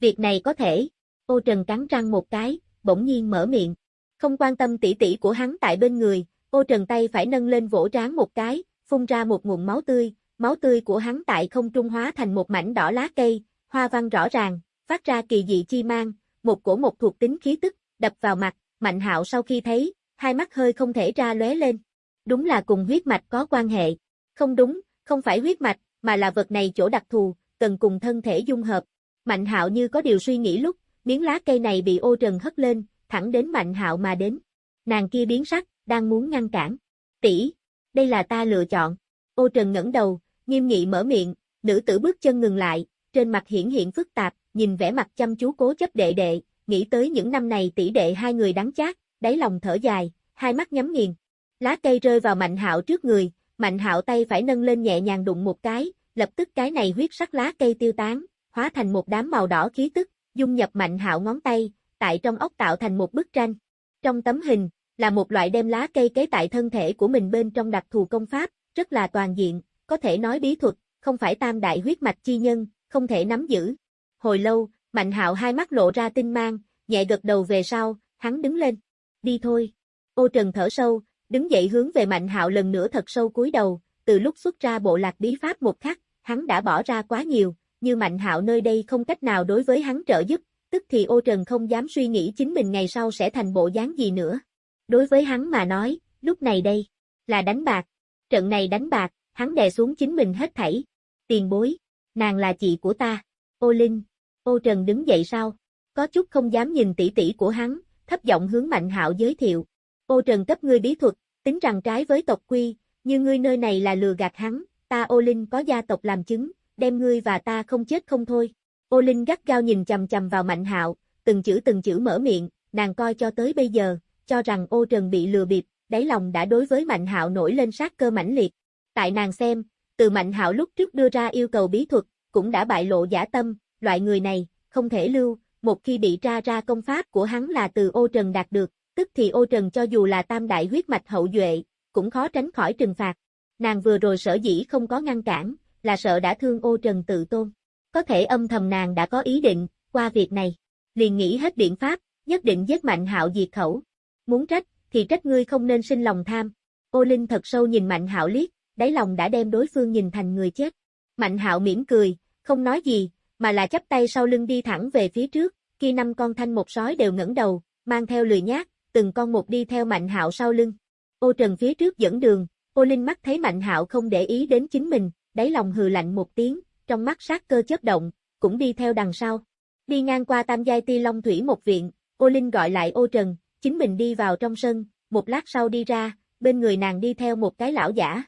Việc này có thể. Ô Trần cắn răng một cái, bỗng nhiên mở miệng. Không quan tâm tỷ tỷ của hắn tại bên người, ô Trần tay phải nâng lên vỗ trán một cái, phun ra một nguồn máu tươi, máu tươi của hắn tại không trung hóa thành một mảnh đỏ lá cây, hoa văn rõ ràng, phát ra kỳ dị chi mang, một cổ một thuộc tính khí tức, đập vào mặt, Mạnh Hạo sau khi thấy, hai mắt hơi không thể ra lóe lên. Đúng là cùng huyết mạch có quan hệ. Không đúng, không phải huyết mạch, mà là vật này chỗ đặc thù, cần cùng thân thể dung hợp. Mạnh Hạo như có điều suy nghĩ lúc, miếng lá cây này bị ô trần hất lên, thẳng đến Mạnh Hạo mà đến. Nàng kia biến sắc, đang muốn ngăn cản. Tỷ, đây là ta lựa chọn. Ô trần ngẩng đầu, nghiêm nghị mở miệng, nữ tử bước chân ngừng lại, trên mặt hiển hiện phức tạp, nhìn vẻ mặt chăm chú cố chấp đệ đệ, nghĩ tới những năm này tỷ đệ hai người đáng chát, đáy lòng thở dài, hai mắt nhắm nghiền. Lá cây rơi vào Mạnh Hạo trước người, Mạnh Hạo tay phải nâng lên nhẹ nhàng đụng một cái, lập tức cái này huyết sắc lá cây tiêu tán, hóa thành một đám màu đỏ khí tức, dung nhập Mạnh Hạo ngón tay, tại trong ốc tạo thành một bức tranh. Trong tấm hình, là một loại đem lá cây kế tại thân thể của mình bên trong đặc thù công pháp, rất là toàn diện, có thể nói bí thuật, không phải tam đại huyết mạch chi nhân, không thể nắm giữ. Hồi lâu, Mạnh Hạo hai mắt lộ ra tinh mang, nhẹ gật đầu về sau, hắn đứng lên. Đi thôi. Ô Trần thở sâu, đứng dậy hướng về Mạnh Hạo lần nữa thật sâu cúi đầu, từ lúc xuất ra bộ lạc bí pháp một khắc, hắn đã bỏ ra quá nhiều, như Mạnh Hạo nơi đây không cách nào đối với hắn trợ giúp, tức thì Ô Trần không dám suy nghĩ chính mình ngày sau sẽ thành bộ dáng gì nữa. Đối với hắn mà nói, lúc này đây, là đánh bạc. Trận này đánh bạc, hắn đè xuống chính mình hết thảy. Tiền bối, nàng là chị của ta. Ô Linh, Ô Trần đứng dậy sau, có chút không dám nhìn tỷ tỷ của hắn, thấp giọng hướng Mạnh Hạo giới thiệu. Ô Trần cấp ngươi bí thuật, tính rằng trái với tộc quy, như ngươi nơi này là lừa gạt hắn, ta Ô Linh có gia tộc làm chứng, đem ngươi và ta không chết không thôi. Ô Linh gắt gao nhìn chầm chầm vào Mạnh Hạo, từng chữ từng chữ mở miệng, nàng coi cho tới bây giờ, cho rằng Ô Trần bị lừa bịp, đáy lòng đã đối với Mạnh Hạo nổi lên sát cơ mãnh liệt. Tại nàng xem, từ Mạnh Hạo lúc trước đưa ra yêu cầu bí thuật, cũng đã bại lộ giả tâm, loại người này, không thể lưu, một khi bị tra ra công pháp của hắn là từ ô trần đạt được, tức thì ô trần cho dù là tam đại huyết mạch hậu duệ, cũng khó tránh khỏi trừng phạt. Nàng vừa rồi sở dĩ không có ngăn cản, là sợ đã thương ô trần tự tôn. Có thể âm thầm nàng đã có ý định, qua việc này, liền nghĩ hết biện pháp, nhất định giết mạnh hạo diệt khẩu. Muốn trách, thì trách ngươi không nên sinh lòng tham. Ô Linh thật sâu nhìn Mạnh Hạo liếc, đáy lòng đã đem đối phương nhìn thành người chết. Mạnh Hạo mỉm cười, không nói gì, mà là chắp tay sau lưng đi thẳng về phía trước, khi năm con thanh một sói đều ngẩng đầu, mang theo lười nhát, từng con một đi theo Mạnh Hạo sau lưng. Ô Trần phía trước dẫn đường, Ô Linh mắt thấy Mạnh Hạo không để ý đến chính mình, đáy lòng hừ lạnh một tiếng, trong mắt sát cơ chớp động, cũng đi theo đằng sau. Đi ngang qua Tam giai Ti Long Thủy một viện, Ô Linh gọi lại Ô Trần, chính mình đi vào trong sân, một lát sau đi ra, bên người nàng đi theo một cái lão giả.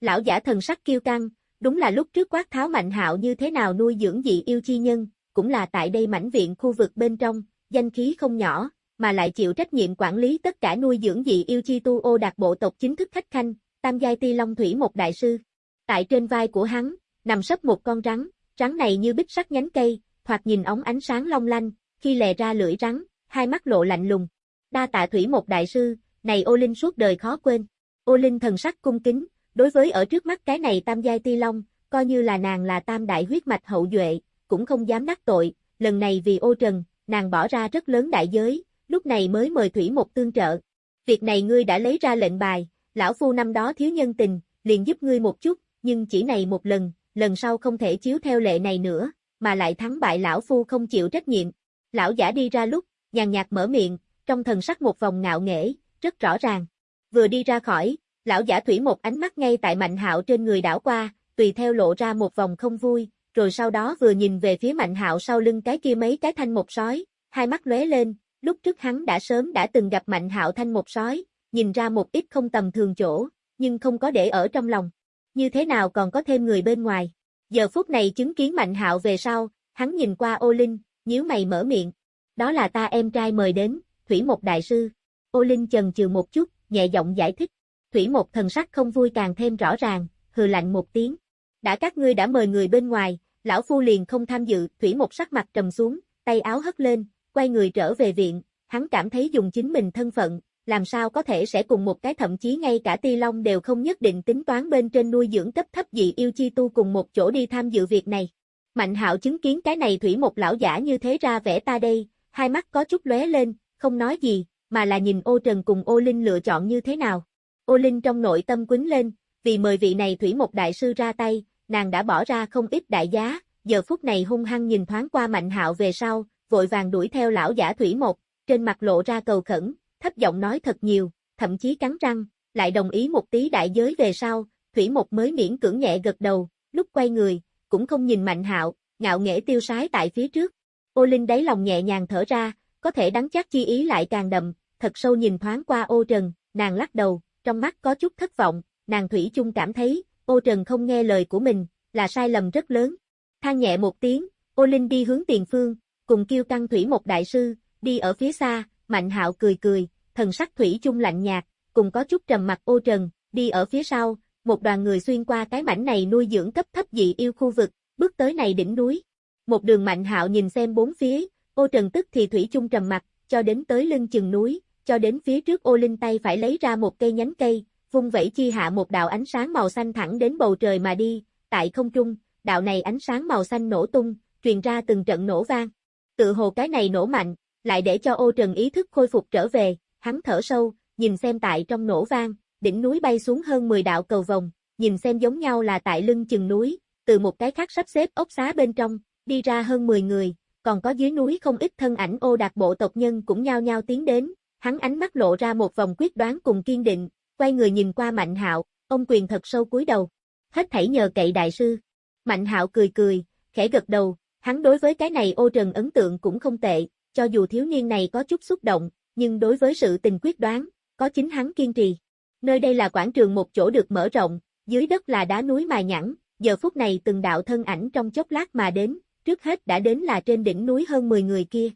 Lão giả thần sắc kiêu căng, Đúng là lúc trước quát tháo mạnh hạo như thế nào nuôi dưỡng dị yêu chi nhân, cũng là tại đây mảnh viện khu vực bên trong, danh khí không nhỏ, mà lại chịu trách nhiệm quản lý tất cả nuôi dưỡng dị yêu chi tu ô đạt bộ tộc chính thức khách khanh, tam giai ti long thủy một đại sư. Tại trên vai của hắn, nằm sấp một con rắn, rắn này như bích sắc nhánh cây, thoạt nhìn ống ánh sáng long lanh, khi lè ra lưỡi rắn, hai mắt lộ lạnh lùng. Đa tạ thủy một đại sư, này ô linh suốt đời khó quên. Ô linh thần sắc cung kính, Đối với ở trước mắt cái này tam giai ti long, coi như là nàng là tam đại huyết mạch hậu duệ, cũng không dám đắc tội, lần này vì ô trần, nàng bỏ ra rất lớn đại giới, lúc này mới mời Thủy một tương trợ. Việc này ngươi đã lấy ra lệnh bài, lão phu năm đó thiếu nhân tình, liền giúp ngươi một chút, nhưng chỉ này một lần, lần sau không thể chiếu theo lệ này nữa, mà lại thắng bại lão phu không chịu trách nhiệm. Lão giả đi ra lúc, nhàn nhạt mở miệng, trong thần sắc một vòng ngạo nghễ, rất rõ ràng. Vừa đi ra khỏi, Lão giả thủy một ánh mắt ngay tại Mạnh Hạo trên người đảo qua, tùy theo lộ ra một vòng không vui, rồi sau đó vừa nhìn về phía Mạnh Hạo sau lưng cái kia mấy cái thanh một sói, hai mắt lóe lên, lúc trước hắn đã sớm đã từng gặp Mạnh Hạo thanh một sói, nhìn ra một ít không tầm thường chỗ, nhưng không có để ở trong lòng. Như thế nào còn có thêm người bên ngoài? Giờ phút này chứng kiến Mạnh Hạo về sau, hắn nhìn qua Ô Linh, nhíu mày mở miệng. Đó là ta em trai mời đến, Thủy một đại sư. Ô Linh chần chừ một chút, nhẹ giọng giải thích. Thủy một thần sắc không vui càng thêm rõ ràng, hừ lạnh một tiếng. Đã các ngươi đã mời người bên ngoài, lão phu liền không tham dự, Thủy một sắc mặt trầm xuống, tay áo hất lên, quay người trở về viện, hắn cảm thấy dùng chính mình thân phận, làm sao có thể sẽ cùng một cái thậm chí ngay cả ti long đều không nhất định tính toán bên trên nuôi dưỡng cấp thấp dị yêu chi tu cùng một chỗ đi tham dự việc này. Mạnh hạo chứng kiến cái này thủy một lão giả như thế ra vẻ ta đây, hai mắt có chút lóe lên, không nói gì, mà là nhìn ô trần cùng ô linh lựa chọn như thế nào. Ô linh trong nội tâm quýnh lên, vì mời vị này thủy một đại sư ra tay, nàng đã bỏ ra không ít đại giá, giờ phút này hung hăng nhìn thoáng qua mạnh hạo về sau, vội vàng đuổi theo lão giả thủy một, trên mặt lộ ra cầu khẩn, thấp giọng nói thật nhiều, thậm chí cắn răng, lại đồng ý một tí đại giới về sau, thủy một mới miễn cưỡng nhẹ gật đầu, lúc quay người, cũng không nhìn mạnh hạo, ngạo nghễ tiêu sái tại phía trước. Ô Linh đáy lòng nhẹ nhàng thở ra, có thể đắng chắc chi ý lại càng đậm, thật sâu nhìn thoáng qua ô trần, nàng lắc đầu, trong mắt có chút thất vọng, nàng Thủy chung cảm thấy, ô trần không nghe lời của mình, là sai lầm rất lớn. Than nhẹ một tiếng, ô Linh đi hướng tiền phương, cùng kêu căng Thủy một đại sư, đi ở phía xa, Mạnh hạo cười cười, thần sắc Thủy chung lạnh nhạt, cùng có chút trầm mặt ô trần, đi ở phía sau, một đoàn người xuyên qua cái mảnh này nuôi dưỡng cấp thấp dị yêu khu vực, bước tới này đỉnh núi. Một đường mạnh hạo nhìn xem bốn phía, ô trần tức thì Thủy chung trầm mặt, cho đến tới lưng chừng núi, cho đến phía trước ô linh tay phải lấy ra một cây nhánh cây, vung vẩy chi hạ một đạo ánh sáng màu xanh thẳng đến bầu trời mà đi, tại không trung, đạo này ánh sáng màu xanh nổ tung, truyền ra từng trận nổ vang. Tự hồ cái này nổ mạnh, lại để cho ô trần ý thức khôi phục trở về, hắn thở sâu, nhìn xem tại trong nổ vang, đỉnh núi bay xuống hơn 10 đạo cầu vòng, nhìn xem giống nhau là tại lưng chừng núi, từ một cái khác sắp xếp ốc xá bên trong, đi ra hơn 10 người, còn có dưới núi không ít thân ảnh ô đạt bộ tộc nhân cũng nhao nhao tiến đến, hắn ánh mắt lộ ra một vòng quyết đoán cùng kiên định, quay người nhìn qua Mạnh Hạo, ông quyền thật sâu cúi đầu. Hết thảy nhờ cậy đại sư. Mạnh Hạo cười cười, khẽ gật đầu, hắn đối với cái này ô trần ấn tượng cũng không tệ, cho dù thiếu niên này có chút xúc động, nhưng đối với sự tình quyết đoán, có chính hắn kiên trì. Nơi đây là quảng trường một chỗ được mở rộng, dưới đất là đá núi mài nhẵn, giờ phút này từng đạo thân ảnh trong chốc lát mà đến, trước hết đã đến là trên đỉnh núi hơn 10 người kia.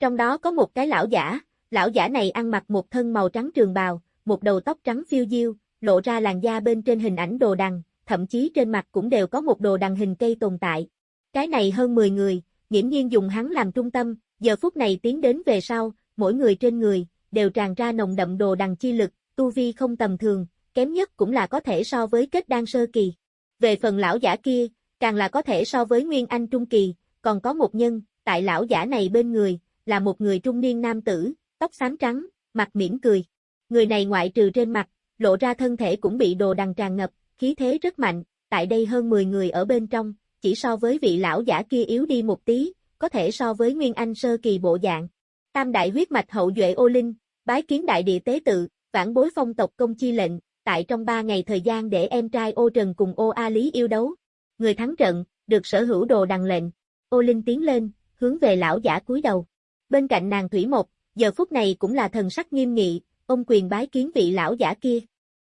Trong đó có một cái lão giả, lão giả này ăn mặc một thân màu trắng trường bào, một đầu tóc trắng phiêu diêu, lộ ra làn da bên trên hình ảnh đồ đằng, thậm chí trên mặt cũng đều có một đồ đằng hình cây tồn tại. Cái này hơn 10 người, nghiễm nhiên dùng hắn làm trung tâm, giờ phút này tiến đến về sau, mỗi người trên người, đều tràn ra nồng đậm đồ đằng chi lực, tu vi không tầm thường, kém nhất cũng là có thể so với kết đan sơ kỳ. Về phần lão giả kia, càng là có thể so với Nguyên Anh trung kỳ, còn có một nhân, tại lão giả này bên người, là một người trung niên nam tử, tóc xám trắng, mặt mỉm cười. Người này ngoại trừ trên mặt, lộ ra thân thể cũng bị đồ đằng tràn ngập, khí thế rất mạnh, tại đây hơn 10 người ở bên trong, chỉ so với vị lão giả kia yếu đi một tí, có thể so với Nguyên Anh sơ kỳ bộ dạng. Tam đại huyết mạch hậu duệ ô linh, bái kiến đại địa tế tự, vãn bối phong tộc công chi lệnh, tại trong ba ngày thời gian để em trai ô trần cùng ô A Lý yêu đấu. Người thắng trận, được sở hữu đồ đằng lệnh. Ô Linh tiến lên, hướng về lão giả cúi đầu. Bên cạnh nàng Thủy Một, giờ phút này cũng là thần sắc nghiêm nghị, ông quyền bái kiến vị lão giả kia.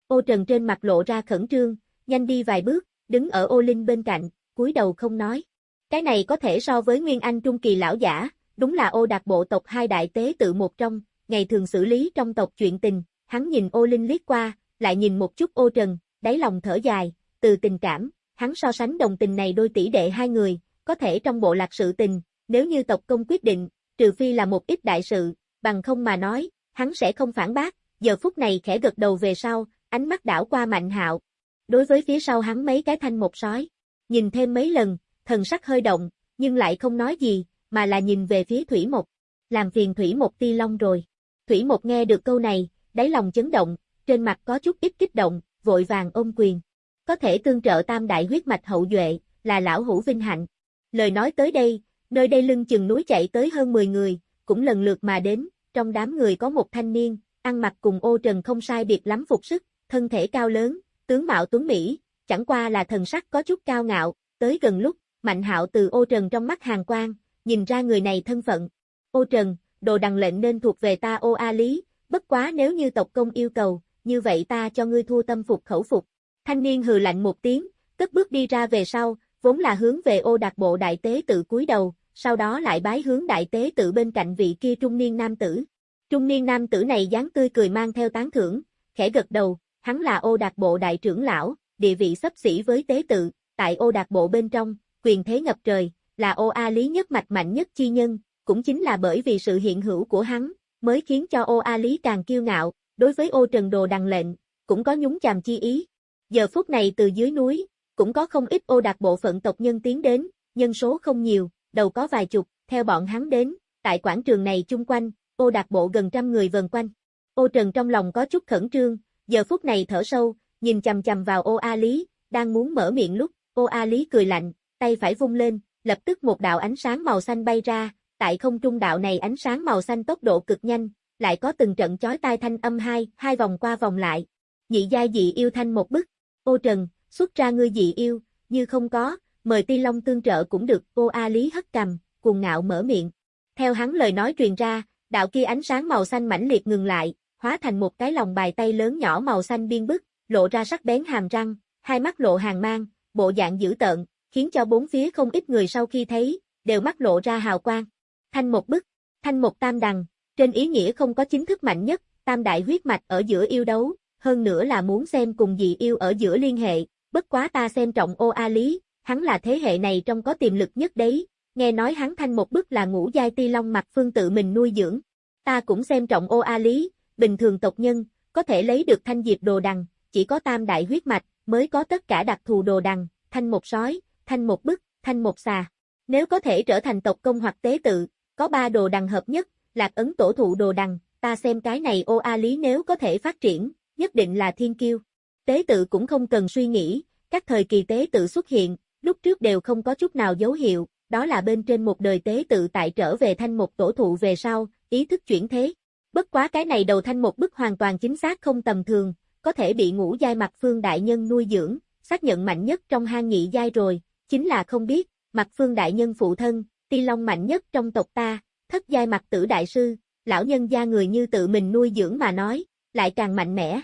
Ô Trần trên mặt lộ ra khẩn trương, nhanh đi vài bước, đứng ở ô Linh bên cạnh, cúi đầu không nói. Cái này có thể so với Nguyên Anh Trung Kỳ lão giả, đúng là ô đạt bộ tộc hai đại tế tự một trong, ngày thường xử lý trong tộc chuyện tình, hắn nhìn ô Linh liếc qua, lại nhìn một chút ô Trần, đáy lòng thở dài, từ tình cảm, hắn so sánh đồng tình này đôi tỷ đệ hai người, có thể trong bộ lạc sự tình, nếu như tộc công quyết định, trừ phi là một ít đại sự, bằng không mà nói, hắn sẽ không phản bác, giờ phút này khẽ gật đầu về sau, ánh mắt đảo qua mạnh hạo. Đối với phía sau hắn mấy cái thanh một sói, nhìn thêm mấy lần, thần sắc hơi động, nhưng lại không nói gì, mà là nhìn về phía Thủy Một. Làm phiền Thủy Một ti long rồi. Thủy Một nghe được câu này, đáy lòng chấn động, trên mặt có chút ít kích động, vội vàng ôm quyền. Có thể tương trợ tam đại huyết mạch hậu duệ, là lão hữu vinh hạnh. Lời nói tới đây, nơi đây lưng chừng núi chạy tới hơn 10 người, cũng lần lượt mà đến, trong đám người có một thanh niên, ăn mặc cùng ô trần không sai biệt lắm phục sức, thân thể cao lớn, tướng mạo tuấn Mỹ, chẳng qua là thần sắc có chút cao ngạo, tới gần lúc, mạnh hạo từ ô trần trong mắt hàng quang, nhìn ra người này thân phận. Ô trần, đồ đằng lệnh nên thuộc về ta ô A Lý, bất quá nếu như tộc công yêu cầu, như vậy ta cho ngươi thua tâm phục khẩu phục. Thanh niên hừ lạnh một tiếng, cất bước đi ra về sau, vốn là hướng về ô đạt bộ đại tế tự cúi đầu, sau đó lại bái hướng đại tế tự bên cạnh vị kia trung niên nam tử. Trung niên nam tử này dáng tươi cười mang theo tán thưởng, khẽ gật đầu, hắn là ô đạt bộ đại trưởng lão, địa vị sấp xỉ với tế tự, tại ô đạt bộ bên trong, quyền thế ngập trời, là ô A Lý nhất mạch mạnh nhất chi nhân, cũng chính là bởi vì sự hiện hữu của hắn, mới khiến cho ô A Lý càng kiêu ngạo, đối với ô trần đồ đằng lệnh, cũng có nhúng chàm chi ý. Giờ phút này từ dưới núi, cũng có không ít ô đạt bộ phận tộc nhân tiến đến, nhân số không nhiều, đầu có vài chục, theo bọn hắn đến, tại quảng trường này chung quanh, ô đạt bộ gần trăm người vần quanh. Ô Trần trong lòng có chút khẩn trương, giờ phút này thở sâu, nhìn chầm chầm vào ô A Lý, đang muốn mở miệng lúc, ô A Lý cười lạnh, tay phải vung lên, lập tức một đạo ánh sáng màu xanh bay ra, tại không trung đạo này ánh sáng màu xanh tốc độ cực nhanh, lại có từng trận chói tai thanh âm hai, hai vòng qua vòng lại. Nhị gia dị yêu thanh một bức, ô Trần, xuất ra ngươi dị yêu, như không có, mời Ti Long tương trợ cũng được, ô A Lý hất cầm, cuồng ngạo mở miệng. Theo hắn lời nói truyền ra, đạo kia ánh sáng màu xanh mãnh liệt ngừng lại, hóa thành một cái lòng bài tay lớn nhỏ màu xanh biên bức, lộ ra sắc bén hàm răng, hai mắt lộ hàng mang, bộ dạng dữ tợn, khiến cho bốn phía không ít người sau khi thấy, đều mắt lộ ra hào quang. Thanh một bức, thanh một tam đằng, trên ý nghĩa không có chính thức mạnh nhất, tam đại huyết mạch ở giữa yêu đấu, hơn nữa là muốn xem cùng dị yêu ở giữa liên hệ, bất quá ta xem trọng ô A Lý, hắn là thế hệ này trong có tiềm lực nhất đấy, nghe nói hắn thanh một bức là ngũ giai ti long mặt phương tự mình nuôi dưỡng. Ta cũng xem trọng ô A Lý, bình thường tộc nhân, có thể lấy được thanh diệp đồ đằng, chỉ có tam đại huyết mạch, mới có tất cả đặc thù đồ đằng, thanh một sói, thanh một bức, thanh một xà. Nếu có thể trở thành tộc công hoặc tế tự, có ba đồ đằng hợp nhất, lạc ấn tổ thụ đồ đằng, ta xem cái này ô A Lý nếu có thể phát triển, nhất định là thiên kiêu. Tế tự cũng không cần suy nghĩ, các thời kỳ tế tự xuất hiện, lúc trước đều không có chút nào dấu hiệu, đó là bên trên một đời tế tự tại trở về thanh một tổ thụ về sau, ý thức chuyển thế. Bất quá cái này đầu thanh một bức hoàn toàn chính xác không tầm thường, có thể bị ngũ giai mặt phương đại nhân nuôi dưỡng, xác nhận mạnh nhất trong hang nhị giai rồi, chính là không biết, mặt phương đại nhân phụ thân, ti long mạnh nhất trong tộc ta, thất giai mặt tử đại sư, lão nhân gia người như tự mình nuôi dưỡng mà nói, lại càng mạnh mẽ.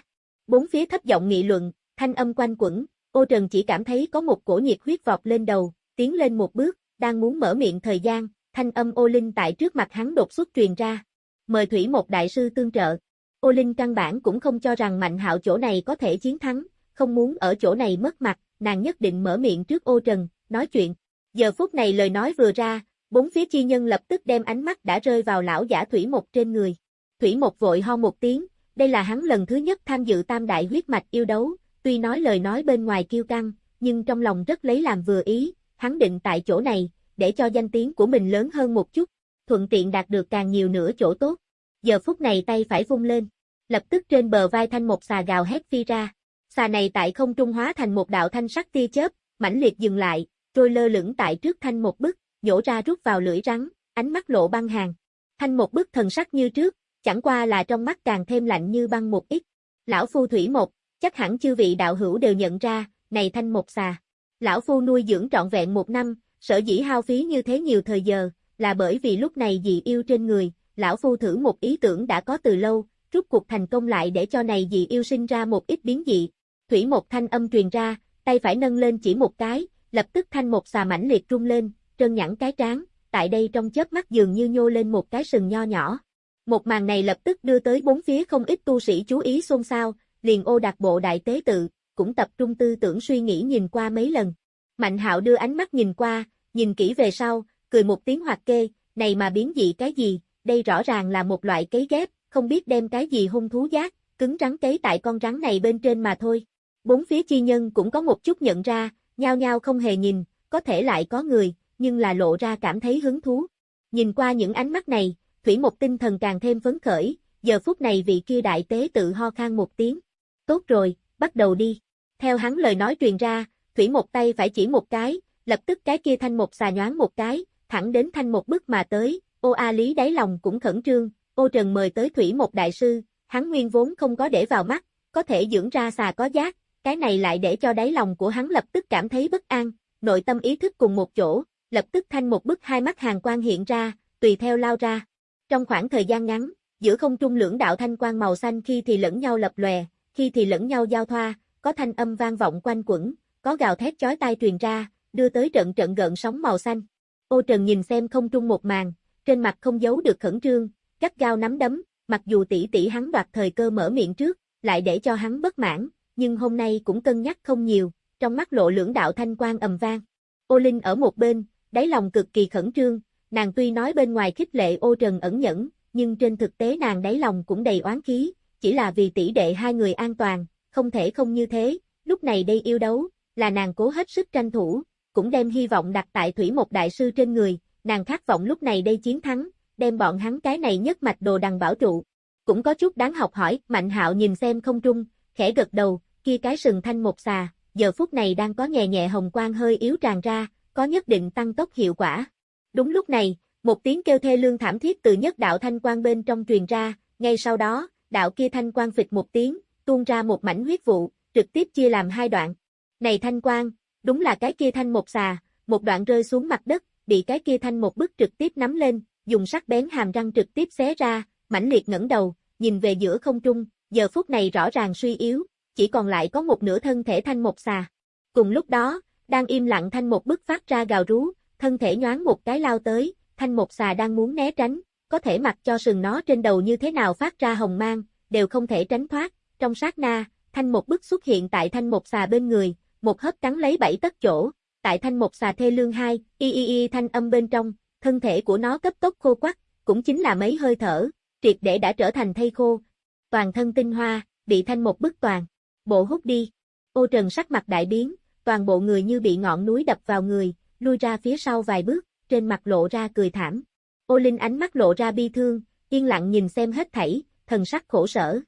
Bốn phía thấp giọng nghị luận, thanh âm quanh quẩn, ô trần chỉ cảm thấy có một cổ nhiệt huyết vọt lên đầu, tiến lên một bước, đang muốn mở miệng thời gian, thanh âm ô linh tại trước mặt hắn đột xuất truyền ra. Mời thủy một đại sư tương trợ. Ô linh căn bản cũng không cho rằng mạnh hạo chỗ này có thể chiến thắng, không muốn ở chỗ này mất mặt, nàng nhất định mở miệng trước ô trần, nói chuyện. Giờ phút này lời nói vừa ra, bốn phía chi nhân lập tức đem ánh mắt đã rơi vào lão giả thủy Mộc trên người. Thủy Mộc vội ho một tiếng, đây là hắn lần thứ nhất tham dự tam đại huyết mạch yêu đấu, tuy nói lời nói bên ngoài kiêu căng, nhưng trong lòng rất lấy làm vừa ý, hắn định tại chỗ này, để cho danh tiếng của mình lớn hơn một chút, thuận tiện đạt được càng nhiều nữa chỗ tốt. Giờ phút này tay phải vung lên, lập tức trên bờ vai thanh một xà gào hét phi ra. Xà này tại không trung hóa thành một đạo thanh sắc tia chớp, mãnh liệt dừng lại, trôi lơ lửng tại trước thanh một bức, nhổ ra rút vào lưỡi rắn, ánh mắt lộ băng hàng. Thanh một bức thần sắc như trước, chẳng qua là trong mắt càng thêm lạnh như băng một ít. Lão phu thủy một, chắc hẳn chư vị đạo hữu đều nhận ra, này thanh một xà. Lão phu nuôi dưỡng trọn vẹn một năm, sở dĩ hao phí như thế nhiều thời giờ, là bởi vì lúc này dị yêu trên người, lão phu thử một ý tưởng đã có từ lâu, rút cuộc thành công lại để cho này dị yêu sinh ra một ít biến dị. Thủy một thanh âm truyền ra, tay phải nâng lên chỉ một cái, lập tức thanh một xà mảnh liệt rung lên, trơn nhẵn cái trán, tại đây trong chớp mắt dường như nhô lên một cái sừng nho nhỏ. Một màn này lập tức đưa tới bốn phía không ít tu sĩ chú ý xôn xao, liền ô đặt bộ đại tế tự, cũng tập trung tư tưởng suy nghĩ nhìn qua mấy lần. Mạnh hạo đưa ánh mắt nhìn qua, nhìn kỹ về sau, cười một tiếng hoạt kê, này mà biến dị cái gì, đây rõ ràng là một loại cấy ghép, không biết đem cái gì hung thú giác, cứng rắn cấy tại con rắn này bên trên mà thôi. Bốn phía chi nhân cũng có một chút nhận ra, nhao nhao không hề nhìn, có thể lại có người, nhưng là lộ ra cảm thấy hứng thú. Nhìn qua những ánh mắt này, Thủy một tinh thần càng thêm phấn khởi, giờ phút này vị kia đại tế tự ho khan một tiếng. Tốt rồi, bắt đầu đi. Theo hắn lời nói truyền ra, Thủy một tay phải chỉ một cái, lập tức cái kia thanh một xà nhoáng một cái, thẳng đến thanh một bước mà tới, ô A Lý đáy lòng cũng khẩn trương, ô Trần mời tới Thủy một đại sư, hắn nguyên vốn không có để vào mắt, có thể dưỡng ra xà có giác, cái này lại để cho đáy lòng của hắn lập tức cảm thấy bất an, nội tâm ý thức cùng một chỗ, lập tức thanh một bức hai mắt hàng quang hiện ra, tùy theo lao ra. Trong khoảng thời gian ngắn, giữa không trung lưỡng đạo thanh quang màu xanh khi thì lẫn nhau lập lòe, khi thì lẫn nhau giao thoa, có thanh âm vang vọng quanh quẩn, có gào thét chói tai truyền ra, đưa tới trận trận gợn sóng màu xanh. Ô Trần nhìn xem không trung một màn, trên mặt không giấu được khẩn trương, cắt gao nắm đấm, mặc dù tỷ tỷ hắn đoạt thời cơ mở miệng trước, lại để cho hắn bất mãn, nhưng hôm nay cũng cân nhắc không nhiều, trong mắt lộ lưỡng đạo thanh quang ầm vang. Ô Linh ở một bên, đáy lòng cực kỳ khẩn trương, nàng tuy nói bên ngoài khích lệ ô Trần ẩn nhẫn, nhưng trên thực tế nàng đáy lòng cũng đầy oán khí, chỉ là vì tỷ đệ hai người an toàn, không thể không như thế, lúc này đây yêu đấu, là nàng cố hết sức tranh thủ, cũng đem hy vọng đặt tại Thủy một đại sư trên người, nàng khát vọng lúc này đây chiến thắng, đem bọn hắn cái này nhất mạch đồ đằng bảo trụ. Cũng có chút đáng học hỏi, Mạnh Hạo nhìn xem không trung, khẽ gật đầu, kia cái sừng thanh một xà, giờ phút này đang có nhẹ nhẹ hồng quang hơi yếu tràn ra, có nhất định tăng tốc hiệu quả. Đúng lúc này, một tiếng kêu thê lương thảm thiết từ nhất đạo thanh quang bên trong truyền ra, ngay sau đó, đạo kia thanh quang phịch một tiếng, tuôn ra một mảnh huyết vụ, trực tiếp chia làm hai đoạn. Này thanh quang, đúng là cái kia thanh một xà, một đoạn rơi xuống mặt đất, bị cái kia thanh một bức trực tiếp nắm lên, dùng sắc bén hàm răng trực tiếp xé ra, mãnh liệt ngẩng đầu, nhìn về giữa không trung, giờ phút này rõ ràng suy yếu, chỉ còn lại có một nửa thân thể thanh một xà. Cùng lúc đó, đang im lặng thanh một bức phát ra gào rú, thân thể nhoáng một cái lao tới, thanh một xà đang muốn né tránh, có thể mặc cho sừng nó trên đầu như thế nào phát ra hồng mang, đều không thể tránh thoát, trong sát na, thanh một bức xuất hiện tại thanh một xà bên người, một hớp cắn lấy bảy tất chỗ, tại thanh một xà thê lương hai, y y y thanh âm bên trong, thân thể của nó cấp tốc khô quắc, cũng chính là mấy hơi thở, triệt để đã trở thành thây khô, toàn thân tinh hoa, bị thanh một bức toàn, bộ hút đi, ô trần sắc mặt đại biến, toàn bộ người như bị ngọn núi đập vào người, lui ra phía sau vài bước, trên mặt lộ ra cười thảm. Ô Linh ánh mắt lộ ra bi thương, yên lặng nhìn xem hết thảy, thần sắc khổ sở.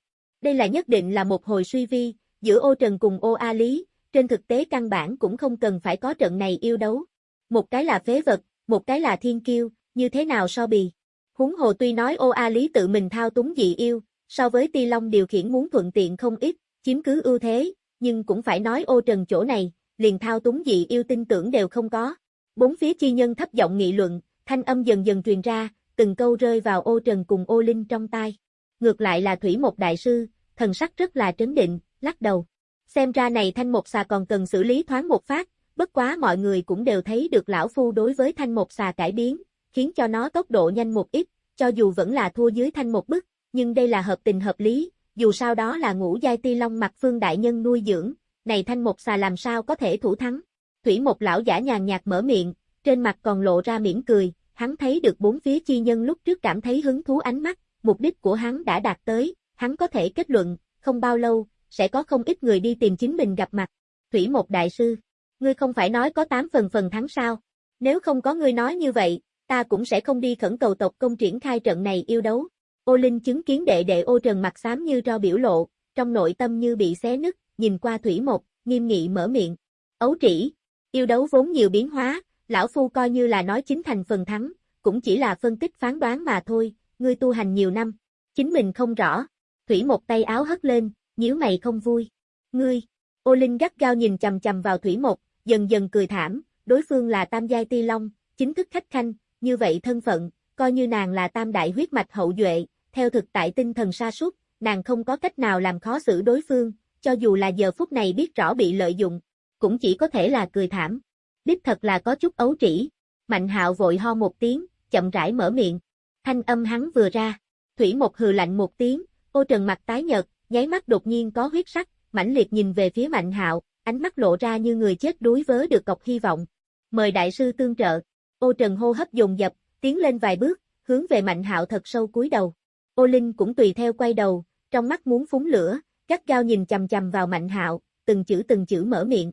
Đây là nhất định là một hồi suy vi, giữa ô trần cùng ô A Lý, trên thực tế căn bản cũng không cần phải có trận này yêu đấu. Một cái là phế vật, một cái là thiên kiêu, như thế nào so bì. Húng hồ tuy nói ô A Lý tự mình thao túng dị yêu, so với Ti Long điều khiển muốn thuận tiện không ít, chiếm cứ ưu thế, nhưng cũng phải nói ô trần chỗ này, liền thao túng dị yêu tin tưởng đều không có. Bốn phía chi nhân thấp giọng nghị luận, thanh âm dần dần truyền ra, từng câu rơi vào ô trần cùng ô linh trong tai. Ngược lại là Thủy một đại sư, thần sắc rất là trấn định, lắc đầu. Xem ra này thanh một xà còn cần xử lý thoáng một phát, bất quá mọi người cũng đều thấy được lão phu đối với thanh một xà cải biến, khiến cho nó tốc độ nhanh một ít, cho dù vẫn là thua dưới thanh một bức, nhưng đây là hợp tình hợp lý, dù sao đó là ngũ giai ti long mặt phương đại nhân nuôi dưỡng, này thanh một xà làm sao có thể thủ thắng. Thủy một lão giả nhàn nhạt mở miệng, trên mặt còn lộ ra mỉm cười, hắn thấy được bốn phía chi nhân lúc trước cảm thấy hứng thú ánh mắt, mục đích của hắn đã đạt tới, hắn có thể kết luận, không bao lâu, sẽ có không ít người đi tìm chính mình gặp mặt. Thủy một đại sư, ngươi không phải nói có tám phần phần thắng sao? Nếu không có ngươi nói như vậy, ta cũng sẽ không đi khẩn cầu tộc công triển khai trận này yêu đấu. Ô Linh chứng kiến đệ đệ ô trần mặt xám như cho biểu lộ, trong nội tâm như bị xé nứt, nhìn qua Thủy một, nghiêm nghị mở miệng. Ấu trĩ, yêu đấu vốn nhiều biến hóa, lão phu coi như là nói chính thành phần thắng, cũng chỉ là phân tích phán đoán mà thôi, ngươi tu hành nhiều năm, chính mình không rõ. Thủy một tay áo hất lên, nhíu mày không vui. Ngươi, ô linh gắt gao nhìn chầm chầm vào Thủy một, dần dần cười thảm, đối phương là tam giai ti long, chính thức khách khanh, như vậy thân phận, coi như nàng là tam đại huyết mạch hậu duệ, theo thực tại tinh thần sa sút nàng không có cách nào làm khó xử đối phương, cho dù là giờ phút này biết rõ bị lợi dụng, cũng chỉ có thể là cười thảm. Đích thật là có chút ấu trĩ. Mạnh hạo vội ho một tiếng, chậm rãi mở miệng. Thanh âm hắn vừa ra. Thủy một hừ lạnh một tiếng, ô trần mặt tái nhợt, nháy mắt đột nhiên có huyết sắc, mãnh liệt nhìn về phía mạnh hạo, ánh mắt lộ ra như người chết đuối vớ được cọc hy vọng. Mời đại sư tương trợ. Ô trần hô hấp dồn dập, tiến lên vài bước, hướng về mạnh hạo thật sâu cúi đầu. Ô Linh cũng tùy theo quay đầu, trong mắt muốn phúng lửa, gắt gao nhìn chầm chầm vào mạnh hạo, từng chữ từng chữ mở miệng.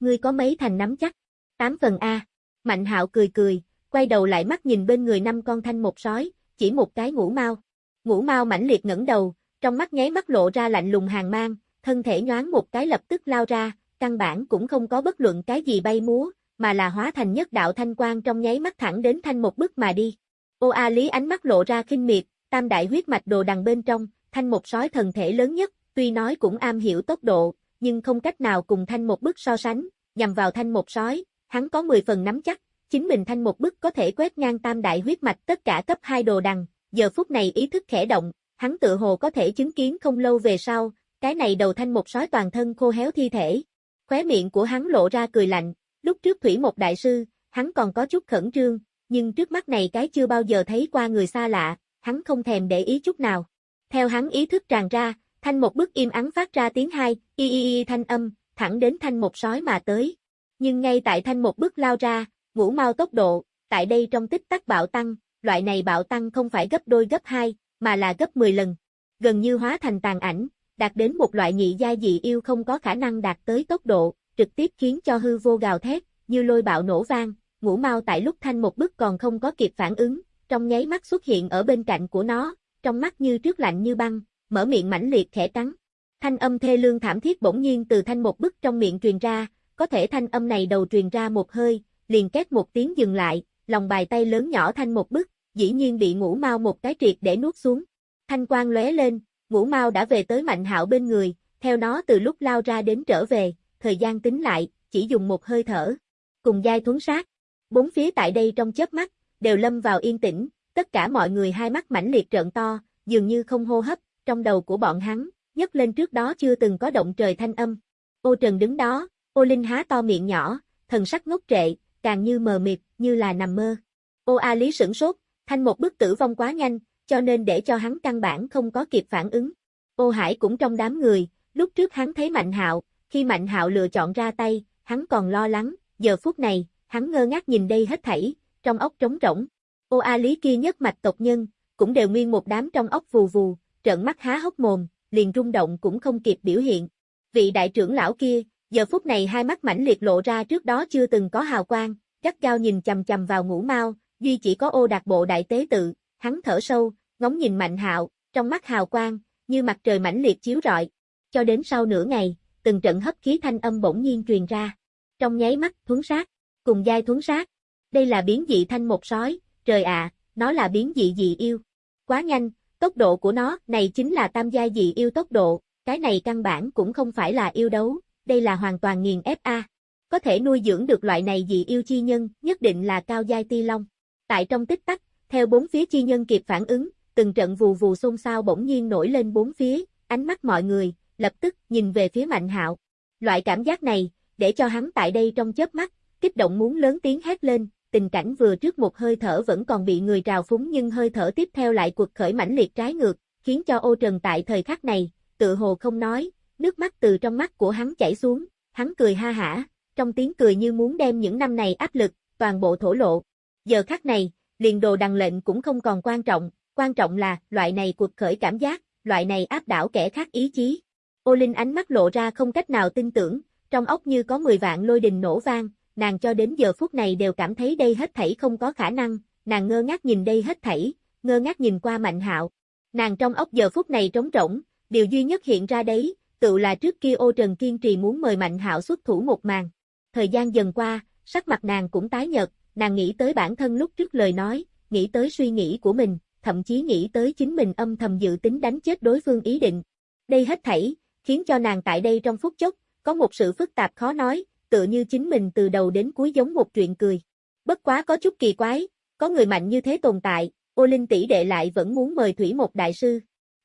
Ngươi có mấy thành nắm chắc? Tám phần A. Mạnh hạo cười cười, quay đầu lại mắt nhìn bên người năm con thanh một sói, chỉ một cái ngủ mau. Ngủ mau mãnh liệt ngẩng đầu, trong mắt nháy mắt lộ ra lạnh lùng hàng mang, thân thể nhoáng một cái lập tức lao ra, căn bản cũng không có bất luận cái gì bay múa, mà là hóa thành nhất đạo thanh quang trong nháy mắt thẳng đến thanh một bước mà đi. Ô A Lý ánh mắt lộ ra khinh miệt, tam đại huyết mạch đồ đằng bên trong, thanh một sói thần thể lớn nhất, tuy nói cũng am hiểu tốc độ, nhưng không cách nào cùng thanh một bức so sánh, nhằm vào thanh một sói, hắn có 10 phần nắm chắc, chính mình thanh một bức có thể quét ngang tam đại huyết mạch tất cả cấp 2 đồ đằng, giờ phút này ý thức khẽ động, hắn tự hồ có thể chứng kiến không lâu về sau, cái này đầu thanh một sói toàn thân khô héo thi thể. Khóe miệng của hắn lộ ra cười lạnh, lúc trước thủy một đại sư, hắn còn có chút khẩn trương, nhưng trước mắt này cái chưa bao giờ thấy qua người xa lạ, hắn không thèm để ý chút nào. Theo hắn ý thức tràn ra, thanh một bức im ắng phát ra tiếng hai, y y y thanh âm, thẳng đến thanh một sói mà tới. Nhưng ngay tại thanh một bức lao ra, ngũ mau tốc độ, tại đây trong tích tắc bạo tăng, loại này bạo tăng không phải gấp đôi gấp hai, mà là gấp 10 lần. Gần như hóa thành tàn ảnh, đạt đến một loại nhị gia dị yêu không có khả năng đạt tới tốc độ, trực tiếp khiến cho hư vô gào thét, như lôi bạo nổ vang, ngũ mau tại lúc thanh một bức còn không có kịp phản ứng, trong nháy mắt xuất hiện ở bên cạnh của nó, trong mắt như trước lạnh như băng, mở miệng mãnh liệt khẽ cắn. Thanh âm thê lương thảm thiết bỗng nhiên từ thanh một bức trong miệng truyền ra, có thể thanh âm này đầu truyền ra một hơi, liền két một tiếng dừng lại, lòng bài tay lớn nhỏ thanh một bức, dĩ nhiên bị ngũ mau một cái triệt để nuốt xuống. Thanh quang lóe lên, ngũ mau đã về tới mạnh hạo bên người, theo nó từ lúc lao ra đến trở về, thời gian tính lại, chỉ dùng một hơi thở. Cùng giai thuấn sát. Bốn phía tại đây trong chớp mắt, đều lâm vào yên tĩnh, tất cả mọi người hai mắt mãnh liệt trợn to, dường như không hô hấp, trong đầu của bọn hắn, nhấc lên trước đó chưa từng có động trời thanh âm. Ô Trần đứng đó, ô Linh há to miệng nhỏ, thần sắc ngốc trệ, càng như mờ mịt, như là nằm mơ. Ô A Lý sửng sốt, thanh một bức tử vong quá nhanh, cho nên để cho hắn căn bản không có kịp phản ứng. Ô Hải cũng trong đám người, lúc trước hắn thấy Mạnh Hạo, khi Mạnh Hạo lựa chọn ra tay, hắn còn lo lắng, giờ phút này, hắn ngơ ngác nhìn đây hết thảy, trong ốc trống rỗng. Ô A Lý kia nhất mạch tộc nhân, cũng đều nguyên một đám trong ốc vù vù, trợn mắt há hốc mồm, liền rung động cũng không kịp biểu hiện. Vị đại trưởng lão kia, giờ phút này hai mắt mãnh liệt lộ ra trước đó chưa từng có hào quang, gắt gao nhìn chầm chầm vào ngũ mau, duy chỉ có ô đạt bộ đại tế tự, hắn thở sâu, ngóng nhìn mạnh hạo, trong mắt hào quang, như mặt trời mãnh liệt chiếu rọi. Cho đến sau nửa ngày, từng trận hấp khí thanh âm bỗng nhiên truyền ra. Trong nháy mắt, thuấn sát, cùng giai thuấn sát. Đây là biến dị thanh một sói, trời ạ, nó là biến dị dị yêu. Quá nhanh, tốc độ của nó, này chính là tam giai dị yêu tốc độ, cái này căn bản cũng không phải là yêu đấu, đây là hoàn toàn nghiền ép a. Có thể nuôi dưỡng được loại này dị yêu chi nhân, nhất định là cao giai ti long. Tại trong tích tắc, theo bốn phía chi nhân kịp phản ứng, từng trận vù vù xôn xao bỗng nhiên nổi lên bốn phía, ánh mắt mọi người, lập tức nhìn về phía Mạnh Hạo. Loại cảm giác này, để cho hắn tại đây trong chớp mắt, kích động muốn lớn tiếng hét lên, tình cảnh vừa trước một hơi thở vẫn còn bị người trào phúng nhưng hơi thở tiếp theo lại cuộc khởi mãnh liệt trái ngược, khiến cho ô trần tại thời khắc này, tự hồ không nói, nước mắt từ trong mắt của hắn chảy xuống, hắn cười ha hả, trong tiếng cười như muốn đem những năm này áp lực, toàn bộ thổ lộ. Giờ khắc này, liền đồ đằng lệnh cũng không còn quan trọng, quan trọng là, loại này cuộc khởi cảm giác, loại này áp đảo kẻ khác ý chí. Ô Linh ánh mắt lộ ra không cách nào tin tưởng, trong ốc như có 10 vạn lôi đình nổ vang, nàng cho đến giờ phút này đều cảm thấy đây hết thảy không có khả năng, nàng ngơ ngác nhìn đây hết thảy, ngơ ngác nhìn qua Mạnh Hạo. Nàng trong ốc giờ phút này trống rỗng, điều duy nhất hiện ra đấy, tự là trước kia Ô Trần kiên trì muốn mời Mạnh Hạo xuất thủ một màn. Thời gian dần qua, sắc mặt nàng cũng tái nhợt, nàng nghĩ tới bản thân lúc trước lời nói, nghĩ tới suy nghĩ của mình, thậm chí nghĩ tới chính mình âm thầm dự tính đánh chết đối phương ý định. Đây hết thảy, khiến cho nàng tại đây trong phút chốc, có một sự phức tạp khó nói, tựa như chính mình từ đầu đến cuối giống một chuyện cười. Bất quá có chút kỳ quái, có người mạnh như thế tồn tại, ô linh tỷ đệ lại vẫn muốn mời Thủy một đại sư.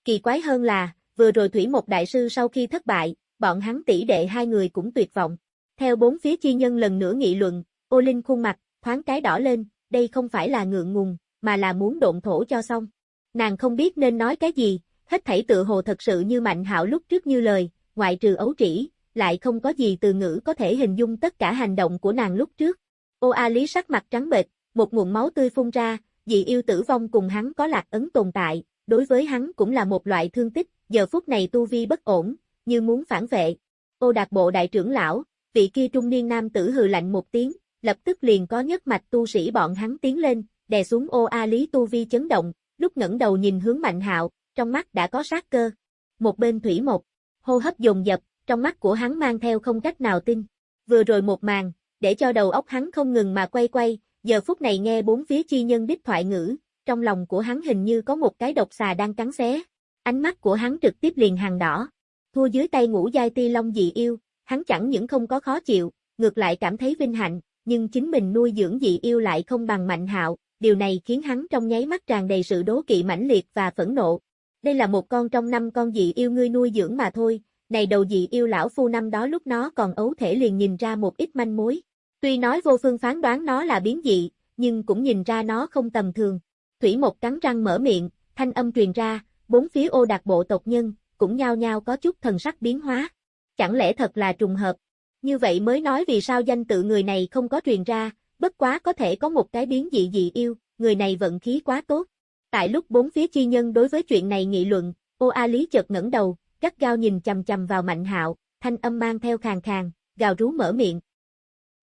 Kỳ quái hơn là, vừa rồi Thủy một đại sư sau khi thất bại, bọn hắn tỷ đệ hai người cũng tuyệt vọng. Theo bốn phía chi nhân lần nữa nghị luận, ô linh khuôn mặt, thoáng cái đỏ lên, đây không phải là ngượng ngùng, mà là muốn độn thổ cho xong. Nàng không biết nên nói cái gì, hết thảy tự hồ thật sự như mạnh hạo lúc trước như lời, ngoại trừ ấu trĩ, lại không có gì từ ngữ có thể hình dung tất cả hành động của nàng lúc trước. Ô A Lý sắc mặt trắng bệch, một nguồn máu tươi phun ra, dị yêu tử vong cùng hắn có lạc ấn tồn tại, đối với hắn cũng là một loại thương tích, giờ phút này tu vi bất ổn, như muốn phản vệ. Ô đạt bộ đại trưởng lão, vị kia trung niên nam tử hừ lạnh một tiếng, lập tức liền có nhất mạch tu sĩ bọn hắn tiến lên, đè xuống ô A Lý tu vi chấn động, lúc ngẩng đầu nhìn hướng Mạnh Hạo, trong mắt đã có sát cơ. Một bên thủy một, hô hấp dồn dập, trong mắt của hắn mang theo không cách nào tin. Vừa rồi một màn, để cho đầu óc hắn không ngừng mà quay quay, giờ phút này nghe bốn phía chi nhân đích thoại ngữ, trong lòng của hắn hình như có một cái độc xà đang cắn xé. Ánh mắt của hắn trực tiếp liền hàng đỏ. Thua dưới tay ngũ giai ti long dị yêu, hắn chẳng những không có khó chịu, ngược lại cảm thấy vinh hạnh, nhưng chính mình nuôi dưỡng dị yêu lại không bằng mạnh hạo, điều này khiến hắn trong nháy mắt tràn đầy sự đố kỵ mãnh liệt và phẫn nộ. Đây là một con trong năm con dị yêu ngươi nuôi dưỡng mà thôi, này đầu dị yêu lão phu năm đó lúc nó còn ấu thể liền nhìn ra một ít manh mối. Tuy nói vô phương phán đoán nó là biến dị, nhưng cũng nhìn ra nó không tầm thường. Thủy một cắn răng mở miệng, thanh âm truyền ra, bốn phía ô đặc bộ tộc nhân, cũng nhao nhao có chút thần sắc biến hóa. Chẳng lẽ thật là trùng hợp? Như vậy mới nói vì sao danh tự người này không có truyền ra, bất quá có thể có một cái biến dị dị yêu, người này vận khí quá tốt. Tại lúc bốn phía chi nhân đối với chuyện này nghị luận, ô A Lý chợt ngẩng đầu, gắt gao nhìn chầm chầm vào Mạnh Hạo, thanh âm mang theo khàn khàn, gào rú mở miệng.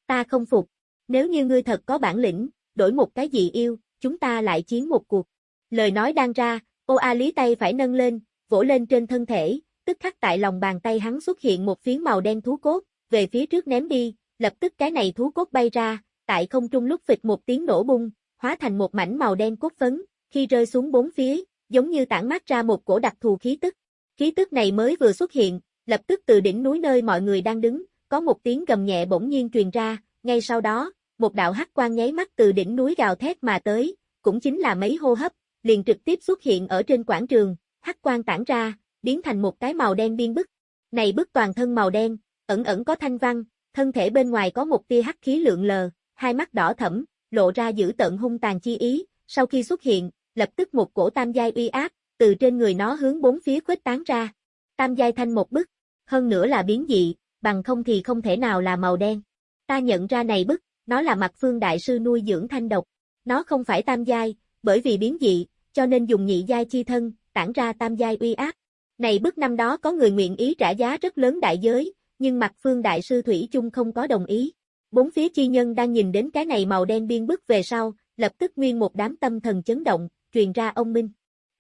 Ta không phục. Nếu như ngươi thật có bản lĩnh, đổi một cái gì yêu, chúng ta lại chiến một cuộc. Lời nói đang ra, ô a lý tay phải nâng lên, vỗ lên trên thân thể, tức khắc tại lòng bàn tay hắn xuất hiện một phiến màu đen thú cốt, về phía trước ném đi, lập tức cái này thú cốt bay ra, tại không trung lúc phịch một tiếng nổ bung, hóa thành một mảnh màu đen cốt phấn, khi rơi xuống bốn phía, giống như tản mát ra một cổ đặc thù khí tức. Khí tức này mới vừa xuất hiện, lập tức từ đỉnh núi nơi mọi người đang đứng, có một tiếng gầm nhẹ bỗng nhiên truyền ra, ngay sau đó, một đạo hắc quang nháy mắt từ đỉnh núi gào thét mà tới, cũng chính là mấy hô hấp, liền trực tiếp xuất hiện ở trên quảng trường, hắc quang tản ra, biến thành một cái màu đen biên bức. Này bức toàn thân màu đen, ẩn ẩn có thanh văn, thân thể bên ngoài có một tia hắc khí lượng lờ, hai mắt đỏ thẫm, lộ ra dữ tận hung tàn chi ý, sau khi xuất hiện, lập tức một cổ tam giai uy áp, từ trên người nó hướng bốn phía khuếch tán ra. Tam giai thanh một bức, hơn nữa là biến dị, bằng không thì không thể nào là màu đen. Ta nhận ra này bức, nó là mặt phương đại sư nuôi dưỡng thanh độc. Nó không phải tam giai, bởi vì biến dị, cho nên dùng nhị giai chi thân, tản ra tam giai uy áp. Này bức năm đó có người nguyện ý trả giá rất lớn đại giới, nhưng mặt phương đại sư Thủy chung không có đồng ý. Bốn phía chi nhân đang nhìn đến cái này màu đen biên bức về sau, lập tức nguyên một đám tâm thần chấn động, truyền ra ông Minh.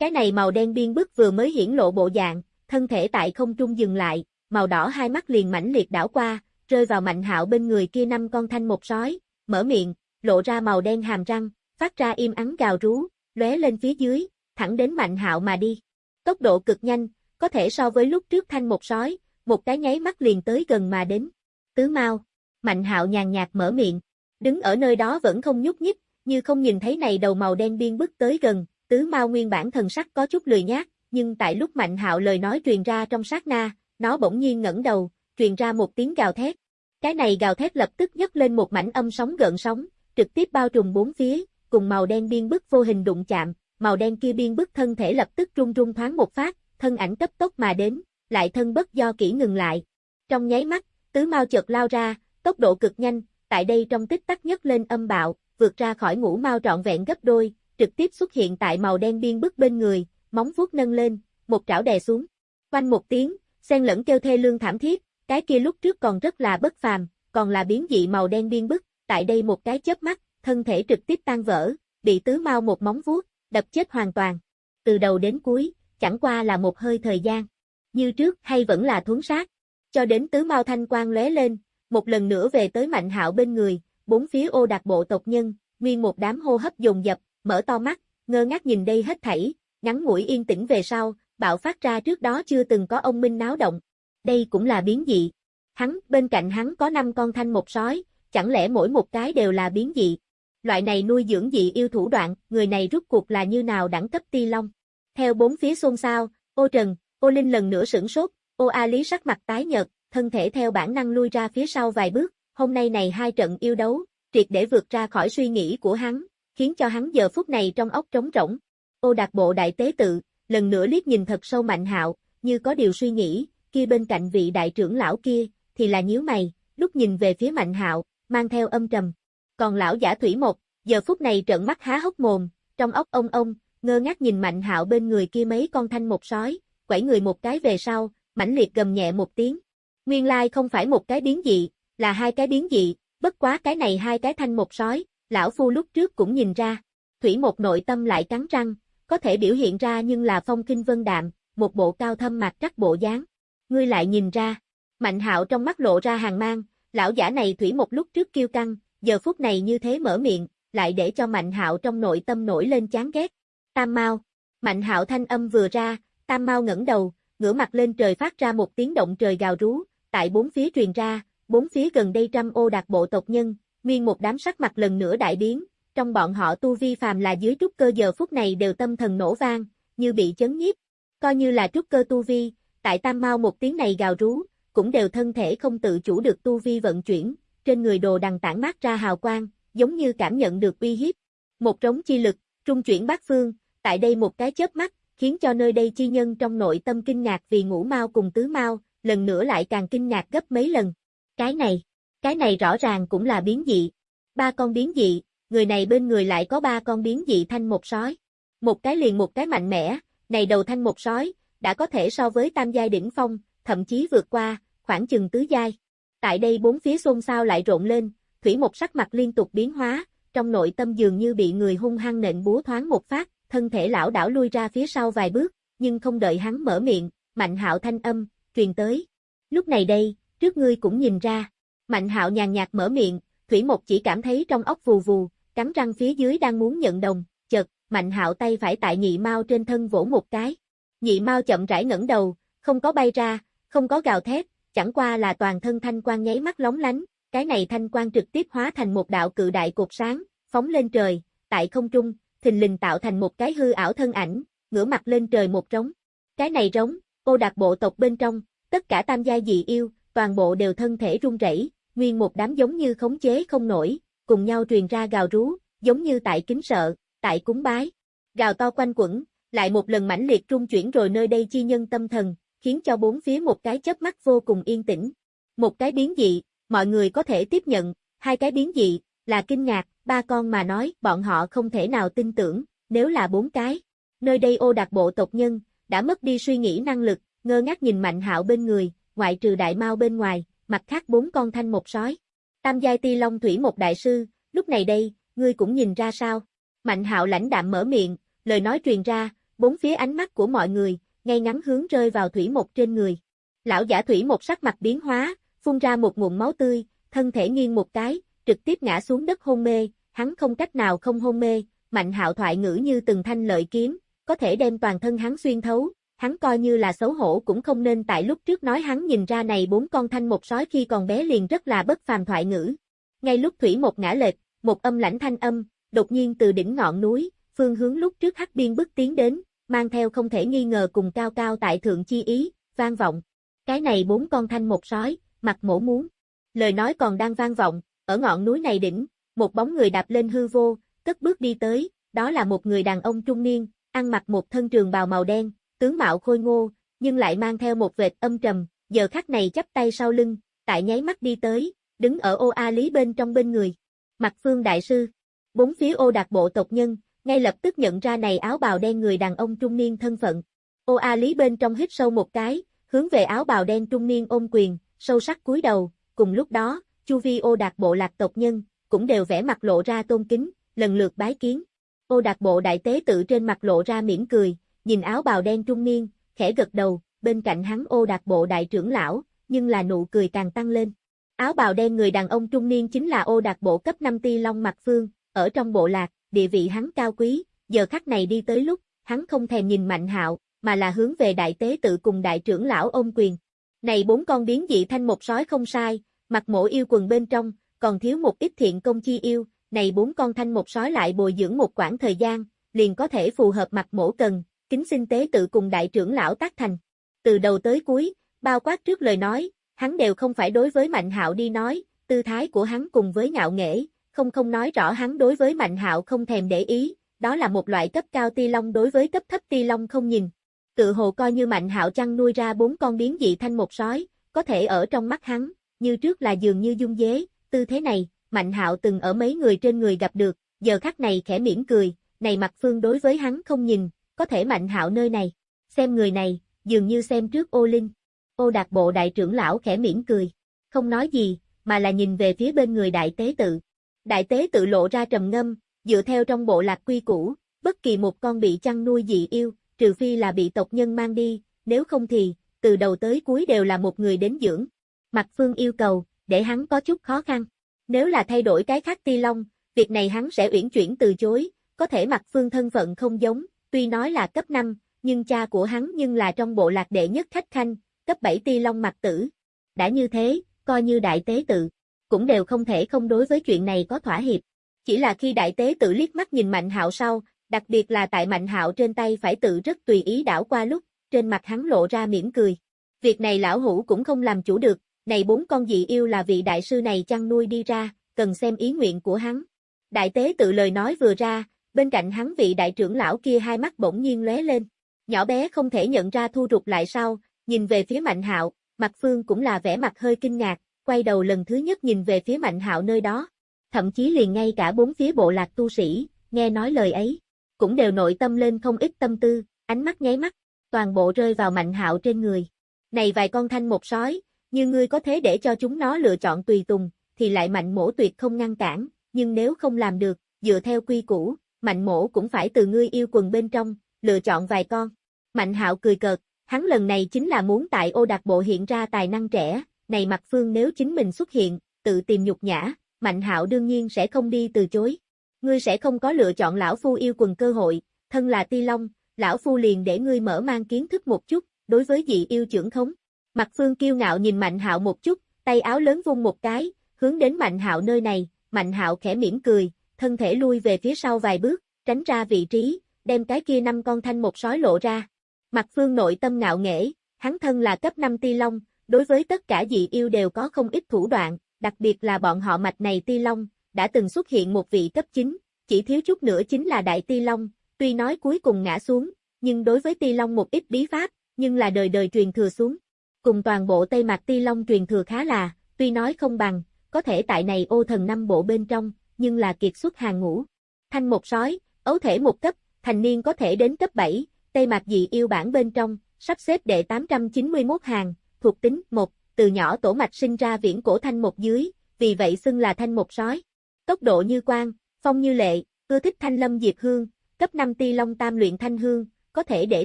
Cái này màu đen biên bức vừa mới hiển lộ bộ dạng, thân thể tại không trung dừng lại, màu đỏ hai mắt liền mãnh liệt đảo qua, rơi vào mạnh hạo bên người kia năm con thanh một sói, mở miệng, lộ ra màu đen hàm răng, phát ra im ắng gào rú, lóe lên phía dưới, thẳng đến mạnh hạo mà đi. Tốc độ cực nhanh, có thể so với lúc trước thanh một sói, một cái nháy mắt liền tới gần mà đến. Tứ mau, mạnh hạo nhàn nhạt mở miệng, đứng ở nơi đó vẫn không nhúc nhích, như không nhìn thấy này đầu màu đen biên bức tới gần, tứ Mao nguyên bản thần sắc có chút lười nhát, nhưng tại lúc mạnh hạo lời nói truyền ra trong sát na, nó bỗng nhiên ngẩng đầu, truyền ra một tiếng gào thét. Cái này gào thét lập tức nhấc lên một mảnh âm sóng gợn sóng, trực tiếp bao trùm bốn phía, cùng màu đen biên bức vô hình đụng chạm, màu đen kia biên bức thân thể lập tức rung rung thoáng một phát, thân ảnh cấp tốc mà đến, lại thân bất do kỹ ngừng lại. Trong nháy mắt, tứ mau chợt lao ra, tốc độ cực nhanh, tại đây trong tích tắc nhất lên âm bạo, vượt ra khỏi ngũ mau trọn vẹn gấp đôi, trực tiếp xuất hiện tại màu đen biên bức bên người, móng vuốt nâng lên, một trảo đè xuống. Quanh một tiếng, xen lẫn kêu thê lương thảm thiết, cái kia lúc trước còn rất là bất phàm, còn là biến dị màu đen biên bức, tại đây một cái chớp mắt, thân thể trực tiếp tan vỡ, bị tứ mau một móng vuốt, đập chết hoàn toàn. Từ đầu đến cuối, chẳng qua là một hơi thời gian. Như trước hay vẫn là thuấn sát. Cho đến tứ mau thanh quang lóe lên, một lần nữa về tới mạnh hạo bên người, bốn phía ô đặc bộ tộc nhân, nguyên một đám hô hấp dồn dập, mở to mắt, ngơ ngác nhìn đây hết thảy, ngắn ngủi yên tĩnh về sau, bạo phát ra trước đó chưa từng có ông minh náo động. Đây cũng là biến dị. Hắn, bên cạnh hắn có năm con thanh một sói, chẳng lẽ mỗi một cái đều là biến dị. Loại này nuôi dưỡng dị yêu thủ đoạn, người này rút cuộc là như nào đẳng cấp ti long. Theo bốn phía xôn xao, ô trần, ô linh lần nữa sửng sốt, ô a lý sắc mặt tái nhợt, thân thể theo bản năng lui ra phía sau vài bước, hôm nay này hai trận yêu đấu, triệt để vượt ra khỏi suy nghĩ của hắn, khiến cho hắn giờ phút này trong óc trống rỗng. Ô đặc bộ đại tế tự, lần nữa liếc nhìn thật sâu mạnh hạo, như có điều suy nghĩ, kia bên cạnh vị đại trưởng lão kia, thì là nhíu mày, lúc nhìn về phía mạnh hạo, mang theo âm trầm. Còn lão giả thủy một, giờ phút này trợn mắt há hốc mồm, trong óc ông ông, ngơ ngác nhìn mạnh hạo bên người kia mấy con thanh một sói, quẩy người một cái về sau, mãnh liệt gầm nhẹ một tiếng. Nguyên lai không phải một cái biến dị, là hai cái biến dị, bất quá cái này hai cái thanh một sói, lão phu lúc trước cũng nhìn ra. Thủy một nội tâm lại cắn răng, có thể biểu hiện ra nhưng là phong kinh vân đạm, một bộ cao thâm mặt trắc bộ dáng. Ngươi lại nhìn ra, mạnh hạo trong mắt lộ ra hàng mang, lão giả này thủy một lúc trước kiêu căng, giờ phút này như thế mở miệng, lại để cho mạnh hạo trong nội tâm nổi lên chán ghét. Tam mau mạnh hạo thanh âm vừa ra, Tam mau ngẩng đầu, ngửa mặt lên trời phát ra một tiếng động trời gào rú, tại bốn phía truyền ra, bốn phía gần đây trăm ô đạt bộ tộc nhân, nguyên một đám sắc mặt lần nữa đại biến, trong bọn họ tu vi phàm là dưới trúc cơ giờ phút này đều tâm thần nổ vang, như bị chấn nhiếp. Coi như là trúc cơ tu vi, tại tam mau một tiếng này gào rú, cũng đều thân thể không tự chủ được tu vi vận chuyển, trên người đồ đằng tản mát ra hào quang, giống như cảm nhận được uy hiếp. Một trống chi lực, trung chuyển bát phương, tại đây một cái chớp mắt, khiến cho nơi đây chi nhân trong nội tâm kinh ngạc vì ngũ mau cùng tứ mau, lần nữa lại càng kinh ngạc gấp mấy lần. Cái này, cái này rõ ràng cũng là biến dị. Ba con biến dị, người này bên người lại có ba con biến dị thanh một sói. Một cái liền một cái mạnh mẽ, này đầu thanh một sói, đã có thể so với tam giai đỉnh phong, thậm chí vượt qua, khoảng chừng tứ giai. Tại đây bốn phía xôn xao lại rộn lên, Thủy một sắc mặt liên tục biến hóa, trong nội tâm dường như bị người hung hăng nện búa thoáng một phát, thân thể lão đảo lui ra phía sau vài bước, nhưng không đợi hắn mở miệng, Mạnh Hạo thanh âm truyền tới. Lúc này đây, trước ngươi cũng nhìn ra. Mạnh Hạo nhàn nhạt mở miệng, Thủy Mộc chỉ cảm thấy trong ốc vù vù, cắn răng phía dưới đang muốn nhận đồng, chợt, Mạnh Hạo tay phải tại nhị mao trên thân vỗ một cái. Nhị mao chậm rãi ngẩng đầu, không có bay ra, không có gào thét, chẳng qua là toàn thân thanh quang nháy mắt lóng lánh, cái này thanh quang trực tiếp hóa thành một đạo cự đại cột sáng, phóng lên trời, tại không trung, thình lình tạo thành một cái hư ảo thân ảnh, ngửa mặt lên trời một trống. Cái này rống, ô đạt bộ tộc bên trong, tất cả tam gia dị yêu, toàn bộ đều thân thể run rẩy, nguyên một đám giống như khống chế không nổi, cùng nhau truyền ra gào rú, giống như tại kính sợ, tại cúng bái. Gào to quanh quẩn, lại một lần mãnh liệt trung chuyển rồi nơi đây chi nhân tâm thần, khiến cho bốn phía một cái chớp mắt vô cùng yên tĩnh. Một cái biến dị, mọi người có thể tiếp nhận, hai cái biến dị, là kinh ngạc, ba con mà nói, bọn họ không thể nào tin tưởng, nếu là bốn cái. Nơi đây ô đặc bộ tộc nhân, đã mất đi suy nghĩ năng lực, ngơ ngác nhìn mạnh hạo bên người, ngoại trừ đại mau bên ngoài, mặt khác bốn con thanh một sói. Tam giai ti long thủy một đại sư, lúc này đây, ngươi cũng nhìn ra sao? Mạnh hạo lãnh đạm mở miệng, lời nói truyền ra, bốn phía ánh mắt của mọi người, ngay ngắn hướng rơi vào thủy một trên người. Lão giả thủy một sắc mặt biến hóa, phun ra một nguồn máu tươi, thân thể nghiêng một cái, trực tiếp ngã xuống đất hôn mê, hắn không cách nào không hôn mê, mạnh hạo thoại ngữ như từng thanh lợi kiếm, có thể đem toàn thân hắn xuyên thấu, hắn coi như là xấu hổ cũng không nên tại lúc trước nói hắn nhìn ra này bốn con thanh một sói khi còn bé liền rất là bất phàm thoại ngữ. Ngay lúc thủy một ngã lệch, một âm lãnh thanh âm, đột nhiên từ đỉnh ngọn núi, phương hướng lúc trước hắc biên bước tiến đến, mang theo không thể nghi ngờ cùng cao cao tại thượng chi ý, vang vọng. Cái này bốn con thanh một sói, mặt mổ muốn. Lời nói còn đang vang vọng, ở ngọn núi này đỉnh, một bóng người đạp lên hư vô, cất bước đi tới, đó là một người đàn ông trung niên, ăn mặc một thân trường bào màu đen, tướng mạo khôi ngô, nhưng lại mang theo một vệt âm trầm, giờ khắc này chắp tay sau lưng, tại nháy mắt đi tới, đứng ở ô A Lý bên trong bên người. Mặt phương đại sư, bốn phía ô đạt bộ tộc nhân, ngay lập tức nhận ra này áo bào đen người đàn ông trung niên thân phận. Ô A Lý bên trong hít sâu một cái, hướng về áo bào đen trung niên ôm quyền, sâu sắc cúi đầu, cùng lúc đó, chu vi ô đạt bộ lạc tộc nhân, cũng đều vẽ mặt lộ ra tôn kính, lần lượt bái kiến. Ô đạt bộ đại tế tự trên mặt lộ ra mỉm cười, nhìn áo bào đen trung niên, khẽ gật đầu, bên cạnh hắn ô đạt bộ đại trưởng lão, nhưng là nụ cười càng tăng lên. Áo bào đen người đàn ông trung niên chính là ô đạt bộ cấp 5 ti long mặt phương, ở trong bộ lạc, địa vị hắn cao quý, giờ khắc này đi tới lúc, hắn không thèm nhìn mạnh hạo, mà là hướng về đại tế tự cùng đại trưởng lão ôm quyền. Này bốn con biến dị thanh một sói không sai, mặt mổ yêu quần bên trong, còn thiếu một ít thiện công chi yêu, này bốn con thanh một sói lại bồi dưỡng một quãng thời gian, liền có thể phù hợp mặt mổ cần, kính xin tế tự cùng đại trưởng lão tác thành. Từ đầu tới cuối, bao quát trước lời nói, hắn đều không phải đối với Mạnh Hạo đi nói, tư thái của hắn cùng với ngạo nghễ, không không nói rõ hắn đối với Mạnh Hạo không thèm để ý, đó là một loại cấp cao ti long đối với cấp thấp ti long không nhìn. Tự hồ coi như Mạnh Hạo chăn nuôi ra bốn con biến dị thanh một sói, có thể ở trong mắt hắn, như trước là dường như dung dế, tư thế này, Mạnh Hạo từng ở mấy người trên người gặp được, giờ khắc này khẽ mỉm cười, này mặt phương đối với hắn không nhìn, có thể Mạnh Hạo nơi này, xem người này, dường như xem trước ô linh. Ô đạt bộ đại trưởng lão khẽ mỉm cười, không nói gì, mà là nhìn về phía bên người đại tế tự. Đại tế tự lộ ra trầm ngâm, dựa theo trong bộ lạc quy củ, bất kỳ một con bị chăn nuôi dị yêu, trừ phi là bị tộc nhân mang đi, nếu không thì, từ đầu tới cuối đều là một người đến dưỡng. Mặt Phương yêu cầu, để hắn có chút khó khăn. Nếu là thay đổi cái khác ti long, việc này hắn sẽ uyển chuyển từ chối, có thể Mặt Phương thân phận không giống, tuy nói là cấp 5, nhưng cha của hắn nhưng là trong bộ lạc đệ nhất khách khanh, cấp 7 ti long mặt tử. Đã như thế, coi như đại tế tự, cũng đều không thể không đối với chuyện này có thỏa hiệp. Chỉ là khi đại tế tự liếc mắt nhìn Mạnh Hạo sau, đặc biệt là tại Mạnh Hạo trên tay phải tự rất tùy ý đảo qua lúc, trên mặt hắn lộ ra mỉm cười. Việc này lão hủ cũng không làm chủ được, này bốn con dị yêu là vị đại sư này chăn nuôi đi ra, cần xem ý nguyện của hắn. Đại tế tự lời nói vừa ra, bên cạnh hắn vị đại trưởng lão kia hai mắt bỗng nhiên lóe lên. Nhỏ bé không thể nhận ra thu rụt lại sau, nhìn về phía Mạnh Hạo, mặt Phương cũng là vẻ mặt hơi kinh ngạc, quay đầu lần thứ nhất nhìn về phía Mạnh Hạo nơi đó. Thậm chí liền ngay cả bốn phía bộ lạc tu sĩ, nghe nói lời ấy, cũng đều nội tâm lên không ít tâm tư, ánh mắt nháy mắt, toàn bộ rơi vào Mạnh Hạo trên người. Này vài con thanh một sói, như ngươi có thế để cho chúng nó lựa chọn tùy tùng, thì lại mạnh mổ tuyệt không ngăn cản, nhưng nếu không làm được, dựa theo quy củ, mạnh mổ cũng phải từ ngươi yêu quần bên trong, lựa chọn vài con. Mạnh hạo cười cợt, hắn lần này chính là muốn tại ô đặc bộ hiện ra tài năng trẻ, này mặt phương nếu chính mình xuất hiện, tự tìm nhục nhã, mạnh hạo đương nhiên sẽ không đi từ chối. Ngươi sẽ không có lựa chọn lão phu yêu quần cơ hội, thân là ti long, lão phu liền để ngươi mở mang kiến thức một chút, đối với dị yêu trưởng khống. Mặt phương kiêu ngạo nhìn mạnh hạo một chút, tay áo lớn vung một cái, hướng đến mạnh hạo nơi này, mạnh hạo khẽ mỉm cười, thân thể lui về phía sau vài bước, tránh ra vị trí, đem cái kia năm con thanh một sói lộ ra. Mặt phương nội tâm ngạo nghễ, hắn thân là cấp 5 ti long, đối với tất cả dị yêu đều có không ít thủ đoạn, đặc biệt là bọn họ mạch này ti long, đã từng xuất hiện một vị cấp 9, chỉ thiếu chút nữa chính là đại ti long, tuy nói cuối cùng ngã xuống, nhưng đối với ti long một ít bí pháp, nhưng là đời đời truyền thừa xuống. Cùng toàn bộ Tây Mạc Ti Long truyền thừa khá là, tuy nói không bằng, có thể tại này ô thần năm bộ bên trong, nhưng là kiệt xuất hàng ngũ. Thanh một sói, ấu thể một cấp, thành niên có thể đến cấp 7, Tây Mạc dị yêu bản bên trong, sắp xếp đệ 891 hàng, thuộc tính 1, từ nhỏ tổ mạch sinh ra viễn cổ thanh một dưới, vì vậy xưng là thanh một sói. Tốc độ như quang, phong như lệ, ưa thích thanh lâm diệp hương, cấp 5 ti long tam luyện thanh hương, có thể để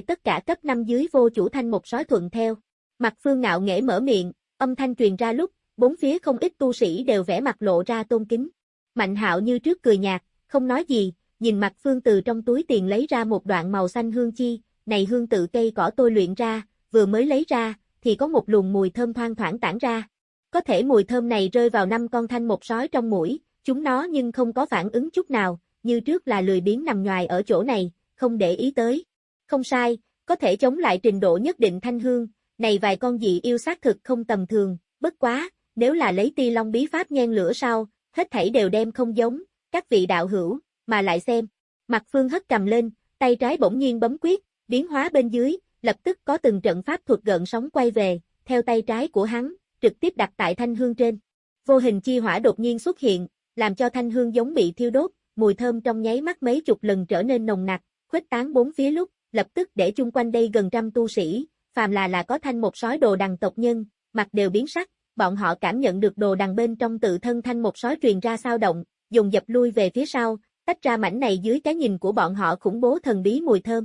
tất cả cấp 5 dưới vô chủ thanh một sói thuận theo. Mặt phương ngạo nghễ mở miệng, âm thanh truyền ra lúc, bốn phía không ít tu sĩ đều vẽ mặt lộ ra tôn kính. Mạnh hạo như trước cười nhạt, không nói gì, nhìn mặt phương từ trong túi tiền lấy ra một đoạn màu xanh hương chi, này hương tự cây cỏ tôi luyện ra, vừa mới lấy ra, thì có một luồng mùi thơm thoang thoảng tản ra. Có thể mùi thơm này rơi vào năm con thanh một sói trong mũi, chúng nó nhưng không có phản ứng chút nào, như trước là lười biếng nằm ngoài ở chỗ này, không để ý tới. Không sai, có thể chống lại trình độ nhất định thanh hương, này vài con dị yêu xác thực không tầm thường, bất quá, nếu là lấy ti long bí pháp nhen lửa sau, hết thảy đều đem không giống, các vị đạo hữu, mà lại xem. Mặt phương hất cầm lên, tay trái bỗng nhiên bấm quyết, biến hóa bên dưới, lập tức có từng trận pháp thuật gợn sóng quay về, theo tay trái của hắn, trực tiếp đặt tại thanh hương trên. Vô hình chi hỏa đột nhiên xuất hiện, làm cho thanh hương giống bị thiêu đốt, mùi thơm trong nháy mắt mấy chục lần trở nên nồng nặc, khuếch tán bốn phía lúc, lập tức để chung quanh đây gần trăm tu sĩ, phàm là là có thanh một sói đồ đằng tộc nhân, mặt đều biến sắc, bọn họ cảm nhận được đồ đằng bên trong tự thân thanh một sói truyền ra sao động, dùng dập lui về phía sau, tách ra mảnh này dưới cái nhìn của bọn họ khủng bố thần bí mùi thơm.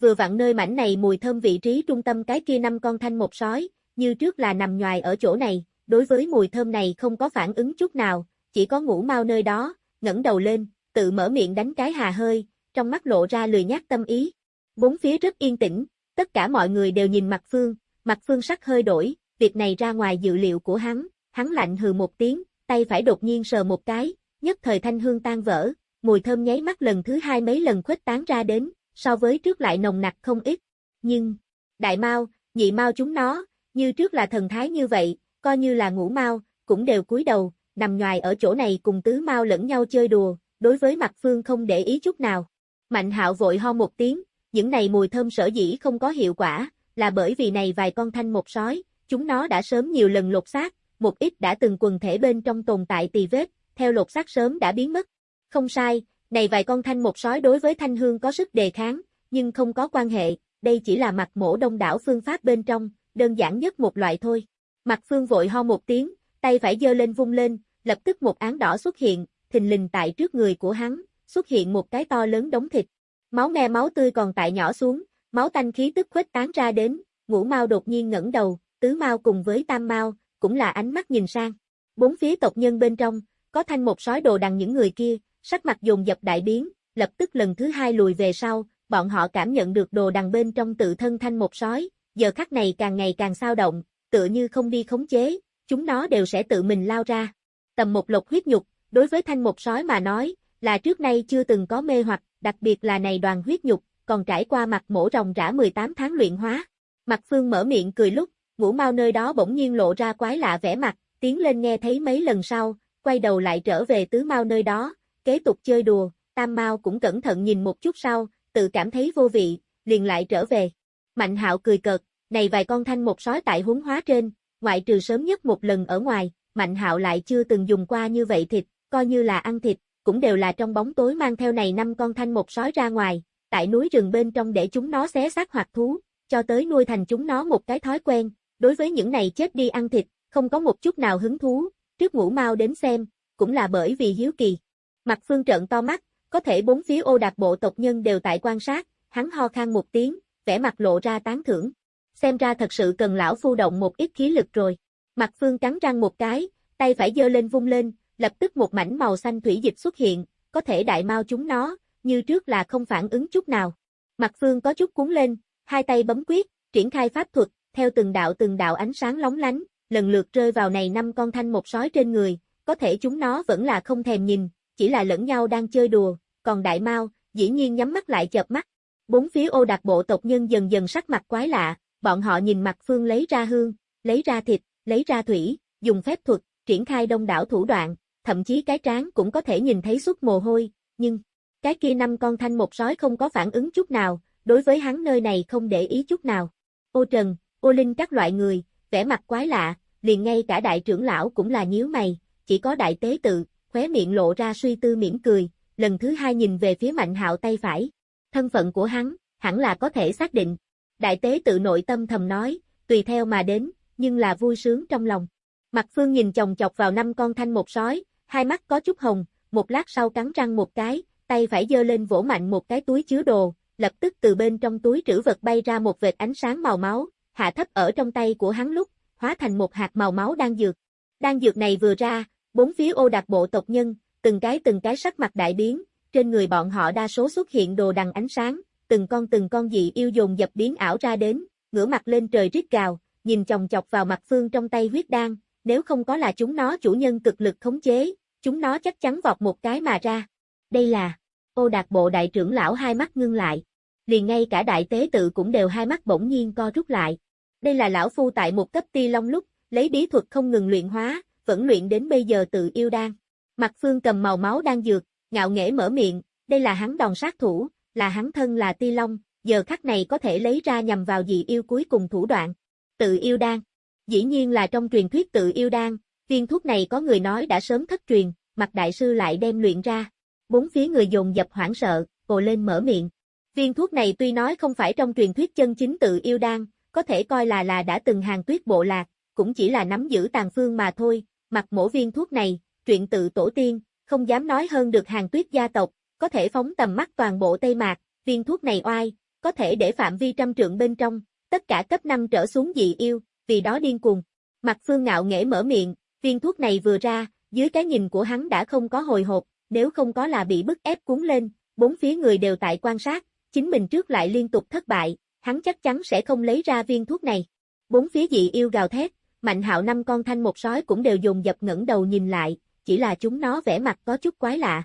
Vừa vặn nơi mảnh này mùi thơm vị trí trung tâm cái kia năm con thanh một sói, như trước là nằm nhoài ở chỗ này, đối với mùi thơm này không có phản ứng chút nào, chỉ có ngủ mau nơi đó, ngẩng đầu lên, tự mở miệng đánh cái hà hơi, trong mắt lộ ra lười nhát tâm ý. Bốn phía rất yên tĩnh, tất cả mọi người đều nhìn mặt phương, mặt phương sắc hơi đổi, việc này ra ngoài dự liệu của hắn, hắn lạnh hừ một tiếng, tay phải đột nhiên sờ một cái, nhất thời thanh hương tan vỡ, mùi thơm nháy mắt lần thứ hai mấy lần khuếch tán ra đến, so với trước lại nồng nặc không ít. Nhưng, đại mau, nhị mau chúng nó, như trước là thần thái như vậy, coi như là ngũ mau, cũng đều cúi đầu, nằm ngoài ở chỗ này cùng tứ mau lẫn nhau chơi đùa, đối với mặt phương không để ý chút nào. Mạnh hạo vội ho một tiếng, những này mùi thơm sở dĩ không có hiệu quả, là bởi vì này vài con thanh một sói, chúng nó đã sớm nhiều lần lột xác, một ít đã từng quần thể bên trong tồn tại tỳ vết, theo lột xác sớm đã biến mất. Không sai, này vài con thanh một sói đối với thanh hương có sức đề kháng, nhưng không có quan hệ, đây chỉ là mặt mổ đông đảo phương pháp bên trong, đơn giản nhất một loại thôi. Mặt phương vội ho một tiếng, tay phải giơ lên vung lên, lập tức một án đỏ xuất hiện, thình lình tại trước người của hắn, xuất hiện một cái to lớn đống thịt. Máu me máu tươi còn tại nhỏ xuống, máu tanh khí tức khuếch tán ra đến, ngũ mau đột nhiên ngẩng đầu, tứ mau cùng với tam mau, cũng là ánh mắt nhìn sang. Bốn phía tộc nhân bên trong, có thanh một sói đồ đằng những người kia, sắc mặt dồn dập đại biến, lập tức lần thứ hai lùi về sau, bọn họ cảm nhận được đồ đằng bên trong tự thân thanh một sói, giờ khắc này càng ngày càng sao động, tựa như không đi khống chế, chúng nó đều sẽ tự mình lao ra. Tầm một lộc huyết nhục, đối với thanh một sói mà nói, là trước nay chưa từng có mê hoặc, đặc biệt là này đoàn huyết nhục, còn trải qua mặt mổ rồng rã 18 tháng luyện hóa. Mặt phương mở miệng cười lúc, ngũ mau nơi đó bỗng nhiên lộ ra quái lạ vẻ mặt, tiến lên nghe thấy mấy lần sau, quay đầu lại trở về tứ mau nơi đó, kế tục chơi đùa, tam mau cũng cẩn thận nhìn một chút sau, tự cảm thấy vô vị, liền lại trở về. Mạnh hạo cười cợt, này vài con thanh một sói tại huống hóa trên, ngoại trừ sớm nhất một lần ở ngoài, Mạnh hạo lại chưa từng dùng qua như vậy thịt, coi như là ăn thịt, cũng đều là trong bóng tối mang theo này năm con thanh một sói ra ngoài, tại núi rừng bên trong để chúng nó xé xác hoạt thú, cho tới nuôi thành chúng nó một cái thói quen, đối với những này chết đi ăn thịt, không có một chút nào hứng thú, Trước ngủ mau đến xem, cũng là bởi vì hiếu kỳ. Mặt phương trợn to mắt, có thể bốn phía ô đạt bộ tộc nhân đều tại quan sát, hắn ho khan một tiếng, vẻ mặt lộ ra tán thưởng. Xem ra thật sự cần lão phu động một ít khí lực rồi. Mặt phương cắn răng một cái, tay phải giơ lên vung lên, lập tức một mảnh màu xanh thủy dịch xuất hiện, có thể đại mau chúng nó, như trước là không phản ứng chút nào. Mặt phương có chút cuốn lên, hai tay bấm quyết, triển khai pháp thuật, theo từng đạo từng đạo ánh sáng lóng lánh, lần lượt rơi vào này năm con thanh một sói trên người, có thể chúng nó vẫn là không thèm nhìn, chỉ là lẫn nhau đang chơi đùa, còn đại mau, dĩ nhiên nhắm mắt lại chợp mắt. Bốn phía ô đặc bộ tộc nhân dần dần sắc mặt quái lạ, bọn họ nhìn mặt phương lấy ra hương, lấy ra thịt, lấy ra thủy, dùng phép thuật, triển khai đông đảo thủ đoạn, thậm chí cái trán cũng có thể nhìn thấy suốt mồ hôi, nhưng cái kia năm con thanh một sói không có phản ứng chút nào, đối với hắn nơi này không để ý chút nào. Ô Trần, ô Linh các loại người, vẻ mặt quái lạ, liền ngay cả đại trưởng lão cũng là nhíu mày, chỉ có đại tế tự, khóe miệng lộ ra suy tư mỉm cười, lần thứ hai nhìn về phía mạnh hạo tay phải. Thân phận của hắn, hẳn là có thể xác định. Đại tế tự nội tâm thầm nói, tùy theo mà đến, nhưng là vui sướng trong lòng. Mặt phương nhìn chồng chọc vào năm con thanh một sói, hai mắt có chút hồng, một lát sau cắn răng một cái, tay phải giơ lên vỗ mạnh một cái túi chứa đồ, lập tức từ bên trong túi trữ vật bay ra một vệt ánh sáng màu máu, hạ thấp ở trong tay của hắn lúc, hóa thành một hạt màu máu đang dược. Đang dược này vừa ra, bốn phía ô đặc bộ tộc nhân, từng cái từng cái sắc mặt đại biến, trên người bọn họ đa số xuất hiện đồ đằng ánh sáng, từng con từng con dị yêu dồn dập biến ảo ra đến, ngửa mặt lên trời rít gào, nhìn chồng chọc vào mặt phương trong tay huyết đan, nếu không có là chúng nó chủ nhân cực lực khống chế, chúng nó chắc chắn vọt một cái mà ra. Đây là, ô đạt bộ đại trưởng lão hai mắt ngưng lại. Liền ngay cả đại tế tự cũng đều hai mắt bỗng nhiên co rút lại. Đây là lão phu tại một cấp ti long lúc, lấy bí thuật không ngừng luyện hóa, vẫn luyện đến bây giờ tự yêu đan. Mặt phương cầm màu máu đang dược, ngạo nghễ mở miệng, đây là hắn đòn sát thủ, là hắn thân là ti long, giờ khắc này có thể lấy ra nhằm vào dị yêu cuối cùng thủ đoạn. Tự yêu đan. Dĩ nhiên là trong truyền thuyết tự yêu đan, viên thuốc này có người nói đã sớm thất truyền, mặt đại sư lại đem luyện ra. Bốn phía người dồn dập hoảng sợ, cồ lên mở miệng. Viên thuốc này tuy nói không phải trong truyền thuyết chân chính tự yêu đan, có thể coi là là đã từng hàng tuyết bộ lạc, cũng chỉ là nắm giữ tàn phương mà thôi, mặt mổ viên thuốc này, truyện tự tổ tiên, không dám nói hơn được hàng tuyết gia tộc, có thể phóng tầm mắt toàn bộ Tây Mạc, viên thuốc này oai, có thể để phạm vi trăm trượng bên trong, tất cả cấp 5 trở xuống dị yêu, vì đó điên cuồng. Mặt phương ngạo nghễ mở miệng, viên thuốc này vừa ra, dưới cái nhìn của hắn đã không có hồi hộp, nếu không có là bị bức ép cuốn lên, bốn phía người đều tại quan sát, chính mình trước lại liên tục thất bại, hắn chắc chắn sẽ không lấy ra viên thuốc này. Bốn phía dị yêu gào thét, mạnh hạo năm con thanh một sói cũng đều dùng dập ngẩng đầu nhìn lại, chỉ là chúng nó vẻ mặt có chút quái lạ.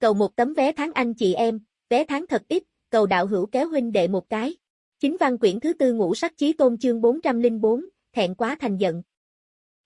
Cầu một tấm vé tháng anh chị em, vé tháng thật ít, cầu đạo hữu kéo huynh đệ một cái. Chính văn quyển thứ tư ngũ sắc chí tôn chương 404, thẹn quá thành giận.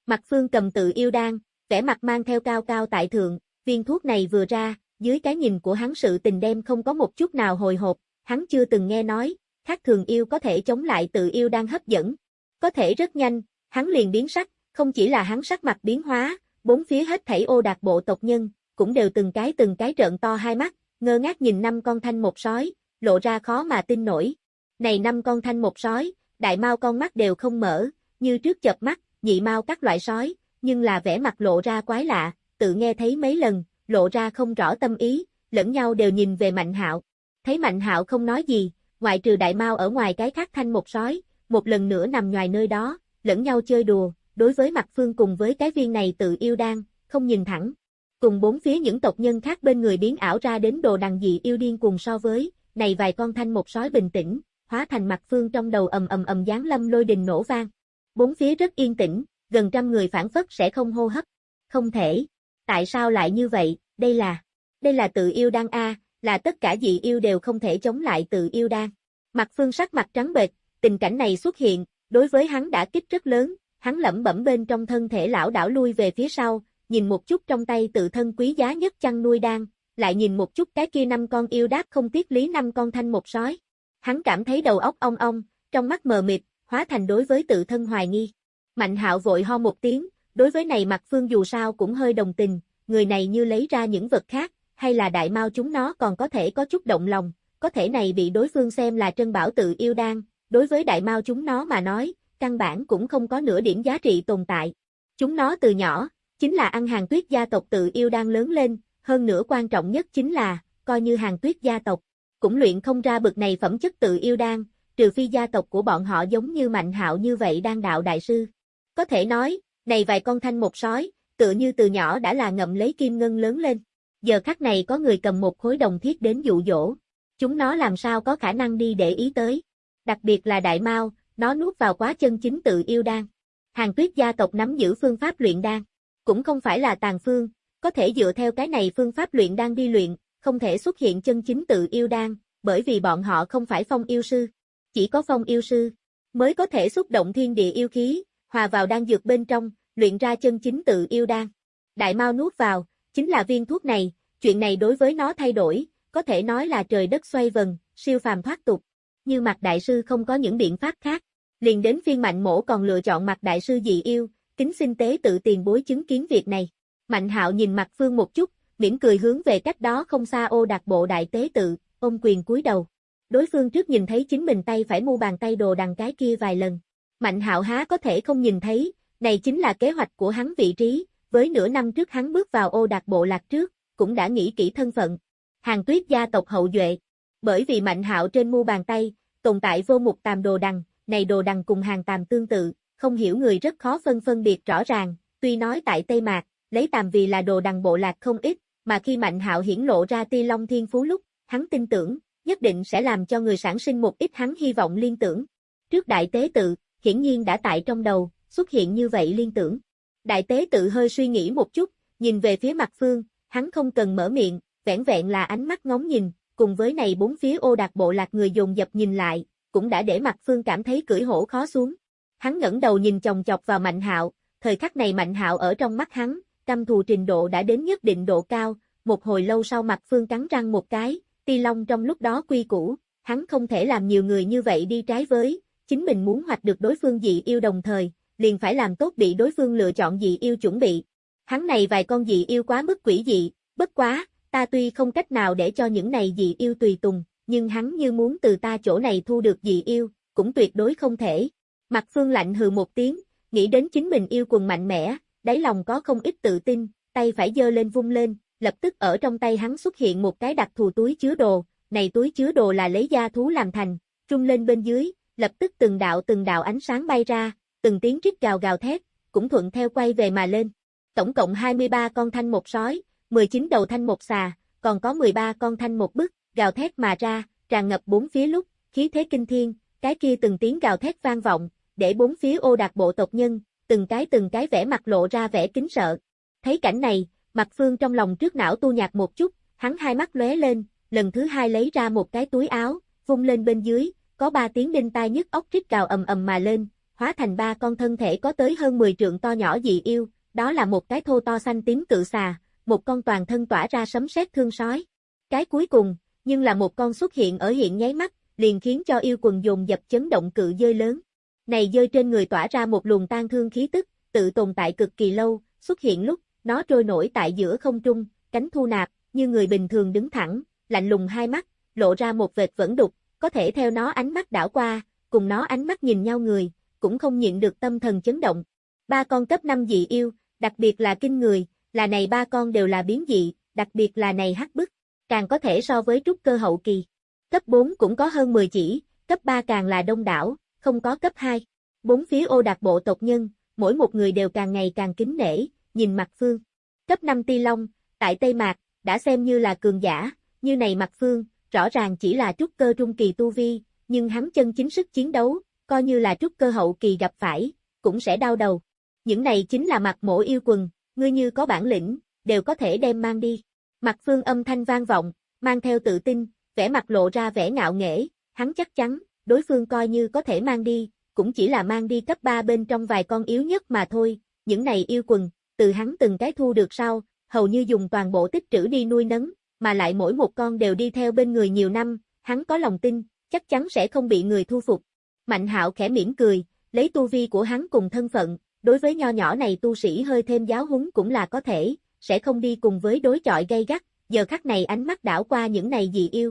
Mặt phương cầm tự yêu đan, vẻ mặt mang theo cao cao tại thượng, viên thuốc này vừa ra, dưới cái nhìn của hắn sự tình đem không có một chút nào hồi hộp, hắn chưa từng nghe nói, khác thường yêu có thể chống lại tự yêu đang hấp dẫn. Có thể rất nhanh, hắn liền biến sắc, không chỉ là hắn sắc mặt biến hóa, bốn phía hết thảy ô đạt bộ tộc nhân, cũng đều từng cái từng cái trợn to hai mắt, ngơ ngác nhìn năm con thanh một sói, lộ ra khó mà tin nổi. Này năm con thanh một sói, đại mau con mắt đều không mở, như trước chập mắt, nhị mau các loại sói, nhưng là vẻ mặt lộ ra quái lạ, tự nghe thấy mấy lần, lộ ra không rõ tâm ý, lẫn nhau đều nhìn về Mạnh Hạo. Thấy Mạnh Hạo không nói gì, ngoại trừ đại mao ở ngoài cái khác thanh một sói, một lần nữa nằm ngoài nơi đó, lẫn nhau chơi đùa, đối với mặt phương cùng với cái viên này tự yêu đan, không nhìn thẳng. Cùng bốn phía những tộc nhân khác bên người biến ảo ra đến đồ đằng dị yêu điên cùng so với, này vài con thanh một sói bình tĩnh, hóa thành mặt phương trong đầu ầm ầm ầm giáng lâm lôi đình nổ vang. Bốn phía rất yên tĩnh, gần trăm người phản phất sẽ không hô hấp. Không thể. Tại sao lại như vậy, đây là, đây là tự yêu đan A, là tất cả dị yêu đều không thể chống lại tự yêu đan. Mặt phương sắc mặt trắng bệch, tình cảnh này xuất hiện, đối với hắn đã kích rất lớn, hắn lẩm bẩm bên trong thân thể lão đảo lui về phía sau, nhìn một chút trong tay tự thân quý giá nhất chăn nuôi đan, lại nhìn một chút cái kia năm con yêu đáp không tiếc lý năm con thanh một sói. Hắn cảm thấy đầu óc ong ong, trong mắt mờ mịt, hóa thành đối với tự thân hoài nghi. Mạnh hạo vội ho một tiếng, đối với này mặt phương dù sao cũng hơi đồng tình, người này như lấy ra những vật khác, hay là đại mau chúng nó còn có thể có chút động lòng, có thể này bị đối phương xem là trân bảo tự yêu đan, đối với đại mau chúng nó mà nói, căn bản cũng không có nửa điểm giá trị tồn tại. Chúng nó từ nhỏ, chính là ăn hàng tuyết gia tộc tự yêu đan lớn lên, hơn nữa quan trọng nhất chính là, coi như hàng tuyết gia tộc, cũng luyện không ra bực này phẩm chất tự yêu đan, trừ phi gia tộc của bọn họ giống như Mạnh Hạo như vậy đang đạo đại sư. Có thể nói, này vài con thanh một sói, tựa như từ nhỏ đã là ngậm lấy kim ngân lớn lên. Giờ khắc này có người cầm một khối đồng thiết đến dụ dỗ. Chúng nó làm sao có khả năng đi để ý tới. Đặc biệt là đại mao, nó nuốt vào quá chân chính tự yêu đan. Hàng tuyết gia tộc nắm giữ phương pháp luyện đan. Cũng không phải là tàn phương, có thể dựa theo cái này phương pháp luyện đan đi luyện, không thể xuất hiện chân chính tự yêu đan, bởi vì bọn họ không phải phong yêu sư. Chỉ có phong yêu sư, mới có thể xúc động thiên địa yêu khí, hòa vào đan dược bên trong, luyện ra chân chính tự yêu đan. Đại Mao nuốt vào, chính là viên thuốc này, chuyện này đối với nó thay đổi, có thể nói là trời đất xoay vần, siêu phàm thoát tục. Như mặt đại sư không có những biện pháp khác, liền đến phiên mạnh mổ còn lựa chọn mặt đại sư dị yêu, kính xin tế tự tiền bối chứng kiến việc này. Mạnh hạo nhìn mặt phương một chút, mỉm cười hướng về cách đó không xa ô đặc bộ đại tế tự, ôm quyền cúi đầu. Đối phương trước nhìn thấy chính mình tay phải mu bàn tay đồ đằng cái kia vài lần. Mạnh hạo há có thể không nhìn thấy, này chính là kế hoạch của hắn vị trí, với nửa năm trước hắn bước vào ô đạt bộ lạc trước, cũng đã nghĩ kỹ thân phận. Hàng tuyết gia tộc hậu duệ. Bởi vì mạnh hạo trên mu bàn tay, tồn tại vô mục tàm đồ đằng, này đồ đằng cùng hàng tàm tương tự, không hiểu người rất khó phân phân biệt rõ ràng, tuy nói tại Tây Mạc, lấy tàm vì là đồ đằng bộ lạc không ít, mà khi Mạnh Hạo hiển lộ ra Ti Long Thiên Phú lúc, hắn tin tưởng, nhất định sẽ làm cho người sản sinh một ít hắn hy vọng liên tưởng. Trước đại tế tự, hiển nhiên đã tại trong đầu, xuất hiện như vậy liên tưởng. Đại tế tự hơi suy nghĩ một chút, nhìn về phía mặt phương, hắn không cần mở miệng, vẻn vẹn là ánh mắt ngóng nhìn, cùng với này bốn phía ô đạt bộ lạc người dồn dập nhìn lại, cũng đã để mặt phương cảm thấy cưỡi hổ khó xuống. Hắn ngẩng đầu nhìn chồng chọc vào Mạnh Hạo, thời khắc này Mạnh Hạo ở trong mắt hắn, căm thù trình độ đã đến nhất định độ cao, một hồi lâu sau mặt phương cắn răng một cái, ti long trong lúc đó quy củ, hắn không thể làm nhiều người như vậy đi trái với, chính mình muốn hoạch được đối phương dị yêu đồng thời, liền phải làm tốt bị đối phương lựa chọn dị yêu chuẩn bị. Hắn này vài con dị yêu quá mức quỷ dị, bất quá, ta tuy không cách nào để cho những này dị yêu tùy tùng, nhưng hắn như muốn từ ta chỗ này thu được dị yêu, cũng tuyệt đối không thể. Mặt phương lạnh hừ một tiếng, nghĩ đến chính mình yêu quần mạnh mẽ, đáy lòng có không ít tự tin, tay phải dơ lên vung lên, lập tức ở trong tay hắn xuất hiện một cái đặc thù túi chứa đồ, này túi chứa đồ là lấy da thú làm thành, trung lên bên dưới, lập tức từng đạo từng đạo ánh sáng bay ra, từng tiếng rít gào gào thét, cũng thuận theo quay về mà lên. Tổng cộng 23 con thanh một sói, 19 đầu thanh một xà, còn có 13 con thanh một bức, gào thét mà ra, tràn ngập bốn phía lúc, khí thế kinh thiên, cái kia từng tiếng gào thét vang vọng, để bốn phía ô đạt bộ tộc nhân, từng cái từng cái vẻ mặt lộ ra vẻ kính sợ. Thấy cảnh này, mặt phương trong lòng trước não tu nhạt một chút, hắn hai mắt lóe lên, lần thứ hai lấy ra một cái túi áo, vung lên bên dưới, có ba tiếng đinh tai nhức ốc rít cào ầm ầm mà lên, hóa thành ba con thân thể có tới hơn 10 trượng to nhỏ dị yêu, đó là một cái thô to xanh tím cự xà, một con toàn thân tỏa ra sấm sét thương sói. Cái cuối cùng, nhưng là một con xuất hiện ở hiện nháy mắt, liền khiến cho yêu quần dồn dập chấn động cự dơi lớn. Này dơi trên người tỏa ra một luồng tan thương khí tức, tự tồn tại cực kỳ lâu, xuất hiện lúc, nó trôi nổi tại giữa không trung, cánh thu nạp, như người bình thường đứng thẳng, lạnh lùng hai mắt, lộ ra một vệt vẫn đục, có thể theo nó ánh mắt đảo qua, cùng nó ánh mắt nhìn nhau người, cũng không nhịn được tâm thần chấn động. Ba con cấp 5 dị yêu, đặc biệt là kinh người, là này ba con đều là biến dị, đặc biệt là này hắc bức, càng có thể so với trúc cơ hậu kỳ. Cấp 4 cũng có hơn 10 chỉ, cấp 3 càng là đông đảo, không có cấp 2. Bốn phía ô đặc bộ tộc nhân, mỗi một người đều càng ngày càng kính nể, nhìn mặt phương. Cấp 5 ti long, tại Tây Mạc, đã xem như là cường giả, như này mặt phương, rõ ràng chỉ là trúc cơ trung kỳ tu vi, nhưng hắn chân chính sức chiến đấu, coi như là trúc cơ hậu kỳ gặp phải, cũng sẽ đau đầu. Những này chính là mặt mổ yêu quần, ngươi như có bản lĩnh, đều có thể đem mang đi. Mặt phương âm thanh vang vọng, mang theo tự tin, vẻ mặt lộ ra vẻ ngạo nghễ, hắn chắc chắn, đối phương coi như có thể mang đi, cũng chỉ là mang đi cấp 3 bên trong vài con yếu nhất mà thôi, những này yêu quần, từ hắn từng cái thu được sau, hầu như dùng toàn bộ tích trữ đi nuôi nấng, mà lại mỗi một con đều đi theo bên người nhiều năm, hắn có lòng tin, chắc chắn sẽ không bị người thu phục. Mạnh hạo khẽ mỉm cười, lấy tu vi của hắn cùng thân phận, đối với nho nhỏ này tu sĩ hơi thêm giáo huấn cũng là có thể, sẽ không đi cùng với đối chọi gây gắt, giờ khắc này ánh mắt đảo qua những này dị yêu.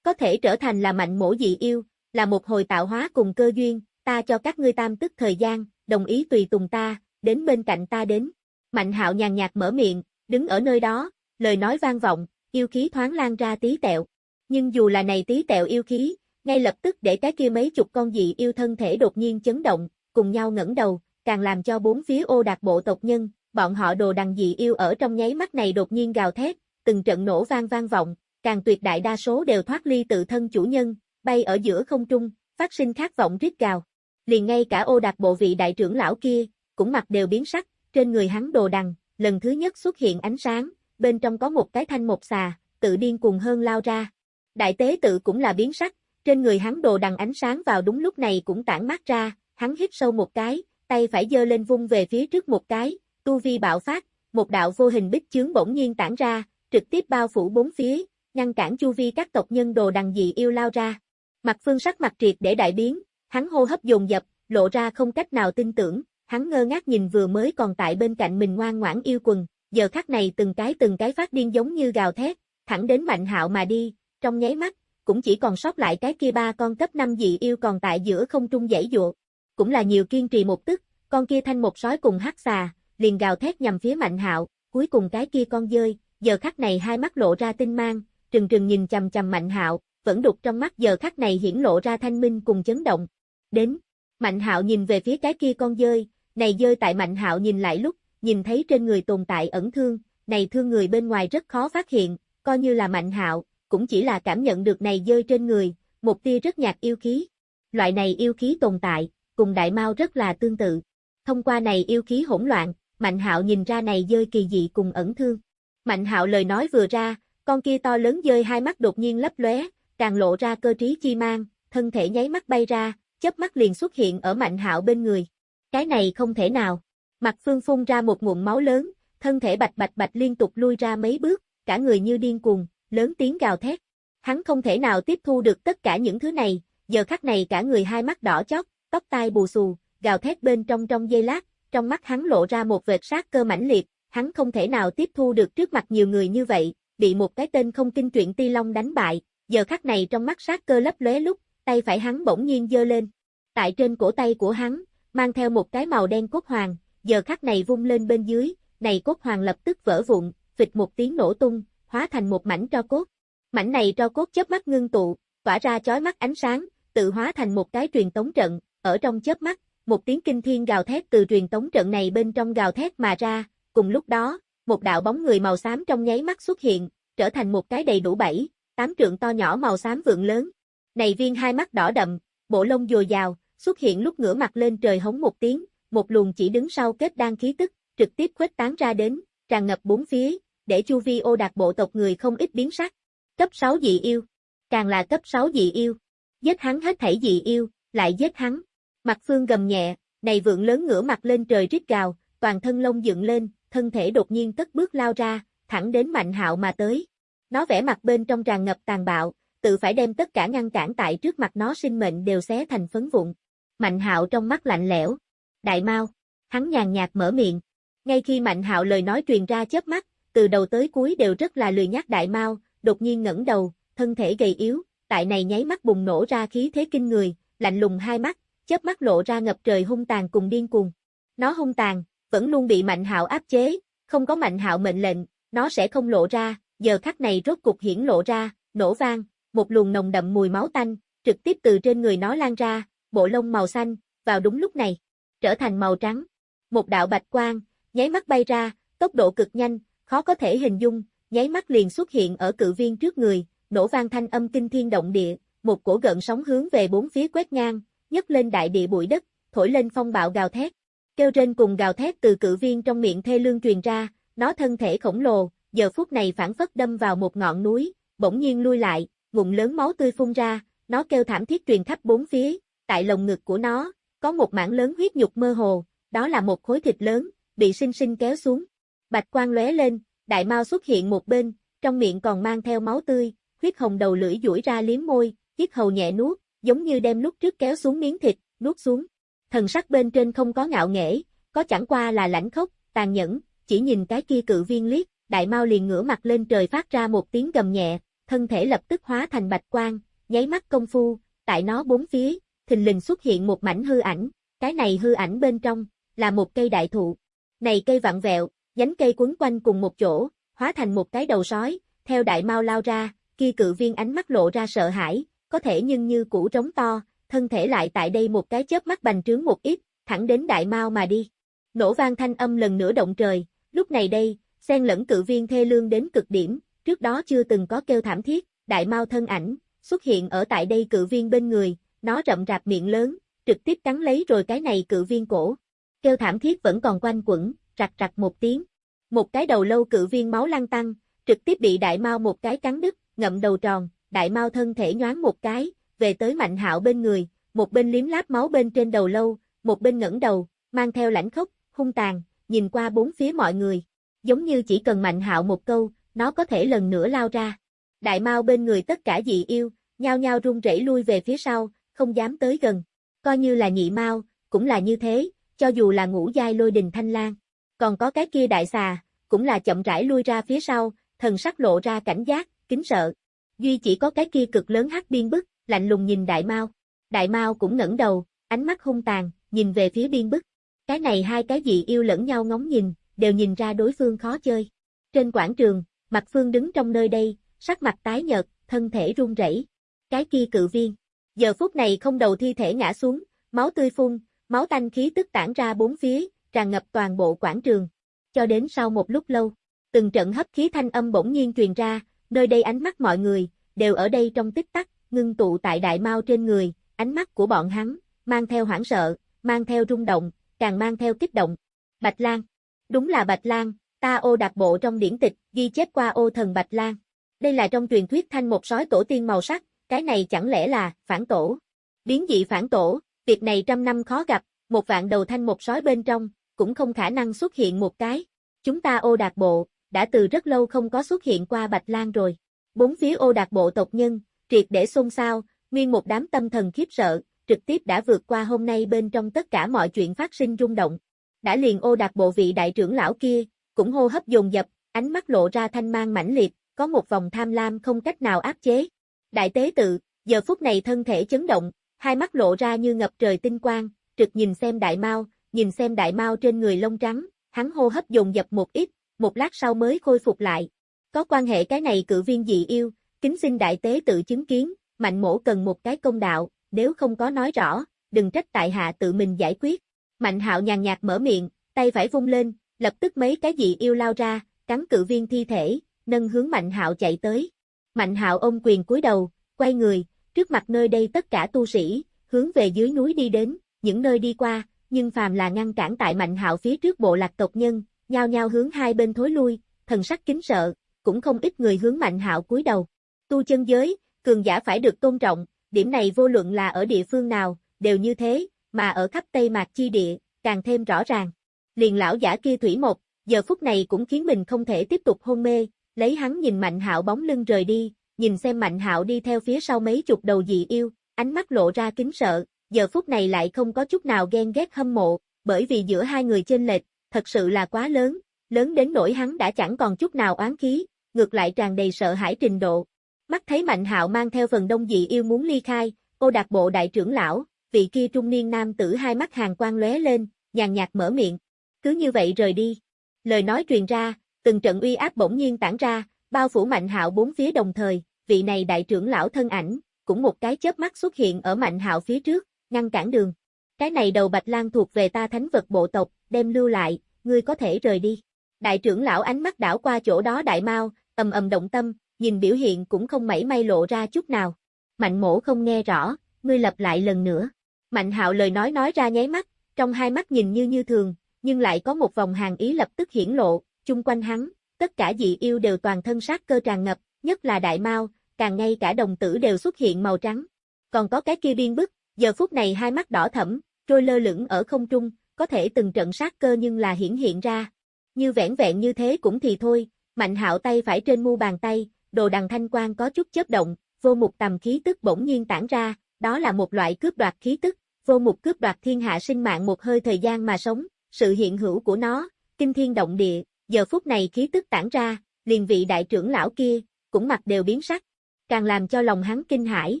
Có thể trở thành là mạnh mổ dị yêu, là một hồi tạo hóa cùng cơ duyên, ta cho các ngươi tam tức thời gian, đồng ý tùy tùng ta, đến bên cạnh ta đến. Mạnh hạo nhàn nhạt mở miệng, đứng ở nơi đó, lời nói vang vọng, yêu khí thoáng lan ra tí tẹo. Nhưng dù là này tí tẹo yêu khí, ngay lập tức để cái kia mấy chục con dị yêu thân thể đột nhiên chấn động, cùng nhau ngẩng đầu, càng làm cho bốn phía ô đạt bộ tộc nhân, bọn họ đồ đằng dị yêu ở trong nháy mắt này đột nhiên gào thét, từng trận nổ vang vang vọng, càng tuyệt đại đa số đều thoát ly tự thân chủ nhân, bay ở giữa không trung, phát sinh khát vọng rít gào. Liền ngay cả ô đạt bộ vị đại trưởng lão kia, cũng mặt đều biến sắc, trên người hắn đồ đằng, lần thứ nhất xuất hiện ánh sáng, bên trong có một cái thanh một xà, tự điên cuồng hơn lao ra. Đại tế tự cũng là biến sắc, trên người hắn đồ đằng ánh sáng vào đúng lúc này cũng tản mát ra, hắn hít sâu một cái, tay phải giơ lên vung về phía trước một cái, tu vi bạo phát, một đạo vô hình bích chướng bỗng nhiên tản ra, trực tiếp bao phủ bốn phía, ngăn cản chu vi các tộc nhân đồ đằng dị yêu lao ra. Mặt phương sắc mặt triệt để đại biến, hắn hô hấp dồn dập, lộ ra không cách nào tin tưởng, hắn ngơ ngác nhìn vừa mới còn tại bên cạnh mình ngoan ngoãn yêu quần, giờ khắc này từng cái từng cái phát điên giống như gào thét, thẳng đến mạnh hạo mà đi, trong nháy mắt, cũng chỉ còn sót lại cái kia ba con cấp 5 dị yêu còn tại giữa không trung dãy dụa. Cũng là nhiều kiên trì một tức, con kia thanh một sói cùng hắc xà, liền gào thét nhằm phía mạnh hạo, cuối cùng cái kia con dơi, giờ khắc này hai mắt lộ ra tinh mang, trừng trừng nhìn chầm chầm mạnh hạo, vẫn đục trong mắt giờ khắc này hiển lộ ra thanh minh cùng chấn động. Đến, mạnh hạo nhìn về phía cái kia con dơi, này dơi tại mạnh hạo nhìn lại lúc, nhìn thấy trên người tồn tại ẩn thương, này thương người bên ngoài rất khó phát hiện, coi như là mạnh hạo, cũng chỉ là cảm nhận được này dơi trên người, một tia rất nhạt yêu khí. Loại này yêu khí tồn tại, cùng đại mao rất là tương tự. Thông qua này yêu khí hỗn loạn, Mạnh Hạo nhìn ra này dơi kỳ dị cùng ẩn thương. Mạnh Hạo lời nói vừa ra, con kia to lớn dơi hai mắt đột nhiên lấp lóe, càng lộ ra cơ trí chi mang, thân thể nháy mắt bay ra, chớp mắt liền xuất hiện ở Mạnh Hạo bên người. Cái này không thể nào. Mặt Phương phun ra một ngụm máu lớn, thân thể bạch bạch bạch liên tục lui ra mấy bước, cả người như điên cuồng, lớn tiếng gào thét. Hắn không thể nào tiếp thu được tất cả những thứ này, giờ khắc này cả người hai mắt đỏ chót, tóc tai bù xù, gào thét bên trong trong giây lát, trong mắt hắn lộ ra một vệt sát cơ mãnh liệt, hắn không thể nào tiếp thu được trước mặt nhiều người như vậy, bị một cái tên không kinh truyện ti long đánh bại, giờ khắc này trong mắt sát cơ lấp lóe lúc, tay phải hắn bỗng nhiên giơ lên. Tại trên cổ tay của hắn, mang theo một cái màu đen cốt hoàng, giờ khắc này vung lên bên dưới, này cốt hoàng lập tức vỡ vụn, phịch một tiếng nổ tung, hóa thành một mảnh tro cốt. Mảnh này tro cốt chớp mắt ngưng tụ, tỏa ra chói mắt ánh sáng, tự hóa thành một cái truyền tống trận, ở trong chớp mắt, một tiếng kinh thiên gào thét từ truyền tống trận này bên trong gào thét mà ra, cùng lúc đó, một đạo bóng người màu xám trong nháy mắt xuất hiện, trở thành một cái đầy đủ bảy, tám trượng to nhỏ màu xám vượng lớn. Này viên hai mắt đỏ đậm, bộ lông dồi dào, xuất hiện lúc ngửa mặt lên trời hống một tiếng, một luồng chỉ đứng sau kết đan khí tức, trực tiếp khuếch tán ra đến, tràn ngập bốn phía, để chu vi ô đạt bộ tộc người không ít biến sắc. Cấp 6 dị yêu, càng là cấp 6 dị yêu. Giết hắn hết thảy dị yêu, lại giết hắn. Mặt phương gầm nhẹ, này vượng lớn ngửa mặt lên trời rít gào, toàn thân lông dựng lên, thân thể đột nhiên cất bước lao ra, thẳng đến mạnh hạo mà tới. Nó vẽ mặt bên trong tràn ngập tàn bạo, tự phải đem tất cả ngăn cản tại trước mặt nó sinh mệnh đều xé thành phấn vụn. Mạnh hạo trong mắt lạnh lẽo. Đại mau, hắn nhàn nhạt mở miệng. Ngay khi mạnh hạo lời nói truyền ra chớp mắt, từ đầu tới cuối đều rất là lười nhắc đại mau, đột nhiên ngẩng đầu, thân thể gầy yếu, tại này nháy mắt bùng nổ ra khí thế kinh người, lạnh lùng hai mắt, chớp mắt lộ ra ngập trời hung tàn cùng điên cuồng. Nó hung tàn, vẫn luôn bị Mạnh Hạo áp chế, không có Mạnh Hạo mệnh lệnh, nó sẽ không lộ ra, giờ khắc này rốt cục hiển lộ ra, nổ vang, một luồng nồng đậm mùi máu tanh, trực tiếp từ trên người nó lan ra, bộ lông màu xanh, vào đúng lúc này, trở thành màu trắng. Một đạo bạch quang, nháy mắt bay ra, tốc độ cực nhanh, khó có thể hình dung, nháy mắt liền xuất hiện ở cự viên trước người, nổ vang thanh âm kinh thiên động địa, một cổ gợn sóng hướng về bốn phía quét ngang, nhấc lên đại địa bụi đất, thổi lên phong bạo gào thét. Kêu trên cùng gào thét từ cự viên trong miệng thê lương truyền ra, nó thân thể khổng lồ, giờ phút này phản phất đâm vào một ngọn núi, bỗng nhiên lui lại, ngụm lớn máu tươi phun ra, nó kêu thảm thiết truyền khắp bốn phía, tại lồng ngực của nó, có một mảng lớn huyết nhục mơ hồ, đó là một khối thịt lớn, bị sinh sinh kéo xuống. Bạch quang lóe lên, đại mao xuất hiện một bên, trong miệng còn mang theo máu tươi, huyết hồng đầu lưỡi duỗi ra liếm môi, chiếc hầu nhẹ nuốt, giống như đem lúc trước kéo xuống miếng thịt, nuốt xuống. Thần sắc bên trên không có ngạo nghễ, có chẳng qua là lãnh khốc, tàn nhẫn, chỉ nhìn cái kia cự viên liếc, đại mao liền ngửa mặt lên trời phát ra một tiếng gầm nhẹ, thân thể lập tức hóa thành bạch quang, nháy mắt công phu, tại nó bốn phía, thình lình xuất hiện một mảnh hư ảnh, cái này hư ảnh bên trong, là một cây đại thụ. Này cây vặn vẹo, nhánh cây quấn quanh cùng một chỗ, hóa thành một cái đầu sói, theo đại mau lao ra, kia cự viên ánh mắt lộ ra sợ hãi, có thể nhưng như củ trống to, thân thể lại tại đây một cái chớp mắt bành trướng một ít, thẳng đến đại mau mà đi. Nổ vang thanh âm lần nữa động trời, lúc này đây, xen lẫn cự viên thê lương đến cực điểm, trước đó chưa từng có kêu thảm thiết, đại mau thân ảnh, xuất hiện ở tại đây cự viên bên người, nó rậm rạp miệng lớn, trực tiếp cắn lấy rồi cái này cự viên cổ. Kêu thảm thiết vẫn còn quanh quẩn, rạch rạch một tiếng. Một cái đầu lâu cự viên máu lăn tăng, trực tiếp bị đại mau một cái cắn đứt, ngậm đầu tròn, đại mau thân thể nhoáng một cái, về tới mạnh hạo bên người, một bên liếm láp máu bên trên đầu lâu, một bên ngẩng đầu, mang theo lãnh khốc, hung tàn, nhìn qua bốn phía mọi người. Giống như chỉ cần mạnh hạo một câu, nó có thể lần nữa lao ra. Đại mau bên người tất cả dị yêu, nhao nhao run rẩy lui về phía sau, không dám tới gần. Coi như là nhị mau, cũng là như thế, cho dù là ngũ giai lôi đình thanh lan. Còn có cái kia đại xà, cũng là chậm rãi lui ra phía sau, thần sắc lộ ra cảnh giác, kính sợ. Duy chỉ có cái kia cực lớn hắc biên bức, lạnh lùng nhìn đại mau. Đại mau cũng ngẩng đầu, ánh mắt hung tàn, nhìn về phía biên bức. Cái này hai cái dị yêu lẫn nhau ngóng nhìn, đều nhìn ra đối phương khó chơi. Trên quảng trường, Mặt Phương đứng trong nơi đây, sắc mặt tái nhợt, thân thể run rẩy. Cái kia cự viên. Giờ phút này không đầu thi thể ngã xuống, máu tươi phun, máu tanh khí tức tản ra bốn phía, tràn ngập toàn bộ quảng trường. Cho đến sau một lúc lâu, từng trận hấp khí thanh âm bỗng nhiên truyền ra, nơi đây ánh mắt mọi người, đều ở đây trong tích tắc, ngưng tụ tại đại mao trên người, ánh mắt của bọn hắn, mang theo hoảng sợ, mang theo rung động, càng mang theo kích động. Bạch Lan. Đúng là Bạch Lan, ta ô đặc bộ trong điển tịch, ghi chép qua ô thần Bạch Lan. Đây là trong truyền thuyết thanh một sói tổ tiên màu sắc, cái này chẳng lẽ là phản tổ. Biến dị phản tổ, việc này trăm năm khó gặp, một vạn đầu thanh một sói bên trong, cũng không khả năng xuất hiện một cái. Chúng ta ô đạt bộ, đã từ rất lâu không có xuất hiện qua Bạch Lan rồi. Bốn phía ô đạt bộ tộc nhân, triệt để xôn xao, nguyên một đám tâm thần khiếp sợ, trực tiếp đã vượt qua hôm nay bên trong tất cả mọi chuyện phát sinh rung động. Đã liền ô đạt bộ vị đại trưởng lão kia, cũng hô hấp dồn dập, ánh mắt lộ ra thanh mang mãnh liệt, có một vòng tham lam không cách nào áp chế. Đại tế tự, giờ phút này thân thể chấn động, hai mắt lộ ra như ngập trời tinh quang, trực nhìn xem đại mao, nhìn xem đại mao trên người lông trắng, hắn hô hấp dồn dập một ít, một lát sau mới khôi phục lại. Có quan hệ cái này cự viên dị yêu, kính xin đại tế tự chứng kiến, mạnh mổ cần một cái công đạo, nếu không có nói rõ, đừng trách tại hạ tự mình giải quyết. Mạnh hạo nhàn nhạt mở miệng, tay phải vung lên, lập tức mấy cái dị yêu lao ra, cắn cự viên thi thể, nâng hướng Mạnh hạo chạy tới. Mạnh hạo ôm quyền cúi đầu, quay người, trước mặt nơi đây tất cả tu sĩ, hướng về dưới núi đi đến, những nơi đi qua, nhưng phàm là ngăn cản tại Mạnh hạo phía trước bộ lạc tộc nhân, nhao nhao hướng hai bên thối lui, thần sắc kính sợ, cũng không ít người hướng Mạnh hạo cúi đầu. Tu chân giới, cường giả phải được tôn trọng, điểm này vô luận là ở địa phương nào, đều như thế, mà ở khắp Tây Mạc chi địa, càng thêm rõ ràng. Liền lão giả kia thủy một, giờ phút này cũng khiến mình không thể tiếp tục hôn mê, lấy hắn nhìn Mạnh Hạo bóng lưng rời đi, nhìn xem Mạnh Hạo đi theo phía sau mấy chục đầu dị yêu, ánh mắt lộ ra kính sợ, giờ phút này lại không có chút nào ghen ghét hâm mộ, bởi vì giữa hai người chênh lệch, thật sự là quá lớn, lớn đến nỗi hắn đã chẳng còn chút nào oán khí, ngược lại tràn đầy sợ hãi trình độ. Mắt thấy Mạnh Hạo mang theo phần đông dị yêu muốn ly khai, cô đặc bộ đại trưởng lão, vị kia trung niên nam tử hai mắt hàng quang lóe lên, nhàn nhạt mở miệng. Cứ như vậy rời đi. Lời nói truyền ra, từng trận uy áp bỗng nhiên tản ra, bao phủ Mạnh Hạo bốn phía đồng thời, vị này đại trưởng lão thân ảnh, cũng một cái chớp mắt xuất hiện ở Mạnh Hạo phía trước, ngăn cản đường. Cái này đầu Bạch Lan thuộc về ta thánh vật bộ tộc, đem lưu lại, ngươi có thể rời đi. Đại trưởng lão ánh mắt đảo qua chỗ đó đại mau, ầm ầm động tâm, nhìn biểu hiện cũng không mảy may lộ ra chút nào. Mạnh mổ không nghe rõ, ngươi lặp lại lần nữa. Mạnh hạo lời nói nói ra nháy mắt, trong hai mắt nhìn như như thường, nhưng lại có một vòng hàng ý lập tức hiển lộ, chung quanh hắn, tất cả dị yêu đều toàn thân sát cơ tràn ngập, nhất là đại mao, càng ngay cả đồng tử đều xuất hiện màu trắng. Còn có cái kia biên bức, giờ phút này hai mắt đỏ thẫm, trôi lơ lửng ở không trung, có thể từng trận sát cơ nhưng là hiển hiện ra. Như vẻn vẹn như thế cũng thì thôi, mạnh hạo tay phải trên mu bàn tay, đồ đằng thanh quang có chút chớp động, vô mục tầm khí tức bỗng nhiên tản ra, đó là một loại cướp đoạt khí tức, vô mục cướp đoạt thiên hạ sinh mạng một hơi thời gian mà sống, sự hiện hữu của nó, kinh thiên động địa, giờ phút này khí tức tản ra, liền vị đại trưởng lão kia, cũng mặt đều biến sắc. Càng làm cho lòng hắn kinh hãi,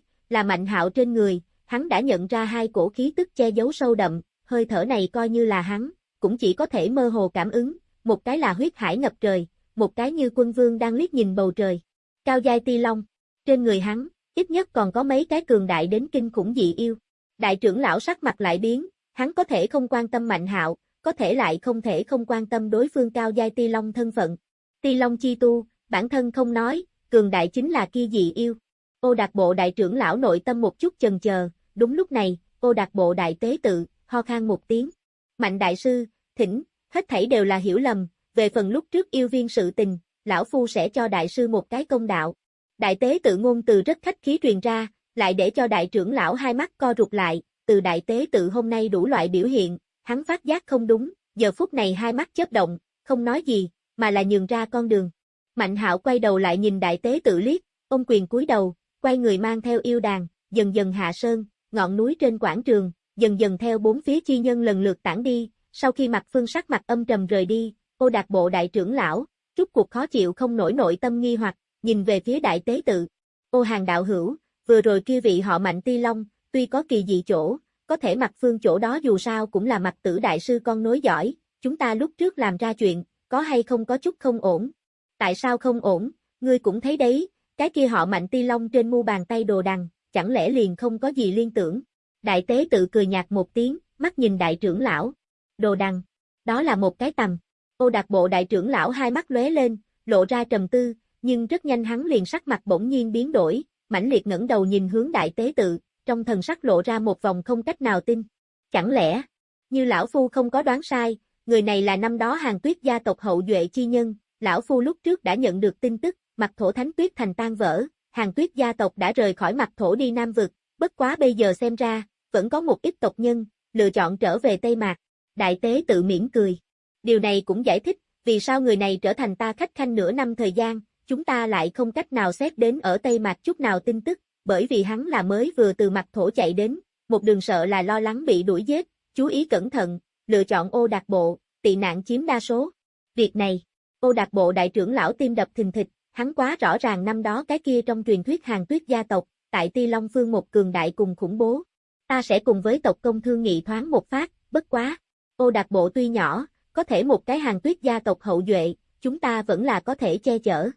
là mạnh hạo trên người, hắn đã nhận ra hai cổ khí tức che giấu sâu đậm, hơi thở này coi như là hắn, cũng chỉ có thể mơ hồ cảm ứng, một cái là huyết hải ngập trời, một cái như quân vương đang liếc nhìn bầu trời. Cao giai ti long, trên người hắn, ít nhất còn có mấy cái cường đại đến kinh khủng dị yêu. Đại trưởng lão sắc mặt lại biến, hắn có thể không quan tâm mạnh hạo, có thể lại không thể không quan tâm đối phương cao giai ti long thân phận. Ti long chi tu, bản thân không nói, cường đại chính là kia dị yêu. Ô đạt bộ đại trưởng lão nội tâm một chút chần chờ, đúng lúc này, ô đạt bộ đại tế tự, ho khan một tiếng. Mạnh đại sư, thỉnh, hết thảy đều là hiểu lầm, về phần lúc trước yêu viên sự tình, lão phu sẽ cho đại sư một cái công đạo. Đại tế tự ngôn từ rất khách khí truyền ra, lại để cho đại trưởng lão hai mắt co rụt lại, từ đại tế tự hôm nay đủ loại biểu hiện, hắn phát giác không đúng, giờ phút này hai mắt chớp động, không nói gì, mà là nhường ra con đường. Mạnh hạo quay đầu lại nhìn đại tế tự liếc, ôm quyền cúi đầu, quay người mang theo yêu đàn, dần dần hạ sơn, ngọn núi trên quảng trường, dần dần theo bốn phía chi nhân lần lượt tản đi, sau khi mặt phương sắc mặt âm trầm rời đi, ô đạt bộ đại trưởng lão, rút cuộc khó chịu không nổi nội tâm nghi hoặc, nhìn về phía đại tế tự. Ô hàng đạo hữu, vừa rồi kia vị họ mạnh ti long, tuy có kỳ dị chỗ, có thể mặt phương chỗ đó dù sao cũng là mặt tử đại sư con nối giỏi, chúng ta lúc trước làm ra chuyện, có hay không có chút không ổn. Tại sao không ổn, ngươi cũng thấy đấy, cái kia họ mạnh ti long trên mu bàn tay đồ đằng, chẳng lẽ liền không có gì liên tưởng. Đại tế tự cười nhạt một tiếng, mắt nhìn đại trưởng lão. Đồ đằng, đó là một cái tầm. Ô đặc bộ đại trưởng lão hai mắt lóe lên, lộ ra trầm tư, nhưng rất nhanh hắn liền sắc mặt bỗng nhiên biến đổi, mãnh liệt ngẩng đầu nhìn hướng đại tế tự, trong thần sắc lộ ra một vòng không cách nào tin. Chẳng lẽ, như lão phu không có đoán sai, người này là năm đó hàng tuyết gia tộc hậu duệ chi nhân, lão phu lúc trước đã nhận được tin tức, mặt thổ thánh tuyết thành tan vỡ, hàng tuyết gia tộc đã rời khỏi mặt thổ đi Nam Vực, bất quá bây giờ xem ra, vẫn có một ít tộc nhân, lựa chọn trở về Tây Mạc. Đại tế tự miễn cười. Điều này cũng giải thích, vì sao người này trở thành ta khách khanh nửa năm thời gian, chúng ta lại không cách nào xét đến ở Tây Mạc chút nào tin tức, bởi vì hắn là mới vừa từ mặt thổ chạy đến, một đường sợ là lo lắng bị đuổi giết, chú ý cẩn thận, lựa chọn ô đạt bộ, tị nạn chiếm đa số. Việc này, ô đạt bộ đại trưởng lão tim đập thình thịch, hắn quá rõ ràng năm đó cái kia trong truyền thuyết hàng tuyết gia tộc, tại Ti Long Phương một cường đại cùng khủng bố. Ta sẽ cùng với tộc công thương nghị thoáng một phát, bất quá. Ô đạt bộ tuy nhỏ, có thể một cái hàng tuyết gia tộc hậu duệ, chúng ta vẫn là có thể che chở.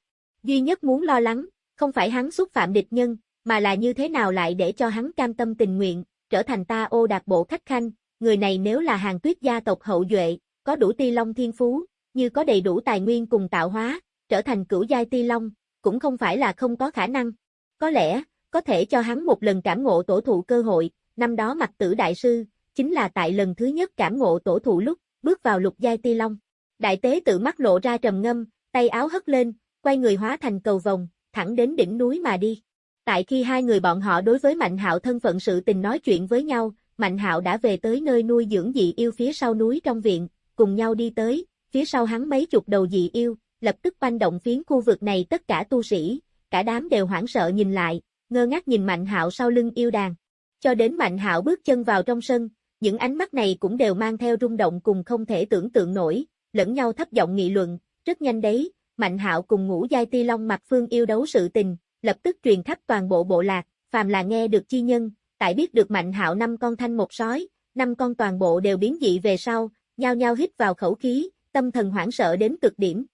Duy nhất muốn lo lắng, không phải hắn xúc phạm địch nhân, mà là như thế nào lại để cho hắn cam tâm tình nguyện, trở thành ta ô đạt bộ khách khanh, người này nếu là hàng tuyết gia tộc hậu duệ, có đủ ti long thiên phú, như có đầy đủ tài nguyên cùng tạo hóa, trở thành cửu giai ti long, cũng không phải là không có khả năng. Có lẽ, có thể cho hắn một lần cảm ngộ tổ thụ cơ hội, năm đó mặt tử đại sư, chính là tại lần thứ nhất cảm ngộ tổ thụ lúc, bước vào lục giai ti long. Đại tế tự mắt lộ ra trầm ngâm, tay áo hất lên, quay người hóa thành cầu vòng, thẳng đến đỉnh núi mà đi. Tại khi hai người bọn họ đối với Mạnh Hạo thân phận sự tình nói chuyện với nhau, Mạnh Hạo đã về tới nơi nuôi dưỡng dị yêu phía sau núi trong viện, cùng nhau đi tới, phía sau hắn mấy chục đầu dị yêu, lập tức quanh động phiến khu vực này tất cả tu sĩ, cả đám đều hoảng sợ nhìn lại, ngơ ngác nhìn Mạnh Hạo sau lưng yêu đàn. Cho đến Mạnh Hạo bước chân vào trong sân, những ánh mắt này cũng đều mang theo rung động cùng không thể tưởng tượng nổi, lẫn nhau thấp giọng nghị luận, rất nhanh đấy, Mạnh Hạo cùng ngũ giai ti long mặt phương yêu đấu sự tình, lập tức truyền khắp toàn bộ bộ lạc, phàm là nghe được chi nhân, tại biết được Mạnh Hạo năm con thanh một sói, năm con toàn bộ đều biến dị về sau, nhao nhao hít vào khẩu khí, tâm thần hoảng sợ đến cực điểm.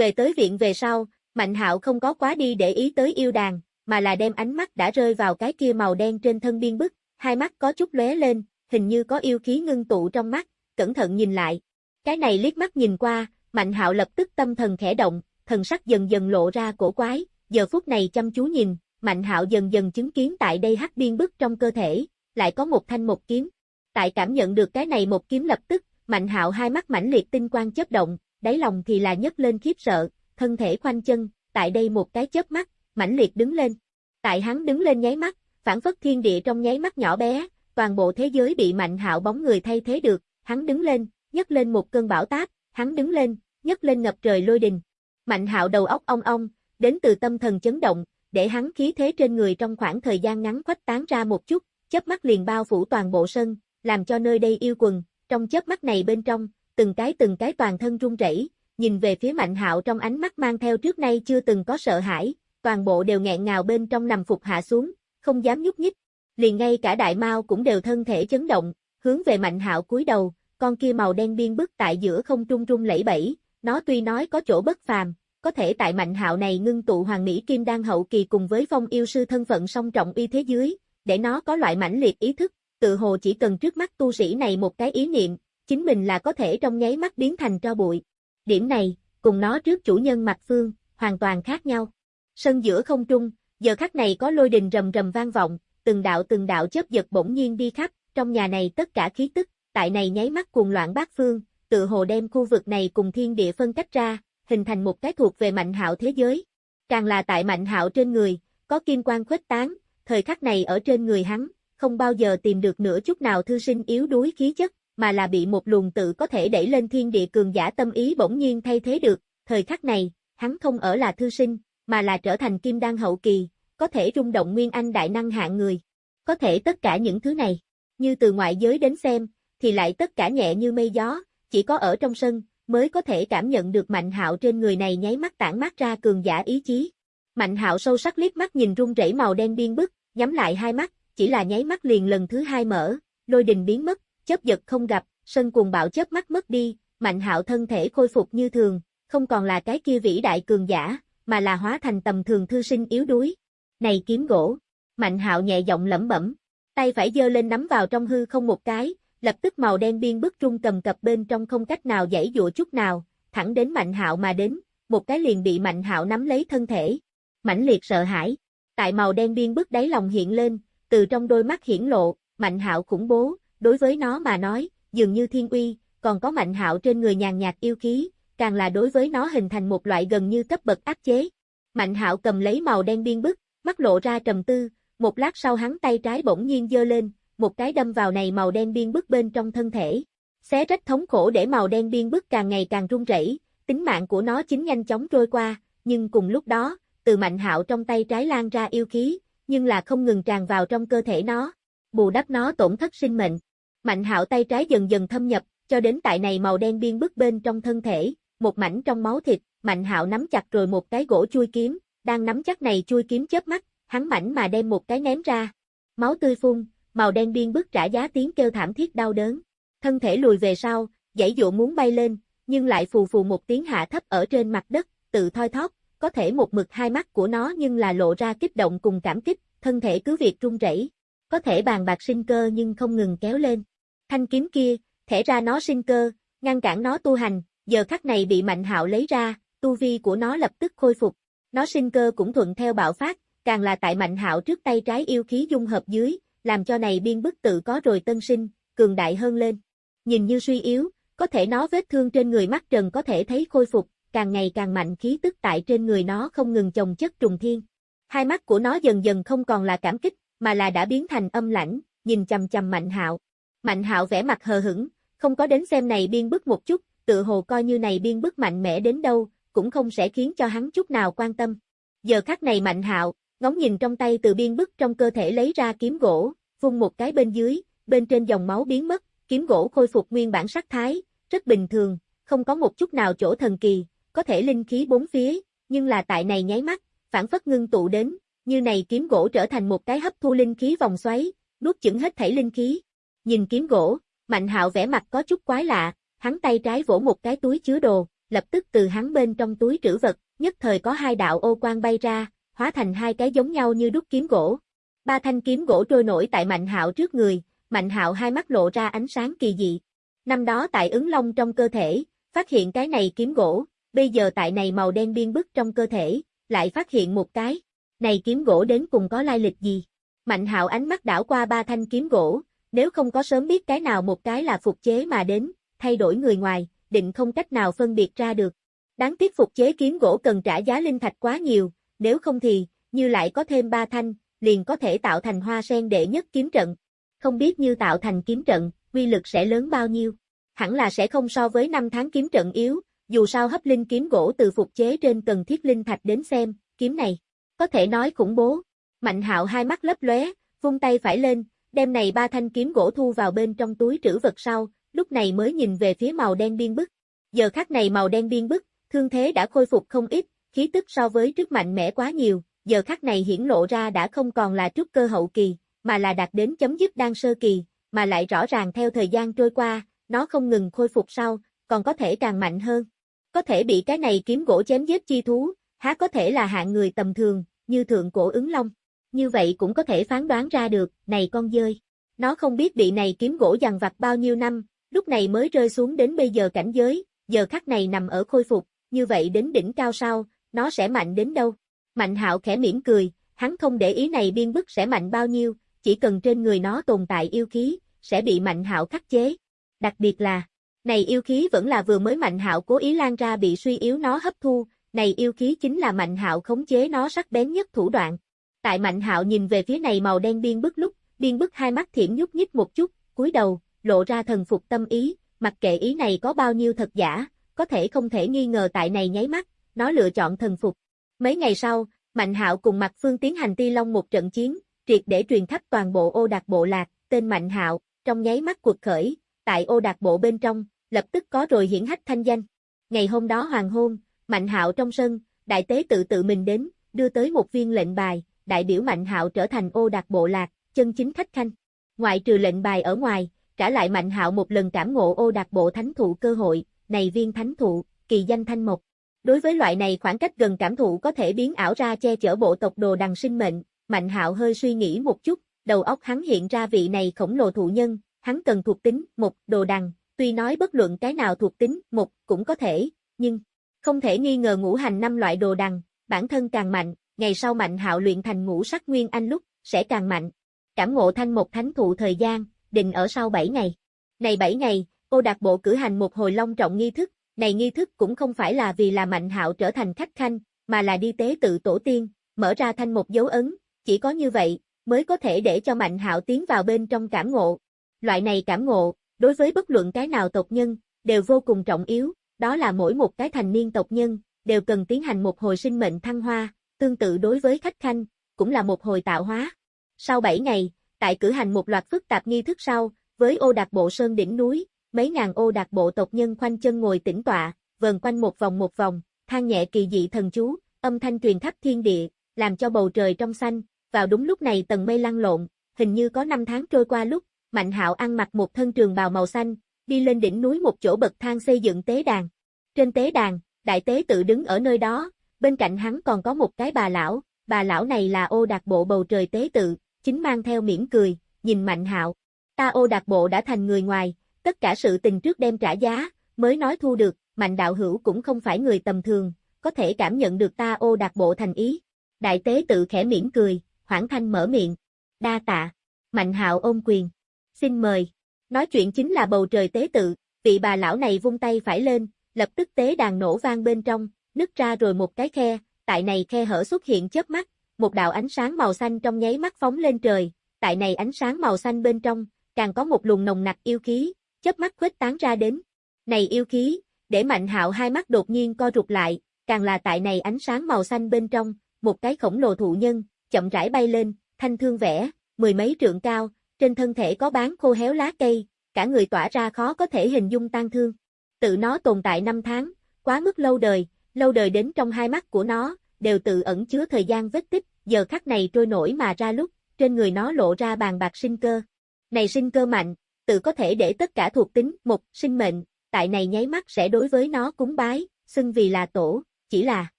Về tới viện về sau, Mạnh Hạo không có quá đi để ý tới yêu đàn, mà là đem ánh mắt đã rơi vào cái kia màu đen trên thân biên bức, hai mắt có chút lóe lên, hình như có yêu khí ngưng tụ trong mắt, cẩn thận nhìn lại. Cái này liếc mắt nhìn qua, Mạnh Hạo lập tức tâm thần khẽ động, thần sắc dần dần lộ ra cổ quái, giờ phút này chăm chú nhìn, Mạnh Hạo dần dần chứng kiến tại đây hắc biên bức trong cơ thể, lại có một thanh một kiếm. Tại cảm nhận được cái này một kiếm lập tức, Mạnh Hạo hai mắt mãnh liệt tinh quang chớp động, đáy lòng thì là nhấc lên khiếp sợ, thân thể khoanh chân, tại đây một cái chớp mắt, mãnh liệt đứng lên. Tại hắn đứng lên nháy mắt, phản phất thiên địa trong nháy mắt nhỏ bé, toàn bộ thế giới bị Mạnh Hạo bóng người thay thế được, hắn đứng lên, nhấc lên một cơn bão táp, hắn đứng lên, nhấc lên ngập trời lôi đình. Mạnh Hạo đầu óc ong ong, đến từ tâm thần chấn động, để hắn khí thế trên người trong khoảng thời gian ngắn khuếch tán ra một chút, chớp mắt liền bao phủ toàn bộ sân, làm cho nơi đây yêu quần, trong chớp mắt này bên trong, từng cái từng cái toàn thân run rẩy, nhìn về phía Mạnh Hạo trong ánh mắt mang theo trước nay chưa từng có sợ hãi, toàn bộ đều nghẹn ngào bên trong nằm phục hạ xuống, không dám nhúc nhích. Liền ngay cả đại mao cũng đều thân thể chấn động, hướng về Mạnh Hạo cúi đầu, con kia màu đen biên bức tại giữa không trung rung lẫy bẫy, nó tuy nói có chỗ bất phàm, có thể tại Mạnh Hạo này ngưng tụ hoàng mỹ kim đan hậu kỳ cùng với phong yêu sư thân phận song trọng uy thế dưới, để nó có loại mãnh liệt ý thức, tự hồ chỉ cần trước mắt tu sĩ này một cái ý niệm, chính mình là có thể trong nháy mắt biến thành tro bụi. Điểm này, cùng nó trước chủ nhân mặt phương, hoàn toàn khác nhau. Sân giữa không trung, giờ khắc này có lôi đình rầm rầm vang vọng, từng đạo từng đạo chớp giật bỗng nhiên đi khắp, trong nhà này tất cả khí tức, tại này nháy mắt cuồng loạn bát phương, tự hồ đem khu vực này cùng thiên địa phân cách ra, hình thành một cái thuộc về mạnh hạo thế giới. Càng là tại mạnh hạo trên người, có kim quang khuếch tán, thời khắc này ở trên người hắn, không bao giờ tìm được nửa chút nào thư sinh yếu đuối khí chất, mà là bị một luồng tự có thể đẩy lên thiên địa cường giả tâm ý bỗng nhiên thay thế được, thời khắc này, hắn không ở là thư sinh, mà là trở thành kim đan hậu kỳ, có thể rung động nguyên anh đại năng hạng người. Có thể tất cả những thứ này, như từ ngoại giới đến xem, thì lại tất cả nhẹ như mây gió, chỉ có ở trong sân, mới có thể cảm nhận được Mạnh Hạo trên người này nháy mắt tản mát ra cường giả ý chí. Mạnh Hạo sâu sắc liếc mắt nhìn rung rẩy màu đen biên bức, nhắm lại hai mắt, chỉ là nháy mắt liền lần thứ hai mở, lôi đình biến mất, chớp giật không gặp, sân cuồng bạo chớp mắt mất đi, Mạnh Hạo thân thể khôi phục như thường, không còn là cái kia vĩ đại cường giả, mà là hóa thành tầm thường thư sinh yếu đuối. Này kiếm gỗ, Mạnh Hạo nhẹ giọng lẩm bẩm, tay phải giơ lên nắm vào trong hư không một cái, lập tức màu đen biên bức trung cầm cập bên trong không cách nào giải dụa chút nào, thẳng đến Mạnh Hạo mà đến, một cái liền bị Mạnh Hạo nắm lấy thân thể. Mãnh liệt sợ hãi, tại màu đen biên bức đáy lòng hiện lên, từ trong đôi mắt hiển lộ, Mạnh Hạo khủng bố, đối với nó mà nói, dường như thiên uy, còn có Mạnh Hạo trên người nhàn nhạt yêu khí, càng là đối với nó hình thành một loại gần như cấp bậc áp chế. Mạnh Hạo cầm lấy màu đen biên bức, mắt lộ ra trầm tư, một lát sau hắn tay trái bỗng nhiên giơ lên, một cái đâm vào này màu đen biên bức bên trong thân thể. Xé rách thống khổ để màu đen biên bức càng ngày càng run rẩy, tính mạng của nó chính nhanh chóng trôi qua, nhưng cùng lúc đó, từ mạnh hạo trong tay trái lan ra yêu khí, nhưng là không ngừng tràn vào trong cơ thể nó, bù đắp nó tổn thất sinh mệnh. Mạnh hạo tay trái dần dần thâm nhập, cho đến tại này màu đen biên bức bên trong thân thể, một mảnh trong máu thịt, mạnh hạo nắm chặt rồi một cái gỗ chui kiếm, đang nắm chắc này chui kiếm chớp mắt, hắn mảnh mà đem một cái ném ra. Máu tươi phun, màu đen biên bức trả giá tiếng kêu thảm thiết đau đớn. Thân thể lùi về sau, dãy dụ muốn bay lên, nhưng lại phù phù một tiếng hạ thấp ở trên mặt đất, tự thoi thóp, có thể một mực hai mắt của nó nhưng là lộ ra kích động cùng cảm kích, thân thể cứ việc run rẩy, có thể bàn bạc sinh cơ nhưng không ngừng kéo lên. Thanh kiếm kia, thể ra nó sinh cơ, ngăn cản nó tu hành, giờ khắc này bị Mạnh Hạo lấy ra, tu vi của nó lập tức khôi phục. Nó sinh cơ cũng thuận theo bạo phát, càng là tại Mạnh Hạo trước tay trái yêu khí dung hợp dưới, làm cho này biên bức tự có rồi tân sinh, cường đại hơn lên. Nhìn như suy yếu, có thể nó vết thương trên người mắt trần có thể thấy khôi phục, càng ngày càng mạnh khí tức tại trên người nó không ngừng chồng chất trùng thiên. Hai mắt của nó dần dần không còn là cảm kích, mà là đã biến thành âm lãnh, nhìn chầm chầm Mạnh Hạo. Mạnh Hạo vẻ mặt hờ hững, không có đến xem này biên bức một chút, tự hồ coi như này biên bức mạnh mẽ đến đâu, cũng không sẽ khiến cho hắn chút nào quan tâm. Giờ khắc này Mạnh Hạo, ngóng nhìn trong tay từ biên bức trong cơ thể lấy ra kiếm gỗ, vung một cái bên dưới, bên trên dòng máu biến mất, kiếm gỗ khôi phục nguyên bản sắc thái, rất bình thường, không có một chút nào chỗ thần kỳ, có thể linh khí bốn phía, nhưng là tại này nháy mắt, phản phất ngưng tụ đến, như này kiếm gỗ trở thành một cái hấp thu linh khí vòng xoáy, nuốt chửng hết thảy linh khí. Nhìn kiếm gỗ, Mạnh Hạo vẻ mặt có chút quái lạ, hắn tay trái vỗ một cái túi chứa đồ, lập tức từ hắn bên trong túi trữ vật, nhất thời có hai đạo ô quang bay ra, hóa thành hai cái giống nhau như đúc kiếm gỗ. Ba thanh kiếm gỗ trôi nổi tại Mạnh Hạo trước người, Mạnh Hạo hai mắt lộ ra ánh sáng kỳ dị. Năm đó tại ứng long trong cơ thể, phát hiện cái này kiếm gỗ, bây giờ tại này màu đen biên bức trong cơ thể, lại phát hiện một cái. Này kiếm gỗ đến cùng có lai lịch gì? Mạnh Hạo ánh mắt đảo qua ba thanh kiếm gỗ, nếu không có sớm biết cái nào một cái là phục chế mà đến, thay đổi người ngoài, định không cách nào phân biệt ra được. Đáng tiếc phục chế kiếm gỗ cần trả giá linh thạch quá nhiều, nếu không thì, như lại có thêm ba thanh, liền có thể tạo thành hoa sen đệ nhất kiếm trận. Không biết như tạo thành kiếm trận, quy lực sẽ lớn bao nhiêu. Hẳn là sẽ không so với năm tháng kiếm trận yếu, dù sao hấp linh kiếm gỗ từ phục chế trên cần thiết linh thạch đến xem, kiếm này, có thể nói khủng bố. Mạnh hạo hai mắt lấp lóe, vung tay phải lên, đem này ba thanh kiếm gỗ thu vào bên trong túi trữ vật sau, lúc này mới nhìn về phía màu đen biên bức. Giờ khắc này màu đen biên bức, thương thế đã khôi phục không ít, khí tức so với trước mạnh mẽ quá nhiều, giờ khắc này hiển lộ ra đã không còn là trúc cơ hậu kỳ, mà là đạt đến chấm dứt đang sơ kỳ, mà lại rõ ràng theo thời gian trôi qua, nó không ngừng khôi phục sau, còn có thể càng mạnh hơn. Có thể bị cái này kiếm gỗ chém giết chi thú, há có thể là hạng người tầm thường, như thượng cổ ứng long. Như vậy cũng có thể phán đoán ra được, này con dơi. Nó không biết bị này kiếm gỗ dằn vặt bao nhiêu năm, lúc này mới rơi xuống đến bây giờ cảnh giới, giờ khắc này nằm ở khôi phục, như vậy đến đỉnh cao sau nó sẽ mạnh đến đâu. Mạnh hạo khẽ mỉm cười, hắn không để ý này biên bức sẽ mạnh bao nhiêu, chỉ cần trên người nó tồn tại yêu khí, sẽ bị mạnh hạo khắc chế. Đặc biệt là, này yêu khí vẫn là vừa mới mạnh hạo cố ý lan ra bị suy yếu nó hấp thu, này yêu khí chính là mạnh hạo khống chế nó sắc bén nhất thủ đoạn. Tại mạnh hạo nhìn về phía này màu đen biên bức lúc, biên bức hai mắt thiểm nhúc nhích một chút, cúi đầu, lộ ra thần phục tâm ý, mặc kệ ý này có bao nhiêu thật giả, có thể không thể nghi ngờ tại này nháy mắt, nó lựa chọn thần phục. Mấy ngày sau, Mạnh Hạo cùng Mạc Phương tiến hành Ti Long một trận chiến, triệt để truyền khắp toàn bộ ô đạt bộ lạc, tên Mạnh Hạo, trong nháy mắt cuộc khởi, tại ô đạt bộ bên trong, lập tức có rồi hiển hách thanh danh. Ngày hôm đó hoàng hôn, Mạnh Hạo trong sân, đại tế tự tự mình đến, đưa tới một viên lệnh bài, đại biểu Mạnh Hạo trở thành ô đặc bộ lạc, chân chính khách khanh. Ngoại trừ lệnh bài ở ngoài, trả lại Mạnh Hạo một lần cảm ngộ ô đặc bộ thánh thụ cơ hội, này viên thánh thụ, kỳ danh thanh mộc. Đối với loại này khoảng cách gần cảm thụ có thể biến ảo ra che chở bộ tộc đồ đằng sinh mệnh, Mạnh Hạo hơi suy nghĩ một chút, đầu óc hắn hiện ra vị này khổng lồ thụ nhân, hắn cần thuộc tính một đồ đằng, tuy nói bất luận cái nào thuộc tính một cũng có thể, nhưng không thể nghi ngờ ngũ hành năm loại đồ đằng, bản thân càng mạnh, ngày sau Mạnh Hạo luyện thành ngũ sắc nguyên anh lúc sẽ càng mạnh. Cảm ngộ thanh một thánh thụ thời gian, định ở sau 7 ngày. Này 7 ngày, cô đặc Bộ cử hành một hồi long trọng nghi thức, này nghi thức cũng không phải là vì là Mạnh Hạo trở thành khách khanh, mà là đi tế tự tổ tiên, mở ra thanh một dấu ấn, chỉ có như vậy, mới có thể để cho Mạnh Hạo tiến vào bên trong cảm ngộ. Loại này cảm ngộ, đối với bất luận cái nào tộc nhân, đều vô cùng trọng yếu, đó là mỗi một cái thành niên tộc nhân, đều cần tiến hành một hồi sinh mệnh thăng hoa, tương tự đối với khách khanh, cũng là một hồi tạo hóa. Sau 7 ngày, tại cử hành một loạt phức tạp nghi thức sau, với ô đặc bộ sơn đỉnh núi, mấy ngàn ô đặc bộ tộc nhân khoanh chân ngồi tĩnh tọa, vần quanh một vòng một vòng, than nhẹ kỳ dị thần chú, âm thanh truyền khắp thiên địa, làm cho bầu trời trong xanh, vào đúng lúc này tầng mây lăn lộn, hình như có năm tháng trôi qua lúc, Mạnh Hạo ăn mặc một thân trường bào màu xanh, đi lên đỉnh núi một chỗ bậc thang xây dựng tế đàn. Trên tế đàn, đại tế tự đứng ở nơi đó, bên cạnh hắn còn có một cái bà lão, bà lão này là ô đạt bộ bầu trời tế tự, chính mang theo mỉm cười, nhìn Mạnh Hạo. Ta ô đạt bộ đã thành người ngoài, tất cả sự tình trước đem trả giá, mới nói thu được, Mạnh đạo hữu cũng không phải người tầm thường, có thể cảm nhận được ta ô đạt bộ thành ý. Đại tế tự khẽ mỉm cười, hoảng thanh mở miệng. Đa tạ. Mạnh hạo ôm quyền. Xin mời. Nói chuyện chính là bầu trời tế tự, vị bà lão này vung tay phải lên, lập tức tế đàn nổ vang bên trong, nứt ra rồi một cái khe, tại này khe hở xuất hiện chớp mắt, một đạo ánh sáng màu xanh trong nháy mắt phóng lên trời, tại này ánh sáng màu xanh bên trong, càng có một luồng nồng nặc yêu khí, chớp mắt khuếch tán ra đến. Này yêu khí, để Mạnh Hạo hai mắt đột nhiên co rụt lại, càng là tại này ánh sáng màu xanh bên trong, một cái khổng lồ thụ nhân, chậm rãi bay lên, thanh thương vẽ, mười mấy trượng cao, trên thân thể có bán khô héo lá cây, cả người tỏa ra khó có thể hình dung tan thương. Tự nó tồn tại năm tháng, quá mức lâu đời, lâu đời đến trong hai mắt của nó, đều tự ẩn chứa thời gian vết tích, giờ khắc này trôi nổi mà ra lúc, trên người nó lộ ra bàn bạc sinh cơ. Này sinh cơ mạnh, tự có thể để tất cả thuộc tính, một, sinh mệnh, tại này nháy mắt sẽ đối với nó cúng bái, xưng vì là tổ, chỉ là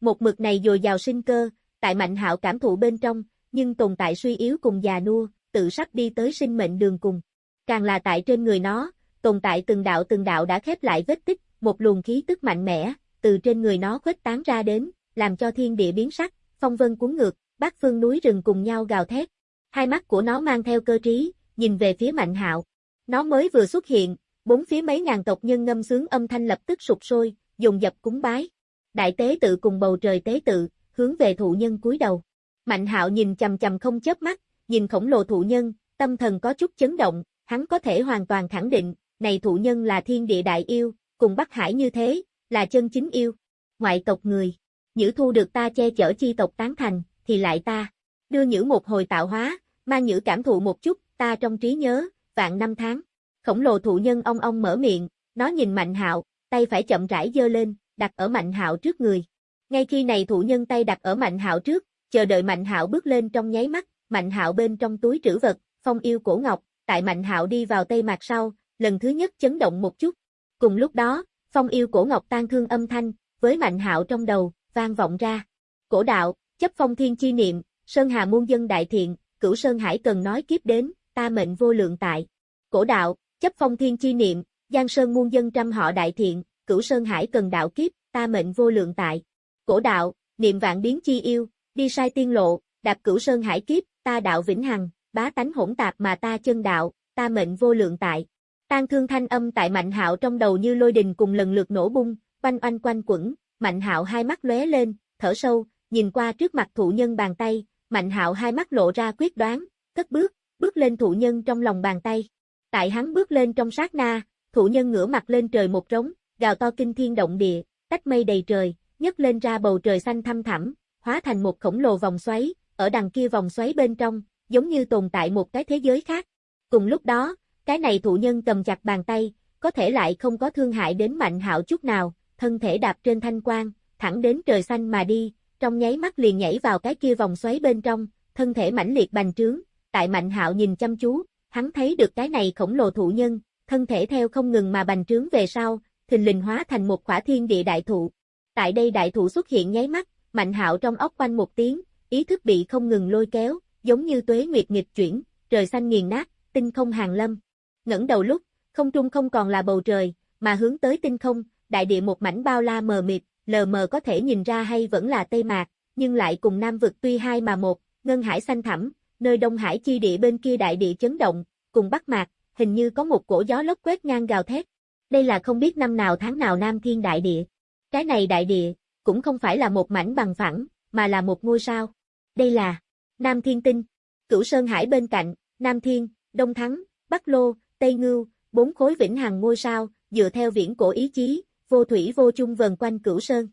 một mực này dồi dào sinh cơ, tại mạnh hạo cảm thụ bên trong, nhưng tồn tại suy yếu cùng già nua, tự sắp đi tới sinh mệnh đường cùng. Càng là tại trên người nó, tồn tại từng đạo từng đạo đã khép lại vết tích, một luồng khí tức mạnh mẽ, từ trên người nó khuếch tán ra đến, làm cho thiên địa biến sắc, phong vân cuốn ngược, bát phương núi rừng cùng nhau gào thét. Hai mắt của nó mang theo cơ trí, nhìn về phía Mạnh Hạo. Nó mới vừa xuất hiện, bốn phía mấy ngàn tộc nhân ngâm sướng âm thanh lập tức sụp sôi, dùng dập cúng bái. Đại tế tự cùng bầu trời tế tự, hướng về thụ nhân cúi đầu. Mạnh Hạo nhìn chầm chầm không chớp mắt, nhìn khổng lồ thụ nhân, tâm thần có chút chấn động, hắn có thể hoàn toàn khẳng định, này thụ nhân là thiên địa đại yêu, cùng Bắc Hải như thế, là chân chính yêu. Ngoại tộc người, nhữ thu được ta che chở chi tộc tán thành, thì lại ta, đưa nhữ một hồi tạo hóa, mang nhữ cảm thụ một chút, ta trong trí nhớ, vạn năm tháng. Khổng lồ thụ nhân ong ong mở miệng, nó nhìn Mạnh Hạo, tay phải chậm rãi giơ lên, đặt ở Mạnh Hạo trước người. Ngay khi này thụ nhân tay đặt ở Mạnh Hạo trước, chờ đợi Mạnh Hạo bước lên trong nháy mắt, Mạnh Hạo bên trong túi trữ vật, phong yêu cổ ngọc, tại Mạnh Hạo đi vào tây mạc sau, lần thứ nhất chấn động một chút. Cùng lúc đó, Phong yêu cổ ngọc tan thương âm thanh, với mạnh hạo trong đầu, vang vọng ra. Cổ đạo, chấp phong thiên chi niệm, Sơn Hà muôn dân đại thiện, cửu Sơn Hải cần nói kiếp đến, ta mệnh vô lượng tại. Cổ đạo, chấp phong thiên chi niệm, Giang Sơn muôn dân trăm họ đại thiện, cửu Sơn Hải cần đạo kiếp, ta mệnh vô lượng tại. Cổ đạo, niệm vạn biến chi yêu, đi sai tiên lộ, đạp cửu Sơn Hải kiếp, ta đạo vĩnh hằng, bá tánh hỗn tạp mà ta chân đạo, ta mệnh vô lượng tại. Tan thương thanh âm tại Mạnh Hạo trong đầu như lôi đình cùng lần lượt nổ bung, quanh oanh quanh quẩn, Mạnh Hạo hai mắt lóe lên, thở sâu, nhìn qua trước mặt thụ nhân bàn tay, Mạnh Hạo hai mắt lộ ra quyết đoán, cất bước, bước lên thụ nhân trong lòng bàn tay. Tại hắn bước lên trong sát na, thụ nhân ngửa mặt lên trời một trống, gào to kinh thiên động địa, tách mây đầy trời, nhấc lên ra bầu trời xanh thăm thẳm, hóa thành một khổng lồ vòng xoáy, ở đằng kia vòng xoáy bên trong, giống như tồn tại một cái thế giới khác. Cùng lúc đó, cái này thụ nhân cầm chặt bàn tay, có thể lại không có thương hại đến mạnh hạo chút nào, thân thể đạp trên thanh quang, thẳng đến trời xanh mà đi, trong nháy mắt liền nhảy vào cái kia vòng xoáy bên trong, thân thể mãnh liệt bành trướng, tại mạnh hạo nhìn chăm chú, hắn thấy được cái này khổng lồ thụ nhân, thân thể theo không ngừng mà bành trướng về sau, thình lình hóa thành một khỏa thiên địa đại thụ. Tại đây đại thụ xuất hiện nháy mắt, mạnh hạo trong óc quanh một tiếng, ý thức bị không ngừng lôi kéo, giống như tuế nguyệt nghịch chuyển, trời xanh nghiền nát, tinh không hàng lâm. Ngẩng đầu lúc, không trung không còn là bầu trời, mà hướng tới tinh không, đại địa một mảnh bao la mờ mịt, lờ mờ có thể nhìn ra hay vẫn là Tây Mạc, nhưng lại cùng Nam vực tuy hai mà một, ngân hải xanh thẳm, nơi Đông Hải chi địa bên kia đại địa chấn động, cùng Bắc Mạc, hình như có một cổ gió lốc quét ngang gào thét. Đây là không biết năm nào tháng nào Nam Thiên đại địa. Cái này đại địa, cũng không phải là một mảnh bằng phẳng, mà là một ngôi sao. Đây là Nam Thiên Tinh, Cửu Sơn Hải bên cạnh, Nam Thiên, Đông Thắng, Bắc Lô, Tây Ngưu, bốn khối vĩnh hằng ngôi sao, dựa theo viễn cổ ý chí, vô thủy vô chung vần quanh Cửu Sơn.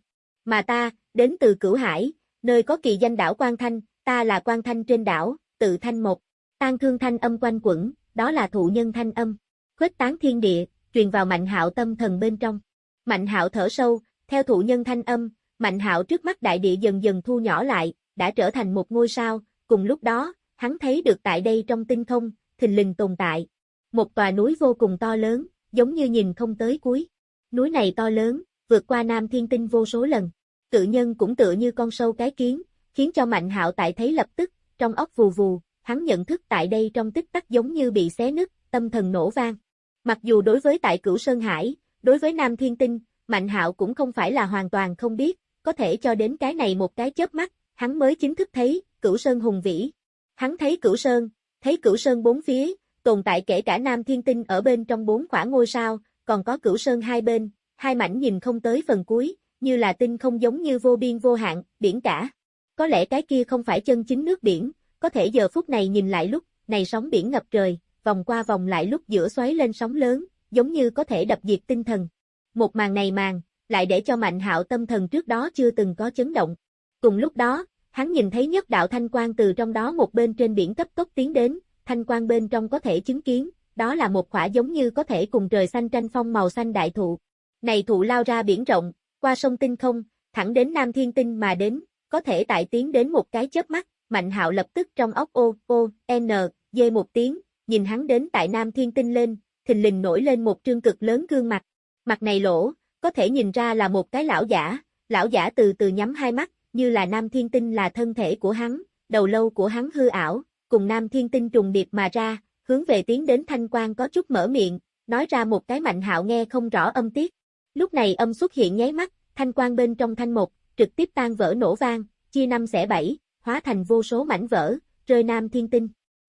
Mà ta, đến từ Cửu Hải, nơi có kỳ danh đảo Quan Thanh, ta là Quan Thanh trên đảo, tự thanh một. Tan thương thanh âm quanh quẩn, đó là thụ nhân thanh âm. Khuếch tán thiên địa, truyền vào Mạnh Hạo tâm thần bên trong. Mạnh Hạo thở sâu, theo thụ nhân thanh âm, Mạnh Hạo trước mắt đại địa dần dần thu nhỏ lại, đã trở thành một ngôi sao, cùng lúc đó, hắn thấy được tại đây trong tinh không, thình lình tồn tại. Một tòa núi vô cùng to lớn, giống như nhìn không tới cuối. Núi này to lớn, vượt qua Nam Thiên Tinh vô số lần. Cự nhân cũng tựa như con sâu cái kiến, khiến cho Mạnh Hạo tại thấy lập tức, trong óc vù vù, hắn nhận thức tại đây trong tích tắc giống như bị xé nứt, tâm thần nổ vang. Mặc dù đối với tại Cửu Sơn Hải, đối với Nam Thiên Tinh, Mạnh Hạo cũng không phải là hoàn toàn không biết, có thể cho đến cái này một cái chớp mắt, hắn mới chính thức thấy, Cửu Sơn hùng vĩ. Hắn thấy Cửu Sơn, thấy Cửu Sơn bốn phía, tồn tại kể cả Nam Thiên Tinh ở bên trong bốn quả ngôi sao, còn có Cửu Sơn hai bên, hai mảnh nhìn không tới phần cuối, như là tinh không giống như vô biên vô hạn, biển cả. Có lẽ cái kia không phải chân chính nước biển, có thể giờ phút này nhìn lại lúc, này sóng biển ngập trời, vòng qua vòng lại lúc giữa xoáy lên sóng lớn, giống như có thể đập diệt tinh thần. Một màn này màn, lại để cho Mạnh Hạo tâm thần trước đó chưa từng có chấn động. Cùng lúc đó, hắn nhìn thấy nhất đạo thanh quang từ trong đó một bên trên biển cấp tốc tiến đến, thanh quang bên trong có thể chứng kiến, đó là một khỏa giống như có thể cùng trời xanh tranh phong màu xanh đại thụ. Này thụ lao ra biển rộng, qua sông tinh không, thẳng đến Nam Thiên Tinh mà đến, có thể tại tiến đến một cái chớp mắt, Mạnh Hạo lập tức trong ốc ô, ô, n, dê một tiếng, nhìn hắn đến tại Nam Thiên Tinh lên, thình lình nổi lên một trương cực lớn gương mặt. Mặt này lỗ, có thể nhìn ra là một cái lão giả, lão giả từ từ nhắm hai mắt, như là Nam Thiên Tinh là thân thể của hắn, đầu lâu của hắn hư ảo, cùng Nam Thiên Tinh trùng điệp mà ra, hướng về tiến đến thanh quan có chút mở miệng, nói ra một cái mạnh hạo nghe không rõ âm tiết. Lúc này âm xuất hiện nháy mắt, thanh quan bên trong thanh một, trực tiếp tan vỡ nổ vang, chia năm xẻ bảy, hóa thành vô số mảnh vỡ, rơi Nam Thiên Tinh.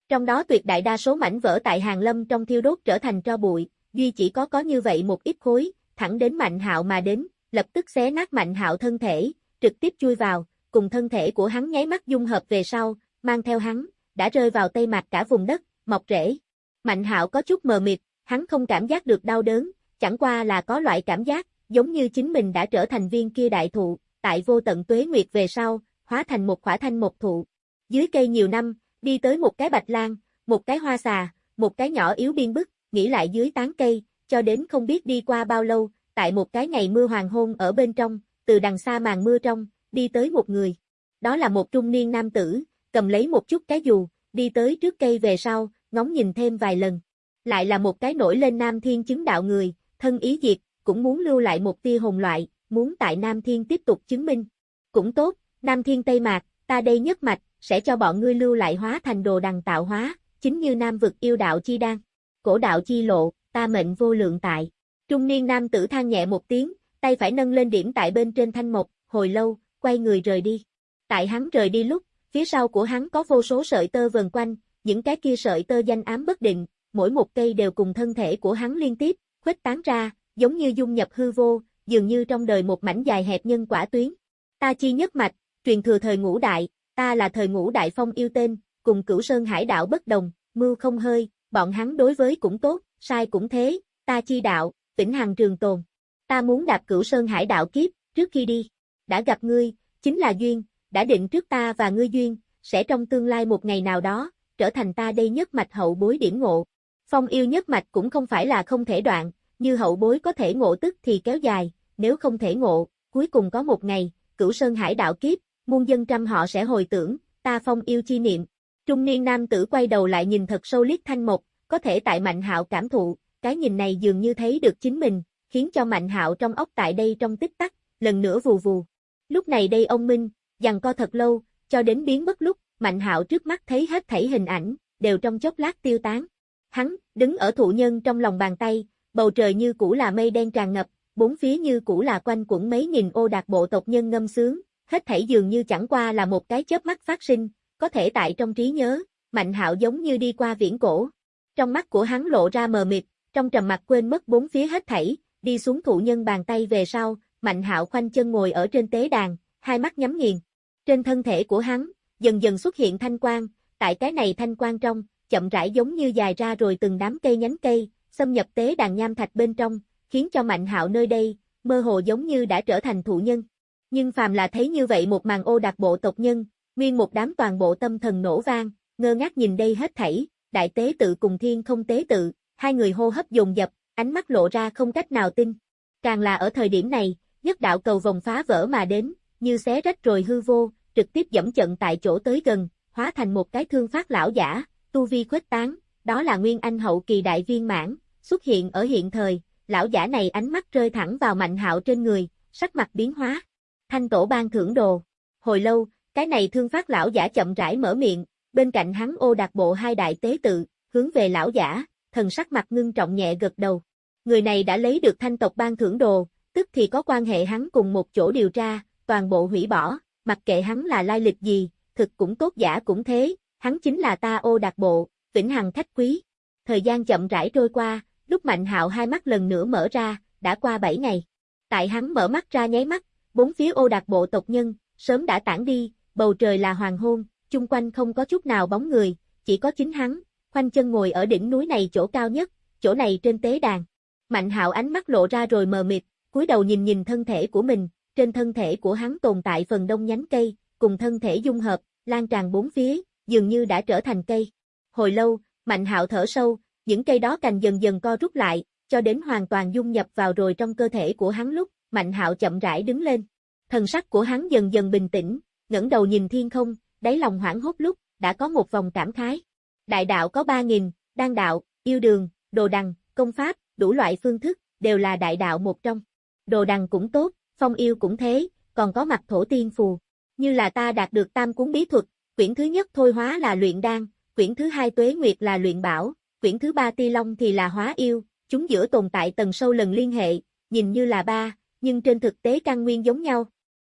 Trong đó tuyệt đại đa số mảnh vỡ tại hàng lâm trong thiêu đốt trở thành tro bụi, duy chỉ có có như vậy một ít khối, thẳng đến Mạnh Hạo mà đến, lập tức xé nát Mạnh Hạo thân thể, trực tiếp chui vào, cùng thân thể của hắn nháy mắt dung hợp về sau, mang theo hắn, đã rơi vào tay mặt cả vùng đất, mọc rễ. Mạnh Hạo có chút mờ mịt, hắn không cảm giác được đau đớn, chẳng qua là có loại cảm giác, giống như chính mình đã trở thành viên kia đại thụ, tại vô tận tuế nguyệt về sau, hóa thành một khỏa thanh một thụ. Dưới cây nhiều năm, đi tới một cái bạch lan, một cái hoa xà, một cái nhỏ yếu biên bức, nghĩ lại dưới tán cây, cho đến không biết đi qua bao lâu, tại một cái ngày mưa hoàng hôn ở bên trong, từ đằng xa màn mưa trong, đi tới một người. Đó là một trung niên nam tử, cầm lấy một chút cái dù, đi tới trước cây về sau, ngóng nhìn thêm vài lần. Lại là một cái nổi lên nam thiên chứng đạo người, thân ý diệt, cũng muốn lưu lại một tia hồn loại, muốn tại Nam Thiên tiếp tục chứng minh. Cũng tốt, Nam Thiên Tây Mạc, ta đây nhất mạch, sẽ cho bọn ngươi lưu lại hóa thành đồ đằng tạo hóa, chính như Nam vực yêu đạo chi đan. Cổ đạo chi lộ, ta mệnh vô lượng tại. Trung niên nam tử than nhẹ một tiếng, tay phải nâng lên điểm tại bên trên thanh mộc, hồi lâu, quay người rời đi. Tại hắn rời đi lúc, phía sau của hắn có vô số sợi tơ vần quanh, những cái kia sợi tơ danh ám bất định, mỗi một cây đều cùng thân thể của hắn liên tiếp, khuếch tán ra, giống như dung nhập hư vô, dường như trong đời một mảnh dài hẹp nhân quả tuyến. Ta chi nhất mạch, truyền thừa thời ngũ đại, ta là thời ngũ đại phong yêu tên, cùng cửu sơn hải đạo bất đồng, mưu không hơi, bọn hắn đối với cũng tốt, sai cũng thế, ta chi đạo, vĩnh hằng trường tồn. Ta muốn đạp cửu sơn hải đạo kiếp, trước khi đi. Đã gặp ngươi, chính là duyên, đã định trước ta và ngươi duyên, sẽ trong tương lai một ngày nào đó, trở thành ta đây nhất mạch hậu bối điểm ngộ. Phong yêu nhất mạch cũng không phải là không thể đoạn, như hậu bối có thể ngộ tức thì kéo dài, nếu không thể ngộ, cuối cùng có một ngày, cửu sơn hải đạo kiếp, muôn dân trăm họ sẽ hồi tưởng, ta phong yêu chi niệm. Trung niên nam tử quay đầu lại nhìn thật sâu liếc thanh mục có thể tại mạnh hạo cảm thụ, cái nhìn này dường như thấy được chính mình, khiến cho mạnh hạo trong ốc tại đây trong tích tắc, lần nữa vù vù. Lúc này đây ông Minh, giằng co thật lâu, cho đến biến mất lúc, mạnh hạo trước mắt thấy hết thảy hình ảnh, đều trong chốc lát tiêu tán. Hắn, đứng ở thụ nhân trong lòng bàn tay, bầu trời như cũ là mây đen tràn ngập, bốn phía như cũ là quanh quẩn mấy nghìn ô đạt bộ tộc nhân ngâm sướng, hết thảy dường như chẳng qua là một cái chớp mắt phát sinh, có thể tại trong trí nhớ, Mạnh Hạo giống như đi qua viễn cổ. Trong mắt của hắn lộ ra mờ mịt, trong trầm mặt quên mất bốn phía hết thảy, đi xuống thụ nhân bàn tay về sau, Mạnh Hạo khoanh chân ngồi ở trên tế đàn, hai mắt nhắm nghiền. Trên thân thể của hắn, dần dần xuất hiện thanh quang, tại cái này thanh quang trong, chậm rãi giống như dài ra rồi từng đám cây nhánh cây, xâm nhập tế đàn nham thạch bên trong, khiến cho Mạnh Hạo nơi đây, mơ hồ giống như đã trở thành thụ nhân. Nhưng phàm là thấy như vậy một màn ô đặc bộ tộc nhân, nguyên một đám toàn bộ tâm thần nổ vang, ngơ ngác nhìn đây hết thảy, đại tế tự cùng thiên không tế tự, hai người hô hấp dồn dập, ánh mắt lộ ra không cách nào tin. Càng là ở thời điểm này, nhất đạo cầu vòng phá vỡ mà đến, như xé rách rồi hư vô, trực tiếp dẫm trận tại chỗ tới gần, hóa thành một cái thương phát lão giả, tu vi khuếch tán, đó là Nguyên Anh hậu kỳ đại viên mãn, xuất hiện ở hiện thời, lão giả này ánh mắt rơi thẳng vào Mạnh Hạo trên người, sắc mặt biến hóa. Thanh tổ ban thưởng đồ. Hồi lâu, cái này thương phát lão giả chậm rãi mở miệng, bên cạnh hắn ô đạt bộ hai đại tế tự, hướng về lão giả, thần sắc mặt ngưng trọng nhẹ gật đầu. Người này đã lấy được thanh tộc ban thưởng đồ, tức thì có quan hệ hắn cùng một chỗ điều tra, toàn bộ hủy bỏ, mặc kệ hắn là lai lịch gì, thực cũng tốt giả cũng thế, hắn chính là ta ô đặc bộ, vĩnh hằng khách quý. Thời gian chậm rãi trôi qua, lúc Mạnh Hạo hai mắt lần nữa mở ra, đã qua 7 ngày. Tại hắn mở mắt ra nháy mắt, bốn phía ô đặc bộ tộc nhân, sớm đã tản đi, bầu trời là hoàng hôn, chung quanh không có chút nào bóng người, chỉ có chính hắn, khoanh chân ngồi ở đỉnh núi này chỗ cao nhất, chỗ này trên tế đàn. Mạnh hạo ánh mắt lộ ra rồi mờ mịt, cúi đầu nhìn nhìn thân thể của mình, trên thân thể của hắn tồn tại phần đông nhánh cây, cùng thân thể dung hợp, lan tràn bốn phía, dường như đã trở thành cây. Hồi lâu, Mạnh hạo thở sâu, những cây đó cành dần dần co rút lại, cho đến hoàn toàn dung nhập vào rồi trong cơ thể của hắn lúc, Mạnh hạo chậm rãi đứng lên. Thần sắc của hắn dần dần bình tĩnh, ngẩng đầu nhìn thiên không, đáy lòng hoảng hốt lúc, đã có một vòng cảm khái. Đại đạo có ba nghìn, đan đạo, yêu đường, đồ đằng, công pháp, đủ loại phương thức, đều là đại đạo một trong. Đồ đằng cũng tốt, phong yêu cũng thế, còn có mặt thổ tiên phù. Như là ta đạt được tam cuốn bí thuật, quyển thứ nhất thôi hóa là luyện đan, quyển thứ hai tuế nguyệt là luyện bảo, quyển thứ ba ti long thì là hóa yêu, chúng giữa tồn tại tầng sâu lần liên hệ, nhìn như là ba, nhưng trên thực tế căn nguyên giống nhau,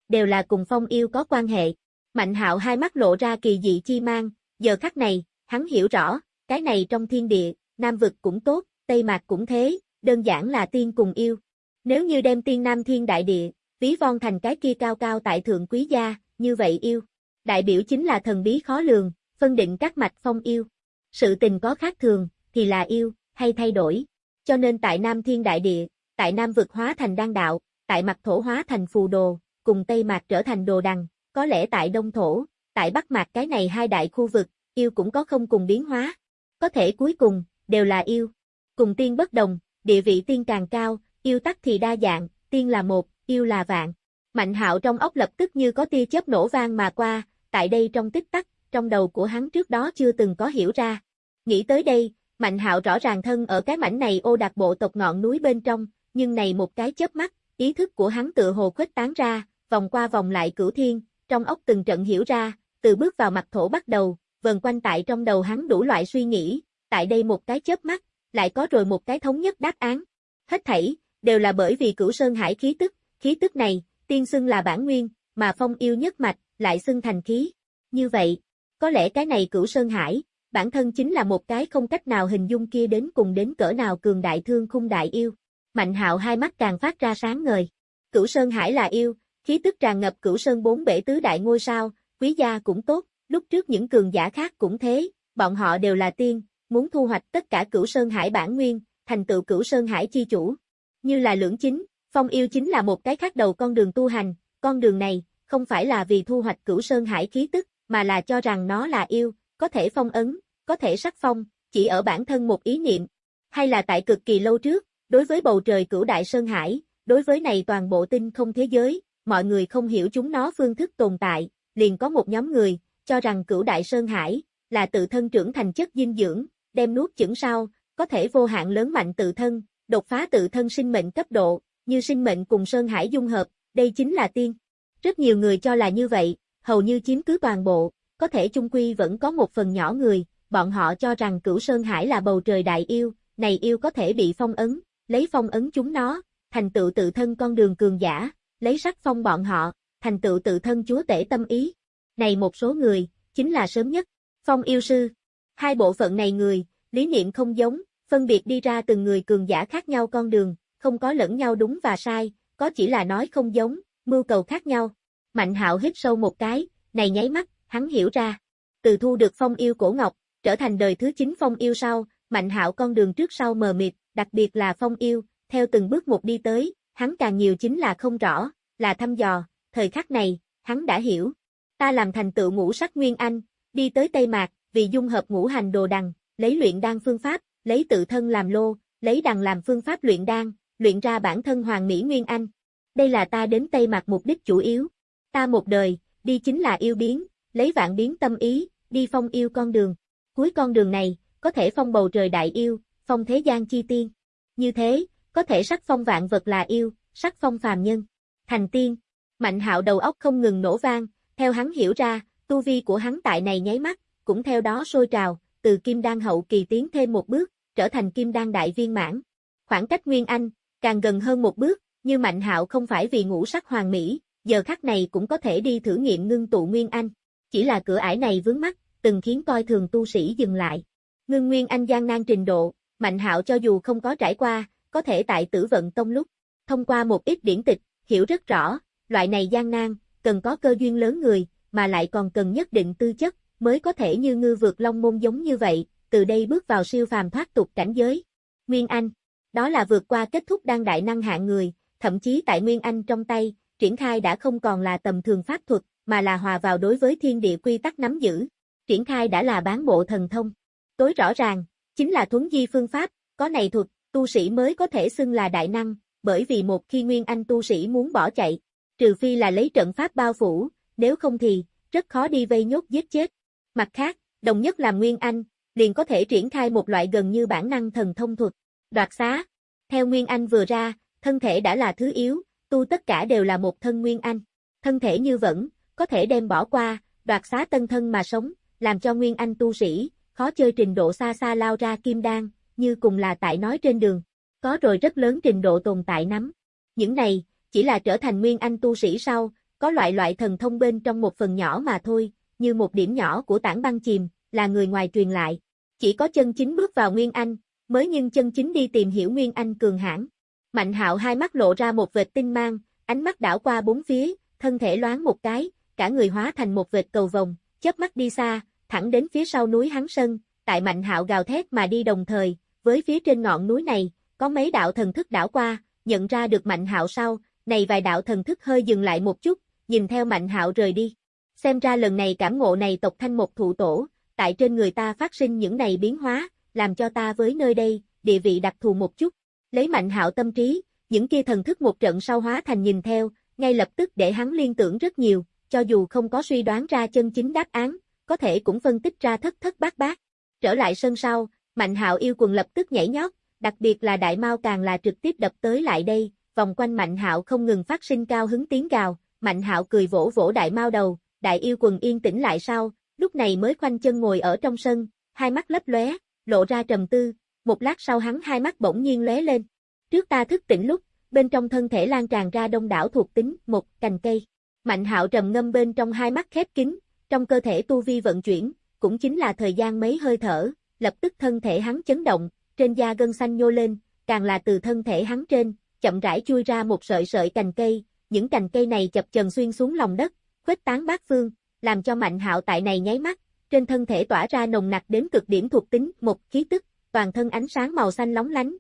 đều là cùng phong yêu có quan hệ. Mạnh hạo hai mắt lộ ra kỳ dị chi mang, giờ khắc này, hắn hiểu rõ, cái này trong thiên địa, Nam vực cũng tốt, Tây Mạc cũng thế, đơn giản là tiên cùng yêu. Nếu như đem tiên Nam thiên đại địa, ví von thành cái kia cao cao tại thượng quý gia, như vậy yêu. Đại biểu chính là thần bí khó lường, phân định các mạch phong yêu. Sự tình có khác thường, thì là yêu, hay thay đổi. Cho nên tại Nam thiên đại địa, tại Nam vực hóa thành đan đạo, tại mặt thổ hóa thành phù đồ, cùng Tây Mạc trở thành đồ đằng, có lẽ tại Đông Thổ, tại Bắc Mạc cái này hai đại khu vực, yêu cũng có không cùng biến hóa. Có thể cuối cùng, đều là yêu. Cùng tiên bất đồng, địa vị tiên càng cao, yêu tắc thì đa dạng, tiên là một, yêu là vạn. Mạnh hạo trong ốc lập tức như có tia chớp nổ vang mà qua, tại đây trong tích tắc, trong đầu của hắn trước đó chưa từng có hiểu ra. Nghĩ tới đây, Mạnh hạo rõ ràng thân ở cái mảnh này ô đặc bộ tộc ngọn núi bên trong, nhưng này một cái chớp mắt, ý thức của hắn tự hồ khuếch tán ra, vòng qua vòng lại cửu thiên, trong ốc từng trận hiểu ra, từ bước vào mặt thổ bắt đầu, vần quanh tại trong đầu hắn đủ loại suy nghĩ, tại đây một cái chớp mắt, lại có rồi một cái thống nhất đáp án. Hết thảy, đều là bởi vì cửu sơn hải khí tức, khí tức này, tiên xưng là bản nguyên, mà phong yêu nhất mạch, lại xưng thành khí. Như vậy, có lẽ cái này cửu sơn hải, bản thân chính là một cái không cách nào hình dung kia đến cùng đến cỡ nào cường đại thương khung đại yêu. Mạnh hạo hai mắt càng phát ra sáng ngời. Cửu sơn hải là yêu, khí tức tràn ngập cửu sơn bốn bể tứ đại ngôi sao, quý gia cũng tốt, lúc trước những cường giả khác cũng thế, bọn họ đều là tiên, muốn thu hoạch tất cả cửu sơn hải bản nguyên, thành tựu cửu sơn hải chi chủ. Như là lưỡng chính, phong yêu chính là một cái khác đầu con đường tu hành, con đường này, không phải là vì thu hoạch cửu sơn hải khí tức, mà là cho rằng nó là yêu, có thể phong ấn, có thể sắc phong, chỉ ở bản thân một ý niệm. Hay là tại cực kỳ lâu trước, đối với bầu trời cửu đại sơn hải, đối với này toàn bộ tinh không thế giới, mọi người không hiểu chúng nó phương thức tồn tại, liền có một nhóm người, cho rằng cửu đại sơn hải, là tự thân trưởng thành chất dinh dưỡng, đem nuốt chửng sau, có thể vô hạn lớn mạnh tự thân, đột phá tự thân sinh mệnh cấp độ, như sinh mệnh cùng sơn hải dung hợp, đây chính là tiên. Rất nhiều người cho là như vậy, hầu như chiếm cứ toàn bộ, có thể chung quy vẫn có một phần nhỏ người, bọn họ cho rằng cửu sơn hải là bầu trời đại yêu, này yêu có thể bị phong ấn, lấy phong ấn chúng nó, thành tựu tự thân con đường cường giả, lấy sắc phong bọn họ, thành tựu tự thân chúa tể tâm ý. Này một số người, chính là sớm nhất, phong yêu sư. Hai bộ phận này người, lý niệm không giống, phân biệt đi ra từng người cường giả khác nhau con đường, không có lẫn nhau đúng và sai, có chỉ là nói không giống, mưu cầu khác nhau. Mạnh hạo hít sâu một cái, này nháy mắt, hắn hiểu ra. Từ thu được phong yêu cổ ngọc, trở thành đời thứ 9 phong yêu sau, mạnh hạo con đường trước sau mờ mịt, đặc biệt là phong yêu, theo từng bước một đi tới, hắn càng nhiều chính là không rõ, là thăm dò, thời khắc này, hắn đã hiểu. Ta làm thành tựu ngũ sắc nguyên anh, đi tới Tây Mạc, vì dung hợp ngũ hành đồ đằng, lấy luyện đan phương pháp, lấy tự thân làm lô, lấy đằng làm phương pháp luyện đan, luyện ra bản thân hoàng mỹ nguyên anh. Đây là ta đến Tây Mạc mục đích chủ yếu. Ta một đời, đi chính là yêu biến, lấy vạn biến tâm ý, đi phong yêu con đường. Cuối con đường này, có thể phong bầu trời đại yêu, phong thế gian chi tiên. Như thế, có thể sắc phong vạn vật là yêu, sắc phong phàm nhân. Thành tiên, mạnh hạo đầu óc không ngừng nổ vang, theo hắn hiểu ra, tu vi của hắn tại này nháy mắt, cũng theo đó sôi trào, từ kim đan hậu kỳ tiến thêm một bước, trở thành kim đan đại viên mãn. Khoảng cách Nguyên Anh, càng gần hơn một bước, như Mạnh Hạo không phải vì ngũ sắc hoàng mỹ, giờ khắc này cũng có thể đi thử nghiệm ngưng tụ Nguyên Anh. Chỉ là cửa ải này vướng mắt, từng khiến coi thường tu sĩ dừng lại. Ngưng Nguyên Anh gian nan trình độ, Mạnh Hạo cho dù không có trải qua, có thể tại tử vận tông lúc, thông qua một ít điển tịch, hiểu rất rõ, loại này gian nan, cần có cơ duyên lớn người, mà lại còn cần nhất định tư chất, mới có thể như ngư vượt long môn giống như vậy, từ đây bước vào siêu phàm thoát tục cảnh giới. Nguyên Anh, đó là vượt qua kết thúc đăng đại năng hạng người, thậm chí tại Nguyên Anh trong tay, triển khai đã không còn là tầm thường pháp thuật, mà là hòa vào đối với thiên địa quy tắc nắm giữ. Triển khai đã là bán bộ thần thông. Tối rõ ràng, chính là thuấn di phương pháp, có này thuật, tu sĩ mới có thể xưng là đại năng, bởi vì một khi Nguyên Anh tu sĩ muốn bỏ chạy, trừ phi là lấy trận pháp bao phủ, nếu không thì, rất khó đi vây nhốt giết chết. Mặt khác, đồng nhất làm Nguyên Anh, liền có thể triển khai một loại gần như bản năng thần thông thuật, đoạt xá. Theo Nguyên Anh vừa ra, thân thể đã là thứ yếu, tu tất cả đều là một thân Nguyên Anh. Thân thể như vẫn, có thể đem bỏ qua, đoạt xá tân thân mà sống, làm cho Nguyên Anh tu sĩ, khó chơi trình độ xa xa lao ra kim đan, như cùng là tại nói trên đường. Có rồi rất lớn trình độ tồn tại nắm. Những này, chỉ là trở thành Nguyên Anh tu sĩ sau, có loại loại thần thông bên trong một phần nhỏ mà thôi, như một điểm nhỏ của tảng băng chìm, là người ngoài truyền lại. Chỉ có chân chính bước vào Nguyên Anh, mới nhưng chân chính đi tìm hiểu Nguyên Anh cường hãn. Mạnh hạo hai mắt lộ ra một vệt tinh mang, ánh mắt đảo qua bốn phía, thân thể loáng một cái, cả người hóa thành một vệt cầu vòng, chớp mắt đi xa, thẳng đến phía sau núi Hán sơn tại Mạnh hạo gào thét mà đi đồng thời, với phía trên ngọn núi này, có mấy đạo thần thức đảo qua, nhận ra được Mạnh hạo sau, này vài đạo thần thức hơi dừng lại một chút, nhìn theo Mạnh hạo rời đi. Xem ra lần này cảm ngộ này tộc thanh một thụ tổ, tại trên người ta phát sinh những này biến hóa, làm cho ta với nơi đây, địa vị đặc thù một chút. Lấy mạnh hạo tâm trí, những kia thần thức một trận sau hóa thành nhìn theo, ngay lập tức để hắn liên tưởng rất nhiều, cho dù không có suy đoán ra chân chính đáp án, có thể cũng phân tích ra thất thất bát bát. Trở lại sân sau, mạnh hạo yêu quần lập tức nhảy nhót, Đặc biệt là đại mao càng là trực tiếp đập tới lại đây, vòng quanh Mạnh Hạo không ngừng phát sinh cao hứng tiếng gào, Mạnh Hạo cười vỗ vỗ đại mao đầu, đại yêu quần yên tĩnh lại sau, lúc này mới khoanh chân ngồi ở trong sân, hai mắt lấp lóe, lộ ra trầm tư, một lát sau hắn hai mắt bỗng nhiên lóe lên. Trước ta thức tỉnh lúc, bên trong thân thể lan tràn ra đông đảo thuộc tính, một cành cây. Mạnh hạo trầm ngâm bên trong hai mắt khép kín, trong cơ thể tu vi vận chuyển, cũng chính là thời gian mấy hơi thở, lập tức thân thể hắn chấn động, trên da gân xanh nhô lên, càng là từ thân thể hắn trên, chậm rãi chui ra một sợi sợi cành cây, những cành cây này chập chờn xuyên xuống lòng đất, khuếch tán bát phương, làm cho Mạnh Hạo tại này nháy mắt, trên thân thể tỏa ra nồng nặc đến cực điểm thuộc tính, một khí tức, toàn thân ánh sáng màu xanh lóng lánh,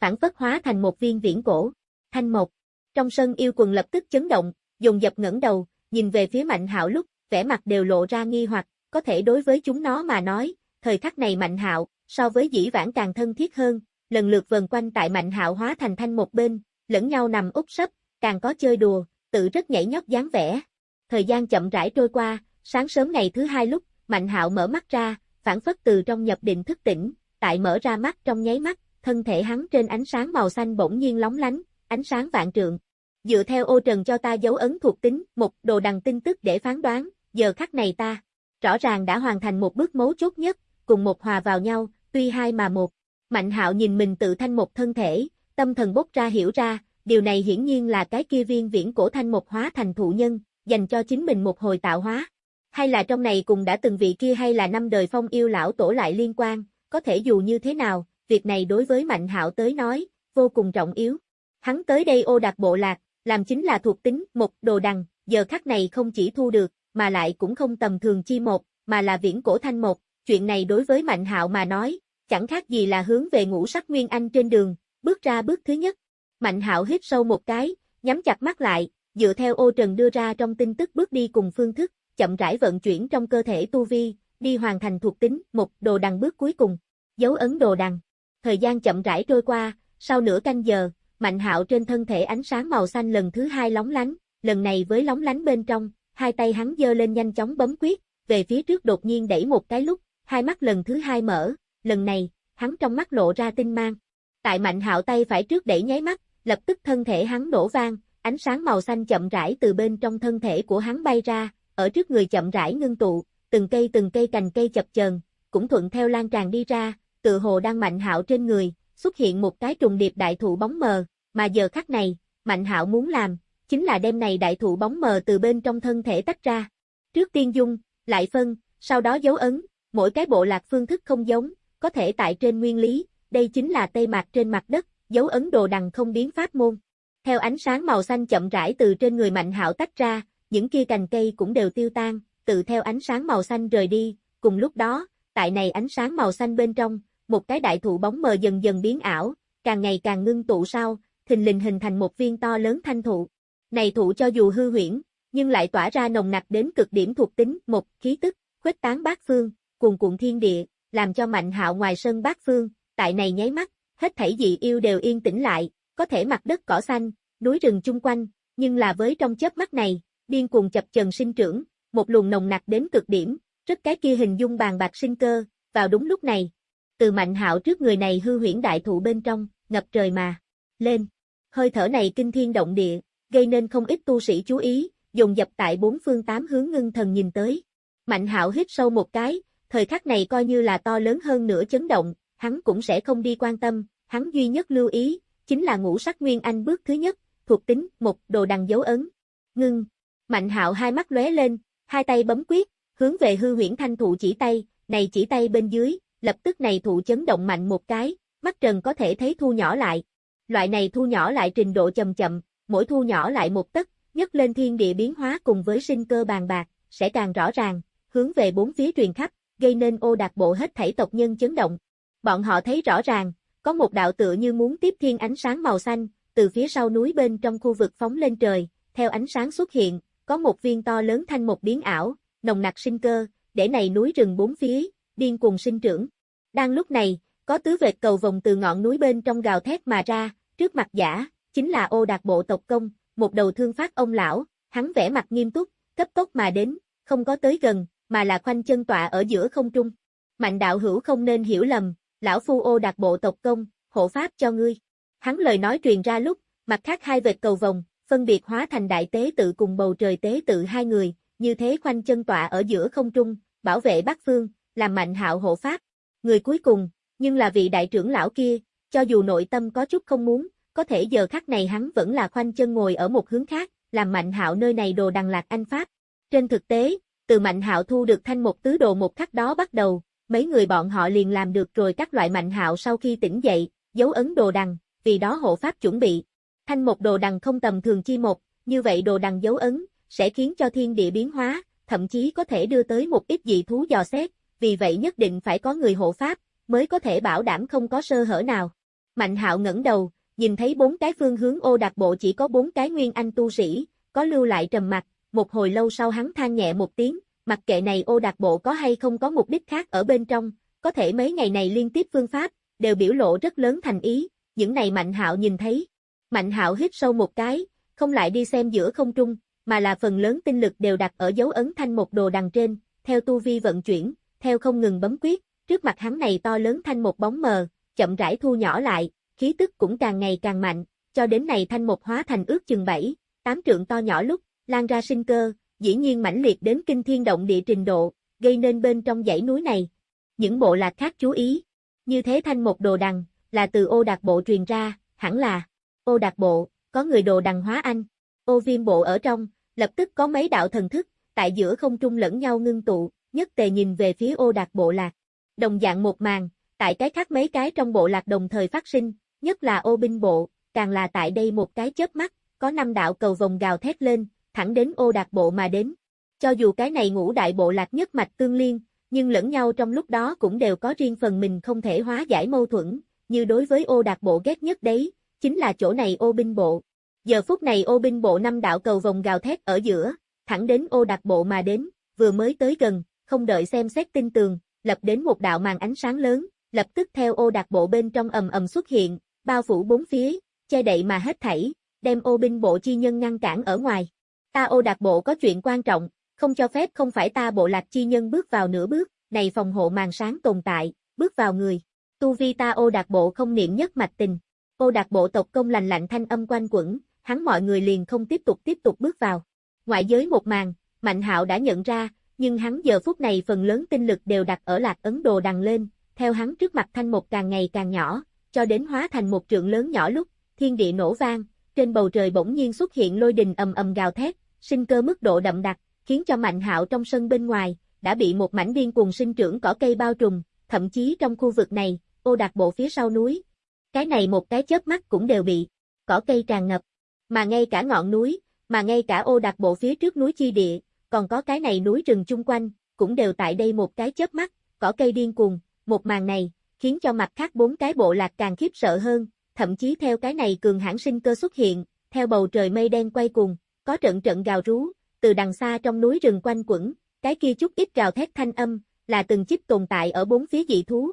phản phất hóa thành một viên viễn cổ. Thanh một. Trong sân yêu quần lập tức chấn động, dùng dập ngẩng đầu, nhìn về phía Mạnh Hạo lúc, vẻ mặt đều lộ ra nghi hoặc, có thể đối với chúng nó mà nói, thời khắc này Mạnh Hạo, so với dĩ vãng càng thân thiết hơn, lần lượt vần quanh tại Mạnh Hạo hóa thành thanh một bên, lẫn nhau nằm úp sấp, càng có chơi đùa, tự rất nhảy nhót dáng vẻ. Thời gian chậm rãi trôi qua, sáng sớm ngày thứ hai lúc, Mạnh Hạo mở mắt ra, phản phất từ trong nhập định thức tỉnh, tại mở ra mắt trong nháy mắt, thân thể hắn trên ánh sáng màu xanh bỗng nhiên lóng lánh, ánh sáng vạn trượng. Dựa theo ô trần cho ta dấu ấn thuộc tính, một đồ đằng tin tức để phán đoán, giờ khắc này ta, rõ ràng đã hoàn thành một bước mấu chốt nhất, cùng một hòa vào nhau, tuy hai mà một. Mạnh hạo nhìn mình tự thanh một thân thể, tâm thần bốc ra hiểu ra, điều này hiển nhiên là cái kia viên viễn cổ thanh một hóa thành thụ nhân, dành cho chính mình một hồi tạo hóa. Hay là trong này cùng đã từng vị kia hay là năm đời phong yêu lão tổ lại liên quan, có thể dù như thế nào, việc này đối với Mạnh Hạo tới nói, vô cùng trọng yếu. Hắn tới đây ô đạt bộ lạc, làm chính là thuộc tính một đồ đằng, giờ khắc này không chỉ thu được, mà lại cũng không tầm thường chi một, mà là viễn cổ thanh một, chuyện này đối với Mạnh Hạo mà nói, chẳng khác gì là hướng về ngũ sắc nguyên anh trên đường, bước ra bước thứ nhất. Mạnh Hạo hít sâu một cái, nhắm chặt mắt lại, dựa theo ô trần đưa ra trong tin tức bước đi cùng phương thức, chậm rãi vận chuyển trong cơ thể tu vi, đi hoàn thành thuộc tính, một đồ đằng bước cuối cùng, dấu ấn đồ đằng. Thời gian chậm rãi trôi qua, sau nửa canh giờ, Mạnh Hạo trên thân thể ánh sáng màu xanh lần thứ hai lóng lánh, lần này với lóng lánh bên trong, hai tay hắn giơ lên nhanh chóng bấm quyết, về phía trước đột nhiên đẩy một cái lúc, hai mắt lần thứ hai mở, lần này, hắn trong mắt lộ ra tinh mang. Tại Mạnh Hạo tay phải trước đẩy nháy mắt, lập tức thân thể hắn nổ vang, ánh sáng màu xanh chậm rãi từ bên trong thân thể của hắn bay ra, ở trước người chậm rãi ngưng tụ, từng cây từng cây cành cây chập chờn, cũng thuận theo lan tràn đi ra, tự hồ đang Mạnh Hạo trên người, xuất hiện một cái trùng điệp đại thụ bóng mờ, mà giờ khắc này, Mạnh Hạo muốn làm, chính là đem này đại thụ bóng mờ từ bên trong thân thể tách ra. Trước tiên dung, lại phân, sau đó dấu ấn, mỗi cái bộ lạc phương thức không giống, có thể tại trên nguyên lý, đây chính là tây mạc trên mặt đất, dấu ấn đồ đằng không biến pháp môn. Theo ánh sáng màu xanh chậm rãi từ trên người Mạnh Hạo tách ra, những kia cành cây cũng đều tiêu tan, tự theo ánh sáng màu xanh rời đi, cùng lúc đó, tại này ánh sáng màu xanh bên trong, một cái đại thụ bóng mờ dần dần biến ảo, càng ngày càng ngưng tụ sau, thình lình hình thành một viên to lớn thanh thụ. Này thụ cho dù hư huyễn, nhưng lại tỏa ra nồng nặc đến cực điểm thuộc tính, một khí tức, khuếch tán bát phương, cuồn cuộn thiên địa, làm cho mạnh hạo ngoài sân bát phương, tại này nháy mắt, hết thảy dị yêu đều yên tĩnh lại, có thể mặt đất cỏ xanh, núi rừng chung quanh, nhưng là với trong chớp mắt này, điên cuồng chập chờn sinh trưởng, một luồng nồng nặc đến cực điểm, rất cái kia hình dung bàn bạc sinh cơ, vào đúng lúc này. Từ mạnh hạo trước người này hư huyễn đại thụ bên trong, ngập trời mà, lên. Hơi thở này kinh thiên động địa, gây nên không ít tu sĩ chú ý, dùng dập tại bốn phương tám hướng ngưng thần nhìn tới. Mạnh hạo hít sâu một cái, thời khắc này coi như là to lớn hơn nửa chấn động, hắn cũng sẽ không đi quan tâm, hắn duy nhất lưu ý, chính là ngũ sắc nguyên anh bước thứ nhất, thuộc tính, một, đồ đằng dấu ấn. Ngưng, Mạnh hạo hai mắt lóe lên, hai tay bấm quyết, hướng về hư huyễn thanh thụ chỉ tay, này chỉ tay bên dưới, lập tức này thụ chấn động mạnh một cái, mắt trần có thể thấy thu nhỏ lại. Loại này thu nhỏ lại trình độ chậm chậm, mỗi thu nhỏ lại một tấc, nhất lên thiên địa biến hóa cùng với sinh cơ bàn bạc, sẽ càng rõ ràng, hướng về bốn phía truyền khắp, gây nên ô đặc bộ hết thảy tộc nhân chấn động. Bọn họ thấy rõ ràng, có một đạo tựa như muốn tiếp thiên ánh sáng màu xanh, từ phía sau núi bên trong khu vực phóng lên trời, theo ánh sáng xuất hiện, có một viên to lớn thanh một biến ảo, nồng nặc sinh cơ, để này núi rừng bốn phía, điên cuồng sinh trưởng. Đang lúc này, có tứ vệt cầu vòng từ ngọn núi bên trong gào thét mà ra, trước mặt giả, chính là ô đạt bộ tộc công, một đầu thương phát ông lão, hắn vẽ mặt nghiêm túc, cấp tốc mà đến, không có tới gần, mà là khoanh chân tọa ở giữa không trung. Mạnh đạo hữu không nên hiểu lầm, lão phu ô đạt bộ tộc công, hộ pháp cho ngươi. Hắn lời nói truyền ra lúc, mặt khác hai vệt cầu vòng, phân biệt hóa thành đại tế tự cùng bầu trời tế tự hai người, như thế khoanh chân tọa ở giữa không trung, bảo vệ bát phương, làm mạnh hạo hộ pháp. Người cuối cùng, nhưng là vị đại trưởng lão kia, cho dù nội tâm có chút không muốn, có thể giờ khắc này hắn vẫn là khoanh chân ngồi ở một hướng khác, làm mạnh hạo nơi này đồ đằng lạc anh pháp. Trên thực tế, từ mạnh hạo thu được thanh một tứ đồ một khắc đó bắt đầu, mấy người bọn họ liền làm được rồi các loại mạnh hạo sau khi tỉnh dậy, dấu ấn đồ đằng, vì đó hộ pháp chuẩn bị. Thanh một đồ đằng không tầm thường chi một, như vậy đồ đằng dấu ấn, sẽ khiến cho thiên địa biến hóa, thậm chí có thể đưa tới một ít dị thú dò xét, vì vậy nhất định phải có người hộ pháp, mới có thể bảo đảm không có sơ hở nào. Mạnh hạo ngẩng đầu, nhìn thấy bốn cái phương hướng ô đặc bộ chỉ có bốn cái nguyên anh tu sĩ, có lưu lại trầm mặt, một hồi lâu sau hắn than nhẹ một tiếng, mặc kệ này ô đặc bộ có hay không có mục đích khác ở bên trong, có thể mấy ngày này liên tiếp phương pháp, đều biểu lộ rất lớn thành ý, những này Mạnh Hạo nhìn thấy. Mạnh Hạo hít sâu một cái, không lại đi xem giữa không trung, mà là phần lớn tinh lực đều đặt ở dấu ấn thanh một đồ đằng trên, theo tu vi vận chuyển, theo không ngừng bấm quyết, trước mặt hắn này to lớn thanh một bóng mờ, chậm rãi thu nhỏ lại, khí tức cũng càng ngày càng mạnh, cho đến này thanh một hóa thành ước chừng 7, 8 trượng to nhỏ lúc, lan ra sinh cơ, dĩ nhiên mãnh liệt đến kinh thiên động địa trình độ, gây nên bên trong dãy núi này. Những bộ lạc khác chú ý, như thế thanh một đồ đằng, là từ ô đạt bộ truyền ra, hẳn là, ô đạt bộ, có người đồ đằng hóa anh, ô viêm bộ ở trong, lập tức có mấy đạo thần thức, tại giữa không trung lẫn nhau ngưng tụ, nhất tề nhìn về phía ô đạt bộ lạc. Đồng dạng một màn, tại cái khác mấy cái trong bộ lạc đồng thời phát sinh, nhất là ô binh bộ, càng là tại đây một cái chớp mắt, có năm đạo cầu vòng gào thét lên, thẳng đến ô đạt bộ mà đến. Cho dù cái này ngũ đại bộ lạc nhất mạch tương liên, nhưng lẫn nhau trong lúc đó cũng đều có riêng phần mình không thể hóa giải mâu thuẫn, như đối với ô đạt bộ ghét nhất đấy, chính là chỗ này ô binh bộ. Giờ phút này ô binh bộ năm đạo cầu vòng gào thét ở giữa, thẳng đến ô đạt bộ mà đến, vừa mới tới gần, không đợi xem xét tin tường, lập đến một đạo màn ánh sáng lớn, lập tức theo ô đạt bộ bên trong ầm ầm xuất hiện, bao phủ bốn phía, che đậy mà hết thảy, đem ô binh bộ chi nhân ngăn cản ở ngoài. Ta ô đạt bộ có chuyện quan trọng, không cho phép không phải ta bộ lạc chi nhân bước vào nửa bước, này phòng hộ màn sáng tồn tại, bước vào người. Tu vi ta ô đạt bộ không niệm nhất mạch tình. Ô đạt bộ tộc công lành lạnh thanh âm quanh quẩn, hắn mọi người liền không tiếp tục tiếp tục bước vào. Ngoại giới một màn, Mạnh hạo đã nhận ra, nhưng hắn giờ phút này phần lớn tinh lực đều đặt ở lạc Ấn Đồ đằng lên, theo hắn trước mặt thanh một càng ngày càng nhỏ, cho đến hóa thành một trượng lớn nhỏ lúc, thiên địa nổ vang, trên bầu trời bỗng nhiên xuất hiện lôi đình ầm ầm gào thét, sinh cơ mức độ đậm đặc, khiến cho Mạnh Hạo trong sân bên ngoài đã bị một mảnh điên cuồng sinh trưởng cỏ cây bao trùm, thậm chí trong khu vực này, ô đạt bộ phía sau núi, cái này một cái chớp mắt cũng đều bị cỏ cây tràn ngập, mà ngay cả ngọn núi, mà ngay cả ô đặc bộ phía trước núi chi địa, còn có cái này núi rừng chung quanh, cũng đều tại đây một cái chớp mắt, cỏ cây điên cuồng, một màn này, khiến cho mặt khác bốn cái bộ lạc càng khiếp sợ hơn, thậm chí theo cái này cường hãn sinh cơ xuất hiện, theo bầu trời mây đen quay cuồng, có trận trận gào rú, từ đằng xa trong núi rừng quanh quẩn, cái kia chút ít gào thét thanh âm, là từng chiếc tồn tại ở bốn phía dị thú.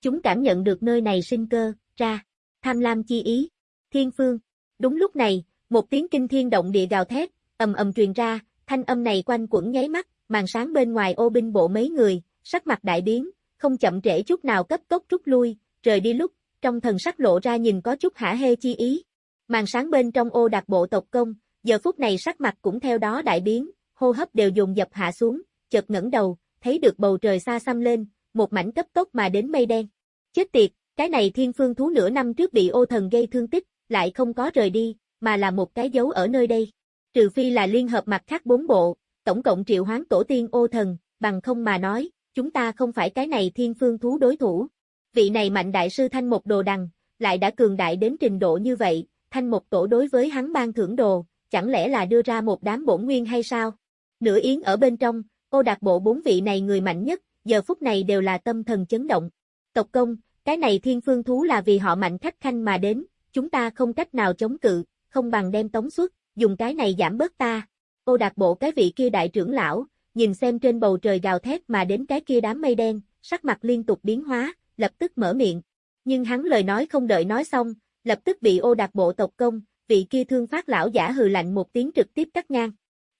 Chúng cảm nhận được nơi này sinh cơ, ra, tham lam chi ý, thiên phương. Đúng lúc này, một tiếng kinh thiên động địa gào thét, ầm ầm truyền ra, thanh âm này quanh quẩn nháy mắt, màn sáng bên ngoài ô binh bộ mấy người, sắc mặt đại biến, không chậm trễ chút nào cấp tốc rút lui, rời đi lúc, trong thần sắc lộ ra nhìn có chút hả hê chi ý. Màn sáng bên trong ô đặc bộ tộc công, giờ phút này sắc mặt cũng theo đó đại biến, hô hấp đều dùng dập hạ xuống, chợt ngẩng đầu, thấy được bầu trời xa xăm lên, một mảnh cấp tốc mà đến mây đen. Chết tiệt, cái này thiên phương thú nửa năm trước bị ô thần gây thương tích, lại không có rời đi, mà là một cái dấu ở nơi đây. Trừ phi là liên hợp mặt khác bốn bộ, tổng cộng triệu hoán tổ tiên ô thần, bằng không mà nói, chúng ta không phải cái này thiên phương thú đối thủ. Vị này mạnh đại sư thanh một đồ đằng, lại đã cường đại đến trình độ như vậy, thanh một tổ đối với hắn ban thưởng đồ, chẳng lẽ là đưa ra một đám bổn nguyên hay sao? Nửa yến ở bên trong, cô đạt bộ bốn vị này người mạnh nhất, giờ phút này đều là tâm thần chấn động. Tộc công, cái này thiên phương thú là vì họ mạnh khách khanh mà đến, chúng ta không cách nào chống cự, không bằng đem tống xuất, dùng cái này giảm bớt ta. Ô đạt bộ cái vị kia đại trưởng lão, nhìn xem trên bầu trời gào thét mà đến cái kia đám mây đen, sắc mặt liên tục biến hóa, lập tức mở miệng. Nhưng hắn lời nói không đợi nói xong, lập tức bị ô đạt bộ tộc công, vị kia thương phát lão giả hừ lạnh một tiếng trực tiếp cắt ngang.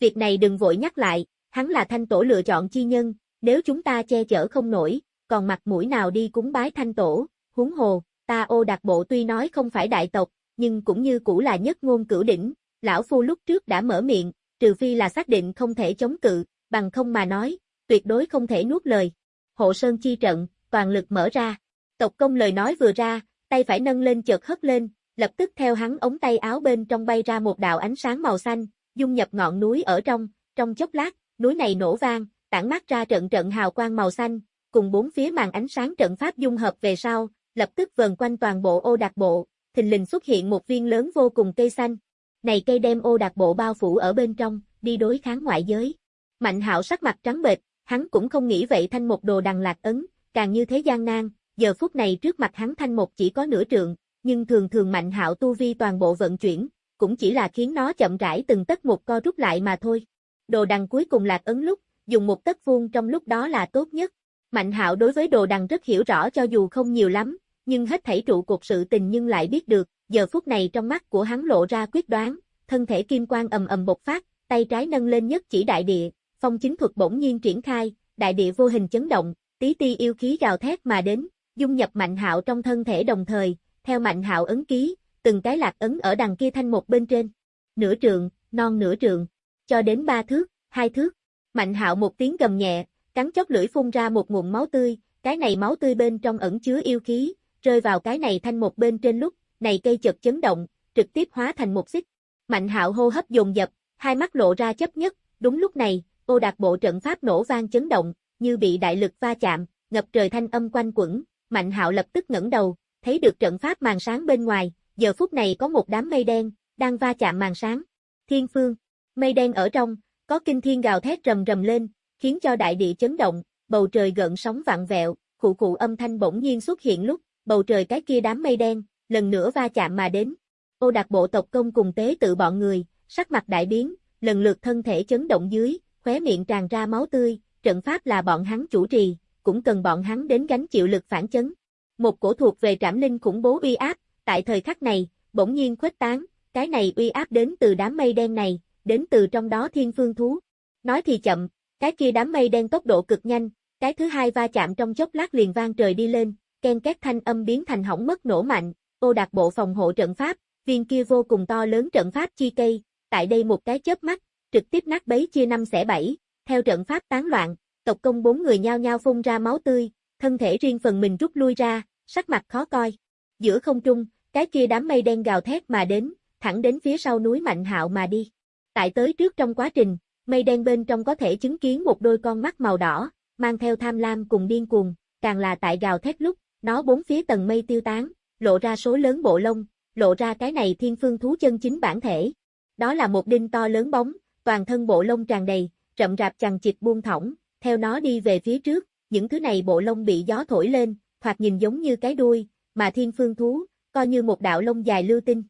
Việc này đừng vội nhắc lại, hắn là thanh tổ lựa chọn chi nhân, nếu chúng ta che chở không nổi, còn mặt mũi nào đi cúng bái thanh tổ, huống hồ, ta ô đặc bộ tuy nói không phải đại tộc, nhưng cũng như cũ là nhất ngôn cửu đỉnh, lão phu lúc trước đã mở miệng, trừ phi là xác định không thể chống cự, bằng không mà nói, tuyệt đối không thể nuốt lời. Hộ Sơn chi trận, toàn lực mở ra. Tộc công lời nói vừa ra, tay phải nâng lên chợt hất lên, lập tức theo hắn ống tay áo bên trong bay ra một đạo ánh sáng màu xanh, dung nhập ngọn núi ở trong, trong chốc lát, núi này nổ vang, tản mát ra trận trận hào quang màu xanh, cùng bốn phía màn ánh sáng trận pháp dung hợp về sau, lập tức vần quanh toàn bộ ô đặc bộ, thình lình xuất hiện một viên lớn vô cùng cây xanh. Này cây đem ô đặc bộ bao phủ ở bên trong, đi đối kháng ngoại giới. Mạnh hạo sắc mặt trắng bệch, hắn cũng không nghĩ vậy thanh một đồ đằng lạc ấn, càng như thế gian nan, giờ phút này trước mặt hắn thanh một chỉ có nửa trượng, nhưng thường thường mạnh hạo tu vi toàn bộ vận chuyển, cũng chỉ là khiến nó chậm rãi từng tấc một co rút lại mà thôi. Đồ đằng cuối cùng lạc ấn lúc, dùng một tấc vuông trong lúc đó là tốt nhất. Mạnh hạo đối với đồ đằng rất hiểu rõ cho dù không nhiều lắm, nhưng hết thảy trụ cuộc sự tình nhưng lại biết được, giờ phút này trong mắt của hắn lộ ra quyết đoán, thân thể kim quang ầm ầm bộc phát, tay trái nâng lên nhất chỉ đại địa, phong chính thuật bỗng nhiên triển khai, đại địa vô hình chấn động, tí ti yêu khí gào thét mà đến, dung nhập mạnh hạo trong thân thể đồng thời, theo mạnh hạo ấn ký, từng cái lạc ấn ở đằng kia thanh một bên trên. Nửa trượng, non nửa trượng, cho đến ba thước, hai thước. Mạnh hạo một tiếng gầm nhẹ, cắn chóp lưỡi phun ra một nguồn máu tươi, cái này máu tươi bên trong ẩn chứa yêu khí, rơi vào cái này thanh một bên trên lúc, này cây chợt chấn động, trực tiếp hóa thành một xích. Mạnh hạo hô hấp dồn dập, hai mắt lộ ra chấp nhất, đúng lúc này, ô đạt bộ trận pháp nổ vang chấn động, như bị đại lực va chạm, ngập trời thanh âm quanh quẩn, Mạnh hạo lập tức ngẩng đầu, thấy được trận pháp màn sáng bên ngoài, giờ phút này có một đám mây đen, đang va chạm màn sáng. Thiên phương, mây đen ở trong, có kinh thiên gào thét rầm rầm lên, khiến cho đại địa chấn động, bầu trời gợn sóng vặn vẹo, khụ khụ âm thanh bỗng nhiên xuất hiện lúc, bầu trời cái kia đám mây đen, lần nữa va chạm mà đến. Ô đặc bộ tộc công cùng tế tự bọn người, sắc mặt đại biến, lần lượt thân thể chấn động dưới, khóe miệng tràn ra máu tươi, trận pháp là bọn hắn chủ trì, cũng cần bọn hắn đến gánh chịu lực phản chấn. Một cổ thuộc về trảm linh khủng bố uy áp, tại thời khắc này, bỗng nhiên khuếch tán, cái này uy áp đến từ đám mây đen này, đến từ trong đó thiên phương thú. Nói thì chậm, cái kia đám mây đen tốc độ cực nhanh, cái thứ hai va chạm trong chốc lát liền vang trời đi lên, ken két thanh âm biến thành hỏng mất nổ mạnh, ô đạt bộ phòng hộ trận pháp, viên kia vô cùng to lớn trận pháp chi cây, tại đây một cái chớp mắt, trực tiếp nát bấy chia năm xẻ bảy, theo trận pháp tán loạn, tộc công bốn người nhao nhao phun ra máu tươi, thân thể riêng phần mình rút lui ra, sắc mặt khó coi. Giữa không trung, cái kia đám mây đen gào thét mà đến, thẳng đến phía sau núi Mạnh Hạo mà đi. Tại tới trước trong quá trình, mây đen bên trong có thể chứng kiến một đôi con mắt màu đỏ, mang theo tham lam cùng điên cuồng, càng là tại gào thét lúc, nó bốn phía tầng mây tiêu tán, lộ ra số lớn bộ lông, lộ ra cái này thiên phương thú chân chính bản thể. Đó là một đinh to lớn bóng, toàn thân bộ lông tràn đầy, rậm rạp chằng chịt buông thõng, theo nó đi về phía trước, những thứ này bộ lông bị gió thổi lên, thoạt nhìn giống như cái đuôi, mà thiên phương thú, coi như một đạo lông dài lưu tinh.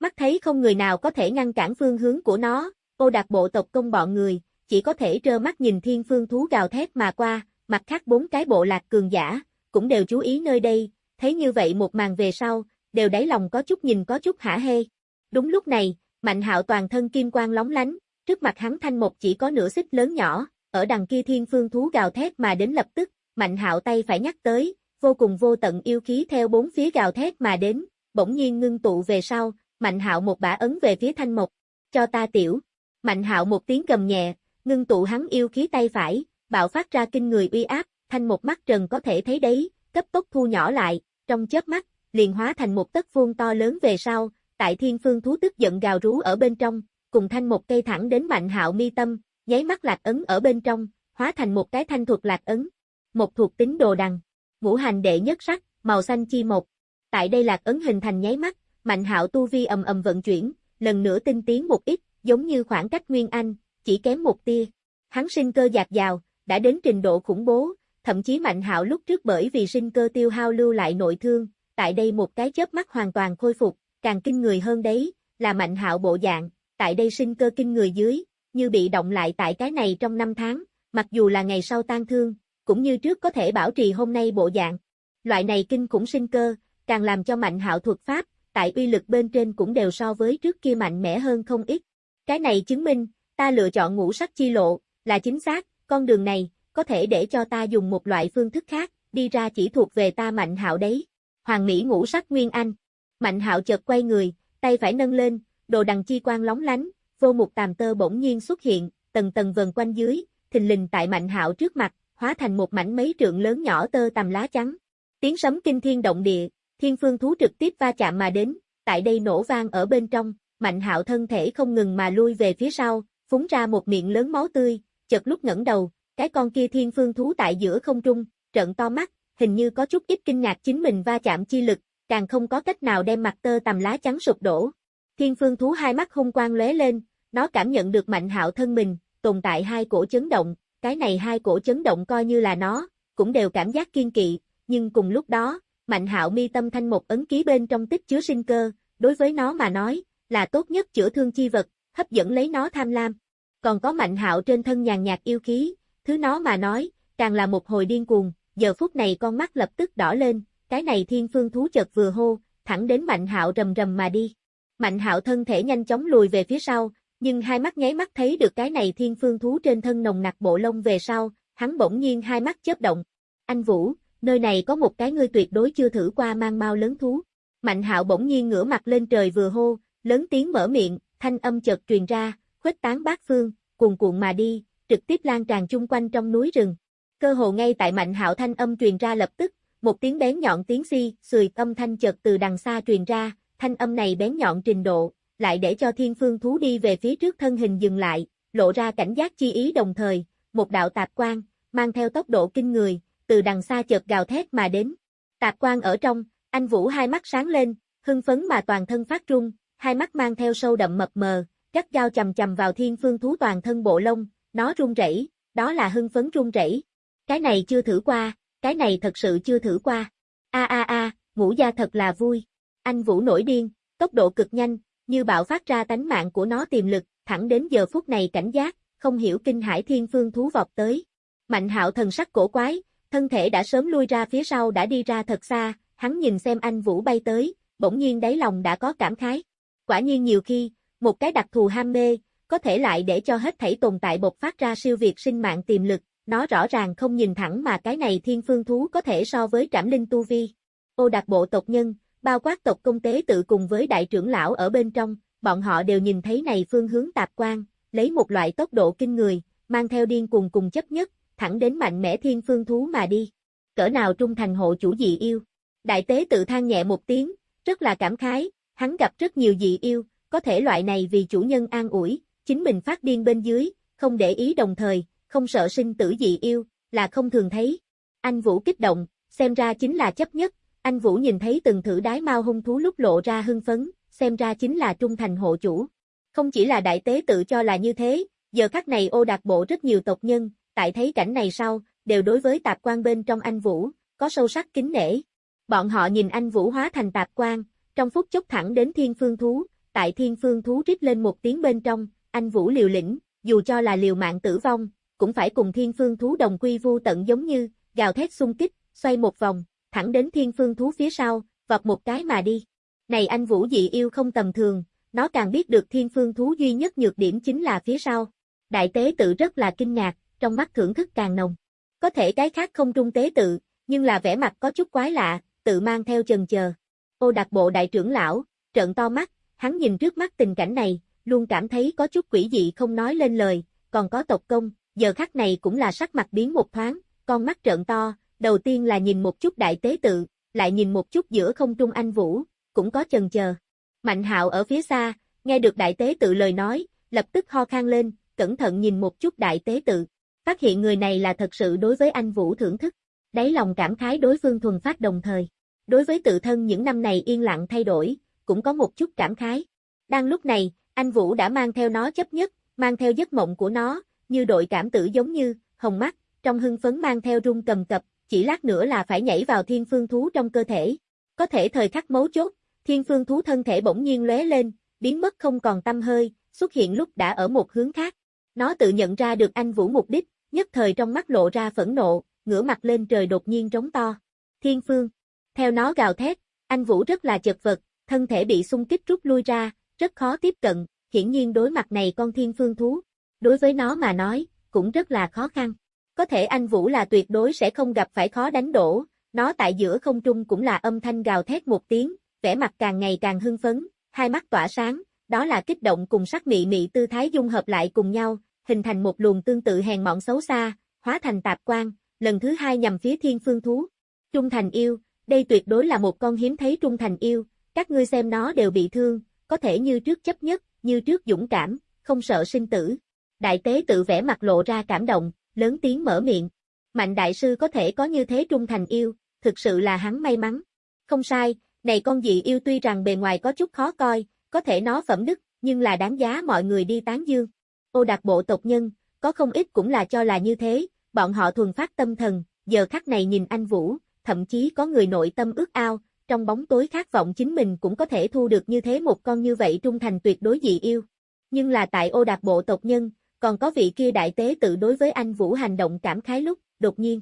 Mắt thấy không người nào có thể ngăn cản phương hướng của nó, ô đạt bộ tộc công bọn người, chỉ có thể trơ mắt nhìn thiên phương thú gào thét mà qua, mặt khác bốn cái bộ lạc cường giả, cũng đều chú ý nơi đây, thấy như vậy một màn về sau, đều đáy lòng có chút nhìn có chút hả hê. Đúng lúc này, Mạnh hạo toàn thân kim quang lóng lánh, trước mặt hắn thanh một chỉ có nửa xích lớn nhỏ, ở đằng kia thiên phương thú gào thét mà đến lập tức, mạnh hạo tay phải nhắc tới, vô cùng vô tận yêu khí theo bốn phía gào thét mà đến, bỗng nhiên ngưng tụ về sau, mạnh hạo một bả ấn về phía thanh mộc, cho ta tiểu. Mạnh hạo một tiếng cầm nhẹ, ngưng tụ hắn yêu khí tay phải, bạo phát ra kinh người uy áp, thanh một mắt trần có thể thấy đấy, cấp tốc thu nhỏ lại, trong chớp mắt, liền hóa thành một tấc vuông to lớn về sau, tại thiên phương thú tức giận gào rú ở bên trong, cùng thanh một cây thẳng đến mạnh hạo mi tâm, nháy mắt lạc ấn ở bên trong, hóa thành một cái thanh thuộc lạc ấn. Một thuộc tính đồ đằng, ngũ hành đệ nhất sắc, màu xanh chi một. Tại đây lạc ấn hình thành nháy mắt, mạnh hạo tu vi ầm ầm vận chuyển, lần nữa tinh tiến một ít, giống như khoảng cách Nguyên Anh, chỉ kém một tia. Hắn sinh cơ dạt dào, đã đến trình độ khủng bố, thậm chí mạnh hạo lúc trước bởi vì sinh cơ tiêu hao lưu lại nội thương, tại đây một cái chớp mắt hoàn toàn khôi phục, càng kinh người hơn đấy, là mạnh hạo bộ dạng, tại đây sinh cơ kinh người dưới, như bị động lại tại cái này trong năm tháng, mặc dù là ngày sau tan thương, cũng như trước có thể bảo trì hôm nay bộ dạng. Loại này kinh khủng sinh cơ, càng làm cho mạnh hạo thuật pháp, tại uy lực bên trên cũng đều so với trước kia mạnh mẽ hơn không ít. Cái này chứng minh, ta lựa chọn ngũ sắc chi lộ, là chính xác, con đường này, có thể để cho ta dùng một loại phương thức khác, đi ra chỉ thuộc về ta mạnh hạo đấy. Hoàng Mỹ ngũ sắc Nguyên Anh. Mạnh hạo chợt quay người, tay phải nâng lên, đồ đằng chi quang lóng lánh, vô mục tàm tơ bỗng nhiên xuất hiện, tầng tầng vần quanh dưới, thình lình tại Mạnh Hạo trước mặt, hóa thành một mảnh mấy trượng lớn nhỏ tơ tầm lá trắng. Tiếng sấm kinh thiên động địa, thiên phương thú trực tiếp va chạm mà đến, tại đây nổ vang ở bên trong, Mạnh Hạo thân thể không ngừng mà lui về phía sau, phúng ra một miệng lớn máu tươi, chợt lúc ngẩng đầu, cái con kia thiên phương thú tại giữa không trung, trợn to mắt, hình như có chút ít kinh ngạc chính mình va chạm chi lực, càng không có cách nào đem mặt tơ tầm lá trắng sụp đổ. Thiên phương thú hai mắt hung quang lóe lên, nó cảm nhận được mạnh hạo thân mình, tồn tại hai cổ chấn động, cái này hai cổ chấn động coi như là nó, cũng đều cảm giác kiên kỵ, nhưng cùng lúc đó, mạnh hạo mi tâm thanh một ấn ký bên trong tích chứa sinh cơ, đối với nó mà nói, là tốt nhất chữa thương chi vật, hấp dẫn lấy nó tham lam. Còn có mạnh hạo trên thân nhàn nhạt yêu khí, thứ nó mà nói, càng là một hồi điên cuồng, giờ phút này con mắt lập tức đỏ lên, cái này thiên phương thú chợt vừa hô, thẳng đến mạnh hạo rầm rầm mà đi. Mạnh hạo thân thể nhanh chóng lùi về phía sau, nhưng hai mắt nháy mắt thấy được cái này thiên phương thú trên thân nồng nặc bộ lông về sau, hắn bỗng nhiên hai mắt chớp động. Anh Vũ, nơi này có một cái ngươi tuyệt đối chưa thử qua mang mau lớn thú. Mạnh hạo bỗng nhiên ngửa mặt lên trời vừa hô, lớn tiếng mở miệng, thanh âm chợt truyền ra, khuếch tán bát phương, cuồn cuộn mà đi, trực tiếp lan tràn chung quanh trong núi rừng. Cơ hồ ngay tại mạnh hạo thanh âm truyền ra lập tức, một tiếng bén nhọn tiếng si, sùi âm thanh chợt từ đằng xa truyền ra, thanh âm này bén nhọn trình độ, lại để cho thiên phương thú đi về phía trước thân hình dừng lại, lộ ra cảnh giác chi ý đồng thời, một đạo tạp quang mang theo tốc độ kinh người, từ đằng xa chợt gào thét mà đến. Tạp quang ở trong, anh Vũ hai mắt sáng lên, hưng phấn mà toàn thân phát trung, hai mắt mang theo sâu đậm mập mờ, gắt gao chầm chầm vào thiên phương thú toàn thân bộ lông, nó run rẩy, đó là hưng phấn run rẩy. Cái này chưa thử qua, cái này thật sự chưa thử qua. A a a, ngũ gia thật là vui. Anh Vũ nổi điên, tốc độ cực nhanh, như bạo phát ra tánh mạng của nó tiềm lực, thẳng đến giờ phút này cảnh giác, không hiểu kinh hải thiên phương thú vọt tới. Mạnh hạo thần sắc cổ quái, thân thể đã sớm lui ra phía sau đã đi ra thật xa, hắn nhìn xem anh Vũ bay tới, bỗng nhiên đáy lòng đã có cảm khái. Quả nhiên nhiều khi, một cái đặc thù ham mê, có thể lại để cho hết thảy tồn tại bộc phát ra siêu việt sinh mạng tiềm lực, nó rõ ràng không nhìn thẳng mà cái này thiên phương thú có thể so với trảm linh tu vi. Ô đặc bộ tộc nhân, bao quát tộc công tế tự cùng với đại trưởng lão ở bên trong, bọn họ đều nhìn thấy này phương hướng tạp quan, lấy một loại tốc độ kinh người, mang theo điên cuồng cùng chấp nhất, thẳng đến mạnh mẽ thiên phương thú mà đi. Cỡ nào trung thành hộ chủ dị yêu. Đại tế tự than nhẹ một tiếng, rất là cảm khái, hắn gặp rất nhiều dị yêu, có thể loại này vì chủ nhân an ủi, chính mình phát điên bên dưới, không để ý đồng thời, không sợ sinh tử dị yêu, là không thường thấy. Anh Vũ kích động, xem ra chính là chấp nhất, anh Vũ nhìn thấy từng thử đái mau hung thú lúc lộ ra hưng phấn, xem ra chính là trung thành hộ chủ. Không chỉ là đại tế tự cho là như thế, giờ khắc này ô đạt bộ rất nhiều tộc nhân, tại thấy cảnh này sau, đều đối với tạp quan bên trong anh Vũ, có sâu sắc kính nể. Bọn họ nhìn anh Vũ hóa thành tạp quan, trong phút chốc thẳng đến thiên phương thú, tại thiên phương thú rít lên một tiếng bên trong, anh Vũ liều lĩnh, dù cho là liều mạng tử vong, cũng phải cùng thiên phương thú đồng quy vu tận giống như, gào thét xung kích, xoay một vòng, thẳng đến thiên phương thú phía sau, vọt một cái mà đi. Này anh Vũ dị yêu không tầm thường, nó càng biết được thiên phương thú duy nhất nhược điểm chính là phía sau. Đại tế tự rất là kinh ngạc, trong mắt thưởng thức càng nồng. Có thể cái khác không trung tế tự, nhưng là vẻ mặt có chút quái lạ, tự mang theo chần chờ. Ô đặc bộ đại trưởng lão, trợn to mắt, hắn nhìn trước mắt tình cảnh này, luôn cảm thấy có chút quỷ dị không nói lên lời, còn có tộc công, giờ khắc này cũng là sắc mặt biến một thoáng, con mắt trợn to, đầu tiên là nhìn một chút đại tế tự, lại nhìn một chút giữa không trung anh Vũ, cũng có chần chờ. Mạnh hạo ở phía xa, nghe được đại tế tự lời nói, lập tức ho khan lên, cẩn thận nhìn một chút đại tế tự, phát hiện người này là thật sự đối với anh Vũ thưởng thức, đáy lòng cảm khái đối phương thuần phát đồng thời. Đối với tự thân những năm này yên lặng thay đổi, cũng có một chút cảm khái. Đang lúc này, anh Vũ đã mang theo nó chấp nhất, mang theo giấc mộng của nó, như đội cảm tử giống như, hồng mắt, trong hưng phấn mang theo rung cầm cập, chỉ lát nữa là phải nhảy vào thiên phương thú trong cơ thể. Có thể thời khắc mấu chốt, thiên phương thú thân thể bỗng nhiên lóe lên, biến mất không còn tâm hơi, xuất hiện lúc đã ở một hướng khác. Nó tự nhận ra được anh Vũ mục đích, nhất thời trong mắt lộ ra phẫn nộ, ngửa mặt lên trời đột nhiên trống to. Thiên phương. Theo nó gào thét, anh Vũ rất là chật vật, thân thể bị xung kích rút lui ra, rất khó tiếp cận, hiển nhiên đối mặt này con thiên phương thú. Đối với nó mà nói, cũng rất là khó khăn. Có thể anh Vũ là tuyệt đối sẽ không gặp phải khó đánh đổ, nó tại giữa không trung cũng là âm thanh gào thét một tiếng, vẻ mặt càng ngày càng hưng phấn, hai mắt tỏa sáng, đó là kích động cùng sắc mị mị tư thái dung hợp lại cùng nhau, hình thành một luồng tương tự hèn mọn xấu xa, hóa thành tạp quan, lần thứ hai nhằm phía thiên phương thú. Trung thành yêu, đây tuyệt đối là một con hiếm thấy trung thành yêu, các ngươi xem nó đều bị thương, có thể như trước chấp nhất, như trước dũng cảm, không sợ sinh tử. Đại tế tự vẽ mặt lộ ra cảm động, lớn tiếng mở miệng. Mạnh đại sư có thể có như thế trung thành yêu, thực sự là hắn may mắn. Không sai, này con dị yêu tuy rằng bề ngoài có chút khó coi, có thể nó phẩm đức, nhưng là đáng giá mọi người đi tán dương. Ô đặc bộ tộc nhân, có không ít cũng là cho là như thế, bọn họ thuần phát tâm thần, giờ khắc này nhìn anh Vũ, thậm chí có người nội tâm ước ao, trong bóng tối khát vọng chính mình cũng có thể thu được như thế một con như vậy trung thành tuyệt đối dị yêu. Nhưng là tại ô đạt bộ tộc nhân, còn có vị kia đại tế tự đối với anh Vũ hành động cảm khái lúc, đột nhiên.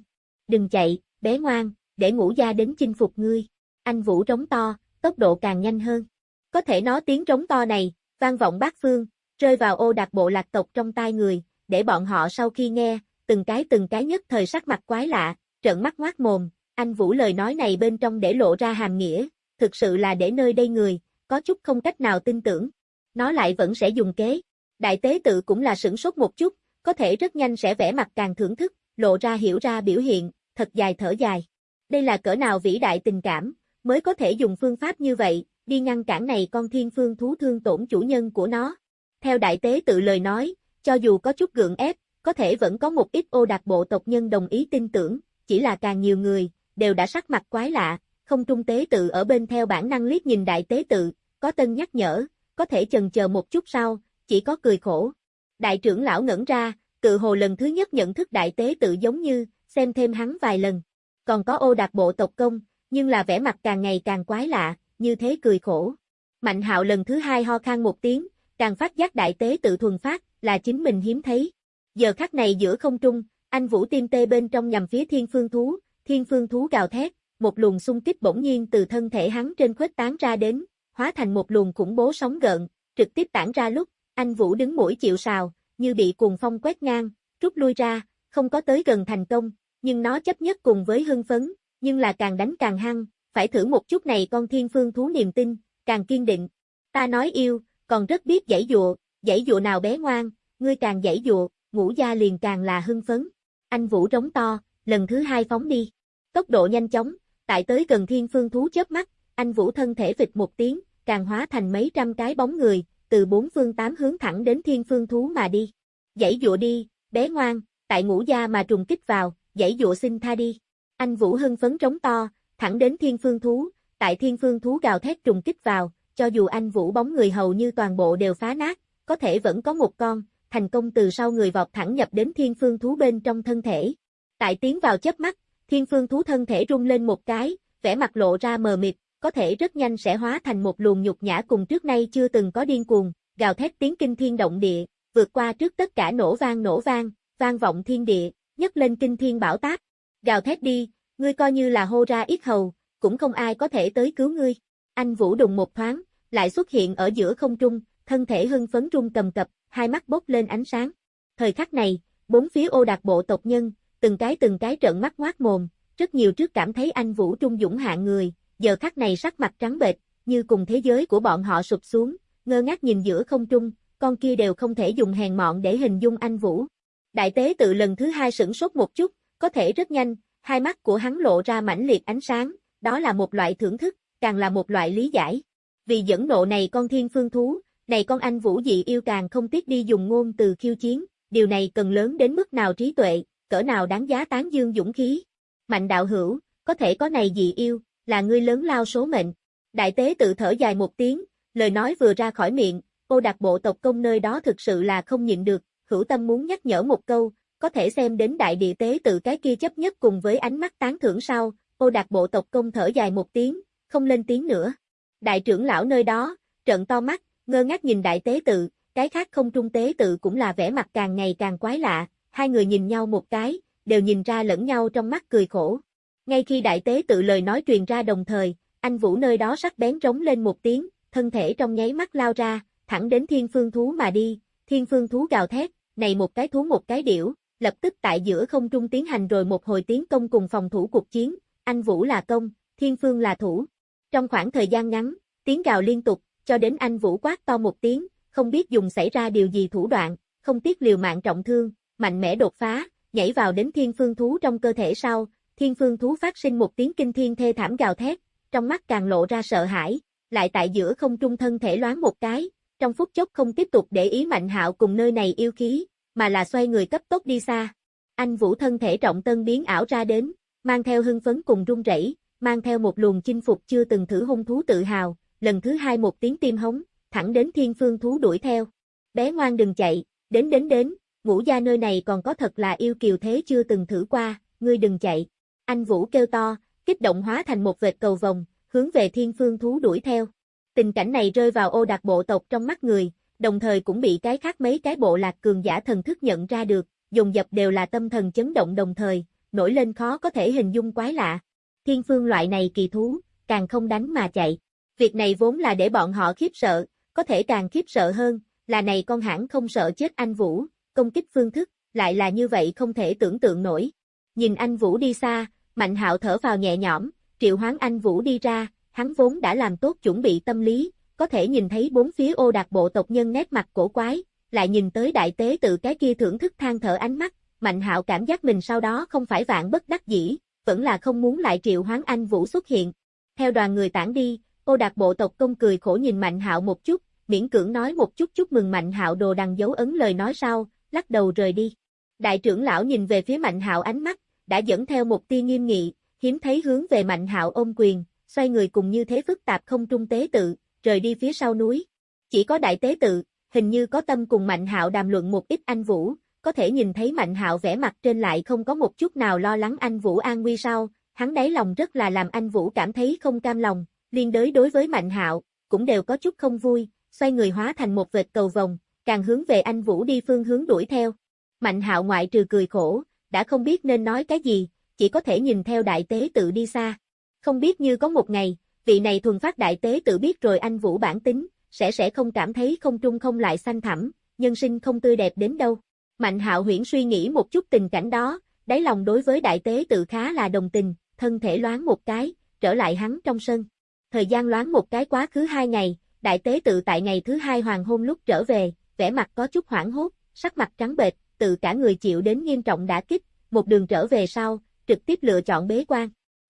Đừng chạy, bé ngoan, để ngủ gia đến chinh phục ngươi. Anh Vũ trống to, tốc độ càng nhanh hơn. Có thể nó tiếng trống to này, vang vọng bát phương, rơi vào ô đạt bộ lạc tộc trong tai người, để bọn họ sau khi nghe, từng cái từng cái nhất thời sắc mặt quái lạ, trợn mắt ngoác mồm, anh Vũ lời nói này bên trong để lộ ra hàm nghĩa, thực sự là để nơi đây người, có chút không cách nào tin tưởng. Nó lại vẫn sẽ dùng kế. Đại tế tự cũng là sửng sốt một chút, có thể rất nhanh sẽ vẽ mặt càng thưởng thức, lộ ra hiểu ra biểu hiện, thật dài thở dài. Đây là cỡ nào vĩ đại tình cảm, mới có thể dùng phương pháp như vậy, đi ngăn cản này con thiên phương thú thương tổn chủ nhân của nó. Theo đại tế tự lời nói, cho dù có chút gượng ép, có thể vẫn có một ít ô đạt bộ tộc nhân đồng ý tin tưởng, chỉ là càng nhiều người, đều đã sắc mặt quái lạ, không trung tế tự ở bên theo bản năng liếc nhìn đại tế tự, có tân nhắc nhở, có thể chần chờ một chút sau, chỉ có cười khổ. Đại trưởng lão ngẩn ra, tự hồ lần thứ nhất nhận thức đại tế tự giống như, xem thêm hắn vài lần. Còn có ô đạt bộ tộc công, nhưng là vẻ mặt càng ngày càng quái lạ, như thế cười khổ. Mạnh hạo lần thứ hai ho khan một tiếng, càng phát giác đại tế tự thuần phát, là chính mình hiếm thấy. Giờ khắc này giữa không trung, anh Vũ tim tê bên trong nhằm phía thiên phương thú, thiên phương thú gào thét, một luồng xung kích bỗng nhiên từ thân thể hắn trên khuếch tán ra đến, hóa thành một luồng khủng bố sóng gợn, trực tiếp tản ra lúc, anh Vũ đứng mũi chịu sào, như bị cuồng phong quét ngang, rút lui ra, không có tới gần thành công, nhưng nó chấp nhất cùng với hưng phấn, nhưng là càng đánh càng hăng, phải thử một chút này con thiên phương thú niềm tin, càng kiên định. Ta nói yêu, còn rất biết giải dụa, giải dụa nào bé ngoan, ngươi càng giải dụa, ngũ gia liền càng là hưng phấn. Anh Vũ rống to, lần thứ hai phóng đi. Tốc độ nhanh chóng, tại tới gần thiên phương thú chớp mắt, anh Vũ thân thể vịt một tiếng, càng hóa thành mấy trăm cái bóng người, từ bốn phương tám hướng thẳng đến thiên phương thú mà đi. Dãy dụa đi, bé ngoan, tại ngũ gia mà trùng kích vào, dãy dụa xin tha đi. Anh Vũ hưng phấn trống to, thẳng đến thiên phương thú, tại thiên phương thú gào thét trùng kích vào, cho dù anh Vũ bóng người hầu như toàn bộ đều phá nát, có thể vẫn có một con, thành công từ sau người vọt thẳng nhập đến thiên phương thú bên trong thân thể. Tại tiến vào chớp mắt, thiên phương thú thân thể rung lên một cái, vẻ mặt lộ ra mờ mịt, có thể rất nhanh sẽ hóa thành một luồng nhục nhã cùng trước nay chưa từng có điên cuồng, gào thét tiếng kinh thiên động địa, vượt qua trước tất cả nổ vang nổ vang, vang vọng thiên địa, nhấc lên kinh thiên bảo táp. Gào thét đi, ngươi coi như là hô ra ít hầu, cũng không ai có thể tới cứu ngươi. Anh Vũ đùng một thoáng, lại xuất hiện ở giữa không trung, thân thể hưng phấn rung cầm cập, hai mắt bốc lên ánh sáng. Thời khắc này, bốn phía ô đặc bộ tộc nhân, từng cái từng cái trợn mắt ngoác mồm, rất nhiều trước cảm thấy anh Vũ Trung dũng hạ người, giờ khắc này sắc mặt trắng bệch, như cùng thế giới của bọn họ sụp xuống, ngơ ngác nhìn giữa không trung, con kia đều không thể dùng hèn mọn để hình dung anh Vũ. Đại tế tự lần thứ hai sửng sốt một chút, có thể rất nhanh, hai mắt của hắn lộ ra mãnh liệt ánh sáng, đó là một loại thưởng thức, càng là một loại lý giải. Vì dẫn nộ này con thiên phương thú, này con anh Vũ dị yêu càng không tiếc đi dùng ngôn từ khiêu chiến, điều này cần lớn đến mức nào trí tuệ, cỡ nào đáng giá tán dương dũng khí. Mạnh đạo hữu, có thể có này gì yêu, là ngươi lớn lao số mệnh. Đại tế tự thở dài một tiếng, lời nói vừa ra khỏi miệng, cô đặc bộ tộc công nơi đó thực sự là không nhịn được, hữu tâm muốn nhắc nhở một câu, có thể xem đến đại địa tế tự cái kia chấp nhất cùng với ánh mắt tán thưởng sau, cô đặc bộ tộc công thở dài một tiếng, không lên tiếng nữa. Đại trưởng lão nơi đó, trận to mắt, ngơ ngác nhìn đại tế tự, cái khác không trung tế tự cũng là vẻ mặt càng ngày càng quái lạ, hai người nhìn nhau một cái, đều nhìn ra lẫn nhau trong mắt cười khổ. Ngay khi đại tế tự lời nói truyền ra đồng thời, anh Vũ nơi đó sắc bén trống lên một tiếng, thân thể trong nháy mắt lao ra, thẳng đến thiên phương thú mà đi, thiên phương thú gào thét, này một cái thú một cái điểu, lập tức tại giữa không trung tiến hành rồi một hồi tiến công cùng phòng thủ cuộc chiến, anh Vũ là công, Thiên Phương là thủ. Trong khoảng thời gian ngắn, tiếng gào liên tục, cho đến anh Vũ quát to một tiếng, không biết dùng xảy ra điều gì thủ đoạn, không tiếc liều mạng trọng thương, mạnh mẽ đột phá, nhảy vào đến thiên phương thú trong cơ thể sau, thiên phương thú phát sinh một tiếng kinh thiên thê thảm gào thét, trong mắt càng lộ ra sợ hãi, lại tại giữa không trung thân thể loáng một cái, trong phút chốc không tiếp tục để ý Mạnh Hạo cùng nơi này yêu khí, mà là xoay người cấp tốc đi xa. Anh Vũ thân thể trọng tân biến ảo ra đến, mang theo hưng phấn cùng run rẩy, mang theo một luồng chinh phục chưa từng thử hung thú tự hào, lần thứ hai một tiếng tim hống, thẳng đến thiên phương thú đuổi theo. Bé ngoan đừng chạy, đến đến đến, ngũ gia nơi này còn có thật là yêu kiều thế chưa từng thử qua, ngươi đừng chạy. Anh Vũ kêu to, kích động hóa thành một vệt cầu vòng, hướng về thiên phương thú đuổi theo. Tình cảnh này rơi vào ô đặc bộ tộc trong mắt người, đồng thời cũng bị cái khác mấy cái bộ lạc cường giả thần thức nhận ra được, dùng dập đều là tâm thần chấn động đồng thời, nổi lên khó có thể hình dung quái lạ. Thiên phương loại này kỳ thú, càng không đánh mà chạy. Việc này vốn là để bọn họ khiếp sợ, có thể càng khiếp sợ hơn, là này con hãng không sợ chết anh Vũ, công kích phương thức, lại là như vậy không thể tưởng tượng nổi. Nhìn anh Vũ đi xa, Mạnh hạo thở vào nhẹ nhõm, triệu hoán anh Vũ đi ra, hắn vốn đã làm tốt chuẩn bị tâm lý, có thể nhìn thấy bốn phía ô đạt bộ tộc nhân nét mặt cổ quái, lại nhìn tới đại tế tự cái kia thưởng thức than thở ánh mắt, Mạnh hạo cảm giác mình sau đó không phải vạn bất đắc dĩ, vẫn là không muốn lại triệu hoán anh Vũ xuất hiện. Theo đoàn người tản đi, ô đạt bộ tộc công cười khổ nhìn Mạnh hạo một chút, miễn cưỡng nói một chút chúc mừng Mạnh hạo đồ đằng dấu ấn lời nói sau, lắc đầu rời đi. Đại trưởng lão nhìn về phía Mạnh hạo ánh mắt, đã dẫn theo một tia nghiêm nghị, hiếm thấy hướng về Mạnh hạo ôm quyền, xoay người cùng như thế phức tạp không trung tế tự, rời đi phía sau núi. Chỉ có đại tế tự, hình như có tâm cùng Mạnh hạo đàm luận một ít anh Vũ, có thể nhìn thấy Mạnh hạo vẻ mặt trên lại không có một chút nào lo lắng anh Vũ an nguy sau, hắn đáy lòng rất là làm anh Vũ cảm thấy không cam lòng, liên đới đối với Mạnh hạo, cũng đều có chút không vui, xoay người hóa thành một vệt cầu vòng, càng hướng về anh Vũ đi phương hướng đuổi theo. Mạnh hạo ngoại trừ cười khổ, đã không biết nên nói cái gì, chỉ có thể nhìn theo đại tế tự đi xa. Không biết như có một ngày, vị này thuần phát đại tế tự biết rồi anh Vũ bản tính, sẽ sẽ không cảm thấy không trung không lại xanh thẳm, nhân sinh không tươi đẹp đến đâu. Mạnh hạo huyễn suy nghĩ một chút tình cảnh đó, đáy lòng đối với đại tế tự khá là đồng tình, thân thể loáng một cái, trở lại hắn trong sân. Thời gian loáng một cái quá khứ hai ngày, đại tế tự tại ngày thứ hai hoàng hôn lúc trở về, vẻ mặt có chút hoảng hốt, sắc mặt trắng bệch, tự cả người chịu đến nghiêm trọng đã kích, một đường trở về sau, trực tiếp lựa chọn bế quan.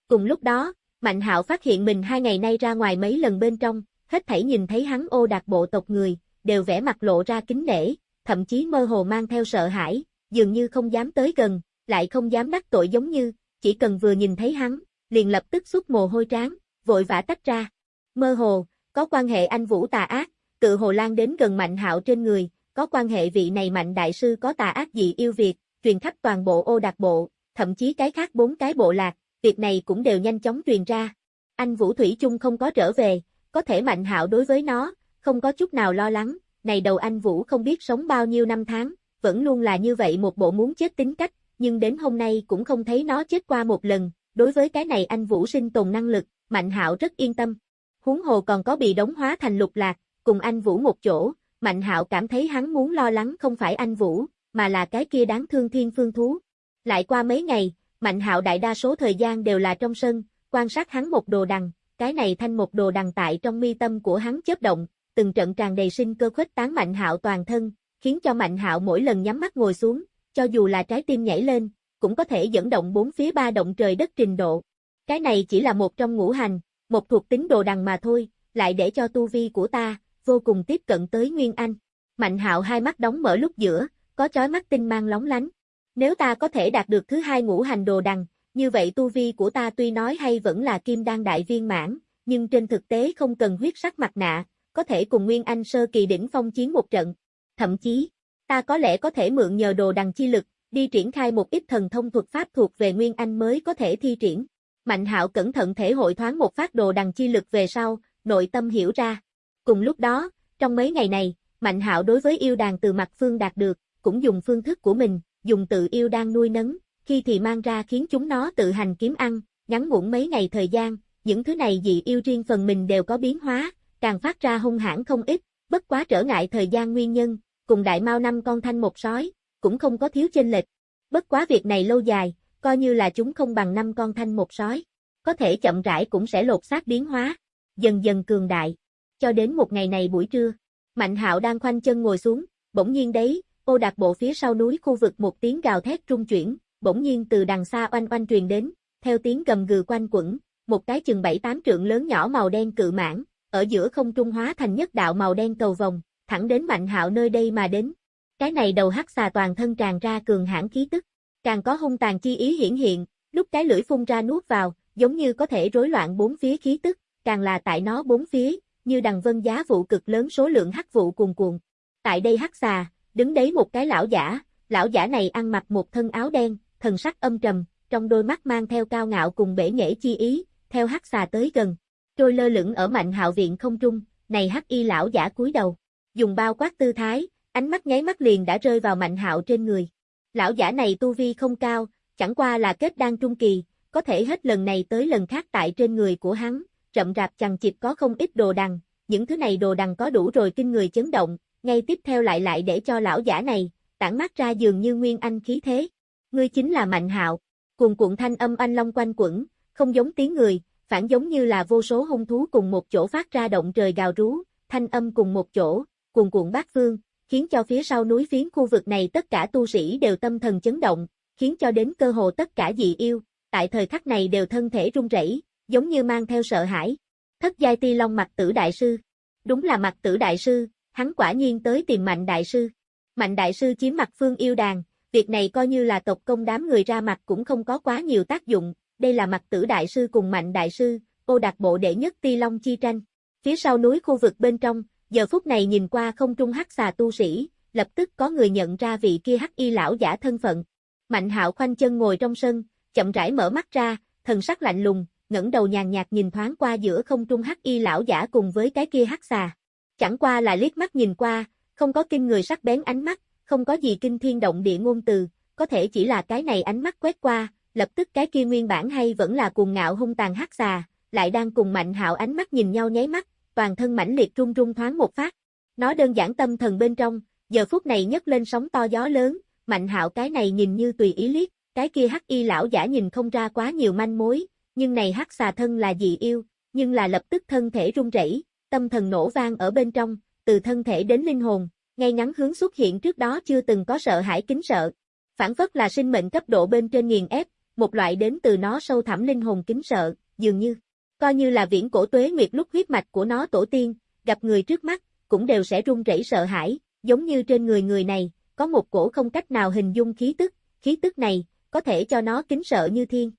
Cùng lúc đó, Mạnh Hạo phát hiện mình hai ngày nay ra ngoài mấy lần bên trong, hết thảy nhìn thấy hắn ô đạt bộ tộc người, đều vẻ mặt lộ ra kính nể, thậm chí mơ hồ mang theo sợ hãi, dường như không dám tới gần, lại không dám đắc tội giống như, chỉ cần vừa nhìn thấy hắn, liền lập tức xuất mồ hôi trán, vội vã tách ra. Mơ hồ, có quan hệ anh Vũ tà ác, tự hồ lan đến gần Mạnh Hạo trên người, có quan hệ vị này Mạnh Đại Sư có tà ác gì yêu Việt, truyền khắp toàn bộ ô đặc bộ, thậm chí cái khác bốn cái bộ lạc, việc này cũng đều nhanh chóng truyền ra. Anh Vũ Thủy chung không có trở về, có thể Mạnh Hạo đối với nó, không có chút nào lo lắng, này đầu anh Vũ không biết sống bao nhiêu năm tháng, vẫn luôn là như vậy một bộ muốn chết tính cách, nhưng đến hôm nay cũng không thấy nó chết qua một lần, đối với cái này anh Vũ sinh tồn năng lực, Mạnh Hạo rất yên tâm. Huống hồ còn có bị đóng hóa thành lục lạc, cùng anh Vũ một chỗ, Mạnh Hạo cảm thấy hắn muốn lo lắng không phải anh Vũ, mà là cái kia đáng thương thiên phương thú. Lại qua mấy ngày, Mạnh Hạo đại đa số thời gian đều là trong sân, quan sát hắn một đồ đằng, cái này thanh một đồ đằng tại trong mi tâm của hắn chớp động, từng trận tràn đầy sinh cơ khuếch tán Mạnh Hạo toàn thân, khiến cho Mạnh Hạo mỗi lần nhắm mắt ngồi xuống, cho dù là trái tim nhảy lên, cũng có thể dẫn động bốn phía ba động trời đất trình độ. Cái này chỉ là một trong ngũ hành, một thuộc tính đồ đằng mà thôi, lại để cho tu vi của ta, vô cùng tiếp cận tới Nguyên Anh. Mạnh hạo hai mắt đóng mở lúc giữa, có chói mắt tinh mang lóng lánh. Nếu ta có thể đạt được thứ hai ngũ hành đồ đằng, như vậy tu vi của ta tuy nói hay vẫn là kim đan đại viên mãn, nhưng trên thực tế không cần huyết sắc mặt nạ, có thể cùng Nguyên Anh sơ kỳ đỉnh phong chiến một trận. Thậm chí, ta có lẽ có thể mượn nhờ đồ đằng chi lực, đi triển khai một ít thần thông thuật pháp thuộc về Nguyên Anh mới có thể thi triển. Mạnh hạo cẩn thận thể hội thoáng một phát đồ đằng chi lực về sau, nội tâm hiểu ra. Cùng lúc đó, trong mấy ngày này, Mạnh hạo đối với yêu đàn từ mặt phương đạt được, cũng dùng phương thức của mình, dùng tự yêu đan nuôi nấng, khi thì mang ra khiến chúng nó tự hành kiếm ăn, ngắn ngủn mấy ngày thời gian, những thứ này dị yêu riêng phần mình đều có biến hóa, càng phát ra hung hãn không ít, bất quá trở ngại thời gian nguyên nhân, cùng đại mau năm con thanh một sói, cũng không có thiếu chênh lệch. Bất quá việc này lâu dài, coi như là chúng không bằng năm con thanh một sói. có thể chậm rãi cũng sẽ lột xác biến hóa, dần dần cường đại. Cho đến một ngày này buổi trưa, Mạnh Hạo đang khoanh chân ngồi xuống, bỗng nhiên đấy, ô đạt bộ phía sau núi khu vực một tiếng gào thét trung chuyển, bỗng nhiên từ đằng xa oanh oanh truyền đến, theo tiếng gầm gừ quanh quẩn, một cái chừng 7-8 trượng lớn nhỏ màu đen cự mãn, ở giữa không trung hóa thành nhất đạo màu đen cầu vòng, thẳng đến Mạnh Hạo nơi đây mà đến. Cái này đầu hắc xà toàn thân tràn ra cường hãn khí tức, càng có hung tàn chi ý hiển hiện, lúc cái lưỡi phun ra nuốt vào, giống như có thể rối loạn bốn phía khí tức, càng là tại nó bốn phía, như đằng vân giá vụ cực lớn số lượng hắc vụ cuồn cuộn. Tại đây hắc xà, đứng đấy một cái lão giả, lão giả này ăn mặc một thân áo đen, thần sắc âm trầm, trong đôi mắt mang theo cao ngạo cùng bể nghệ chi ý, theo hắc xà tới gần, trôi lơ lửng ở mạnh hạo viện không trung, này hắc y lão giả cúi đầu, dùng bao quát tư thái, ánh mắt nháy mắt liền đã rơi vào mạnh hạo trên người. Lão giả này tu vi không cao, chẳng qua là kết đan trung kỳ, có thể hết lần này tới lần khác tại trên người của hắn, rậm rạp chằng chịt có không ít đồ đằng, những thứ này đồ đằng có đủ rồi kinh người chấn động, ngay tiếp theo lại lại để cho lão giả này, tản mắt ra dường như nguyên anh khí thế. Ngươi chính là Mạnh Hạo, cuồn cuộn thanh âm anh long quanh quẩn, không giống tiếng người, phản giống như là vô số hung thú cùng một chỗ phát ra động trời gào rú, thanh âm cùng một chỗ, cuồn cuộn bát phương, khiến cho phía sau núi phiến khu vực này tất cả tu sĩ đều tâm thần chấn động, khiến cho đến cơ hồ tất cả dị yêu, tại thời khắc này đều thân thể run rẩy, giống như mang theo sợ hãi. Thất giai ti long mặt tử đại sư. Đúng là mặt tử đại sư, hắn quả nhiên tới tìm mạnh đại sư. Mạnh đại sư chiếm mặt phương yêu đàn, việc này coi như là tộc công đám người ra mặt cũng không có quá nhiều tác dụng, đây là mặt tử đại sư cùng mạnh đại sư, cô đặc bộ đệ nhất ti long chi tranh. Phía sau núi khu vực bên trong, giờ phút này nhìn qua không trung hắc xà tu sĩ, lập tức có người nhận ra vị kia hắc y lão giả thân phận. Mạnh hạo khoanh chân ngồi trong sân, chậm rãi mở mắt ra, thần sắc lạnh lùng, ngẩng đầu nhàn nhạt nhìn thoáng qua giữa không trung hắc y lão giả cùng với cái kia hắc xà. Chẳng qua là liếc mắt nhìn qua, không có kinh người sắc bén ánh mắt, không có gì kinh thiên động địa ngôn từ, có thể chỉ là cái này ánh mắt quét qua, lập tức cái kia nguyên bản hay vẫn là cuồng ngạo hung tàn hắc xà, lại đang cùng Mạnh Hạo ánh mắt nhìn nhau nháy mắt, toàn thân mãnh liệt run run thoáng một phát. Nó đơn giản tâm thần bên trong, giờ phút này nhấc lên sóng to gió lớn, Mạnh Hạo cái này nhìn như tùy ý liếc, cái kia hắc y lão giả nhìn không ra quá nhiều manh mối, nhưng này hắc xà thân là dị yêu, nhưng là lập tức thân thể run rẩy, tâm thần nổ vang ở bên trong, từ thân thể đến linh hồn, ngay ngắn hướng xuất hiện trước đó chưa từng có sợ hãi kính sợ. Phản phất là sinh mệnh cấp độ bên trên nghiền ép, một loại đến từ nó sâu thẳm linh hồn kính sợ, dường như, coi như là viễn cổ tuế nguyệt lúc huyết mạch của nó tổ tiên, gặp người trước mắt, cũng đều sẽ run rẩy sợ hãi, giống như trên người người này, có một cổ không cách nào hình dung khí tức, khí tức này, có thể cho nó kính sợ như thiên.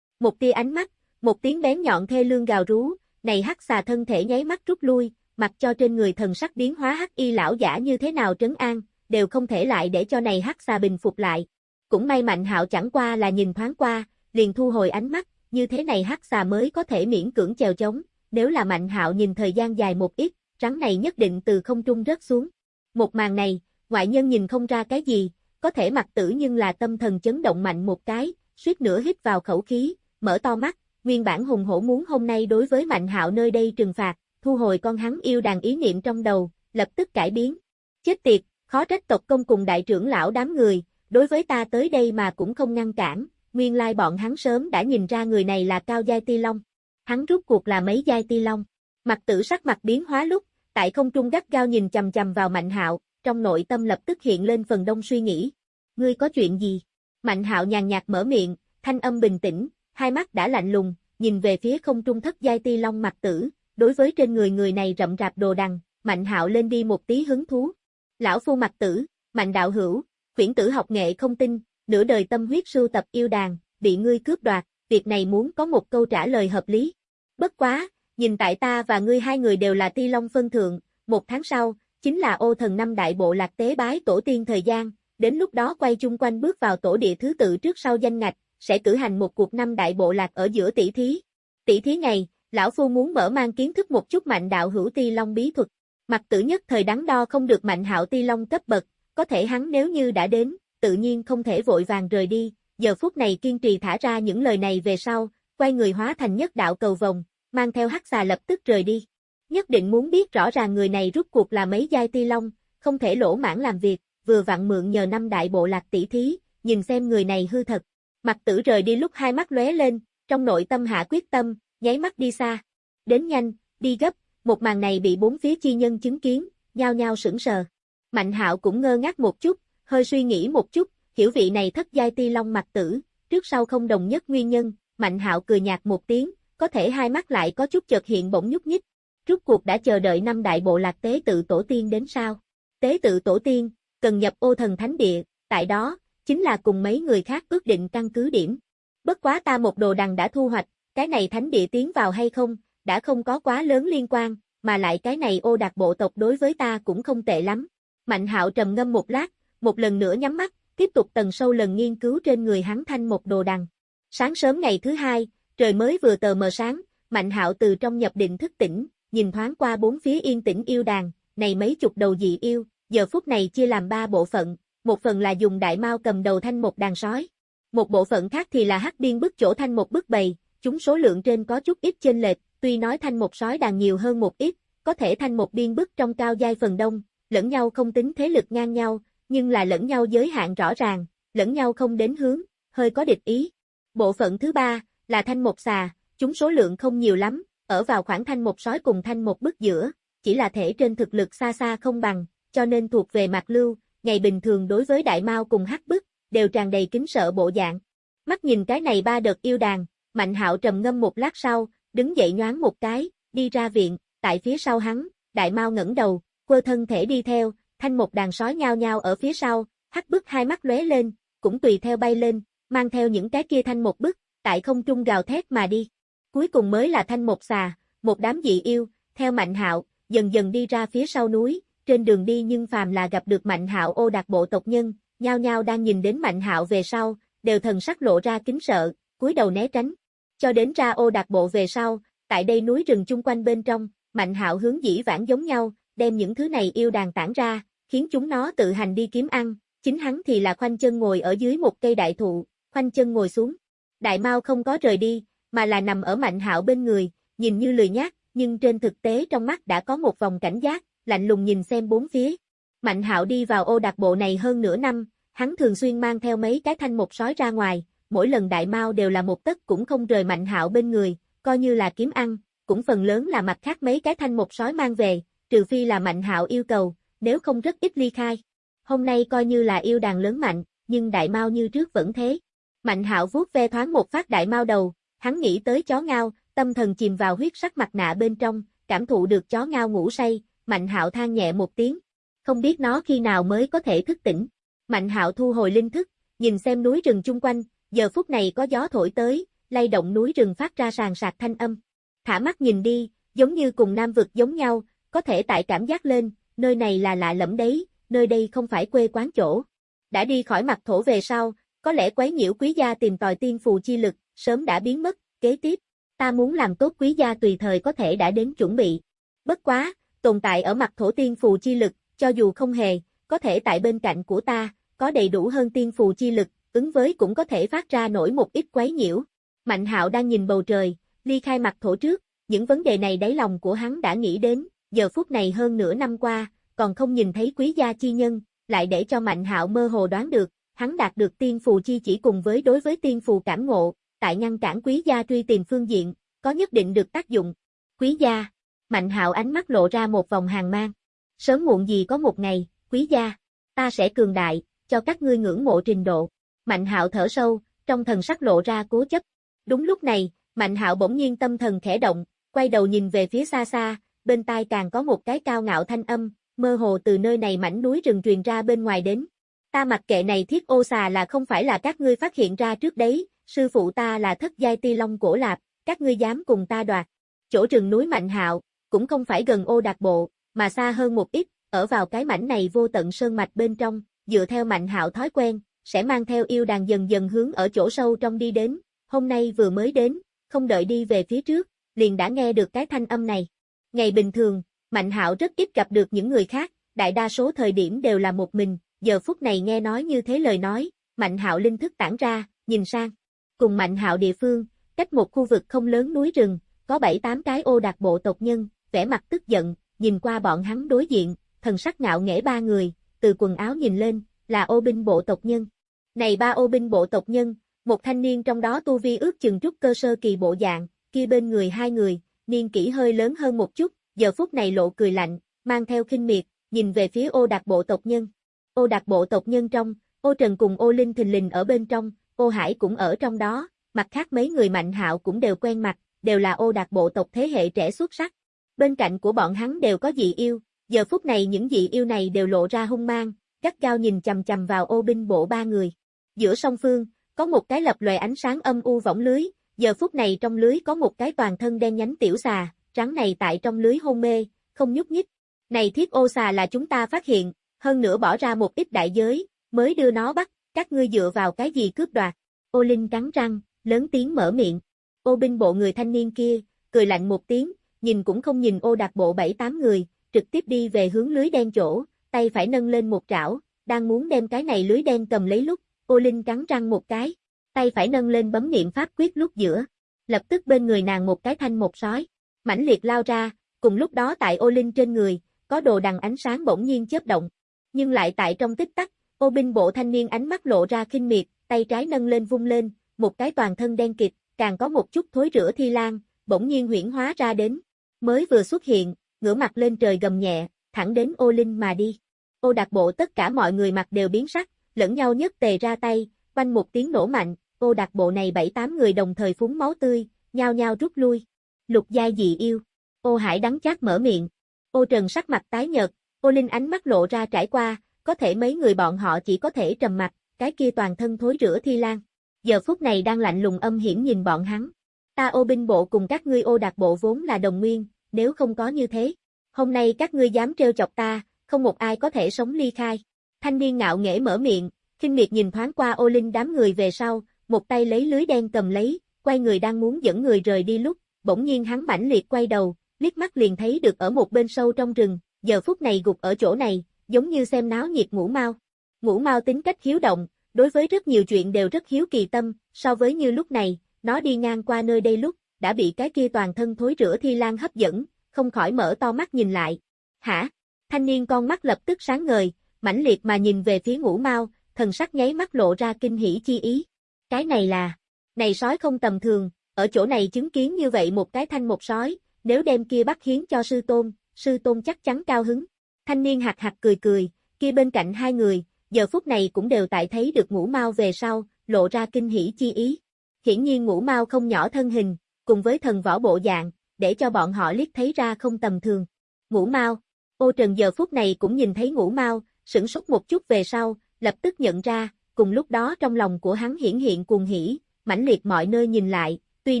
Một tia ánh mắt, một tiếng bén nhọn thê lương gào rú, này hắc xà thân thể nháy mắt rút lui, mặc cho trên người thần sắc biến hóa hắc y lão giả như thế nào trấn an, đều không thể lại để cho này hắc xà bình phục lại. Cũng may Mạnh Hạo chẳng qua là nhìn thoáng qua, liền thu hồi ánh mắt, như thế này hắc xà mới có thể miễn cưỡng chèo chống, nếu là Mạnh Hạo nhìn thời gian dài một ít, rắn này nhất định từ không trung rớt xuống. Một màn này, ngoại nhân nhìn không ra cái gì, có thể mặc tử nhưng là tâm thần chấn động mạnh một cái, suýt nữa hít vào khẩu khí, mở to mắt, nguyên bản hùng hổ muốn hôm nay đối với Mạnh Hạo nơi đây trừng phạt, thu hồi con hắn yêu đàn ý niệm trong đầu, lập tức cải biến. Chết tiệt, khó trách tộc công cùng đại trưởng lão đám người, đối với ta tới đây mà cũng không ngăn cản, nguyên lai bọn hắn sớm đã nhìn ra người này là cao giai ti long. Hắn rút cuộc là mấy giai ti long. Mặt tử sắc mặt biến hóa lúc, tại không trung gắt gao nhìn chầm chầm vào Mạnh Hạo, trong nội tâm lập tức hiện lên phần đông suy nghĩ. Ngươi có chuyện gì? Mạnh Hạo nhàn nhạt mở miệng, thanh âm bình tĩnh, hai mắt đã lạnh lùng, nhìn về phía không trung thất giai ti long mặt tử, đối với trên người người này rậm rạp đồ đằng, Mạnh Hạo lên đi một tí hứng thú. Lão phu mặt tử, Mạnh đạo hữu, khuyển tử học nghệ không tin, nửa đời tâm huyết sưu tập yêu đàn, bị ngươi cướp đoạt, việc này muốn có một câu trả lời hợp lý. Bất quá, nhìn tại ta và ngươi hai người đều là ti long phân thượng, một tháng sau, chính là ô thần năm đại bộ lạc tế bái tổ tiên thời gian, đến lúc đó quay chung quanh bước vào tổ địa thứ tự trước sau danh ngạch, sẽ cử hành một cuộc năm đại bộ lạc ở giữa tỷ thí. Tỷ thí này, lão phu muốn mở mang kiến thức một chút mạnh đạo hữu ti long bí thuật. Mặt tử nhất thời đắn đo không được mạnh hạo ti long cấp bậc, có thể hắn nếu như đã đến, tự nhiên không thể vội vàng rời đi, giờ phút này kiên trì thả ra những lời này về sau, quay người hóa thành nhất đạo cầu vòng, mang theo hắc xà lập tức rời đi. Nhất định muốn biết rõ ràng người này rút cuộc là mấy giai ti long, không thể lỗ mãn làm việc, vừa vặn mượn nhờ năm đại bộ lạc tỷ thí, nhìn xem người này hư thật. Mặt tử rời đi lúc hai mắt lóe lên, Trong nội tâm hạ quyết tâm, nháy mắt đi xa. Đến nhanh, đi gấp, một màn này bị bốn phía chi nhân chứng kiến, nhao nhao sững sờ. Mạnh hạo cũng ngơ ngác một chút, hơi suy nghĩ một chút, hiểu vị này thất giai ti long mặt tử, trước sau không đồng nhất nguyên nhân, mạnh hạo cười nhạt một tiếng, có thể hai mắt lại có chút chợt hiện bỗng nhúc nhích. Rút cuộc đã chờ đợi năm đại bộ lạc tế tự tổ tiên đến sao? Tế tự tổ tiên, cần nhập ô thần thánh địa, tại đó, chính là cùng mấy người khác ước định căn cứ điểm. Bất quá ta một đồ đằng đã thu hoạch, cái này thánh địa tiến vào hay không, đã không có quá lớn liên quan, mà lại cái này ô đạt bộ tộc đối với ta cũng không tệ lắm. Mạnh hạo trầm ngâm một lát, một lần nữa nhắm mắt, tiếp tục tầng sâu lần nghiên cứu trên người hắn thanh một đồ đằng. Sáng sớm ngày thứ hai, trời mới vừa tờ mờ sáng, Mạnh hạo từ trong nhập định thức tỉnh, nhìn thoáng qua bốn phía yên tĩnh yêu đàn, này mấy chục đầu dị yêu, giờ phút này chia làm ba bộ phận, một phần là dùng đại mao cầm đầu thanh một đàn sói. Một bộ phận khác thì là hắc biên bức chỗ thanh một bức bầy, chúng số lượng trên có chút ít chênh lệch, tuy nói thanh một sói đàn nhiều hơn một ít, có thể thanh một biên bức trong cao giai phần đông, lẫn nhau không tính thế lực ngang nhau, nhưng là lẫn nhau giới hạn rõ ràng, lẫn nhau không đến hướng, hơi có địch ý. Bộ phận thứ ba, là thanh một xà, chúng số lượng không nhiều lắm, ở vào khoảng thanh một sói cùng thanh một bức giữa, chỉ là thể trên thực lực xa xa không bằng, cho nên thuộc về mặt lưu, ngày bình thường đối với đại mao cùng hắc bức, đều tràn đầy kính sợ bộ dạng. Mắt nhìn cái này ba đợt yêu đàn, Mạnh hạo trầm ngâm một lát sau, đứng dậy nhoáng một cái, đi ra viện, tại phía sau hắn, đại mao ngẩng đầu, quơ thân thể đi theo, thanh một đàn sói nhao nhao ở phía sau, hắc bức hai mắt lóe lên, cũng tùy theo bay lên, mang theo những cái kia thanh một bức, tại không trung gào thét mà đi. Cuối cùng mới là thanh một xà, một đám dị yêu, theo mạnh hạo, dần dần đi ra phía sau núi, trên đường đi nhưng phàm là gặp được mạnh hạo ô đạt bộ tộc nhân, nhao nhao đang nhìn đến mạnh hạo về sau, đều thần sắc lộ ra kính sợ, cúi đầu né tránh. Cho đến ra ô đạt bộ về sau, tại đây núi rừng chung quanh bên trong, mạnh hạo hướng dĩ vãng giống nhau, đem những thứ này yêu đàn tản ra, khiến chúng nó tự hành đi kiếm ăn, chính hắn thì là khoanh chân ngồi ở dưới một cây đại thụ, khoanh chân ngồi xuống. Đại Mao không có rời đi, mà là nằm ở Mạnh Hạo bên người, nhìn như lười nhác, nhưng trên thực tế trong mắt đã có một vòng cảnh giác, lạnh lùng nhìn xem bốn phía. Mạnh Hạo đi vào ô đặc bộ này hơn nửa năm, hắn thường xuyên mang theo mấy cái thanh một sói ra ngoài, mỗi lần đại mao đều là một tấc cũng không rời Mạnh Hạo bên người, coi như là kiếm ăn, cũng phần lớn là mặt khác mấy cái thanh một sói mang về, trừ phi là Mạnh Hạo yêu cầu, nếu không rất ít ly khai. Hôm nay coi như là yêu đàn lớn mạnh, nhưng đại mao như trước vẫn thế. Mạnh hạo vuốt ve thoáng một phát đại mao đầu, hắn nghĩ tới chó ngao, tâm thần chìm vào huyết sắc mặt nạ bên trong, cảm thụ được chó ngao ngủ say, mạnh hạo than nhẹ một tiếng. Không biết nó khi nào mới có thể thức tỉnh. Mạnh hạo thu hồi linh thức, nhìn xem núi rừng chung quanh, giờ phút này có gió thổi tới, lay động núi rừng phát ra sàn sạc thanh âm. Thả mắt nhìn đi, giống như cùng nam vực giống nhau, có thể tại cảm giác lên, nơi này là lạ lẫm đấy, nơi đây không phải quê quán chỗ. Đã đi khỏi mặt thổ về sau, có lẽ quấy nhiễu quý gia tìm tòi tiên phù chi lực, sớm đã biến mất, kế tiếp, ta muốn làm tốt quý gia tùy thời có thể đã đến chuẩn bị. Bất quá, tồn tại ở mặt thổ tiên phù chi lực, cho dù không hề, có thể tại bên cạnh của ta, có đầy đủ hơn tiên phù chi lực, ứng với cũng có thể phát ra nổi một ít quấy nhiễu. Mạnh hạo đang nhìn bầu trời, ly khai mặt thổ trước, những vấn đề này đáy lòng của hắn đã nghĩ đến, giờ phút này hơn nửa năm qua, còn không nhìn thấy quý gia chi nhân, lại để cho Mạnh hạo mơ hồ đoán được, hắn đạt được tiên phù chi chỉ cùng với đối với tiên phù cảm ngộ, tại ngăn cản quý gia truy tìm phương diện, có nhất định được tác dụng. Quý gia, Mạnh hạo ánh mắt lộ ra một vòng hàng mang. Sớm muộn gì có một ngày, quý gia, ta sẽ cường đại, cho các ngươi ngưỡng mộ trình độ. Mạnh hạo thở sâu, trong thần sắc lộ ra cố chấp. Đúng lúc này, Mạnh hạo bỗng nhiên tâm thần khẽ động, quay đầu nhìn về phía xa xa, bên tai càng có một cái cao ngạo thanh âm, mơ hồ từ nơi này mảnh núi rừng truyền ra bên ngoài đến. Ta mặc kệ này thiết ô xà là không phải là các ngươi phát hiện ra trước đấy, sư phụ ta là thất giai ti long cổ lạp, các ngươi dám cùng ta đoạt. Chỗ rừng núi Mạnh Hạo, cũng không phải gần ô đạt bộ, mà xa hơn một ít, ở vào cái mảnh này vô tận sơn mạch bên trong, dựa theo Mạnh Hạo thói quen, sẽ mang theo yêu đàn dần dần hướng ở chỗ sâu trong đi đến, hôm nay vừa mới đến, không đợi đi về phía trước, liền đã nghe được cái thanh âm này. Ngày bình thường, Mạnh Hạo rất ít gặp được những người khác, đại đa số thời điểm đều là một mình, giờ phút này nghe nói như thế lời nói, Mạnh Hạo linh thức tản ra, nhìn sang. Cùng Mạnh Hạo địa phương, cách một khu vực không lớn núi rừng, có 7-8 cái ô đặc bộ tộc nhân, vẻ mặt tức giận, nhìn qua bọn hắn đối diện, thần sắc ngạo nghễ ba người, từ quần áo nhìn lên, là ô binh bộ tộc nhân. Này ba ô binh bộ tộc nhân, Một thanh niên trong đó tu vi ước chừng trúc cơ sơ kỳ bộ dạng, kia bên người hai người, niên kỷ hơi lớn hơn một chút, giờ phút này lộ cười lạnh, mang theo kinh miệt, nhìn về phía ô đặc bộ tộc nhân. Ô đặc bộ tộc nhân trong, ô trần cùng ô linh thình lình ở bên trong, ô hải cũng ở trong đó, mặt khác mấy người mạnh hạo cũng đều quen mặt, đều là ô đặc bộ tộc thế hệ trẻ xuất sắc. Bên cạnh của bọn hắn đều có dị yêu, giờ phút này những dị yêu này đều lộ ra hung mang, gắt cao nhìn chầm chầm vào ô binh bộ ba người. Giữa song phương, có một cái lập loè ánh sáng âm u võng lưới, giờ phút này trong lưới có một cái toàn thân đen nhánh tiểu xà, trắng này tại trong lưới hôn mê, không nhúc nhích. Này thiết ô xà là chúng ta phát hiện, hơn nữa bỏ ra một ít đại giới, mới đưa nó bắt, các ngươi dựa vào cái gì cướp đoạt. Ô Linh cắn răng, lớn tiếng mở miệng. Ô binh bộ người thanh niên kia, cười lạnh một tiếng, nhìn cũng không nhìn ô đặc bộ bảy tám người, trực tiếp đi về hướng lưới đen chỗ, tay phải nâng lên một trảo, đang muốn đem cái này lưới đen cầm lấy lúc, ô Linh cắn răng một cái, tay phải nâng lên bấm niệm pháp quyết lúc giữa. Lập tức bên người nàng một cái thanh một sói, mãnh liệt lao ra, cùng lúc đó tại ô Linh trên người, có đồ đằng ánh sáng bỗng nhiên chớp động. Nhưng lại tại trong tích tắc, ô binh bộ thanh niên ánh mắt lộ ra kinh miệt, tay trái nâng lên vung lên, một cái toàn thân đen kịt, càng có một chút thối rửa thi lan, bỗng nhiên huyển hóa ra đến. Mới vừa xuất hiện, ngửa mặt lên trời gầm nhẹ, thẳng đến ô linh mà đi. Ô đặc bộ tất cả mọi người mặt đều biến sắc, lẫn nhau nhất tề ra tay, quanh một tiếng nổ mạnh, ô đặc bộ này bảy tám người đồng thời phúng máu tươi, nhao nhao rút lui. Lục giai dị yêu. Ô hải đắng chát mở miệng. Ô trần sắc mặt tái nhợt, ô linh ánh mắt lộ ra trải qua, có thể mấy người bọn họ chỉ có thể trầm mặt, cái kia toàn thân thối rửa thi lan. Giờ phút này đang lạnh lùng âm hiểm nhìn bọn hắn. Ta ô binh bộ cùng các ngươi ô đặc bộ vốn là đồng nguyên, nếu không có như thế. Hôm nay các ngươi dám trêu chọc ta, không một ai có thể sống ly khai. Thanh niên ngạo nghễ mở miệng, kinh miệt nhìn thoáng qua ô linh đám người về sau, một tay lấy lưới đen cầm lấy, quay người đang muốn dẫn người rời đi lúc, bỗng nhiên hắn mãnh liệt quay đầu, liếc mắt liền thấy được ở một bên sâu trong rừng, giờ phút này gục ở chỗ này, giống như xem náo nhiệt ngủ mau. Ngủ mau tính cách hiếu động, đối với rất nhiều chuyện đều rất hiếu kỳ tâm, so với như lúc này, nó đi ngang qua nơi đây lúc, đã bị cái kia toàn thân thối rửa thi lan hấp dẫn, không khỏi mở to mắt nhìn lại. Hả? Thanh niên con mắt lập tức sáng ngời, mãnh liệt mà nhìn về phía ngũ mau, thần sắc nháy mắt lộ ra kinh hỉ chi ý. Cái này là, này sói không tầm thường, ở chỗ này chứng kiến như vậy một cái thanh một sói, nếu đem kia bắt hiến cho sư tôn, sư tôn chắc chắn cao hứng. Thanh niên hạt hạt cười cười, kia bên cạnh hai người, giờ phút này cũng đều tại thấy được ngũ mau về sau, lộ ra kinh hỉ chi ý. Hiển nhiên ngũ mau không nhỏ thân hình, cùng với thần võ bộ dạng, để cho bọn họ liếc thấy ra không tầm thường. Ngũ mau, ô trần giờ phút này cũng nhìn thấy ngũ mau, sửng sốt một chút về sau, lập tức nhận ra, cùng lúc đó trong lòng của hắn hiển hiện cuồng hỉ, mãnh liệt mọi nơi nhìn lại, tuy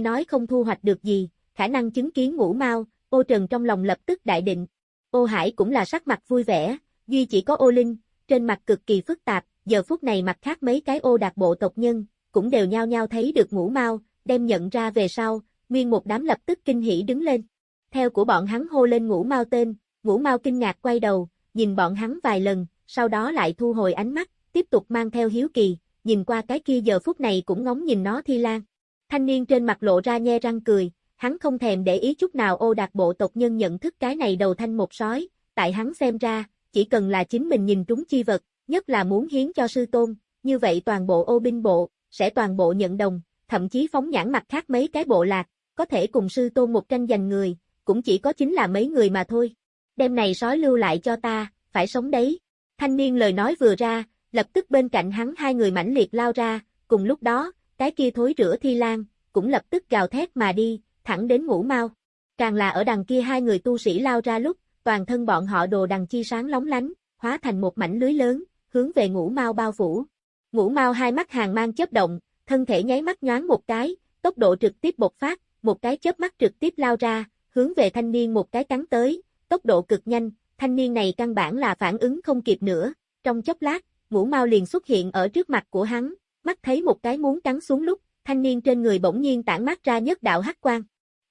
nói không thu hoạch được gì, khả năng chứng kiến ngũ mau, ô trần trong lòng lập tức đại định. Ô hải cũng là sắc mặt vui vẻ, duy chỉ có ô linh, trên mặt cực kỳ phức tạp, giờ phút này mặt khác mấy cái ô đạt bộ tộc nhân, cũng đều nhao nhao thấy được ngũ mau, đem nhận ra về sau, nguyên một đám lập tức kinh hỉ đứng lên. Theo của bọn hắn hô lên ngũ mau tên, ngũ mau kinh ngạc quay đầu, nhìn bọn hắn vài lần, sau đó lại thu hồi ánh mắt, tiếp tục mang theo hiếu kỳ, nhìn qua cái kia giờ phút này cũng ngóng nhìn nó thi lan. Thanh niên trên mặt lộ ra nhe răng cười, hắn không thèm để ý chút nào ô đạt bộ tộc nhân nhận thức cái này đầu thanh một sói, tại hắn xem ra, chỉ cần là chính mình nhìn trúng chi vật, nhất là muốn hiến cho sư tôn, như vậy toàn bộ ô binh bộ, sẽ toàn bộ nhận đồng, thậm chí phóng nhãn mặt khác mấy cái bộ lạc, có thể cùng sư tôn một tranh giành người, cũng chỉ có chính là mấy người mà thôi. Đêm này sói lưu lại cho ta, phải sống đấy. Thanh niên lời nói vừa ra, lập tức bên cạnh hắn hai người mãnh liệt lao ra, cùng lúc đó, cái kia thối rửa thi lan, cũng lập tức gào thét mà đi, thẳng đến ngủ mau. Càng là ở đằng kia hai người tu sĩ lao ra lúc, toàn thân bọn họ đồ đằng chi sáng lóng lánh, hóa thành một mảnh lưới lớn, hướng về ngủ mau bao phủ. ngủ mau hai mắt hàng mang chớp động, thân thể nháy mắt nhoáng một cái, tốc độ trực tiếp bộc phát, một cái chớp mắt trực tiếp lao ra, hướng về thanh niên một cái cắn tới, tốc độ cực nhanh, thanh niên này căn bản là phản ứng không kịp nữa, trong chốc lát, ngũ mau liền xuất hiện ở trước mặt của hắn, mắt thấy một cái muốn cắn xuống lúc, thanh niên trên người bỗng nhiên tản mát ra nhất đạo hắc quang.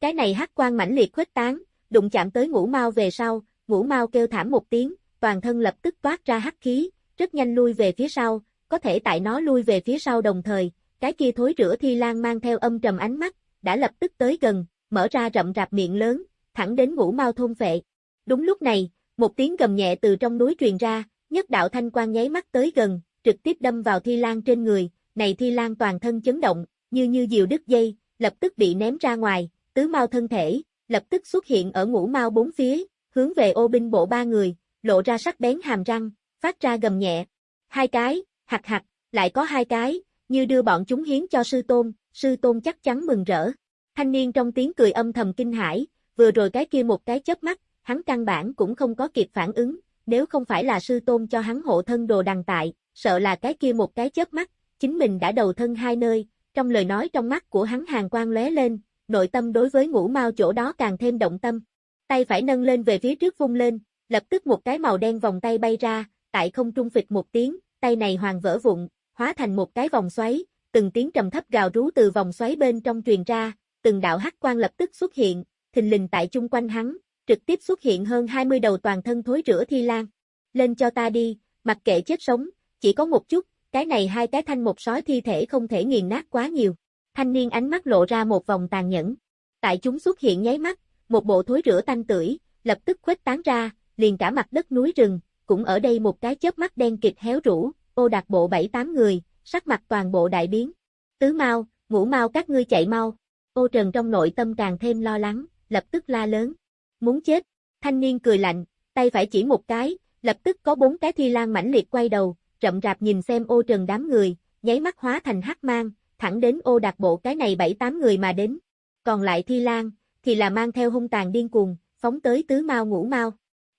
Cái này hắc quang mãnh liệt khuếch tán, đụng chạm tới ngũ mau về sau, ngũ mau kêu thảm một tiếng, toàn thân lập tức toát ra hắc khí, rất nhanh lui về phía sau, có thể tại nó lui về phía sau đồng thời, cái kia thối rửa thi lan mang theo âm trầm ánh mắt, đã lập tức tới gần, mở ra rậm rạp miệng lớn, thẳng đến ngũ mau thôn vệ. Đúng lúc này, một tiếng gầm nhẹ từ trong núi truyền ra, nhất đạo thanh quan nháy mắt tới gần, trực tiếp đâm vào thi lan trên người, này Thi Lan toàn thân chấn động, như như diều đứt dây, lập tức bị ném ra ngoài, tứ mau thân thể, lập tức xuất hiện ở ngũ mau bốn phía, hướng về ô binh bộ ba người, lộ ra sắc bén hàm răng, phát ra gầm nhẹ. Hai cái, hạt hạt, lại có hai cái, như đưa bọn chúng hiến cho sư tôn, sư tôn chắc chắn mừng rỡ. Thanh niên trong tiếng cười âm thầm kinh hãi, vừa rồi cái kia một cái chớp mắt, hắn căn bản cũng không có kịp phản ứng, nếu không phải là sư tôn cho hắn hộ thân đồ đằng tại, sợ là cái kia một cái chớp mắt, chính mình đã đầu thân hai nơi, trong lời nói trong mắt của hắn hàng quang lóe lên, nội tâm đối với ngũ mau chỗ đó càng thêm động tâm. Tay phải nâng lên về phía trước vung lên, lập tức một cái màu đen vòng tay bay ra, tại không trung phịch một tiếng, tay này hoàng vỡ vụn, hóa thành một cái vòng xoáy, từng tiếng trầm thấp gào rú từ vòng xoáy bên trong truyền ra, từng đạo hắc quang lập tức xuất hiện, thình lình tại chung quanh hắn, trực tiếp xuất hiện hơn 20 đầu toàn thân thối rửa thi lan. Lên cho ta đi, mặc kệ chết sống, chỉ có một chút, cái này hai cái thanh một sói thi thể không thể nghiền nát quá nhiều. Thanh niên ánh mắt lộ ra một vòng tàn nhẫn. Tại chúng xuất hiện nháy mắt, một bộ thối rửa tanh tưởi, lập tức khuếch tán ra, liền cả mặt đất núi rừng, cũng ở đây một cái chớp mắt đen kịt héo rũ, ô đạt bộ bảy tám người, sắc mặt toàn bộ đại biến. Tứ mau, ngũ mau các ngươi chạy mau. Ô trần trong nội tâm càng thêm lo lắng, lập tức la lớn. Muốn chết, thanh niên cười lạnh, tay phải chỉ một cái, lập tức có bốn cái thi lan mãnh liệt quay đầu, rậm rạp nhìn xem ô trần đám người, nháy mắt hóa thành hắc mang, thẳng đến ô đạt bộ cái này bảy tám người mà đến. Còn lại thi lan, thì là mang theo hung tàn điên cuồng, phóng tới tứ mau ngũ mau.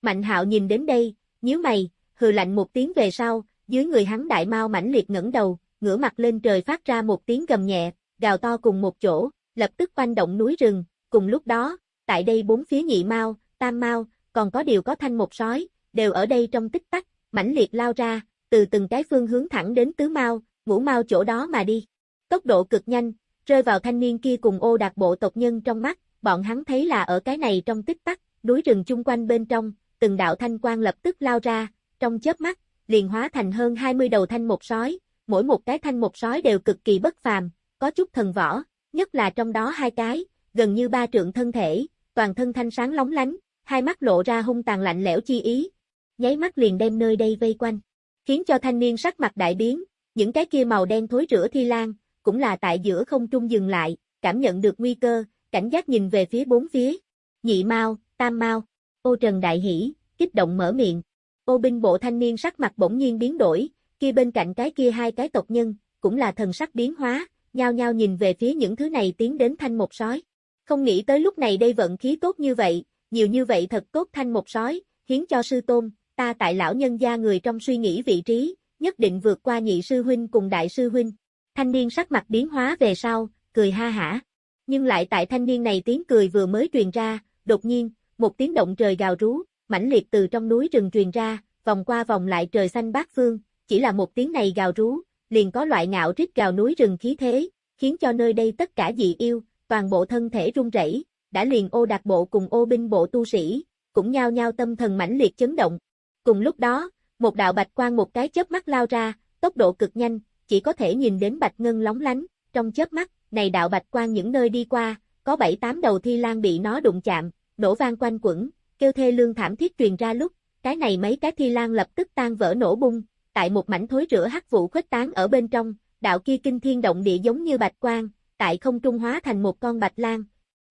Mạnh hạo nhìn đến đây, nhíu mày, hừ lạnh một tiếng về sau, dưới người hắn đại mau mãnh liệt ngẩng đầu, ngửa mặt lên trời phát ra một tiếng gầm nhẹ, gào to cùng một chỗ, lập tức quanh động núi rừng, cùng lúc đó, tại đây bốn phía nhị mau, tam mau, còn có điều có thanh một sói, đều ở đây trong tích tắc, mãnh liệt lao ra, từ từng cái phương hướng thẳng đến tứ mau, ngũ mau chỗ đó mà đi. Tốc độ cực nhanh, rơi vào thanh niên kia cùng ô đạt bộ tộc nhân trong mắt, bọn hắn thấy là ở cái này trong tích tắc, núi rừng chung quanh bên trong, từng đạo thanh quang lập tức lao ra, trong chớp mắt, liền hóa thành hơn 20 đầu thanh một sói, mỗi một cái thanh một sói đều cực kỳ bất phàm, có chút thần võ, nhất là trong đó hai cái, gần như ba trượng thân thể, toàn thân thanh sáng lóng lánh, hai mắt lộ ra hung tàn lạnh lẽo chi ý, nháy mắt liền đem nơi đây vây quanh, khiến cho thanh niên sắc mặt đại biến, những cái kia màu đen thối rửa thi lan, cũng là tại giữa không trung dừng lại, cảm nhận được nguy cơ, cảnh giác nhìn về phía bốn phía. Nhị Mao, Tam Mao, Ô Trần đại hỉ, kích động mở miệng. Ô binh bộ thanh niên sắc mặt bỗng nhiên biến đổi, kia bên cạnh cái kia hai cái tộc nhân, cũng là thần sắc biến hóa, nhao nhao nhìn về phía những thứ này tiến đến thanh một sói. Không nghĩ tới lúc này đây vận khí tốt như vậy, nhiều như vậy thật tốt thanh một sói, hiến cho sư tôn, ta tại lão nhân gia người trong suy nghĩ vị trí, nhất định vượt qua nhị sư huynh cùng đại sư huynh. Thanh niên sắc mặt biến hóa về sau, cười ha hả. Nhưng lại tại thanh niên này tiếng cười vừa mới truyền ra, đột nhiên, một tiếng động trời gào rú, mãnh liệt từ trong núi rừng truyền ra, vòng qua vòng lại trời xanh bát phương, chỉ là một tiếng này gào rú, liền có loại ngạo rít gào núi rừng khí thế, khiến cho nơi đây tất cả dị yêu, toàn bộ thân thể run rẩy, đã liền ô đạt bộ cùng ô binh bộ tu sĩ, cũng nhao nhao tâm thần mãnh liệt chấn động. Cùng lúc đó, một đạo bạch quang một cái chớp mắt lao ra, tốc độ cực nhanh, chỉ có thể nhìn đến bạch ngân lóng lánh, trong chớp mắt, này đạo bạch quang những nơi đi qua, có bảy tám đầu thi lan bị nó đụng chạm, nổ vang quanh quẩn, kêu thê lương thảm thiết truyền ra lúc, cái này mấy cái thi lan lập tức tan vỡ nổ bung, tại một mảnh thối rửa hắc vụ khuếch tán ở bên trong, đạo kia kinh thiên động địa giống như bạch quang, tại không trung hóa thành một con bạch lan.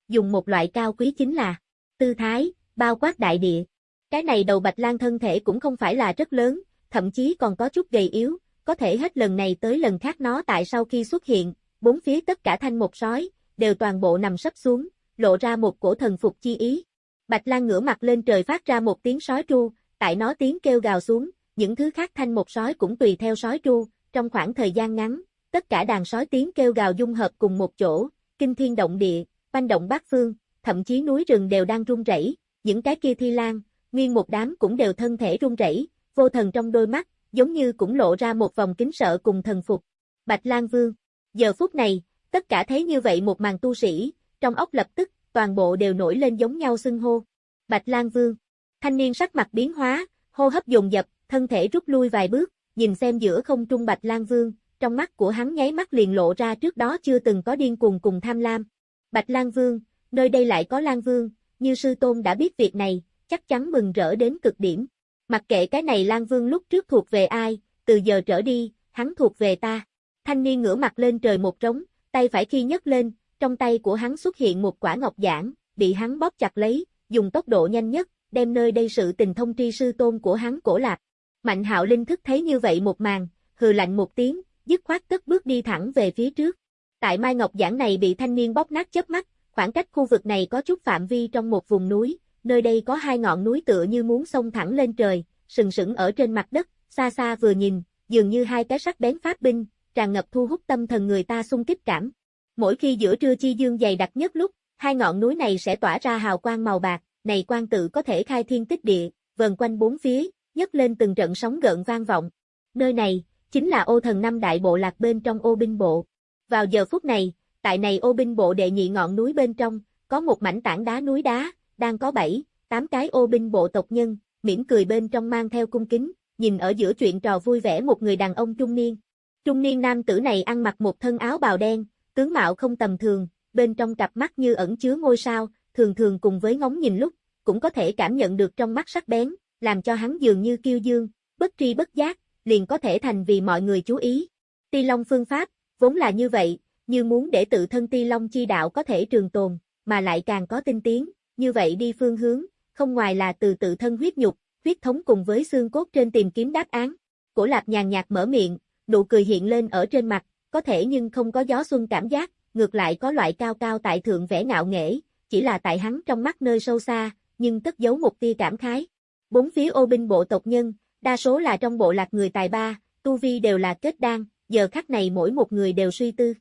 Dùng một loại cao quý chính là tư thái, bao quát đại địa. Cái này đầu bạch lan thân thể cũng không phải là rất lớn, thậm chí còn có chút gầy yếu, có thể hết lần này tới lần khác nó tại sau khi xuất hiện, bốn phía tất cả thanh một sói, đều toàn bộ nằm sấp xuống, lộ ra một cổ thần phục chi ý. Bạch Lan ngửa mặt lên trời phát ra một tiếng sói tru, tại nó tiếng kêu gào xuống, những thứ khác thanh một sói cũng tùy theo sói tru, trong khoảng thời gian ngắn, tất cả đàn sói tiếng kêu gào dung hợp cùng một chỗ, kinh thiên động địa, banh động bát phương, thậm chí núi rừng đều đang rung rẩy, những cái kia thi lan, nguyên một đám cũng đều thân thể rung rẩy, vô thần trong đôi mắt, giống như cũng lộ ra một vòng kính sợ cùng thần phục. Bạch Lan Vương, giờ phút này, tất cả thấy như vậy một màn tu sĩ, trong ốc lập tức, toàn bộ đều nổi lên giống nhau xưng hô. Bạch Lan Vương, thanh niên sắc mặt biến hóa, hô hấp dồn dập, thân thể rút lui vài bước, nhìn xem giữa không trung Bạch Lan Vương, trong mắt của hắn nháy mắt liền lộ ra trước đó chưa từng có điên cuồng cùng tham lam. Bạch Lan Vương, nơi đây lại có Lan Vương, như sư tôn đã biết việc này, chắc chắn mừng rỡ đến cực điểm. Mặc kệ cái này Lan Vương lúc trước thuộc về ai, từ giờ trở đi, hắn thuộc về ta. Thanh niên ngửa mặt lên trời một trống, tay phải khi nhấc lên, trong tay của hắn xuất hiện một quả ngọc giản, bị hắn bóp chặt lấy, dùng tốc độ nhanh nhất, đem nơi đây sự tình thông tri sư tôn của hắn cổ lạc. Mạnh hạo linh thức thấy như vậy một màn, hừ lạnh một tiếng, dứt khoát cất bước đi thẳng về phía trước. Tại Mai Ngọc Giảng này bị thanh niên bóp nát chớp mắt, khoảng cách khu vực này có chút phạm vi trong một vùng núi, nơi đây có hai ngọn núi tựa như muốn xông thẳng lên trời, sừng sững ở trên mặt đất, xa xa vừa nhìn, dường như hai cái sắc bén pháp binh, tràn ngập thu hút tâm thần người ta xung kích cảm. Mỗi khi giữa trưa chi dương dày đặc nhất lúc, hai ngọn núi này sẽ tỏa ra hào quang màu bạc, này quang tự có thể khai thiên tích địa, vần quanh bốn phía, nhấc lên từng trận sóng gợn vang vọng. Nơi này, chính là ô thần năm đại bộ lạc bên trong ô binh bộ. Vào giờ phút này, tại này ô binh bộ đệ nhị ngọn núi bên trong, có một mảnh tảng đá núi đá, đang có bảy, tám cái ô binh bộ tộc nhân, mỉm cười bên trong mang theo cung kính, nhìn ở giữa chuyện trò vui vẻ một người đàn ông trung niên. Trung niên nam tử này ăn mặc một thân áo bào đen, tướng mạo không tầm thường, bên trong cặp mắt như ẩn chứa ngôi sao, thường thường cùng với ngóng nhìn lúc, cũng có thể cảm nhận được trong mắt sắc bén, làm cho hắn dường như kiêu dương, bất tri bất giác, liền có thể thành vì mọi người chú ý. Ti Long phương pháp, vốn là như vậy, như muốn để tự thân Ti Long chi đạo có thể trường tồn, mà lại càng có tinh tiến, như vậy đi phương hướng, không ngoài là từ tự thân huyết nhục, huyết thống cùng với xương cốt trên tìm kiếm đáp án. Cổ Lạp nhàn nhạt mở miệng, nụ cười hiện lên ở trên mặt, có thể nhưng không có gió xuân cảm giác, ngược lại có loại cao cao tại thượng vẻ ngạo nghễ, chỉ là tại hắn trong mắt nơi sâu xa, nhưng tất giấu một tia cảm khái. Bốn phía ô binh bộ tộc nhân, đa số là trong bộ lạc người tài ba, tu vi đều là kết đan, giờ khắc này mỗi một người đều suy tư.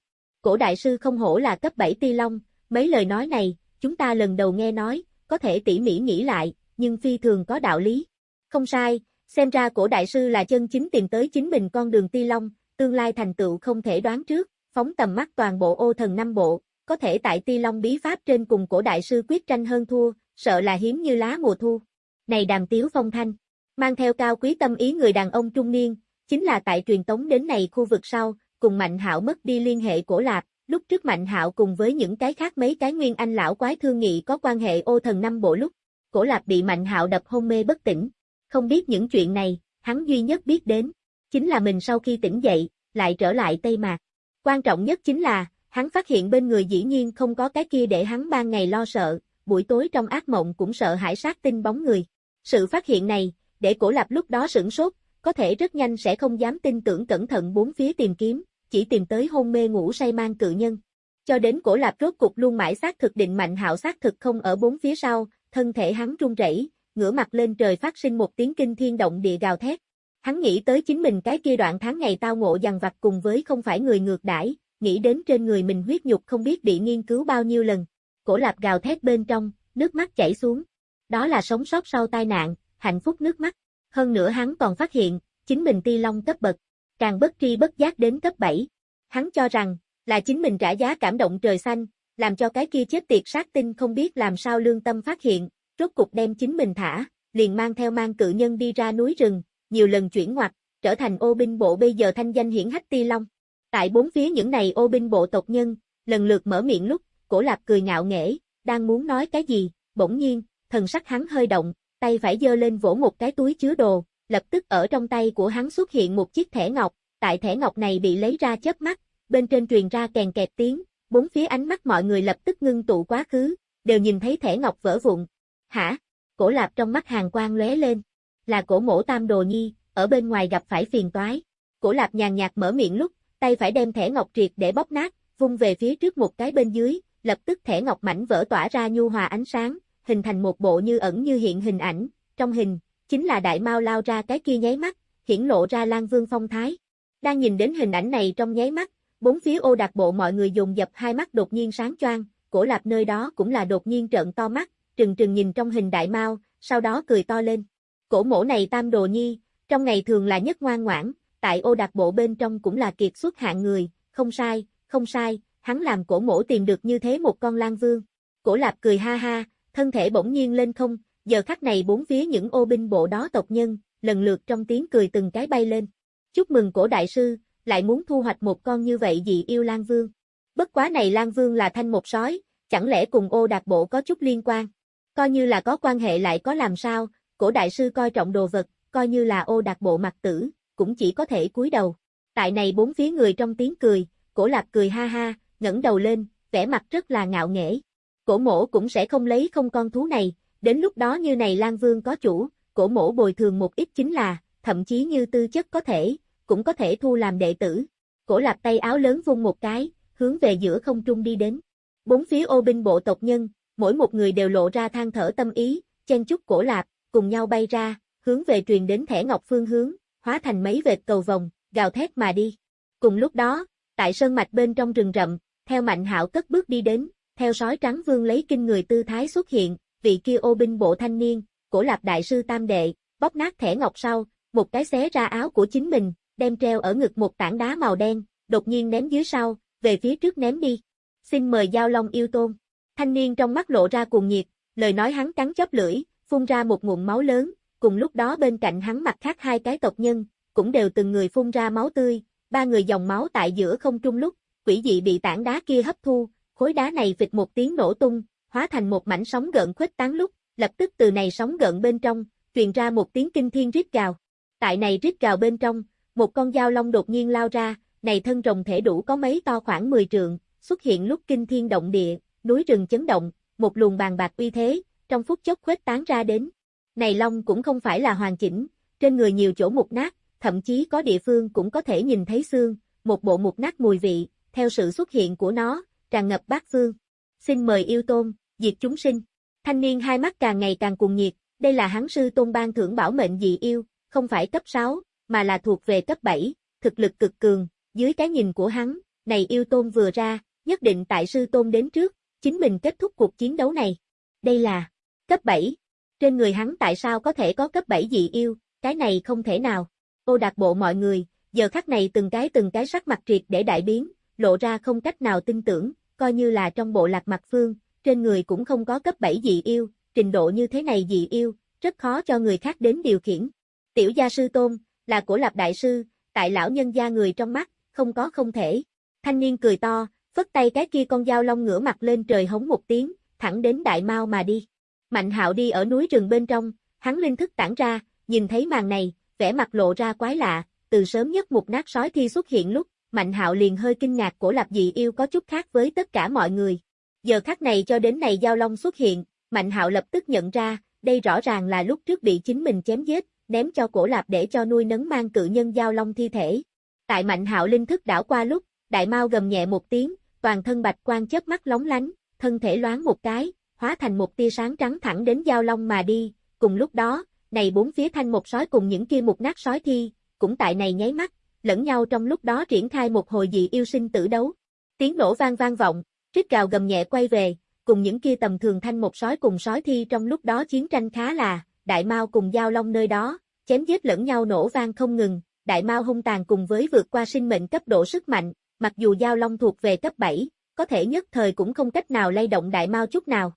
Cổ đại sư không hổ là cấp 7 ti long, mấy lời nói này, chúng ta lần đầu nghe nói, có thể tỉ mỉ nghĩ lại, nhưng phi thường có đạo lý. Không sai, xem ra cổ đại sư là chân chính tìm tới chính mình con đường ti long, tương lai thành tựu không thể đoán trước, phóng tầm mắt toàn bộ ô thần năm bộ, có thể tại ti long bí pháp trên cùng cổ đại sư quyết tranh hơn thua, sợ là hiếm như lá mùa thu. Này đàm tiếu phong thanh, mang theo cao quý tâm ý người đàn ông trung niên, chính là tại truyền tống đến này khu vực sau, cùng Mạnh Hạo mất đi liên hệ cổ lạp, lúc trước Mạnh Hạo cùng với những cái khác mấy cái nguyên anh lão quái thương nghị có quan hệ ô thần năm bộ lúc, cổ lạp bị Mạnh Hạo đập hôn mê bất tỉnh. Không biết những chuyện này, hắn duy nhất biết đến, chính là mình sau khi tỉnh dậy, lại trở lại Tây Mạc. Quan trọng nhất chính là, hắn phát hiện bên người dĩ nhiên không có cái kia để hắn ban ngày lo sợ, buổi tối trong ác mộng cũng sợ hãi sát tinh bóng người. Sự phát hiện này, để cổ lập lúc đó sửng sốt, có thể rất nhanh sẽ không dám tin tưởng cẩn thận bốn phía tìm kiếm, chỉ tìm tới hôn mê ngủ say mang cự nhân. Cho đến cổ lạp rốt cục luôn mãi xác thực định mạnh hạo xác thực không ở bốn phía sau, thân thể hắn run rẩy, ngửa mặt lên trời phát sinh một tiếng kinh thiên động địa gào thét. Hắn nghĩ tới chính mình cái kia đoạn tháng ngày tao ngộ dằn vặt cùng với không phải người ngược đãi, nghĩ đến trên người mình huyết nhục không biết bị nghiên cứu bao nhiêu lần. Cổ lạp gào thét bên trong, nước mắt chảy xuống. Đó là sống sót sau tai nạn, hạnh phúc nước mắt. Hơn nữa hắn còn phát hiện, chính mình ti long cấp bậc, càng bất tri bất giác đến cấp 7. Hắn cho rằng, là chính mình trả giá cảm động trời xanh, làm cho cái kia chết tiệt sát tinh không biết làm sao lương tâm phát hiện, rốt cục đem chính mình thả, liền mang theo mang cự nhân đi ra núi rừng, nhiều lần chuyển ngoặt, trở thành ô binh bộ bây giờ thanh danh hiển hách ti long. Tại bốn phía những này ô binh bộ tộc nhân, lần lượt mở miệng lúc, cổ lạp cười ngạo nghễ, đang muốn nói cái gì, bỗng nhiên, thần sắc hắn hơi động, tay phải giơ lên vỗ một cái túi chứa đồ, lập tức ở trong tay của hắn xuất hiện một chiếc thẻ ngọc, tại thẻ ngọc này bị lấy ra chớp mắt, bên trên truyền ra kèn kẹt tiếng, bốn phía ánh mắt mọi người lập tức ngưng tụ quá khứ, đều nhìn thấy thẻ ngọc vỡ vụn. Hả? Cổ lạp trong mắt hàng quang lóe lên. Là cổ mổ tam đồ nhi, ở bên ngoài gặp phải phiền toái. Cổ lạp nhàn nhạt mở miệng lúc, tay phải đem thẻ ngọc triệt để bóp nát, vung về phía trước một cái bên dưới, lập tức thẻ ngọc mảnh vỡ tỏa ra nhu hòa ánh sáng, hình thành một bộ như ẩn như hiện hình ảnh, trong hình, chính là đại mao lao ra cái kia nháy mắt, hiển lộ ra Lan Vương phong thái. Đang nhìn đến hình ảnh này trong nháy mắt, bốn phía ô đặc bộ mọi người dùng dập hai mắt đột nhiên sáng choang, cổ lạp nơi đó cũng là đột nhiên trợn to mắt, trừng trừng nhìn trong hình đại mao, sau đó cười to lên. Cổ mổ này tam đồ nhi, trong ngày thường là nhất ngoan ngoãn, tại ô đặc bộ bên trong cũng là kiệt xuất hạng người, không sai, không sai, hắn làm cổ mổ tìm được như thế một con lang vương. Cổ lạp cười ha ha, thân thể bỗng nhiên lên không, giờ khắc này bốn phía những ô binh bộ đó tộc nhân, lần lượt trong tiếng cười từng cái bay lên. Chúc mừng cổ đại sư, lại muốn thu hoạch một con như vậy dị yêu lang vương. Bất quá này lang vương là thanh một sói, chẳng lẽ cùng ô đạt bộ có chút liên quan? Coi như là có quan hệ lại có làm sao, cổ đại sư coi trọng đồ vật, coi như là ô đạt bộ mặt tử, cũng chỉ có thể cúi đầu. Tại này bốn phía người trong tiếng cười, cổ lạp cười ha ha, ngẩng đầu lên, vẻ mặt rất là ngạo nghễ. Cổ mổ cũng sẽ không lấy không con thú này, đến lúc đó như này Lan Vương có chủ, cổ mổ bồi thường một ít chính là, thậm chí như tư chất có thể, cũng có thể thu làm đệ tử. Cổ lạp tay áo lớn vung một cái, hướng về giữa không trung đi đến. Bốn phía ô binh bộ tộc nhân, mỗi một người đều lộ ra than thở tâm ý, chen chúc cổ lạp, cùng nhau bay ra, hướng về truyền đến thẻ ngọc phương hướng, hóa thành mấy vệt cầu vòng, gào thét mà đi. Cùng lúc đó, tại sơn mạch bên trong rừng rậm, theo mạnh hạo cất bước đi đến, theo sói trắng vương lấy kinh người tư thái xuất hiện, vị kia ô binh bộ thanh niên, cổ lạp đại sư tam đệ, bóp nát thẻ ngọc sau, một cái xé ra áo của chính mình, đem treo ở ngực một tảng đá màu đen, đột nhiên ném dưới sau, về phía trước ném đi. Xin mời Giao Long yêu tôn. Thanh niên trong mắt lộ ra cuồng nhiệt, lời nói hắn cắn chóp lưỡi, phun ra một nguồn máu lớn, cùng lúc đó bên cạnh hắn mặt khác hai cái tộc nhân, cũng đều từng người phun ra máu tươi, ba người dòng máu tại giữa không trung lúc, quỷ dị bị tảng đá kia hấp thu, khối đá này vịt một tiếng nổ tung, hóa thành một mảnh sóng gợn khuếch tán lúc, lập tức từ này sóng gợn bên trong, truyền ra một tiếng kinh thiên rít gào. Tại này rít gào bên trong, một con dao long đột nhiên lao ra, này thân rồng thể đủ có mấy to khoảng 10 trượng, xuất hiện lúc kinh thiên động địa, núi rừng chấn động, một luồng bàn bạc uy thế, trong phút chốc khuếch tán ra đến. Này long cũng không phải là hoàn chỉnh, trên người nhiều chỗ mục nát, thậm chí có địa phương cũng có thể nhìn thấy xương, một bộ mục nát mùi vị, theo sự xuất hiện của nó, tràn ngập bát phương. Xin mời yêu tôn, diệt chúng sinh. Thanh niên hai mắt càng ngày càng cuồng nhiệt, đây là hắn sư tôn ban thưởng bảo mệnh dị yêu, không phải cấp 6, mà là thuộc về cấp 7, thực lực cực cường, dưới cái nhìn của hắn, này yêu tôn vừa ra, nhất định tại sư tôn đến trước, chính mình kết thúc cuộc chiến đấu này. Đây là cấp 7. Trên người hắn tại sao có thể có cấp 7 dị yêu, cái này không thể nào. Ô đạt bộ mọi người, giờ khắc này từng cái từng cái sắc mặt triệt để đại biến, lộ ra không cách nào tin tưởng, coi như là trong bộ lạc mặt phương, trên người cũng không có cấp 7 dị yêu, trình độ như thế này dị yêu, rất khó cho người khác đến điều khiển. Tiểu gia sư tôn, là cổ lạp đại sư, tại lão nhân gia người trong mắt, không có không thể. Thanh niên cười to, phất tay cái kia con dao long ngửa mặt lên trời hống một tiếng, thẳng đến đại mau mà đi. Mạnh hạo đi ở núi rừng bên trong, hắn linh thức tản ra, nhìn thấy màn này, vẻ mặt lộ ra quái lạ, từ sớm nhất một nát sói thi xuất hiện lúc, Mạnh hạo liền hơi kinh ngạc cổ lạp dị yêu có chút khác với tất cả mọi người. Giờ khắc này cho đến này giao long xuất hiện, Mạnh hạo lập tức nhận ra, đây rõ ràng là lúc trước bị chính mình chém giết, ném cho cổ lạp để cho nuôi nấng mang cự nhân giao long thi thể. Tại Mạnh hạo linh thức đảo qua lúc, đại mao gầm nhẹ một tiếng, toàn thân bạch quang chớp mắt lóng lánh, thân thể loáng một cái, hóa thành một tia sáng trắng thẳng đến giao long mà đi, cùng lúc đó, này bốn phía thanh một sói cùng những kia một nát sói thi, cũng tại này nháy mắt, lẫn nhau trong lúc đó triển khai một hồi dị yêu sinh tử đấu. Tiếng nổ vang vang vọng, rít gào gầm nhẹ quay về, cùng những kia tầm thường thanh một sói cùng sói thi trong lúc đó chiến tranh khá là, đại mao cùng giao long nơi đó, chém giết lẫn nhau nổ vang không ngừng, đại mao hung tàn cùng với vượt qua sinh mệnh cấp độ sức mạnh, mặc dù giao long thuộc về cấp 7, có thể nhất thời cũng không cách nào lay động đại mao chút nào.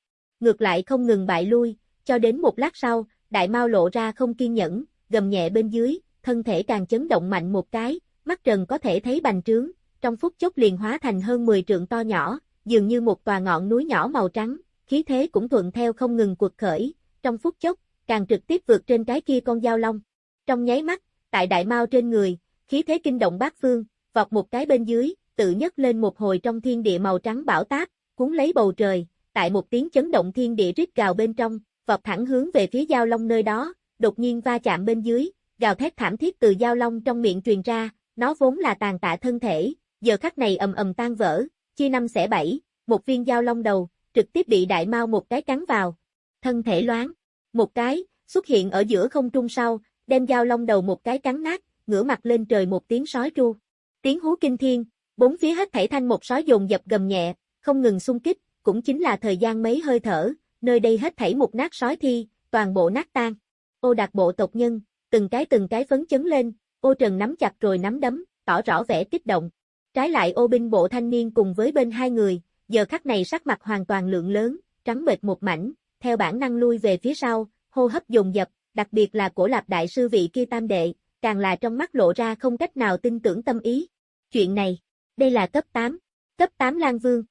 Ngược lại không ngừng bại lui, cho đến một lát sau, đại mao lộ ra không kiên nhẫn, gầm nhẹ bên dưới, thân thể càng chấn động mạnh một cái, mắt trần có thể thấy bành trướng, trong phút chốc liền hóa thành hơn 10 trượng to nhỏ, dường như một tòa ngọn núi nhỏ màu trắng, khí thế cũng thuận theo không ngừng cuộc khởi, trong phút chốc, càng trực tiếp vượt trên cái kia con dao long. Trong nháy mắt, tại đại mao trên người, khí thế kinh động bát phương, vọt một cái bên dưới, tự nhấc lên một hồi trong thiên địa màu trắng bão táp, cuốn lấy bầu trời, tại một tiếng chấn động thiên địa rít gào bên trong, vọt thẳng hướng về phía giao long nơi đó, đột nhiên va chạm bên dưới, gào thét thảm thiết từ giao long trong miệng truyền ra, nó vốn là tàn tạ thân thể, giờ khắc này ầm ầm tan vỡ, chia năm xẻ bảy, một viên giao long đầu, trực tiếp bị đại mau một cái cắn vào. Thân thể loáng, một cái, xuất hiện ở giữa không trung sau, đem giao long đầu một cái cắn nát, ngửa mặt lên trời một tiếng sói tru. Tiếng hú kinh thiên, bốn phía hết thảy thanh một sói dồn dập gầm nhẹ, không ngừng xung kích, cũng chính là thời gian mấy hơi thở, nơi đây hết thảy một nát sói thi, toàn bộ nát tan. Ô đặc bộ tộc nhân, từng cái từng cái phấn chấn lên, ô trần nắm chặt rồi nắm đấm, tỏ rõ vẻ kích động. Trái lại ô binh bộ thanh niên cùng với bên hai người, giờ khắc này sắc mặt hoàn toàn lượng lớn, trắng bệt một mảnh, theo bản năng lui về phía sau, hô hấp dồn dập, đặc biệt là cổ lạp đại sư vị kia tam đệ, càng là trong mắt lộ ra không cách nào tin tưởng tâm ý. Chuyện này, đây là cấp 8, cấp 8 Lan Vương.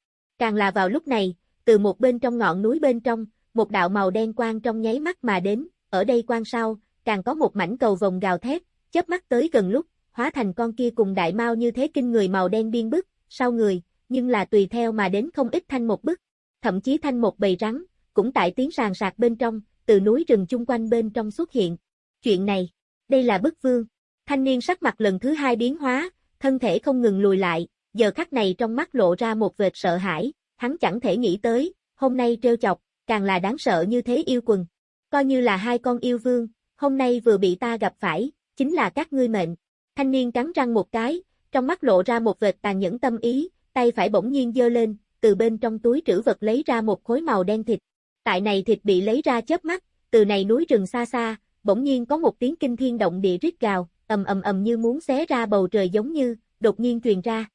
Càng là vào lúc này, từ một bên trong ngọn núi bên trong, một đạo màu đen quang trong nháy mắt mà đến, ở đây quang sau, càng có một mảnh cầu vòng gào thét, chớp mắt tới gần lúc, hóa thành con kia cùng đại mao như thế kinh người màu đen biên bức, sau người, nhưng là tùy theo mà đến không ít thanh một bức, thậm chí thanh một bầy rắn, cũng tại tiếng sàn sạc bên trong, từ núi rừng chung quanh bên trong xuất hiện. Chuyện này, đây là bức vương. Thanh niên sắc mặt lần thứ hai biến hóa, thân thể không ngừng lùi lại, giờ khắc này trong mắt lộ ra một vệt sợ hãi, hắn chẳng thể nghĩ tới, hôm nay trêu chọc, càng là đáng sợ như thế yêu quần. Coi như là hai con yêu vương, hôm nay vừa bị ta gặp phải, chính là các ngươi mệnh. Thanh niên cắn răng một cái, trong mắt lộ ra một vệt tàn nhẫn tâm ý, tay phải bỗng nhiên giơ lên, từ bên trong túi trữ vật lấy ra một khối màu đen thịt. Tại này thịt bị lấy ra chớp mắt, từ này núi rừng xa xa, bỗng nhiên có một tiếng kinh thiên động địa rít gào, ầm ầm ầm như muốn xé ra bầu trời giống như, đột nhiên truyền ra.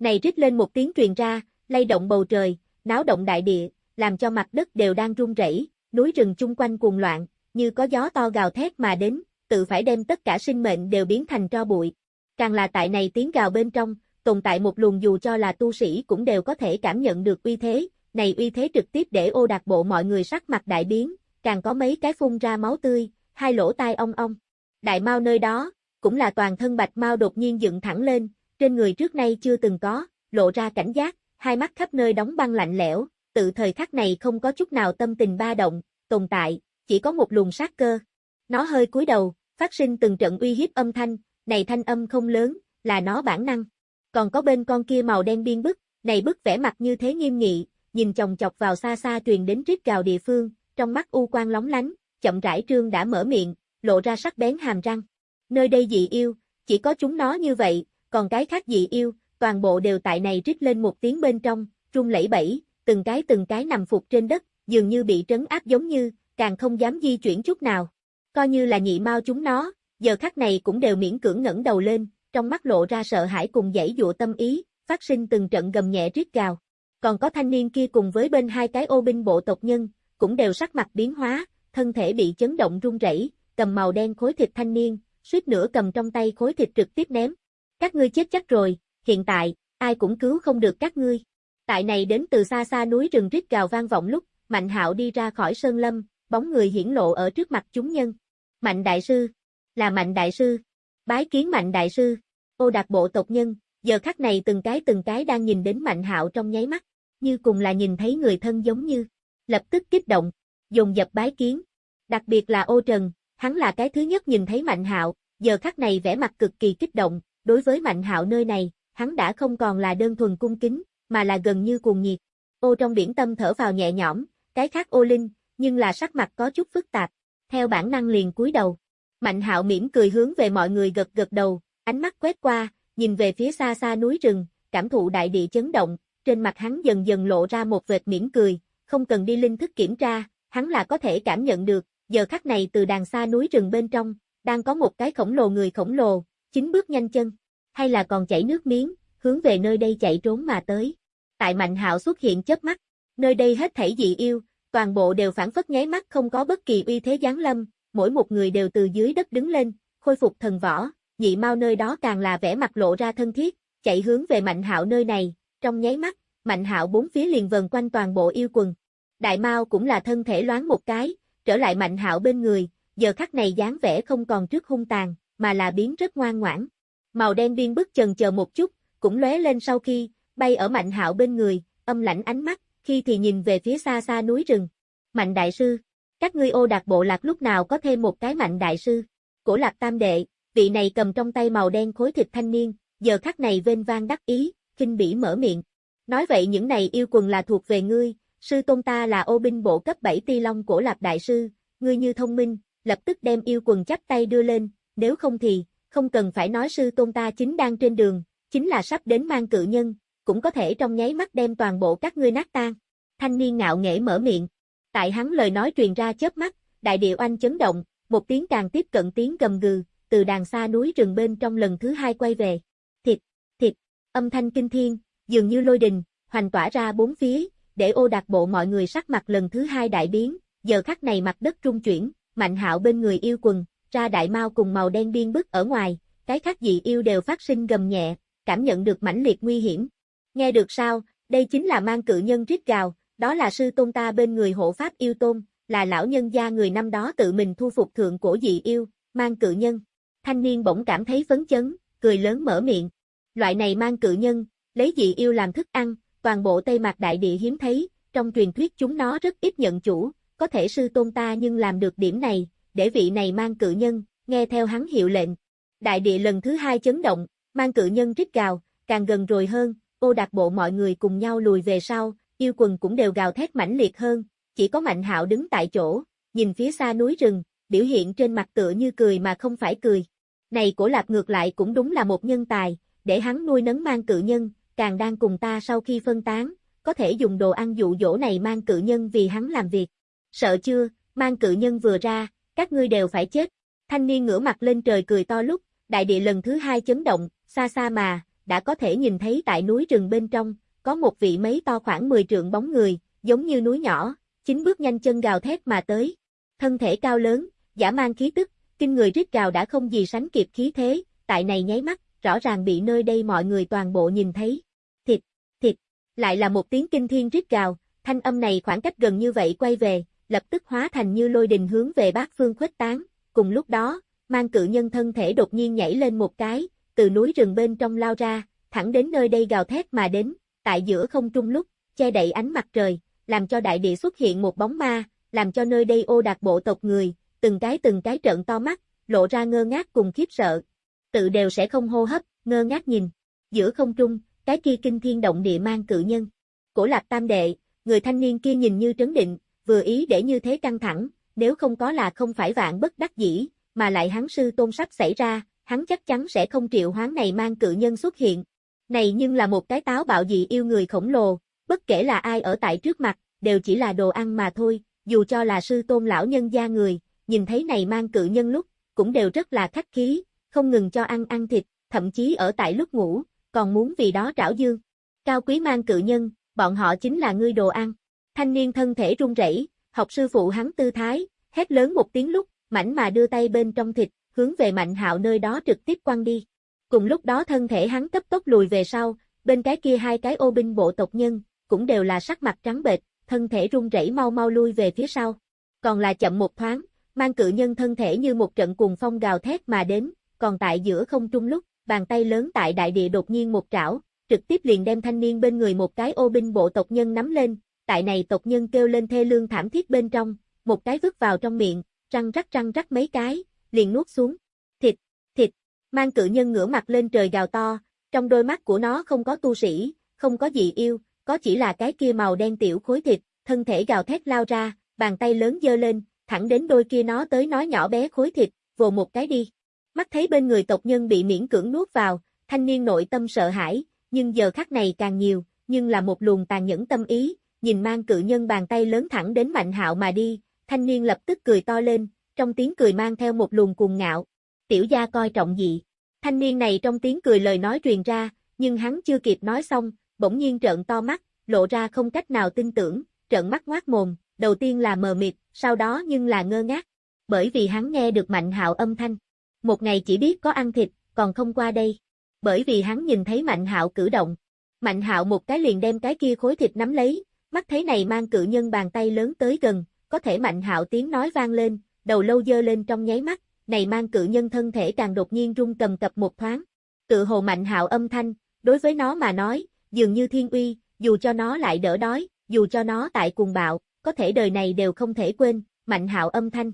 Này rít lên một tiếng truyền ra, lay động bầu trời, náo động đại địa, làm cho mặt đất đều đang rung rẩy, núi rừng chung quanh cuồng loạn, như có gió to gào thét mà đến, tự phải đem tất cả sinh mệnh đều biến thành tro bụi. Càng là tại này tiếng gào bên trong, tồn tại một luồng dù cho là tu sĩ cũng đều có thể cảm nhận được uy thế, này uy thế trực tiếp để ô đạt bộ mọi người sắc mặt đại biến, càng có mấy cái phun ra máu tươi, hai lỗ tai ong ong. Đại mau nơi đó, cũng là toàn thân bạch mau đột nhiên dựng thẳng lên, trên người trước nay chưa từng có, lộ ra cảnh giác, hai mắt khắp nơi đóng băng lạnh lẽo, tự thời khắc này không có chút nào tâm tình ba động, tồn tại, chỉ có một luồng sát cơ. Nó hơi cúi đầu, phát sinh từng trận uy hiếp âm thanh, này thanh âm không lớn, là nó bản năng. Còn có bên con kia màu đen biên bức, này bức vẻ mặt như thế nghiêm nghị, nhìn chồng chọc vào xa xa truyền đến rít gào địa phương, trong mắt u quan lóng lánh, chậm rãi trương đã mở miệng, lộ ra sắc bén hàm răng. Nơi đây dị yêu, chỉ có chúng nó như vậy, còn cái khác dị yêu, toàn bộ đều tại này rít lên một tiếng bên trong, rung lẫy bẫy, từng cái từng cái nằm phục trên đất, dường như bị trấn áp giống như, càng không dám di chuyển chút nào. Coi như là nhị mau chúng nó, giờ khắc này cũng đều miễn cưỡng ngẩng đầu lên, trong mắt lộ ra sợ hãi cùng dãy dụa tâm ý, phát sinh từng trận gầm nhẹ rít gào. Còn có thanh niên kia cùng với bên hai cái ô binh bộ tộc nhân, cũng đều sắc mặt biến hóa, thân thể bị chấn động run rẩy, cầm màu đen khối thịt thanh niên, suýt nữa cầm trong tay khối thịt trực tiếp ném. Các ngươi chết chắc rồi, hiện tại, ai cũng cứu không được các ngươi. Tại này đến từ xa xa núi rừng rít gào vang vọng lúc, Mạnh Hạo đi ra khỏi sơn lâm, bóng người hiển lộ ở trước mặt chúng nhân. Mạnh đại sư, là Mạnh đại sư. Bái kiến Mạnh đại sư. Ô đạt bộ tộc nhân, giờ khắc này từng cái từng cái đang nhìn đến Mạnh Hạo trong nháy mắt, như cùng là nhìn thấy người thân giống như, lập tức kích động, dùng dập bái kiến. Đặc biệt là Ô Trần, hắn là cái thứ nhất nhìn thấy Mạnh Hạo, giờ khắc này vẻ mặt cực kỳ kích động, đối với Mạnh Hạo nơi này, hắn đã không còn là đơn thuần cung kính, mà là gần như cuồng nhiệt. Ô trong biển tâm thở vào nhẹ nhõm, cái khác ô linh, nhưng là sắc mặt có chút phức tạp, theo bản năng liền cúi đầu. Mạnh hạo mỉm cười hướng về mọi người gật gật đầu, ánh mắt quét qua, nhìn về phía xa xa núi rừng, cảm thụ đại địa chấn động, trên mặt hắn dần dần lộ ra một vệt mỉm cười, không cần đi linh thức kiểm tra, hắn là có thể cảm nhận được, giờ khắc này từ đàng xa núi rừng bên trong, đang có một cái khổng lồ người khổng lồ, chính bước nhanh chân, hay là còn chảy nước miếng, hướng về nơi đây chạy trốn mà tới. Tại Mạnh Hạo xuất hiện chớp mắt, nơi đây hết thảy dị yêu, toàn bộ đều phản phất nháy mắt không có bất kỳ uy thế giáng lâm, mỗi một người đều từ dưới đất đứng lên, khôi phục thần võ, nhị mau nơi đó càng là vẻ mặt lộ ra thân thiết, chạy hướng về Mạnh Hạo nơi này, trong nháy mắt, Mạnh Hạo bốn phía liền vần quanh toàn bộ yêu quần. Đại Mao cũng là thân thể loáng một cái, trở lại Mạnh Hạo bên người, giờ khắc này dáng vẻ không còn trước hung tàn, mà là biến rất ngoan ngoãn. Màu đen biên bức chần chờ một chút, cũng lóe lên sau khi, bay ở Mạnh Hạo bên người, âm lãnh ánh mắt, khi thì nhìn về phía xa xa núi rừng. Mạnh đại sư, các ngươi ô đạt bộ lạc lúc nào có thêm một cái mạnh đại sư. Cổ lạc tam đệ, vị này cầm trong tay màu đen khối thịt thanh niên, giờ khắc này vênh vang đắc ý, kinh bỉ mở miệng. Nói vậy những này yêu quần là thuộc về ngươi, sư tôn ta là ô binh bộ cấp 7 ti long cổ lạc đại sư, ngươi như thông minh, lập tức đem yêu quần chắp tay đưa lên, nếu không thì, không cần phải nói sư tôn ta chính đang trên đường, chính là sắp đến mang cự nhân, cũng có thể trong nháy mắt đem toàn bộ các ngươi nát tan. Thanh niên ngạo nghễ mở miệng. Tại hắn lời nói truyền ra chớp mắt, đại địa oanh chấn động, một tiếng càng tiếp cận tiếng gầm gừ, từ đàng xa núi rừng bên trong lần thứ hai quay về. Thịt, thịt, âm thanh kinh thiên, dường như lôi đình, hoành tỏa ra bốn phía, để ô đặc bộ mọi người sắc mặt lần thứ hai đại biến, giờ khắc này mặt đất trung chuyển, mạnh hạo bên người yêu quần, ra đại mao cùng màu đen biên bức ở ngoài, cái khác dị yêu đều phát sinh gầm nhẹ, cảm nhận được mãnh liệt nguy hiểm. Nghe được sao, đây chính là mang cự nhân rít gào, đó là sư tôn ta bên người hộ pháp yêu tôn, là lão nhân gia người năm đó tự mình thu phục thượng cổ dị yêu, mang cự nhân. Thanh niên bỗng cảm thấy phấn chấn, cười lớn mở miệng. Loại này mang cự nhân, lấy dị yêu làm thức ăn, toàn bộ Tây Mạc Đại Địa hiếm thấy, trong truyền thuyết chúng nó rất ít nhận chủ, có thể sư tôn ta nhưng làm được điểm này, để vị này mang cự nhân, nghe theo hắn hiệu lệnh. Đại địa lần thứ hai chấn động, mang cự nhân rít gào, càng gần rồi hơn, ô đặc bộ mọi người cùng nhau lùi về sau, yêu quần cũng đều gào thét mãnh liệt hơn, chỉ có Mạnh Hạo đứng tại chỗ, nhìn phía xa núi rừng, biểu hiện trên mặt tựa như cười mà không phải cười. Này cổ lạc ngược lại cũng đúng là một nhân tài, để hắn nuôi nấng mang cự nhân, càng đang cùng ta sau khi phân tán, có thể dùng đồ ăn dụ dỗ này mang cự nhân vì hắn làm việc. Sợ chưa, mang cự nhân vừa ra, các ngươi đều phải chết. Thanh niên ngửa mặt lên trời cười to lúc, đại địa lần thứ hai chấn động, xa xa mà, đã có thể nhìn thấy tại núi rừng bên trong, có một vị mấy to khoảng 10 trượng bóng người, giống như núi nhỏ, chính bước nhanh chân gào thét mà tới. Thân thể cao lớn, giả mang khí tức, kinh người rít gào đã không gì sánh kịp khí thế, tại này nháy mắt, rõ ràng bị nơi đây mọi người toàn bộ nhìn thấy. Thịt, thịt, lại là một tiếng kinh thiên rít gào, thanh âm này khoảng cách gần như vậy quay về, lập tức hóa thành như lôi đình hướng về bát phương khuếch tán, cùng lúc đó, mang cự nhân thân thể đột nhiên nhảy lên một cái, từ núi rừng bên trong lao ra, thẳng đến nơi đây gào thét mà đến, tại giữa không trung lúc, che đậy ánh mặt trời, làm cho đại địa xuất hiện một bóng ma, làm cho nơi đây ô đạt bộ tộc người, từng cái từng cái trợn to mắt, lộ ra ngơ ngác cùng khiếp sợ. Tự đều sẽ không hô hấp, ngơ ngác nhìn. Giữa không trung, cái kia kinh thiên động địa mang cự nhân. Cổ lạc tam đệ, người thanh niên kia nhìn như trấn định, vừa ý để như thế căng thẳng, nếu không có là không phải vạn bất đắc dĩ, mà lại hắn sư tôn sắp xảy ra, hắn chắc chắn sẽ không triệu hoán này mang cự nhân xuất hiện. Này nhưng là một cái táo bạo dị yêu người khổng lồ, bất kể là ai ở tại trước mặt, đều chỉ là đồ ăn mà thôi, dù cho là sư tôn lão nhân gia người, nhìn thấy này mang cự nhân lúc, cũng đều rất là khách khí, không ngừng cho ăn ăn thịt, thậm chí ở tại lúc ngủ, còn muốn vì đó trảo dương. Cao quý mang cự nhân, bọn họ chính là ngươi đồ ăn. Thanh niên thân thể run rẩy, học sư phụ hắn tư thái, hét lớn một tiếng lúc, mảnh mà đưa tay bên trong thịt, hướng về Mạnh Hạo nơi đó trực tiếp quăng đi. Cùng lúc đó thân thể hắn cấp tốc lùi về sau, bên cái kia hai cái ô binh bộ tộc nhân, cũng đều là sắc mặt trắng bệch, thân thể run rẩy mau mau lui về phía sau. Còn là chậm một thoáng, mang cự nhân thân thể như một trận cuồng phong gào thét mà đến, còn tại giữa không trung lúc, bàn tay lớn tại đại địa đột nhiên một trảo, trực tiếp liền đem thanh niên bên người một cái ô binh bộ tộc nhân nắm lên, tại này tộc nhân kêu lên thê lương thảm thiết bên trong, một cái vứt vào trong miệng, răng rắc răng rắc mấy cái, liền nuốt xuống. Thịt, thịt, mang cự nhân ngửa mặt lên trời gào to, trong đôi mắt của nó không có tu sĩ, không có gì yêu, có chỉ là cái kia màu đen tiểu khối thịt, thân thể gào thét lao ra, bàn tay lớn dơ lên, thẳng đến đôi kia nó tới nói nhỏ bé khối thịt, vồ một cái đi. Mắt thấy bên người tộc nhân bị miễn cưỡng nuốt vào, thanh niên nội tâm sợ hãi, nhưng giờ khắc này càng nhiều, nhưng là một luồng tàn nhẫn tâm ý, nhìn mang cự nhân bàn tay lớn thẳng đến mạnh hạo mà đi, thanh niên lập tức cười to lên, trong tiếng cười mang theo một luồng cuồng ngạo. Tiểu gia coi trọng gì? Thanh niên này trong tiếng cười lời nói truyền ra, nhưng hắn chưa kịp nói xong, bỗng nhiên trợn to mắt, lộ ra không cách nào tin tưởng, trợn mắt ngoác mồm, đầu tiên là mờ mịt, sau đó nhưng là ngơ ngác. Bởi vì hắn nghe được Mạnh Hạo âm thanh. Một ngày chỉ biết có ăn thịt, còn không qua đây. Bởi vì hắn nhìn thấy Mạnh Hạo cử động. Mạnh Hạo một cái liền đem cái kia khối thịt nắm lấy, mắt thấy này mang cự nhân bàn tay lớn tới gần, có thể Mạnh Hạo tiếng nói vang lên, đầu lâu dơ lên trong nháy mắt, này mang cự nhân thân thể càng đột nhiên rung cầm cập một thoáng. Tự hồ Mạnh Hạo âm thanh, đối với nó mà nói, dường như thiên uy, dù cho nó lại đỡ đói, dù cho nó tại cuồng bạo, có thể đời này đều không thể quên, mạnh hạo âm thanh.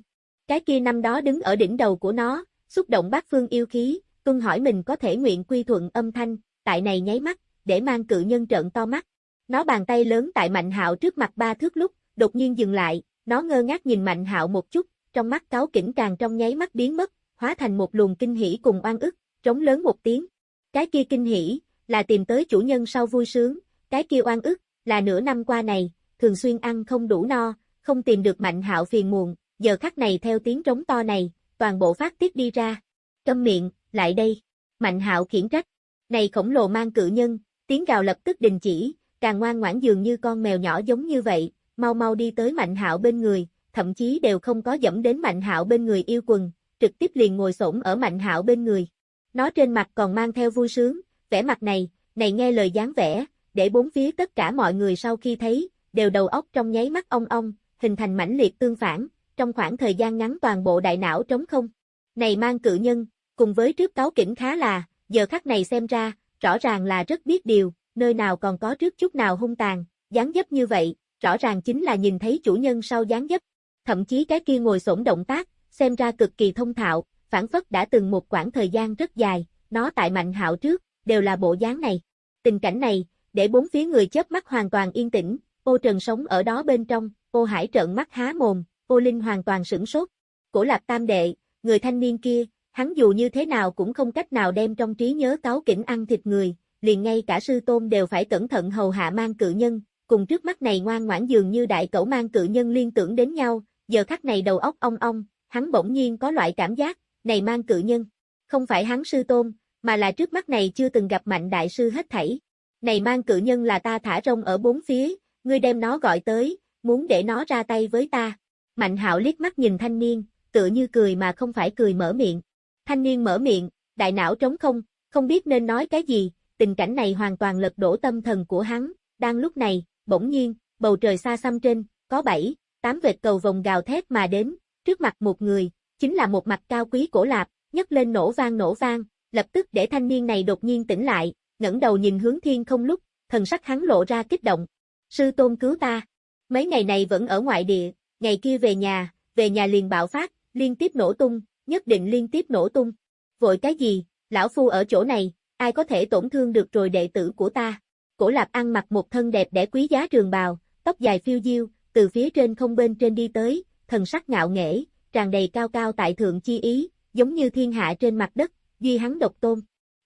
Cái kia năm đó đứng ở đỉnh đầu của nó, xúc động bát phương yêu khí, tuân hỏi mình có thể nguyện quy thuận âm thanh, tại này nháy mắt, để mang cự nhân trợn to mắt. Nó bàn tay lớn tại mạnh hạo trước mặt ba thước lúc, đột nhiên dừng lại, nó ngơ ngác nhìn mạnh hạo một chút, trong mắt cáo kỉnh càng trong nháy mắt biến mất, hóa thành một luồng kinh hỉ cùng oan ức, trống lớn một tiếng. Cái kia kinh hỉ, là tìm tới chủ nhân sau vui sướng, cái kia oan ức, là nửa năm qua này, thường xuyên ăn không đủ no, không tìm được mạnh hạo phiền muộn, giờ khắc này theo tiếng trống to này, toàn bộ phát tiết đi ra. Câm miệng, lại đây. Mạnh hạo khiển trách. Này khổng lồ mang cự nhân, tiếng gào lập tức đình chỉ, càng ngoan ngoãn dường như con mèo nhỏ giống như vậy, mau mau đi tới mạnh hạo bên người, thậm chí đều không có dẫm đến mạnh hạo bên người yêu quần, trực tiếp liền ngồi xổm ở mạnh hạo bên người. Nó trên mặt còn mang theo vui sướng, vẻ mặt này, này nghe lời dáng vẻ, để bốn phía tất cả mọi người sau khi thấy, đều đầu óc trong nháy mắt ong ong, hình thành mãnh liệt tương phản, trong khoảng thời gian ngắn toàn bộ đại não trống không. Này mang cự nhân, Cùng với trước cáo kỉnh khá là, giờ khắc này xem ra, rõ ràng là rất biết điều, nơi nào còn có trước chút nào hung tàn, dáng dấp như vậy, rõ ràng chính là nhìn thấy chủ nhân sau dáng dấp. Thậm chí cái kia ngồi xổm động tác, xem ra cực kỳ thông thạo, phản phất đã từng một quãng thời gian rất dài, nó tại Mạnh Hạo trước, đều là bộ dáng này. Tình cảnh này, để bốn phía người chớp mắt hoàn toàn yên tĩnh, ô trần sống ở đó bên trong, ô hải trợn mắt há mồm, ô linh hoàn toàn sửng sốt. Cổ lạc tam đệ, người thanh niên kia, hắn dù như thế nào cũng không cách nào đem trong trí nhớ cáo kỉnh ăn thịt người, liền ngay cả sư tôn đều phải cẩn thận hầu hạ mang cự nhân, cùng trước mắt này ngoan ngoãn dường như đại cẩu mang cự nhân liên tưởng đến nhau, giờ khắc này đầu óc ong ong, hắn bỗng nhiên có loại cảm giác, này mang cự nhân, không phải hắn sư tôn, mà là trước mắt này chưa từng gặp mạnh đại sư hết thảy. Này mang cự nhân là ta thả rông ở bốn phía, ngươi đem nó gọi tới, muốn để nó ra tay với ta. Mạnh hạo liếc mắt nhìn thanh niên, tựa như cười mà không phải cười mở miệng. Thanh niên mở miệng, đại não trống không, không biết nên nói cái gì, tình cảnh này hoàn toàn lật đổ tâm thần của hắn. Đang lúc này, bỗng nhiên, bầu trời xa xăm trên, có bảy, tám vệt cầu vòng gào thét mà đến, trước mặt một người, chính là một mặt cao quý cổ lạp, nhấc lên nổ vang nổ vang, lập tức để thanh niên này đột nhiên tỉnh lại, ngẩng đầu nhìn hướng thiên không lúc, thần sắc hắn lộ ra kích động. Sư tôn cứu ta. Mấy ngày này vẫn ở ngoại địa, ngày kia về nhà, về nhà liền bạo phát, liên tiếp nổ tung, nhất định liên tiếp nổ tung. Vội cái gì, lão phu ở chỗ này, ai có thể tổn thương được rồi đệ tử của ta. Cổ lạp ăn mặc một thân đẹp đẽ quý giá trường bào, tóc dài phiêu diêu, từ phía trên không bên trên đi tới, thần sắc ngạo nghễ, tràn đầy cao cao tại thượng chi ý, giống như thiên hạ trên mặt đất, duy hắn độc tôn.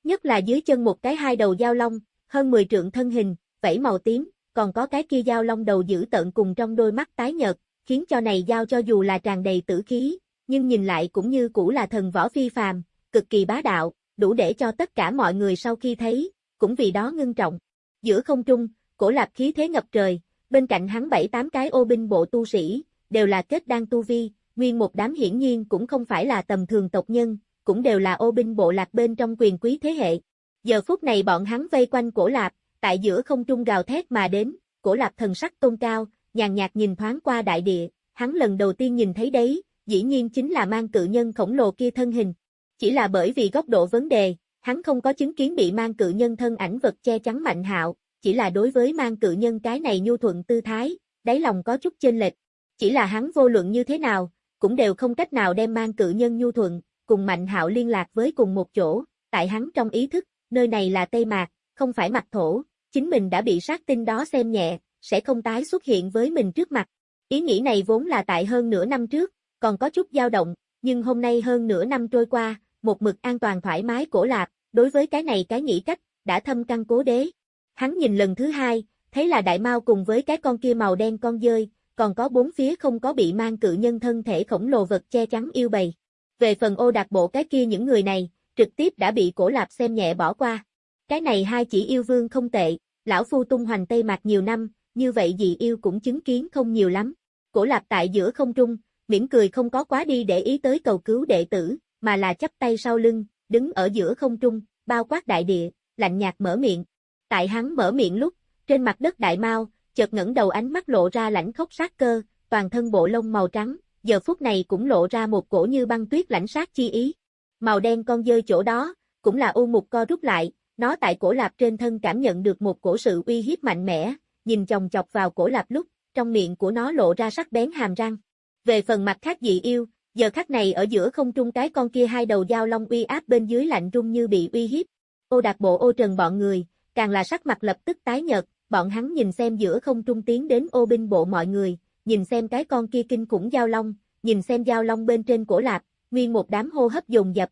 Nhất là dưới chân một cái hai đầu dao long, hơn 10 trượng thân hình, vẫy màu tím, còn có cái kia dao long đầu giữ tận cùng trong đôi mắt tái nhợt, khiến cho này dao cho dù là tràn đầy tử khí, nhưng nhìn lại cũng như cũ là thần võ phi phàm, cực kỳ bá đạo, đủ để cho tất cả mọi người sau khi thấy, cũng vì đó ngưng trọng. Giữa không trung, cổ lạc khí thế ngập trời, bên cạnh hắn bảy tám cái ô binh bộ tu sĩ, đều là kết đan tu vi, nguyên một đám hiển nhiên cũng không phải là tầm thường tộc nhân, cũng đều là ô binh bộ lạc bên trong quyền quý thế hệ. Giờ phút này bọn hắn vây quanh cổ lạp, tại giữa không trung gào thét mà đến, cổ lạp thần sắc tôn cao, nhàn nhạt nhìn thoáng qua đại địa, hắn lần đầu tiên nhìn thấy đấy, dĩ nhiên chính là mang cự nhân khổng lồ kia thân hình. Chỉ là bởi vì góc độ vấn đề, hắn không có chứng kiến bị mang cự nhân thân ảnh vật che chắn mạnh hạo, chỉ là đối với mang cự nhân cái này nhu thuận tư thái, đáy lòng có chút chênh lệch. Chỉ là hắn vô luận như thế nào, cũng đều không cách nào đem mang cự nhân nhu thuận, cùng Mạnh Hạo liên lạc với cùng một chỗ, tại hắn trong ý thức, nơi này là Tây Mạc, không phải mặt thổ, chính mình đã bị sát tinh đó xem nhẹ, sẽ không tái xuất hiện với mình trước mặt. Ý nghĩ này vốn là tại hơn nửa năm trước, còn có chút dao động, nhưng hôm nay hơn nửa năm trôi qua, một mực an toàn thoải mái cổ lạc, đối với cái này cái nghĩ cách, đã thâm căn cố đế. Hắn nhìn lần thứ hai, thấy là đại mao cùng với cái con kia màu đen con dơi, còn có bốn phía không có bị mang cự nhân thân thể khổng lồ vật che chắn yêu bầy. Về phần ô đặc bộ cái kia những người này, trực tiếp đã bị cổ lạp xem nhẹ bỏ qua. Cái này hai chỉ yêu vương không tệ, lão phu tung hoành Tây Mạc nhiều năm, như vậy dị yêu cũng chứng kiến không nhiều lắm. Cổ lạp tại giữa không trung, mỉm cười không có quá đi để ý tới cầu cứu đệ tử, mà là chắp tay sau lưng, đứng ở giữa không trung, bao quát đại địa, lạnh nhạt mở miệng. Tại hắn mở miệng lúc, trên mặt đất đại mau, chợt ngẩng đầu ánh mắt lộ ra lãnh khốc sát cơ, toàn thân bộ lông màu trắng, giờ phút này cũng lộ ra một cổ như băng tuyết lãnh sát chi ý. Màu đen con dơi chỗ đó, cũng là u mục co rút lại, nó tại cổ lạp trên thân cảm nhận được một cổ sự uy hiếp mạnh mẽ, nhìn chồng chọc vào cổ lạp lúc, trong miệng của nó lộ ra sắc bén hàm răng. Về phần mặt khác dị yêu, giờ khắc này ở giữa không trung cái con kia hai đầu dao long uy áp bên dưới lạnh rung như bị uy hiếp. Ô đạt bộ ô trần bọn người, càng là sắc mặt lập tức tái nhợt, bọn hắn nhìn xem giữa không trung tiến đến ô binh bộ mọi người, nhìn xem cái con kia kinh khủng dao long, nhìn xem dao long bên trên cổ lạp, nguyên một đám hô hấp dồn dập.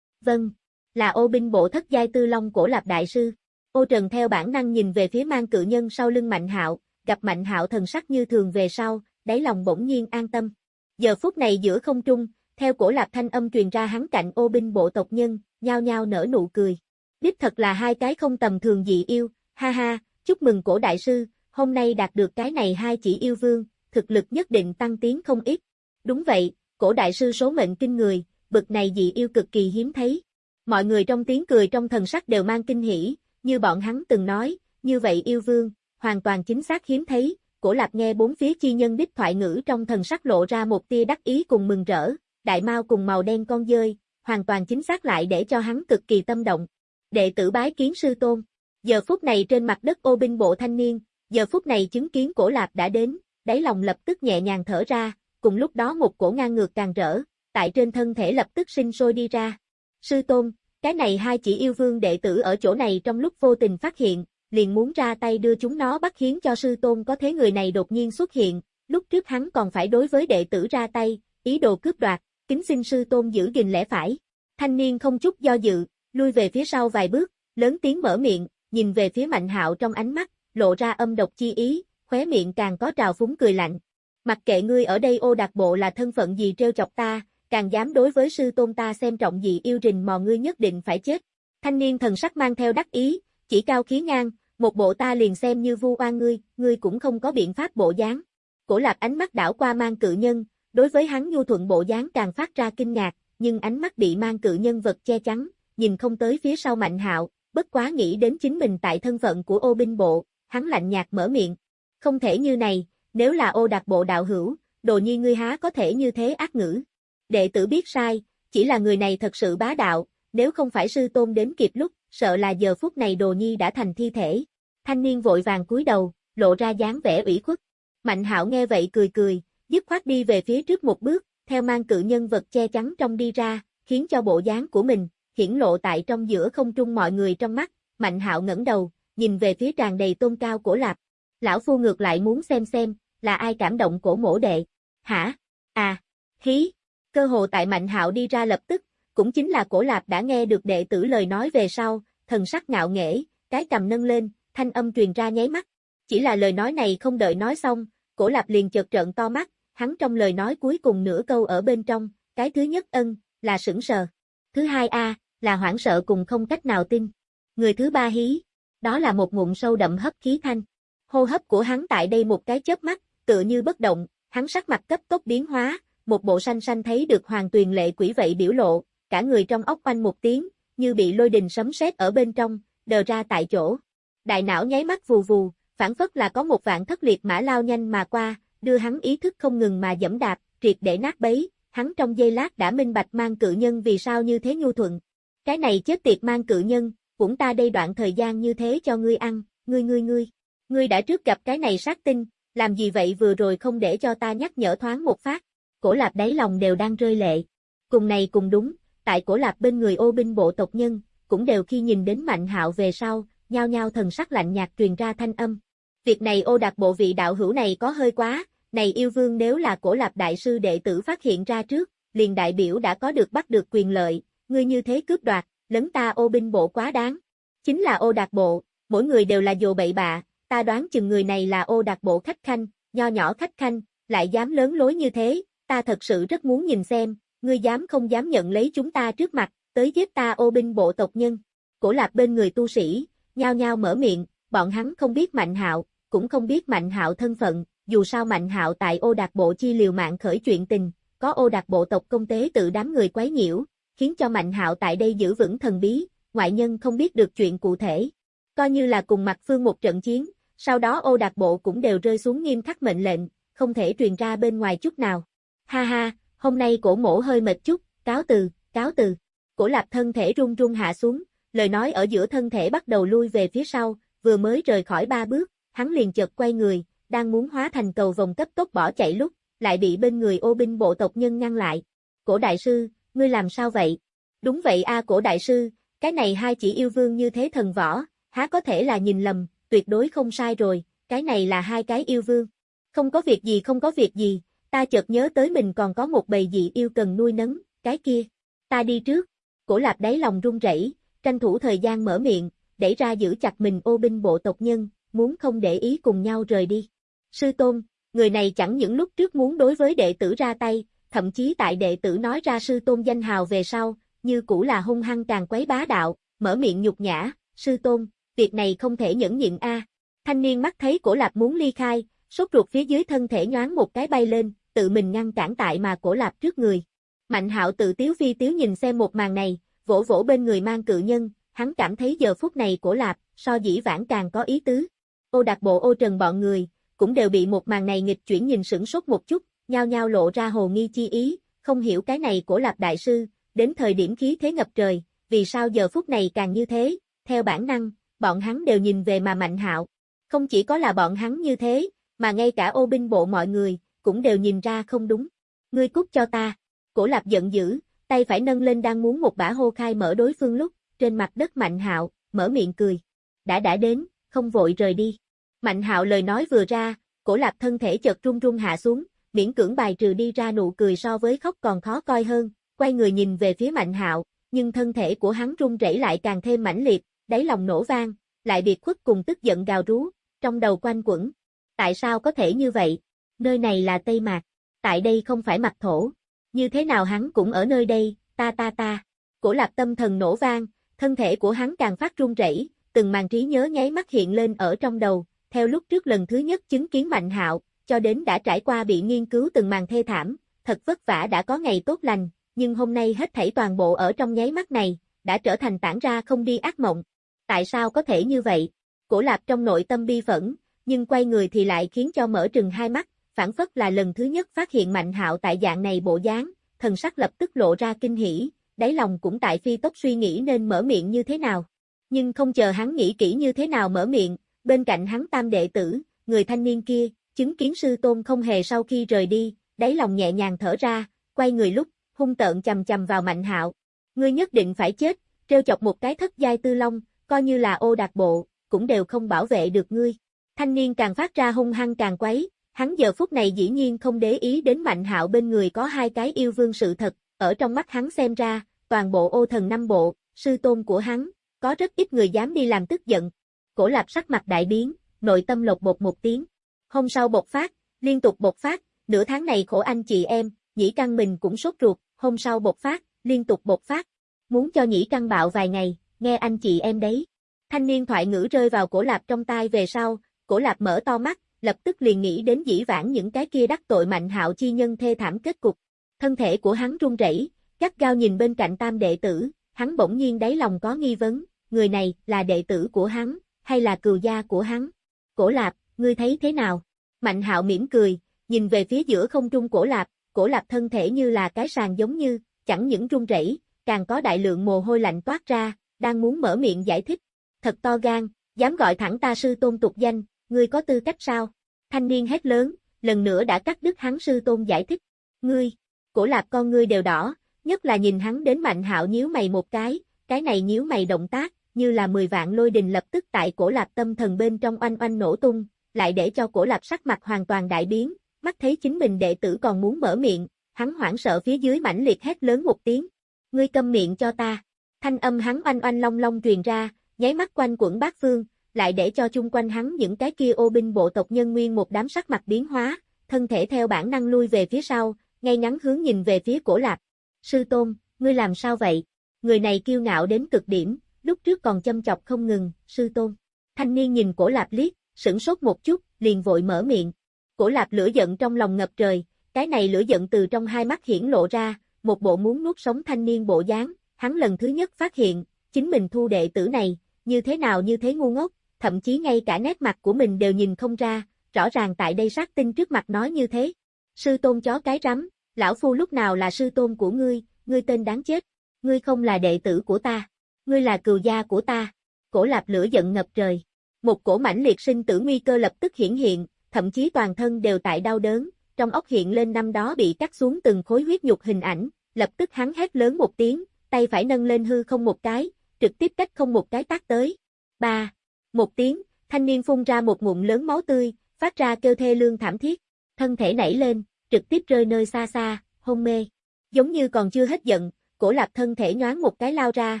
Vâng, là ô binh bộ thất giai tư long cổ lạp đại sư. Ô Trần theo bản năng nhìn về phía mang cự nhân sau lưng Mạnh Hạo, gặp Mạnh Hạo thần sắc như thường về sau, đáy lòng bỗng nhiên an tâm. Giờ phút này giữa không trung, theo cổ lạp thanh âm truyền ra hắn cạnh ô binh bộ tộc nhân, nhao nhao nở nụ cười. Đích thật là hai cái không tầm thường dị yêu, ha ha, chúc mừng cổ đại sư, hôm nay đạt được cái này hai chỉ yêu vương, thực lực nhất định tăng tiến không ít. Đúng vậy, cổ đại sư số mệnh kinh người, bực này dị yêu cực kỳ hiếm thấy. Mọi người trong tiếng cười trong thần sắc đều mang kinh hỉ, như bọn hắn từng nói, như vậy yêu vương, hoàn toàn chính xác hiếm thấy, cổ lạp nghe bốn phía chi nhân đích thoại ngữ trong thần sắc lộ ra một tia đắc ý cùng mừng rỡ, đại mao cùng màu đen con dơi, hoàn toàn chính xác lại để cho hắn cực kỳ tâm động. Đệ tử bái kiến sư tôn. Giờ phút này trên mặt đất ô binh bộ thanh niên, giờ phút này chứng kiến cổ lạp đã đến, đáy lòng lập tức nhẹ nhàng thở ra, cùng lúc đó một cổ ngang ngược càng rỡ, tại trên thân thể lập tức sinh sôi đi ra. Sư tôn, cái này hai chỉ yêu vương đệ tử ở chỗ này trong lúc vô tình phát hiện, liền muốn ra tay đưa chúng nó bắt khiến cho sư tôn có thế người này đột nhiên xuất hiện, lúc trước hắn còn phải đối với đệ tử ra tay, ý đồ cướp đoạt, kính xin sư tôn giữ gìn lẽ phải. Thanh niên không chút do dự, lui về phía sau vài bước, lớn tiếng mở miệng, nhìn về phía Mạnh Hạo trong ánh mắt, lộ ra âm độc chi ý, khóe miệng càng có trào phúng cười lạnh. Mặc kệ ngươi ở đây ô đặc bộ là thân phận gì trêu chọc ta, càng dám đối với sư tôn ta xem trọng gì yêu rình mò ngươi nhất định phải chết. Thanh niên thần sắc mang theo đắc ý, chỉ cao khí ngang, một bộ ta liền xem như vu oan ngươi, ngươi cũng không có biện pháp bộ dáng. Cổ lạc ánh mắt đảo qua mang cự nhân, đối với hắn nhu thuận bộ dáng càng phát ra kinh ngạc, nhưng ánh mắt bị mang cự nhân vật che chắn, nhìn không tới phía sau mạnh hạo, bất quá nghĩ đến chính mình tại thân phận của ô binh bộ, hắn lạnh nhạt mở miệng. Không thể như này, nếu là ô đặc bộ đạo hữu, đồ nhi ngươi há có thể như thế ác ngữ. Đệ tử biết sai, chỉ là người này thật sự bá đạo, nếu không phải sư tôn đến kịp lúc, sợ là giờ phút này đồ nhi đã thành thi thể. Thanh niên vội vàng cúi đầu, lộ ra dáng vẻ ủy khuất. Mạnh hạo nghe vậy cười cười, dứt khoát đi về phía trước một bước, theo mang cự nhân vật che chắn trong đi ra, khiến cho bộ dáng của mình, hiển lộ tại trong giữa không trung mọi người trong mắt, mạnh hạo ngẩng đầu, nhìn về phía tràn đầy tôn cao của lạp. Lão phu ngược lại muốn xem xem, là ai cảm động cổ mổ đệ. Hả? À, khí. Cơ hồ tại mạnh hạo đi ra lập tức, cũng chính là cổ lạp đã nghe được đệ tử lời nói về sau, thần sắc ngạo nghễ, cái cầm nâng lên, thanh âm truyền ra nháy mắt. Chỉ là lời nói này không đợi nói xong, cổ lạp liền chợt trợn to mắt, hắn trong lời nói cuối cùng nửa câu ở bên trong, cái thứ nhất ân, là sững sờ. Thứ hai a, là hoảng sợ cùng không cách nào tin. Người thứ ba hí, đó là một ngụm sâu đậm hấp khí thanh. Hô hấp của hắn tại đây một cái chớp mắt, tựa như bất động, hắn sắc mặt cấp tốc biến hóa, một bộ xanh xanh thấy được hoàng tuyền lệ quỷ vậy biểu lộ, cả người trong ốc quanh một tiếng, như bị lôi đình sấm sét ở bên trong, đờ ra tại chỗ. Đại não nháy mắt vù vù, phản phất là có một vạn thất liệt mã lao nhanh mà qua, đưa hắn ý thức không ngừng mà dẫm đạp, triệt để nát bấy, hắn trong giây lát đã minh bạch mang cự nhân vì sao như thế nhu thuận. Cái này chết tiệt mang cự nhân, cũng ta đây đoạn thời gian như thế cho ngươi ăn, ngươi ngươi ngươi. Ngươi đã trước gặp cái này sát tinh, làm gì vậy vừa rồi không để cho ta nhắc nhở thoáng một phát. Cổ lạp đáy lòng đều đang rơi lệ. Cùng này cùng đúng, tại cổ lạp bên người ô binh bộ tộc nhân, cũng đều khi nhìn đến mạnh hạo về sau, nhao nhao thần sắc lạnh nhạt truyền ra thanh âm. Việc này ô đạt bộ vị đạo hữu này có hơi quá, này yêu vương nếu là cổ lạp đại sư đệ tử phát hiện ra trước, liền đại biểu đã có được bắt được quyền lợi, ngươi như thế cướp đoạt, lấn ta ô binh bộ quá đáng. Chính là ô đạt bộ, mỗi người đều là dồ bậy bạ, ta đoán chừng người này là ô đạt bộ khách khanh, nho nhỏ khách khanh, lại dám lớn lối như thế, ta thật sự rất muốn nhìn xem, ngươi dám không dám nhận lấy chúng ta trước mặt, tới giết ta ô binh bộ tộc nhân. Cổ lạp bên người tu sĩ, nhao nhao mở miệng, bọn hắn không biết mạnh hạo, cũng không biết mạnh hạo thân phận, dù sao mạnh hạo tại ô đạt bộ chi liều mạng khởi chuyện tình, có ô đạt bộ tộc công tế tự đám người quấy nhiễu, khiến cho mạnh hạo tại đây giữ vững thần bí, ngoại nhân không biết được chuyện cụ thể. Coi như là cùng mặt phương một trận chiến, sau đó ô đạt bộ cũng đều rơi xuống nghiêm khắc mệnh lệnh, không thể truyền ra bên ngoài chút nào. Ha ha, hôm nay cổ mổ hơi mệt chút, cáo từ, cáo từ. Cổ lạp thân thể run run hạ xuống, lời nói ở giữa thân thể bắt đầu lui về phía sau, vừa mới rời khỏi ba bước, hắn liền chợt quay người, đang muốn hóa thành cầu vòng cấp tốc bỏ chạy lúc, lại bị bên người ô binh bộ tộc nhân ngăn lại. Cổ đại sư, ngươi làm sao vậy? Đúng vậy a cổ đại sư, cái này hai chỉ yêu vương như thế thần võ, há có thể là nhìn lầm, tuyệt đối không sai rồi, cái này là hai cái yêu vương. Không có việc gì không có việc gì, ta chợt nhớ tới mình còn có một bầy dị yêu cần nuôi nấng, cái kia. Ta đi trước. Cổ lạp đáy lòng run rẩy, tranh thủ thời gian mở miệng, đẩy ra giữ chặt mình ô binh bộ tộc nhân, muốn không để ý cùng nhau rời đi. Sư Tôn, người này chẳng những lúc trước muốn đối với đệ tử ra tay, thậm chí tại đệ tử nói ra Sư Tôn danh hào về sau, như cũ là hung hăng càng quấy bá đạo, mở miệng nhục nhã, Sư Tôn, việc này không thể nhẫn nhịn a. Thanh niên mắt thấy cổ lạp muốn ly khai, sốt ruột phía dưới thân thể nhoáng một cái bay lên, tự mình ngăn cản tại mà cổ lạp trước người. Mạnh hạo tự tiếu phi tiếu nhìn xem một màn này, vỗ vỗ bên người mang cự nhân, hắn cảm thấy giờ phút này cổ lạp, so dĩ vãng càng có ý tứ. Ô đặc bộ ô trần bọn người, cũng đều bị một màn này nghịch chuyển nhìn sửng sốt một chút, nhao nhao lộ ra hồ nghi chi ý, không hiểu cái này cổ lạp đại sư, đến thời điểm khí thế ngập trời, vì sao giờ phút này càng như thế, theo bản năng, bọn hắn đều nhìn về mà Mạnh Hạo. Không chỉ có là bọn hắn như thế, mà ngay cả ô binh bộ mọi người, cũng đều nhìn ra không đúng. Ngươi cút cho ta. Cổ Lạp giận dữ, tay phải nâng lên đang muốn một bả hô khai mở đối phương lúc, trên mặt đất Mạnh Hạo, mở miệng cười. Đã đã đến, không vội rời đi. Mạnh Hạo lời nói vừa ra, Cổ Lạp thân thể chợt run run hạ xuống, miễn cưỡng bài trừ đi ra nụ cười so với khóc còn khó coi hơn, quay người nhìn về phía Mạnh Hạo, nhưng thân thể của hắn run rẩy lại càng thêm mãnh liệt, đáy lòng nổ vang, lại biệt khuất cùng tức giận gào rú, trong đầu quanh quẩn. Tại sao có thể như vậy? Nơi này là Tây Mạc, tại đây không phải mặt thổ. Như thế nào hắn cũng ở nơi đây, ta ta ta. Cổ lạc tâm thần nổ vang, thân thể của hắn càng phát run rẩy, từng màn trí nhớ nháy mắt hiện lên ở trong đầu, theo lúc trước lần thứ nhất chứng kiến Mạnh Hạo, cho đến đã trải qua bị nghiên cứu từng màn thê thảm, thật vất vả đã có ngày tốt lành, nhưng hôm nay hết thảy toàn bộ ở trong nháy mắt này, đã trở thành tản ra không đi ác mộng. Tại sao có thể như vậy? Cổ Lạp trong nội tâm bi phẫn, nhưng quay người thì lại khiến cho mở trừng hai mắt, phản phất là lần thứ nhất phát hiện Mạnh Hạo tại dạng này bộ dáng, thần sắc lập tức lộ ra kinh hỉ, đáy lòng cũng tại phi tốc suy nghĩ nên mở miệng như thế nào. Nhưng không chờ hắn nghĩ kỹ như thế nào mở miệng, bên cạnh hắn tam đệ tử, người thanh niên kia, chứng kiến sư tôn không hề sau khi rời đi, đáy lòng nhẹ nhàng thở ra, quay người lúc, hung tợn chầm chầm vào mạnh hạo. Ngươi nhất định phải chết, trêu chọc một cái thất giai tư long, coi như là ô đạt bộ, cũng đều không bảo vệ được ngươi. Thanh niên càng phát ra hung hăng càng quấy, hắn giờ phút này dĩ nhiên không để ý đến mạnh hạo bên người có hai cái yêu vương sự thật, ở trong mắt hắn xem ra, toàn bộ ô thần năm bộ, sư tôn của hắn, có rất ít người dám đi làm tức giận. Cổ lạp sắc mặt đại biến, nội tâm lột bột một tiếng. Hôm sau bột phát, liên tục bột phát, nửa tháng này khổ anh chị em, nhĩ căn mình cũng sốt ruột, hôm sau bột phát, liên tục bột phát. Muốn cho nhĩ căn bạo vài ngày, nghe anh chị em đấy. Thanh niên thoại ngữ rơi vào cổ lạp trong tai về sau, cổ lạp mở to mắt, lập tức liền nghĩ đến dĩ vãng những cái kia đắc tội mạnh hạo chi nhân thê thảm kết cục. Thân thể của hắn run rẩy, gắt gao nhìn bên cạnh tam đệ tử, hắn bỗng nhiên đáy lòng có nghi vấn, người này là đệ tử của hắn, hay là cừu gia của hắn? Cổ lạp, ngươi thấy thế nào? Mạnh hạo mỉm cười, nhìn về phía giữa không trung cổ lạp, cổ lạp thân thể như là cái sàn giống như, chẳng những run rẩy, càng có đại lượng mồ hôi lạnh toát ra, đang muốn mở miệng giải thích. Thật to gan, dám gọi thẳng ta sư tôn tục danh, ngươi có tư cách sao? Thanh niên hét lớn, lần nữa đã cắt đứt hắn sư tôn giải thích. Ngươi, cổ lạp con ngươi đều đỏ, nhất là nhìn hắn đến mạnh hạo nhíu mày một cái, cái này nhíu mày động tác, như là 10 vạn lôi đình lập tức tại cổ lạp tâm thần bên trong oanh oanh nổ tung, lại để cho cổ lạp sắc mặt hoàn toàn đại biến, mắt thấy chính mình đệ tử còn muốn mở miệng, hắn hoảng sợ phía dưới mãnh liệt hét lớn một tiếng. Ngươi câm miệng cho ta. Thanh âm hắn oanh oanh long long truyền ra, nháy mắt quanh quẩn bát phương, lại để cho chung quanh hắn những cái kia ô binh bộ tộc nhân nguyên một đám sắc mặt biến hóa, thân thể theo bản năng lui về phía sau, ngay ngắn hướng nhìn về phía cổ lạp. Sư tôn, ngươi làm sao vậy? Người này kiêu ngạo đến cực điểm, lúc trước còn châm chọc không ngừng, sư tôn. Thanh niên nhìn cổ lạp liếc, sửng sốt một chút, liền vội mở miệng. Cổ lạp lửa giận trong lòng ngập trời, cái này lửa giận từ trong hai mắt hiển lộ ra, một bộ muốn nuốt sống thanh niên bộ dáng, hắn lần thứ nhất phát hiện, chính mình thu đệ tử này, như thế nào như thế ngu ngốc, thậm chí ngay cả nét mặt của mình đều nhìn không ra, rõ ràng tại đây sát tinh trước mặt nói như thế. Sư tôn chó cái rắm, lão phu lúc nào là sư tôn của ngươi, ngươi tên đáng chết, ngươi không là đệ tử của ta ngươi là cừu gia của ta. Cổ lạp lửa giận ngập trời. Một cổ mãnh liệt sinh tử nguy cơ lập tức hiển hiện, thậm chí toàn thân đều tại đau đớn, trong óc hiện lên năm đó bị cắt xuống từng khối huyết nhục hình ảnh, lập tức hắn hét lớn một tiếng, tay phải nâng lên hư không một cái, trực tiếp cách không một cái tác tới. Ba, một tiếng, thanh niên phun ra một ngụm lớn máu tươi, phát ra kêu thê lương thảm thiết, thân thể nảy lên, trực tiếp rơi nơi xa xa, hôn mê. Giống như còn chưa hết giận, cổ lạp thân thể nhoáng một cái lao ra,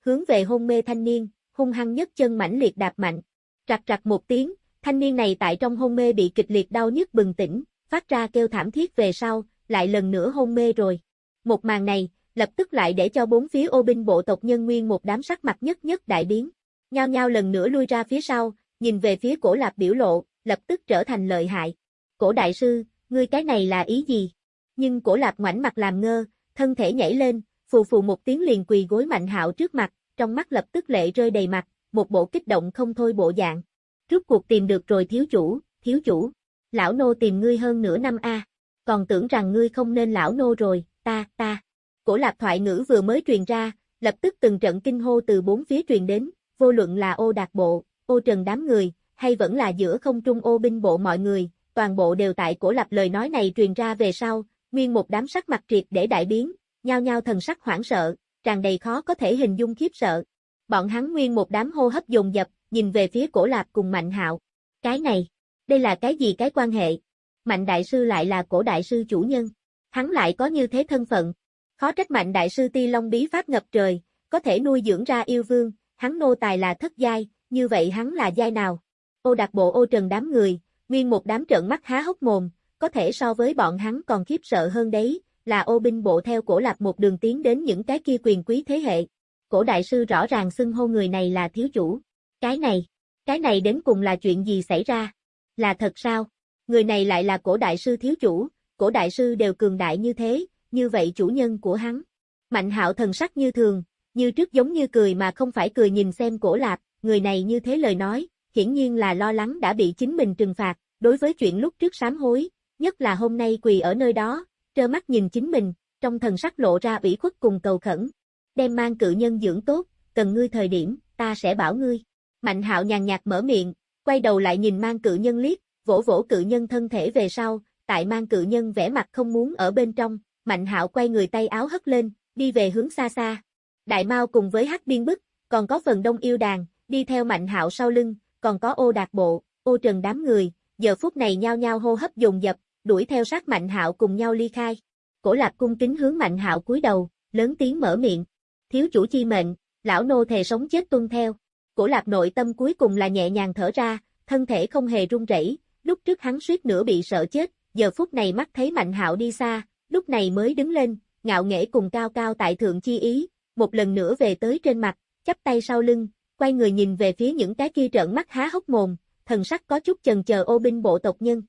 hướng về hôn mê thanh niên, hung hăng nhất chân mãnh liệt đạp mạnh. Rạc rạc một tiếng, thanh niên này tại trong hôn mê bị kịch liệt đau nhức bừng tỉnh, phát ra kêu thảm thiết về sau, lại lần nữa hôn mê rồi. Một màn này, lập tức lại để cho bốn phía ô binh bộ tộc nhân nguyên một đám sắc mặt nhất nhất đại biến. Nhao nhao lần nữa lui ra phía sau, nhìn về phía cổ lạp biểu lộ, lập tức trở thành lợi hại. Cổ đại sư, ngươi cái này là ý gì? Nhưng cổ lạp ngoảnh mặt làm ngơ, thân thể nhảy lên, phù phù một tiếng liền quỳ gối Mạnh Hạo trước mặt, trong mắt lập tức lệ rơi đầy mặt, một bộ kích động không thôi bộ dạng. Rốt cuộc tìm được rồi thiếu chủ, thiếu chủ. Lão nô tìm ngươi hơn nửa năm a, còn tưởng rằng ngươi không nên lão nô rồi, ta, ta. Cổ lạp thoại ngữ vừa mới truyền ra, lập tức từng trận kinh hô từ bốn phía truyền đến, vô luận là ô đạt bộ, ô trần đám người, hay vẫn là giữa không trung ô binh bộ mọi người, toàn bộ đều tại cổ lạp lời nói này truyền ra về sau, nguyên một đám sắc mặt triệt để đại biến, nhao nhao thần sắc hoảng sợ, tràn đầy khó có thể hình dung khiếp sợ. Bọn hắn nguyên một đám hô hấp dồn dập, nhìn về phía cổ lạp cùng Mạnh Hạo. Cái này, đây là cái gì cái quan hệ? Mạnh đại sư lại là cổ đại sư chủ nhân. Hắn lại có như thế thân phận. Khó trách mạnh đại sư ti long bí pháp ngập trời, có thể nuôi dưỡng ra yêu vương, hắn nô tài là thất giai, như vậy hắn là giai nào? Ô đặc bộ ô trần đám người, nguyên một đám trợn mắt há hốc mồm, có thể so với bọn hắn còn khiếp sợ hơn đấy, là ô binh bộ theo cổ lạc một đường tiến đến những cái kia quyền quý thế hệ. Cổ đại sư rõ ràng xưng hô người này là thiếu chủ. Cái này, cái này đến cùng là chuyện gì xảy ra? Là thật sao? Người này lại là cổ đại sư thiếu chủ, cổ đại sư đều cường đại như thế, như vậy chủ nhân của hắn. Mạnh hạo thần sắc như thường, như trước giống như cười mà không phải cười nhìn xem cổ lạp, người này như thế lời nói, hiển nhiên là lo lắng đã bị chính mình trừng phạt, đối với chuyện lúc trước sám hối, nhất là hôm nay quỳ ở nơi đó, trơ mắt nhìn chính mình, trong thần sắc lộ ra ủy khuất cùng cầu khẩn. Đem mang cự nhân dưỡng tốt, cần ngươi thời điểm, ta sẽ bảo ngươi. Mạnh hạo nhàn nhạt mở miệng, quay đầu lại nhìn mang cự nhân liếc, vỗ vỗ cự nhân thân thể về sau, tại mang cự nhân vẻ mặt không muốn ở bên trong, mạnh hạo quay người tay áo hất lên, đi về hướng xa xa. Đại Mao cùng với hắc biên bức, còn có phần đông yêu đàn, đi theo mạnh hạo sau lưng, còn có ô đạt bộ, ô trần đám người, giờ phút này nhao nhao hô hấp dồn dập, đuổi theo sát mạnh hạo cùng nhau ly khai. Cổ lạp cung kính hướng mạnh hạo cúi đầu, lớn tiếng mở miệng. Thiếu chủ chi mệnh, lão nô thề sống chết tuân theo. Cổ lạp nội tâm cuối cùng là nhẹ nhàng thở ra, thân thể không hề run rẩy. lúc trước hắn suýt nữa bị sợ chết, giờ phút này mắt thấy mạnh hạo đi xa, lúc này mới đứng lên, ngạo nghễ cùng cao cao tại thượng chi ý, một lần nữa về tới trên mặt, chắp tay sau lưng, quay người nhìn về phía những cái kia trợn mắt há hốc mồm, thần sắc có chút chần chờ ô binh bộ tộc nhân.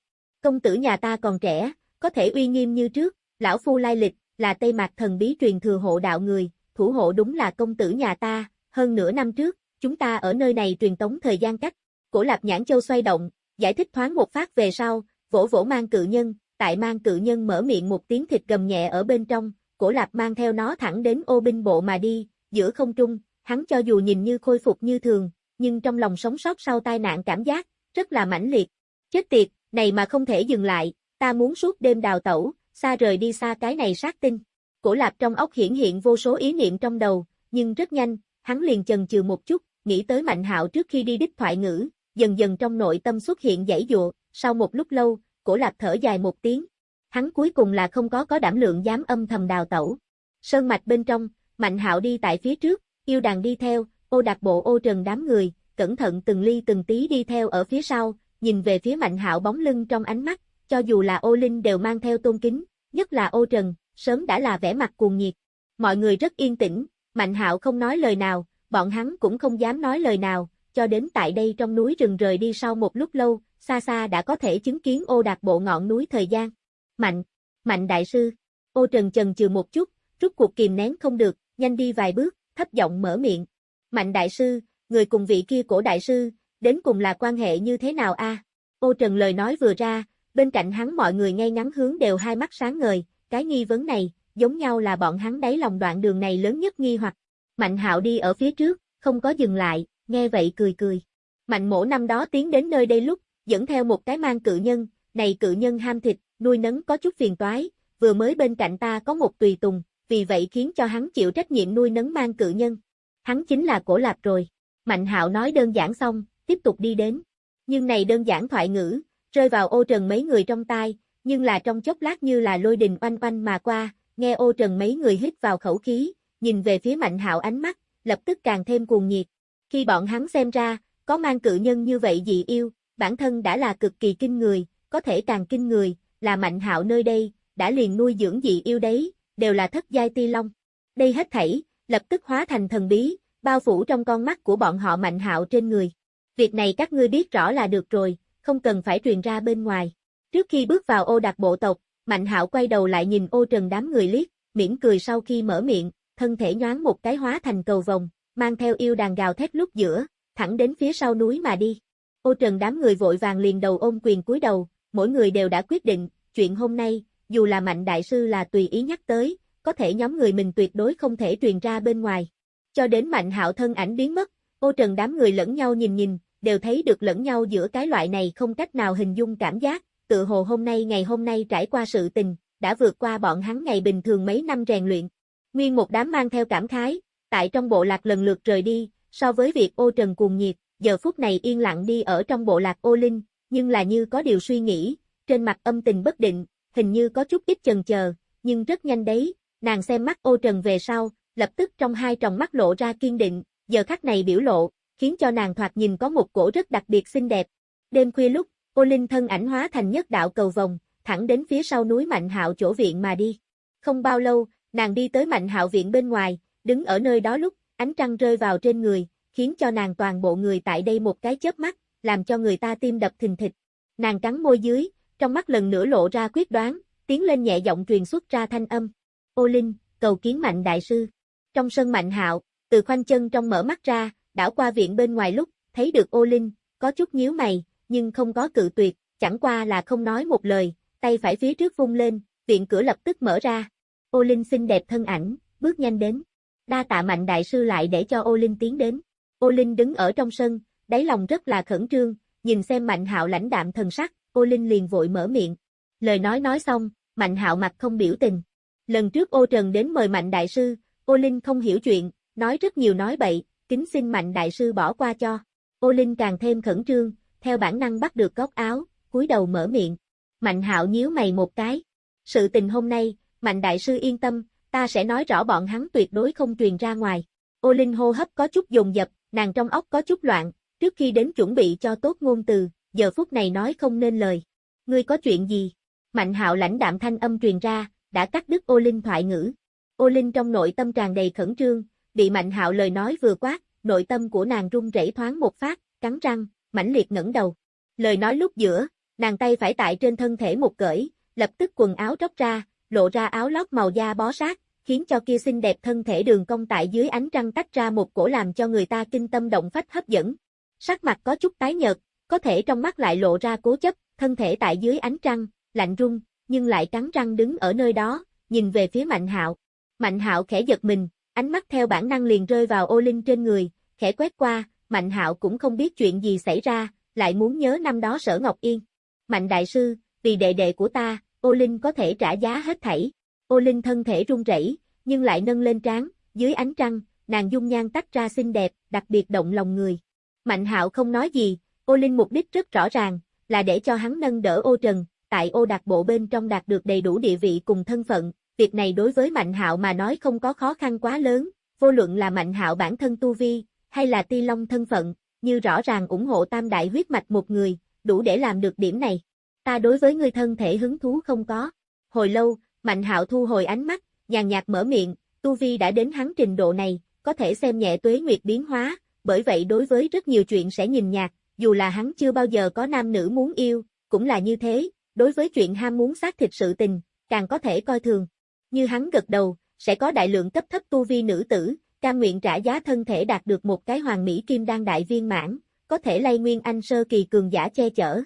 Công tử nhà ta còn trẻ, có thể uy nghiêm như trước, lão phu lai lịch, là Tây Mạc thần bí truyền thừa hộ đạo người, thủ hộ đúng là công tử nhà ta, hơn nửa năm trước, chúng ta ở nơi này truyền tống thời gian cách. Cổ Lạp Nhãn Châu xoay động, giải thích thoáng một phát về sau, vỗ vỗ mang cự nhân, tại mang cự nhân mở miệng một tiếng thịt gầm nhẹ ở bên trong, Cổ Lạp mang theo nó thẳng đến ô binh bộ mà đi, giữa không trung, hắn cho dù nhìn như khôi phục như thường, nhưng trong lòng sống sót sau tai nạn cảm giác, rất là mãnh liệt. Chết tiệt, này mà không thể dừng lại, ta muốn suốt đêm đào tẩu, xa rời đi xa cái này sát tinh. Cổ lạp trong ốc hiển hiện vô số ý niệm trong đầu, nhưng rất nhanh, hắn liền chần chừ một chút, nghĩ tới mạnh hạo trước khi đi đích thoại ngữ, dần dần trong nội tâm xuất hiện dãy dụa, sau một lúc lâu, cổ lạp thở dài một tiếng. Hắn cuối cùng là không có có đảm lượng dám âm thầm đào tẩu. Sơn mạch bên trong, mạnh hạo đi tại phía trước, yêu đàn đi theo, ô đặt bộ ô trần đám người, cẩn thận từng ly từng tí đi theo ở phía sau, nhìn về phía Mạnh Hạo bóng lưng trong ánh mắt, cho dù là ô linh đều mang theo tôn kính, nhất là ô trần, sớm đã là vẻ mặt cuồng nhiệt. Mọi người rất yên tĩnh, Mạnh Hạo không nói lời nào, bọn hắn cũng không dám nói lời nào, cho đến tại đây trong núi rừng rời đi sau một lúc lâu, xa xa đã có thể chứng kiến ô đạt bộ ngọn núi thời gian. Mạnh, Mạnh đại sư, ô trần trần chừ một chút, rút cuộc kìm nén không được, nhanh đi vài bước, thấp giọng mở miệng. Mạnh đại sư, người cùng vị kia cổ đại sư, đến cùng là quan hệ như thế nào a? Ô Trần lời nói vừa ra, bên cạnh hắn mọi người ngay ngắn hướng đều hai mắt sáng ngời, cái nghi vấn này, giống nhau là bọn hắn đáy lòng đoạn đường này lớn nhất nghi hoặc. Mạnh hạo đi ở phía trước, không có dừng lại, nghe vậy cười cười. Mạnh Mỗ năm đó tiến đến nơi đây lúc, dẫn theo một cái mang cự nhân, này cự nhân ham thịt, nuôi nấng có chút phiền toái, vừa mới bên cạnh ta có một tùy tùng, vì vậy khiến cho hắn chịu trách nhiệm nuôi nấng mang cự nhân. Hắn chính là cổ lạp rồi. Mạnh hạo nói đơn giản xong, tiếp tục đi đến. Nhưng này đơn giản thoại ngữ, rơi vào ô trần mấy người trong tai, nhưng là trong chốc lát như là lôi đình oanh oanh mà qua, nghe ô trần mấy người hít vào khẩu khí, nhìn về phía mạnh hạo ánh mắt, lập tức càng thêm cuồng nhiệt. Khi bọn hắn xem ra, có mang cự nhân như vậy dị yêu, bản thân đã là cực kỳ kinh người, có thể càng kinh người, là mạnh hạo nơi đây, đã liền nuôi dưỡng dị yêu đấy, đều là thất giai ti long. Đây hết thảy, lập tức hóa thành thần bí, bao phủ trong con mắt của bọn họ mạnh hạo trên người. Việc này các ngươi biết rõ là được rồi, không cần phải truyền ra bên ngoài. Trước khi bước vào ô đặc bộ tộc, Mạnh Hạo quay đầu lại nhìn ô trần đám người liếc, mỉm cười sau khi mở miệng, thân thể nhoáng một cái hóa thành cầu vòng, mang theo yêu đàn gào thét lúc giữa, thẳng đến phía sau núi mà đi. Ô trần đám người vội vàng liền đầu ôm quyền cúi đầu, mỗi người đều đã quyết định, chuyện hôm nay, dù là Mạnh Đại Sư là tùy ý nhắc tới, có thể nhóm người mình tuyệt đối không thể truyền ra bên ngoài. Cho đến Mạnh Hạo thân ảnh biến mất, ô trần đám người lẫn nhau nhìn nhìn, đều thấy được lẫn nhau giữa cái loại này không cách nào hình dung cảm giác, tự hồ hôm nay ngày hôm nay trải qua sự tình, đã vượt qua bọn hắn ngày bình thường mấy năm rèn luyện. Nguyên một đám mang theo cảm khái, tại trong bộ lạc lần lượt rời đi, so với việc ô trần cuồng nhiệt, giờ phút này yên lặng đi ở trong bộ lạc ô linh, nhưng là như có điều suy nghĩ, trên mặt âm tình bất định, hình như có chút ít chần chờ, nhưng rất nhanh đấy, nàng xem mắt ô trần về sau, lập tức trong hai tròng mắt lộ ra kiên định, giờ khắc này biểu lộ, khiến cho nàng thoạt nhìn có một cổ rất đặc biệt xinh đẹp. Đêm khuya lúc, ô linh thân ảnh hóa thành nhất đạo cầu vòng, thẳng đến phía sau núi Mạnh Hạo chỗ viện mà đi. Không bao lâu, nàng đi tới Mạnh Hạo viện bên ngoài, đứng ở nơi đó lúc, ánh trăng rơi vào trên người, khiến cho nàng toàn bộ người tại đây một cái chớp mắt, làm cho người ta tim đập thình thịch. Nàng cắn môi dưới, trong mắt lần nữa lộ ra quyết đoán, tiến lên nhẹ giọng truyền xuất ra thanh âm. Ô Linh, cầu kiến Mạnh Đại Sư. Trong sân Mạnh Hạo, từ khoanh chân trong mở mắt ra, đảo qua viện bên ngoài lúc, thấy được ô Linh, có chút nhíu mày, nhưng không có cự tuyệt, chẳng qua là không nói một lời, tay phải phía trước vung lên, viện cửa lập tức mở ra. Ô Linh xinh đẹp thân ảnh, bước nhanh đến. Đa tạ mạnh đại sư lại để cho ô Linh tiến đến. Ô Linh đứng ở trong sân, đáy lòng rất là khẩn trương, nhìn xem mạnh hạo lãnh đạm thần sắc, ô Linh liền vội mở miệng. Lời nói nói xong, mạnh hạo mặt không biểu tình. Lần trước ô Trần đến mời mạnh đại sư, ô Linh không hiểu chuyện, nói rất nhiều nói bậy, kính xin mạnh đại sư bỏ qua cho. Ô Linh càng thêm khẩn trương, theo bản năng bắt được góc áo, cúi đầu mở miệng. Mạnh hạo nhíu mày một cái. Sự tình hôm nay, mạnh đại sư yên tâm, ta sẽ nói rõ bọn hắn tuyệt đối không truyền ra ngoài. Ô Linh hô hấp có chút dồn dập, nàng trong óc có chút loạn, trước khi đến chuẩn bị cho tốt ngôn từ, giờ phút này nói không nên lời. Ngươi có chuyện gì? Mạnh hạo lãnh đạm thanh âm truyền ra, đã cắt đứt ô Linh thoại ngữ. Ô Linh trong nội tâm tràn đầy khẩn trương, bị Mạnh Hạo lời nói vừa quát, nội tâm của nàng run rẩy thoáng một phát, cắn răng, mãnh liệt ngẩng đầu. Lời nói lúc giữa, nàng tay phải tại trên thân thể một cởi, lập tức quần áo tróc ra, lộ ra áo lót màu da bó sát, khiến cho kia xinh đẹp thân thể đường cong tại dưới ánh trăng tách ra một cổ làm cho người ta kinh tâm động phách hấp dẫn. Sắc mặt có chút tái nhợt, có thể trong mắt lại lộ ra cố chấp, thân thể tại dưới ánh trăng, lạnh run, nhưng lại cắn răng đứng ở nơi đó, nhìn về phía Mạnh Hạo. Mạnh Hạo khẽ giật mình, Ánh mắt theo bản năng liền rơi vào ô linh trên người, khẽ quét qua, Mạnh hạo cũng không biết chuyện gì xảy ra, lại muốn nhớ năm đó sở Ngọc Yên. Mạnh đại sư, vì đệ đệ của ta, ô linh có thể trả giá hết thảy. Ô linh thân thể run rẩy, nhưng lại nâng lên trán, dưới ánh trăng, nàng dung nhan tách ra xinh đẹp, đặc biệt động lòng người. Mạnh hạo không nói gì, ô linh mục đích rất rõ ràng, là để cho hắn nâng đỡ ô trần, tại ô đạt bộ bên trong đạt được đầy đủ địa vị cùng thân phận, việc này đối với Mạnh Hạo mà nói không có khó khăn quá lớn, vô luận là Mạnh Hạo bản thân tu vi, hay là Ti Long thân phận, như rõ ràng ủng hộ tam đại huyết mạch một người, đủ để làm được điểm này. Ta đối với ngươi thân thể hứng thú không có. Hồi lâu, Mạnh Hạo thu hồi ánh mắt, nhàn nhạt mở miệng, tu vi đã đến hắn trình độ này, có thể xem nhẹ tuế nguyệt biến hóa, bởi vậy đối với rất nhiều chuyện sẽ nhìn nhạt, dù là hắn chưa bao giờ có nam nữ muốn yêu, cũng là như thế, đối với chuyện ham muốn xác thịt sự tình, càng có thể coi thường. Như hắn gật đầu, sẽ có đại lượng cấp thấp tu vi nữ tử, cam nguyện trả giá thân thể đạt được một cái hoàng mỹ kim đan đại viên mãn, có thể lay nguyên anh sơ kỳ cường giả che chở.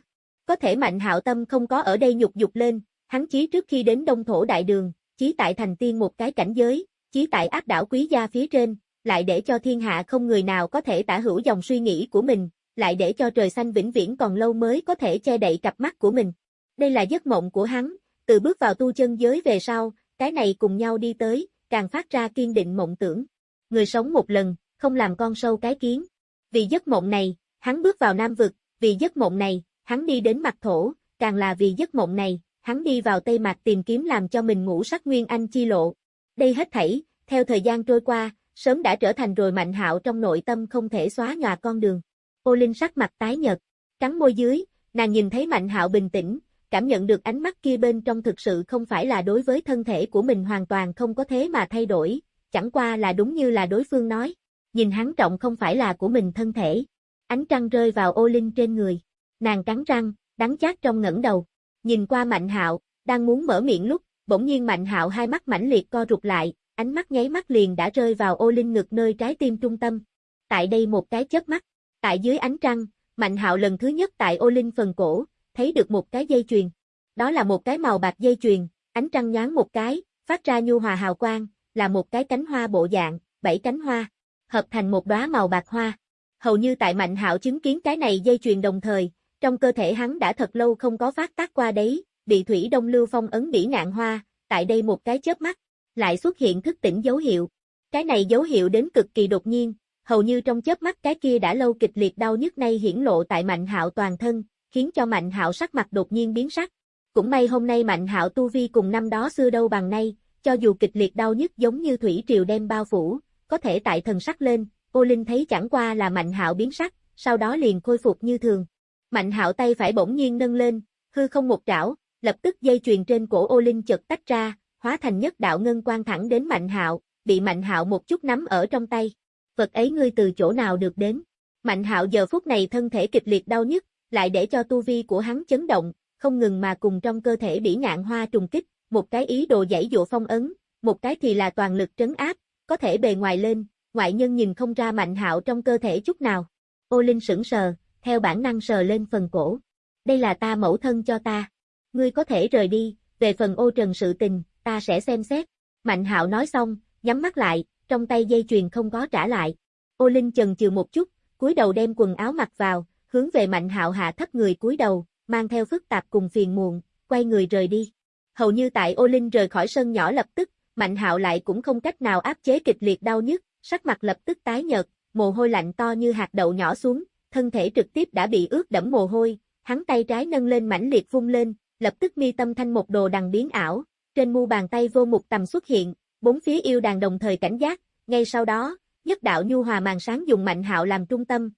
Có thể mạnh hạo tâm không có ở đây nhục dục lên, hắn chí trước khi đến đông thổ đại đường, chí tại thành tiên một cái cảnh giới, chí tại áp đảo quý gia phía trên, lại để cho thiên hạ không người nào có thể tả hữu dòng suy nghĩ của mình, lại để cho trời xanh vĩnh viễn còn lâu mới có thể che đậy cặp mắt của mình. Đây là giấc mộng của hắn, từ bước vào tu chân giới về sau, cái này cùng nhau đi tới, càng phát ra kiên định mộng tưởng. Người sống một lần, không làm con sâu cái kiến. Vì giấc mộng này, hắn bước vào Nam Vực, vì giấc mộng này, hắn đi đến mặt thổ, càng là vì giấc mộng này, hắn đi vào Tây Mạc tìm kiếm làm cho mình ngủ sắc nguyên anh chi lộ. Đây hết thảy, theo thời gian trôi qua, sớm đã trở thành rồi mạnh hạo trong nội tâm không thể xóa nhòa con đường. Ô Linh sắc mặt tái nhợt, cắn môi dưới, nàng nhìn thấy mạnh hạo bình tĩnh, cảm nhận được ánh mắt kia bên trong thực sự không phải là đối với thân thể của mình hoàn toàn không có thế mà thay đổi, chẳng qua là đúng như là đối phương nói, nhìn hắn trọng không phải là của mình thân thể. Ánh trăng rơi vào ô linh trên người, nàng cắn răng, đắng chát trong ngẩng đầu, nhìn qua Mạnh Hạo, đang muốn mở miệng lúc, bỗng nhiên Mạnh Hạo hai mắt mãnh liệt co rụt lại, ánh mắt nháy mắt liền đã rơi vào ô linh ngực nơi trái tim trung tâm. Tại đây một cái chớp mắt, tại dưới ánh trăng, Mạnh Hạo lần thứ nhất tại ô linh phần cổ, thấy được một cái dây chuyền. Đó là một cái màu bạc dây chuyền, ánh trăng nhoáng một cái, phát ra nhu hòa hào quang, là một cái cánh hoa bộ dạng, bảy cánh hoa, hợp thành một đóa màu bạc hoa. Hầu như tại Mạnh Hạo chứng kiến cái này dây chuyền đồng thời, trong cơ thể hắn đã thật lâu không có phát tác qua đấy, bị thủy đông lưu phong ấn bỉ ngạn hoa, tại đây một cái chớp mắt, lại xuất hiện thức tỉnh dấu hiệu. Cái này dấu hiệu đến cực kỳ đột nhiên, hầu như trong chớp mắt cái kia đã lâu kịch liệt đau nhức nay hiển lộ tại Mạnh Hạo toàn thân, khiến cho Mạnh Hạo sắc mặt đột nhiên biến sắc. Cũng may hôm nay Mạnh Hạo tu vi cùng năm đó xưa đâu bằng nay, cho dù kịch liệt đau nhức giống như thủy triều đem bao phủ, có thể tại thần sắc lên, Ô Linh thấy chẳng qua là Mạnh Hạo biến sắc, sau đó liền khôi phục như thường. Mạnh Hạo tay phải bỗng nhiên nâng lên, hư không một trảo, lập tức dây chuyền trên cổ Ô Linh chật tách ra, hóa thành nhất đạo ngân quang thẳng đến Mạnh Hạo, bị Mạnh Hạo một chút nắm ở trong tay. Vật ấy ngươi từ chỗ nào được đến? Mạnh Hạo giờ phút này thân thể kịch liệt đau nhức, lại để cho tu vi của hắn chấn động, không ngừng mà cùng trong cơ thể bỉ ngạn hoa trùng kích, một cái ý đồ giải dụ phong ấn, một cái thì là toàn lực trấn áp, có thể bề ngoài lên, ngoại nhân nhìn không ra Mạnh Hạo trong cơ thể chút nào. Ô Linh sững sờ, theo bản năng sờ lên phần cổ. Đây là ta mẫu thân cho ta. Ngươi có thể rời đi, về phần ô trần sự tình, ta sẽ xem xét. Mạnh hạo nói xong, nhắm mắt lại, trong tay dây chuyền không có trả lại. Ô Linh chần chừ một chút, cúi đầu đem quần áo mặc vào, hướng về Mạnh hạo hạ thấp người cúi đầu, mang theo phức tạp cùng phiền muộn, quay người rời đi. Hầu như tại Ô Linh rời khỏi sân nhỏ lập tức, Mạnh hạo lại cũng không cách nào áp chế kịch liệt đau nhức, sắc mặt lập tức tái nhợt, mồ hôi lạnh to như hạt đậu nhỏ xuống, thân thể trực tiếp đã bị ướt đẫm mồ hôi, hắn tay trái nâng lên mãnh liệt vung lên, lập tức mi tâm thanh một đồ đằng biến ảo, trên mu bàn tay vô mục tầm xuất hiện, bốn phía yêu đàn đồng thời cảnh giác, ngay sau đó, nhất đạo nhu hòa màn sáng dùng mạnh hạo làm trung tâm,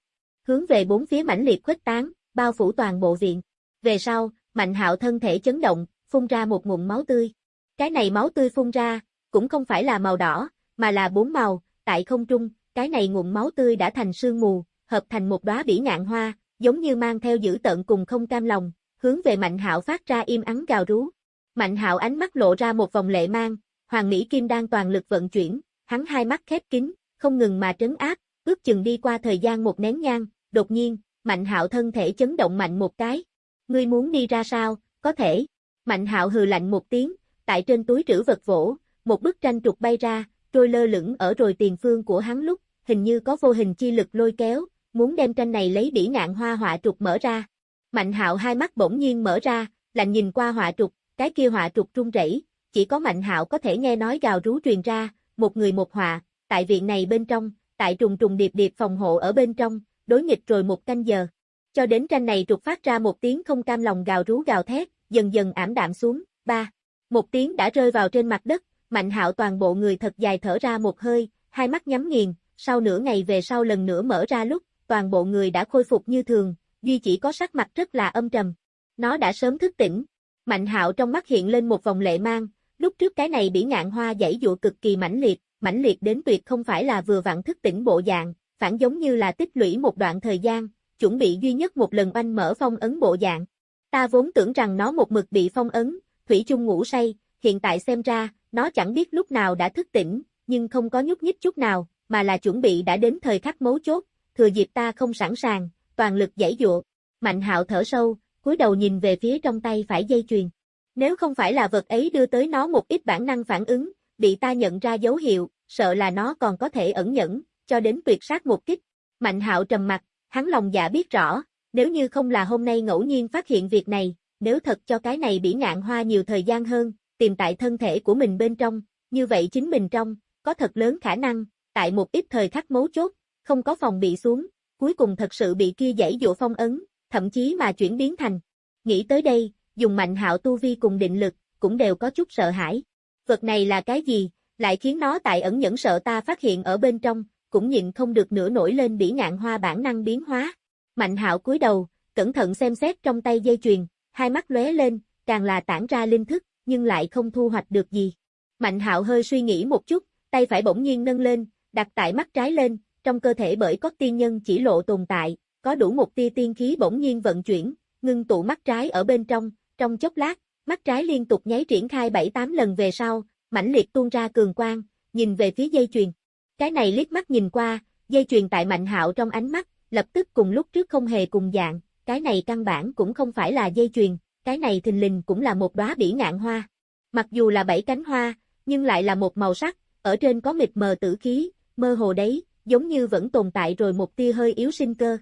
hướng về bốn phía mãnh liệt khuếch tán, bao phủ toàn bộ viện. Về sau, mạnh hạo thân thể chấn động, phun ra một ngụm máu tươi. Cái này máu tươi phun ra, cũng không phải là màu đỏ, mà là bốn màu, tại không trung, cái này ngụm máu tươi đã thành sương mù, hợp thành một đóa bỉ ngạn hoa, giống như mang theo dữ tận cùng không cam lòng, hướng về Mạnh Hạo phát ra im ắng gào rú. Mạnh Hạo ánh mắt lộ ra một vòng lệ mang, Hoàng Mỹ Kim đang toàn lực vận chuyển, hắn hai mắt khép kín, không ngừng mà trấn áp, ước chừng đi qua thời gian một nén nhang, đột nhiên, Mạnh Hạo thân thể chấn động mạnh một cái. Ngươi muốn đi ra sao? Có thể. Mạnh Hạo hừ lạnh một tiếng, tại trên túi trữ vật vỗ, một bức tranh trục bay ra, trôi lơ lửng ở rồi tiền phương của hắn lúc, hình như có vô hình chi lực lôi kéo, muốn đem tranh này lấy bỉ ngạn hoa họa trục mở ra. Mạnh hạo hai mắt bỗng nhiên mở ra, lạnh nhìn qua họa trục, cái kia họa trục rung rẩy, chỉ có mạnh hạo có thể nghe nói gào rú truyền ra, một người một họa, tại viện này bên trong, tại trùng trùng điệp điệp phòng hộ ở bên trong, đối nghịch rồi một canh giờ. Cho đến tranh này trục phát ra một tiếng không cam lòng gào rú gào thét, dần dần ảm đạm xuống, ba. Một tiếng đã rơi vào trên mặt đất, mạnh hạo toàn bộ người thật dài thở ra một hơi, hai mắt nhắm nghiền, sau nửa ngày về sau lần nữa mở ra lúc, toàn bộ người đã khôi phục như thường, duy chỉ có sắc mặt rất là âm trầm. Nó đã sớm thức tỉnh. Mạnh hạo trong mắt hiện lên một vòng lệ mang, lúc trước cái này bỉ ngạn hoa dãy dụa cực kỳ mãnh liệt, mãnh liệt đến tuyệt không phải là vừa vặn thức tỉnh bộ dạng, phản giống như là tích lũy một đoạn thời gian, chuẩn bị duy nhất một lần oanh mở phong ấn bộ dạng. Ta vốn tưởng rằng nó một mực bị phong ấn, thủy chung ngủ say, hiện tại xem ra, nó chẳng biết lúc nào đã thức tỉnh, nhưng không có nhúc nhích chút nào, mà là chuẩn bị đã đến thời khắc mấu chốt, thừa dịp ta không sẵn sàng, toàn lực giải dụa. Mạnh hạo thở sâu, cúi đầu nhìn về phía trong tay phải dây chuyền. Nếu không phải là vật ấy đưa tới nó một ít bản năng phản ứng, bị ta nhận ra dấu hiệu, sợ là nó còn có thể ẩn nhẫn, cho đến tuyệt sát một kích. Mạnh hạo trầm mặt, hắn lòng dạ biết rõ, nếu như không là hôm nay ngẫu nhiên phát hiện việc này, nếu thật cho cái này bị ngạn hoa nhiều thời gian hơn, tìm tại thân thể của mình bên trong, như vậy chính mình trong, có thật lớn khả năng, tại một ít thời khắc mấu chốt, không có phòng bị xuống, cuối cùng thật sự bị kia dãy dụ phong ấn, thậm chí mà chuyển biến thành. Nghĩ tới đây, dùng mạnh hạo tu vi cùng định lực, cũng đều có chút sợ hãi. Vật này là cái gì, lại khiến nó tại ẩn nhẫn sợ ta phát hiện ở bên trong, cũng nhịn không được nửa nổi lên bỉ ngạn hoa bản năng biến hóa. Mạnh hạo cúi đầu, cẩn thận xem xét trong tay dây chuyền, hai mắt lóe lên, càng là tản ra linh thức, nhưng lại không thu hoạch được gì. Mạnh hạo hơi suy nghĩ một chút, tay phải bỗng nhiên nâng lên, đặt tại mắt trái lên, trong cơ thể bởi có tiên nhân chỉ lộ tồn tại, có đủ một tia tiên khí bỗng nhiên vận chuyển, ngưng tụ mắt trái ở bên trong, trong chốc lát, mắt trái liên tục nháy triển khai 7-8 lần về sau, mãnh liệt tuôn ra cường quang, nhìn về phía dây chuyền. Cái này liếc mắt nhìn qua, dây chuyền tại Mạnh Hạo trong ánh mắt, lập tức cùng lúc trước không hề cùng dạng, cái này căn bản cũng không phải là dây chuyền, cái này thình lình cũng là một đóa bỉ ngạn hoa. Mặc dù là bảy cánh hoa, nhưng lại là một màu sắc, ở trên có mịt mờ tử khí, mơ hồ đấy, giống như vẫn tồn tại rồi một tia hơi yếu sinh cơ.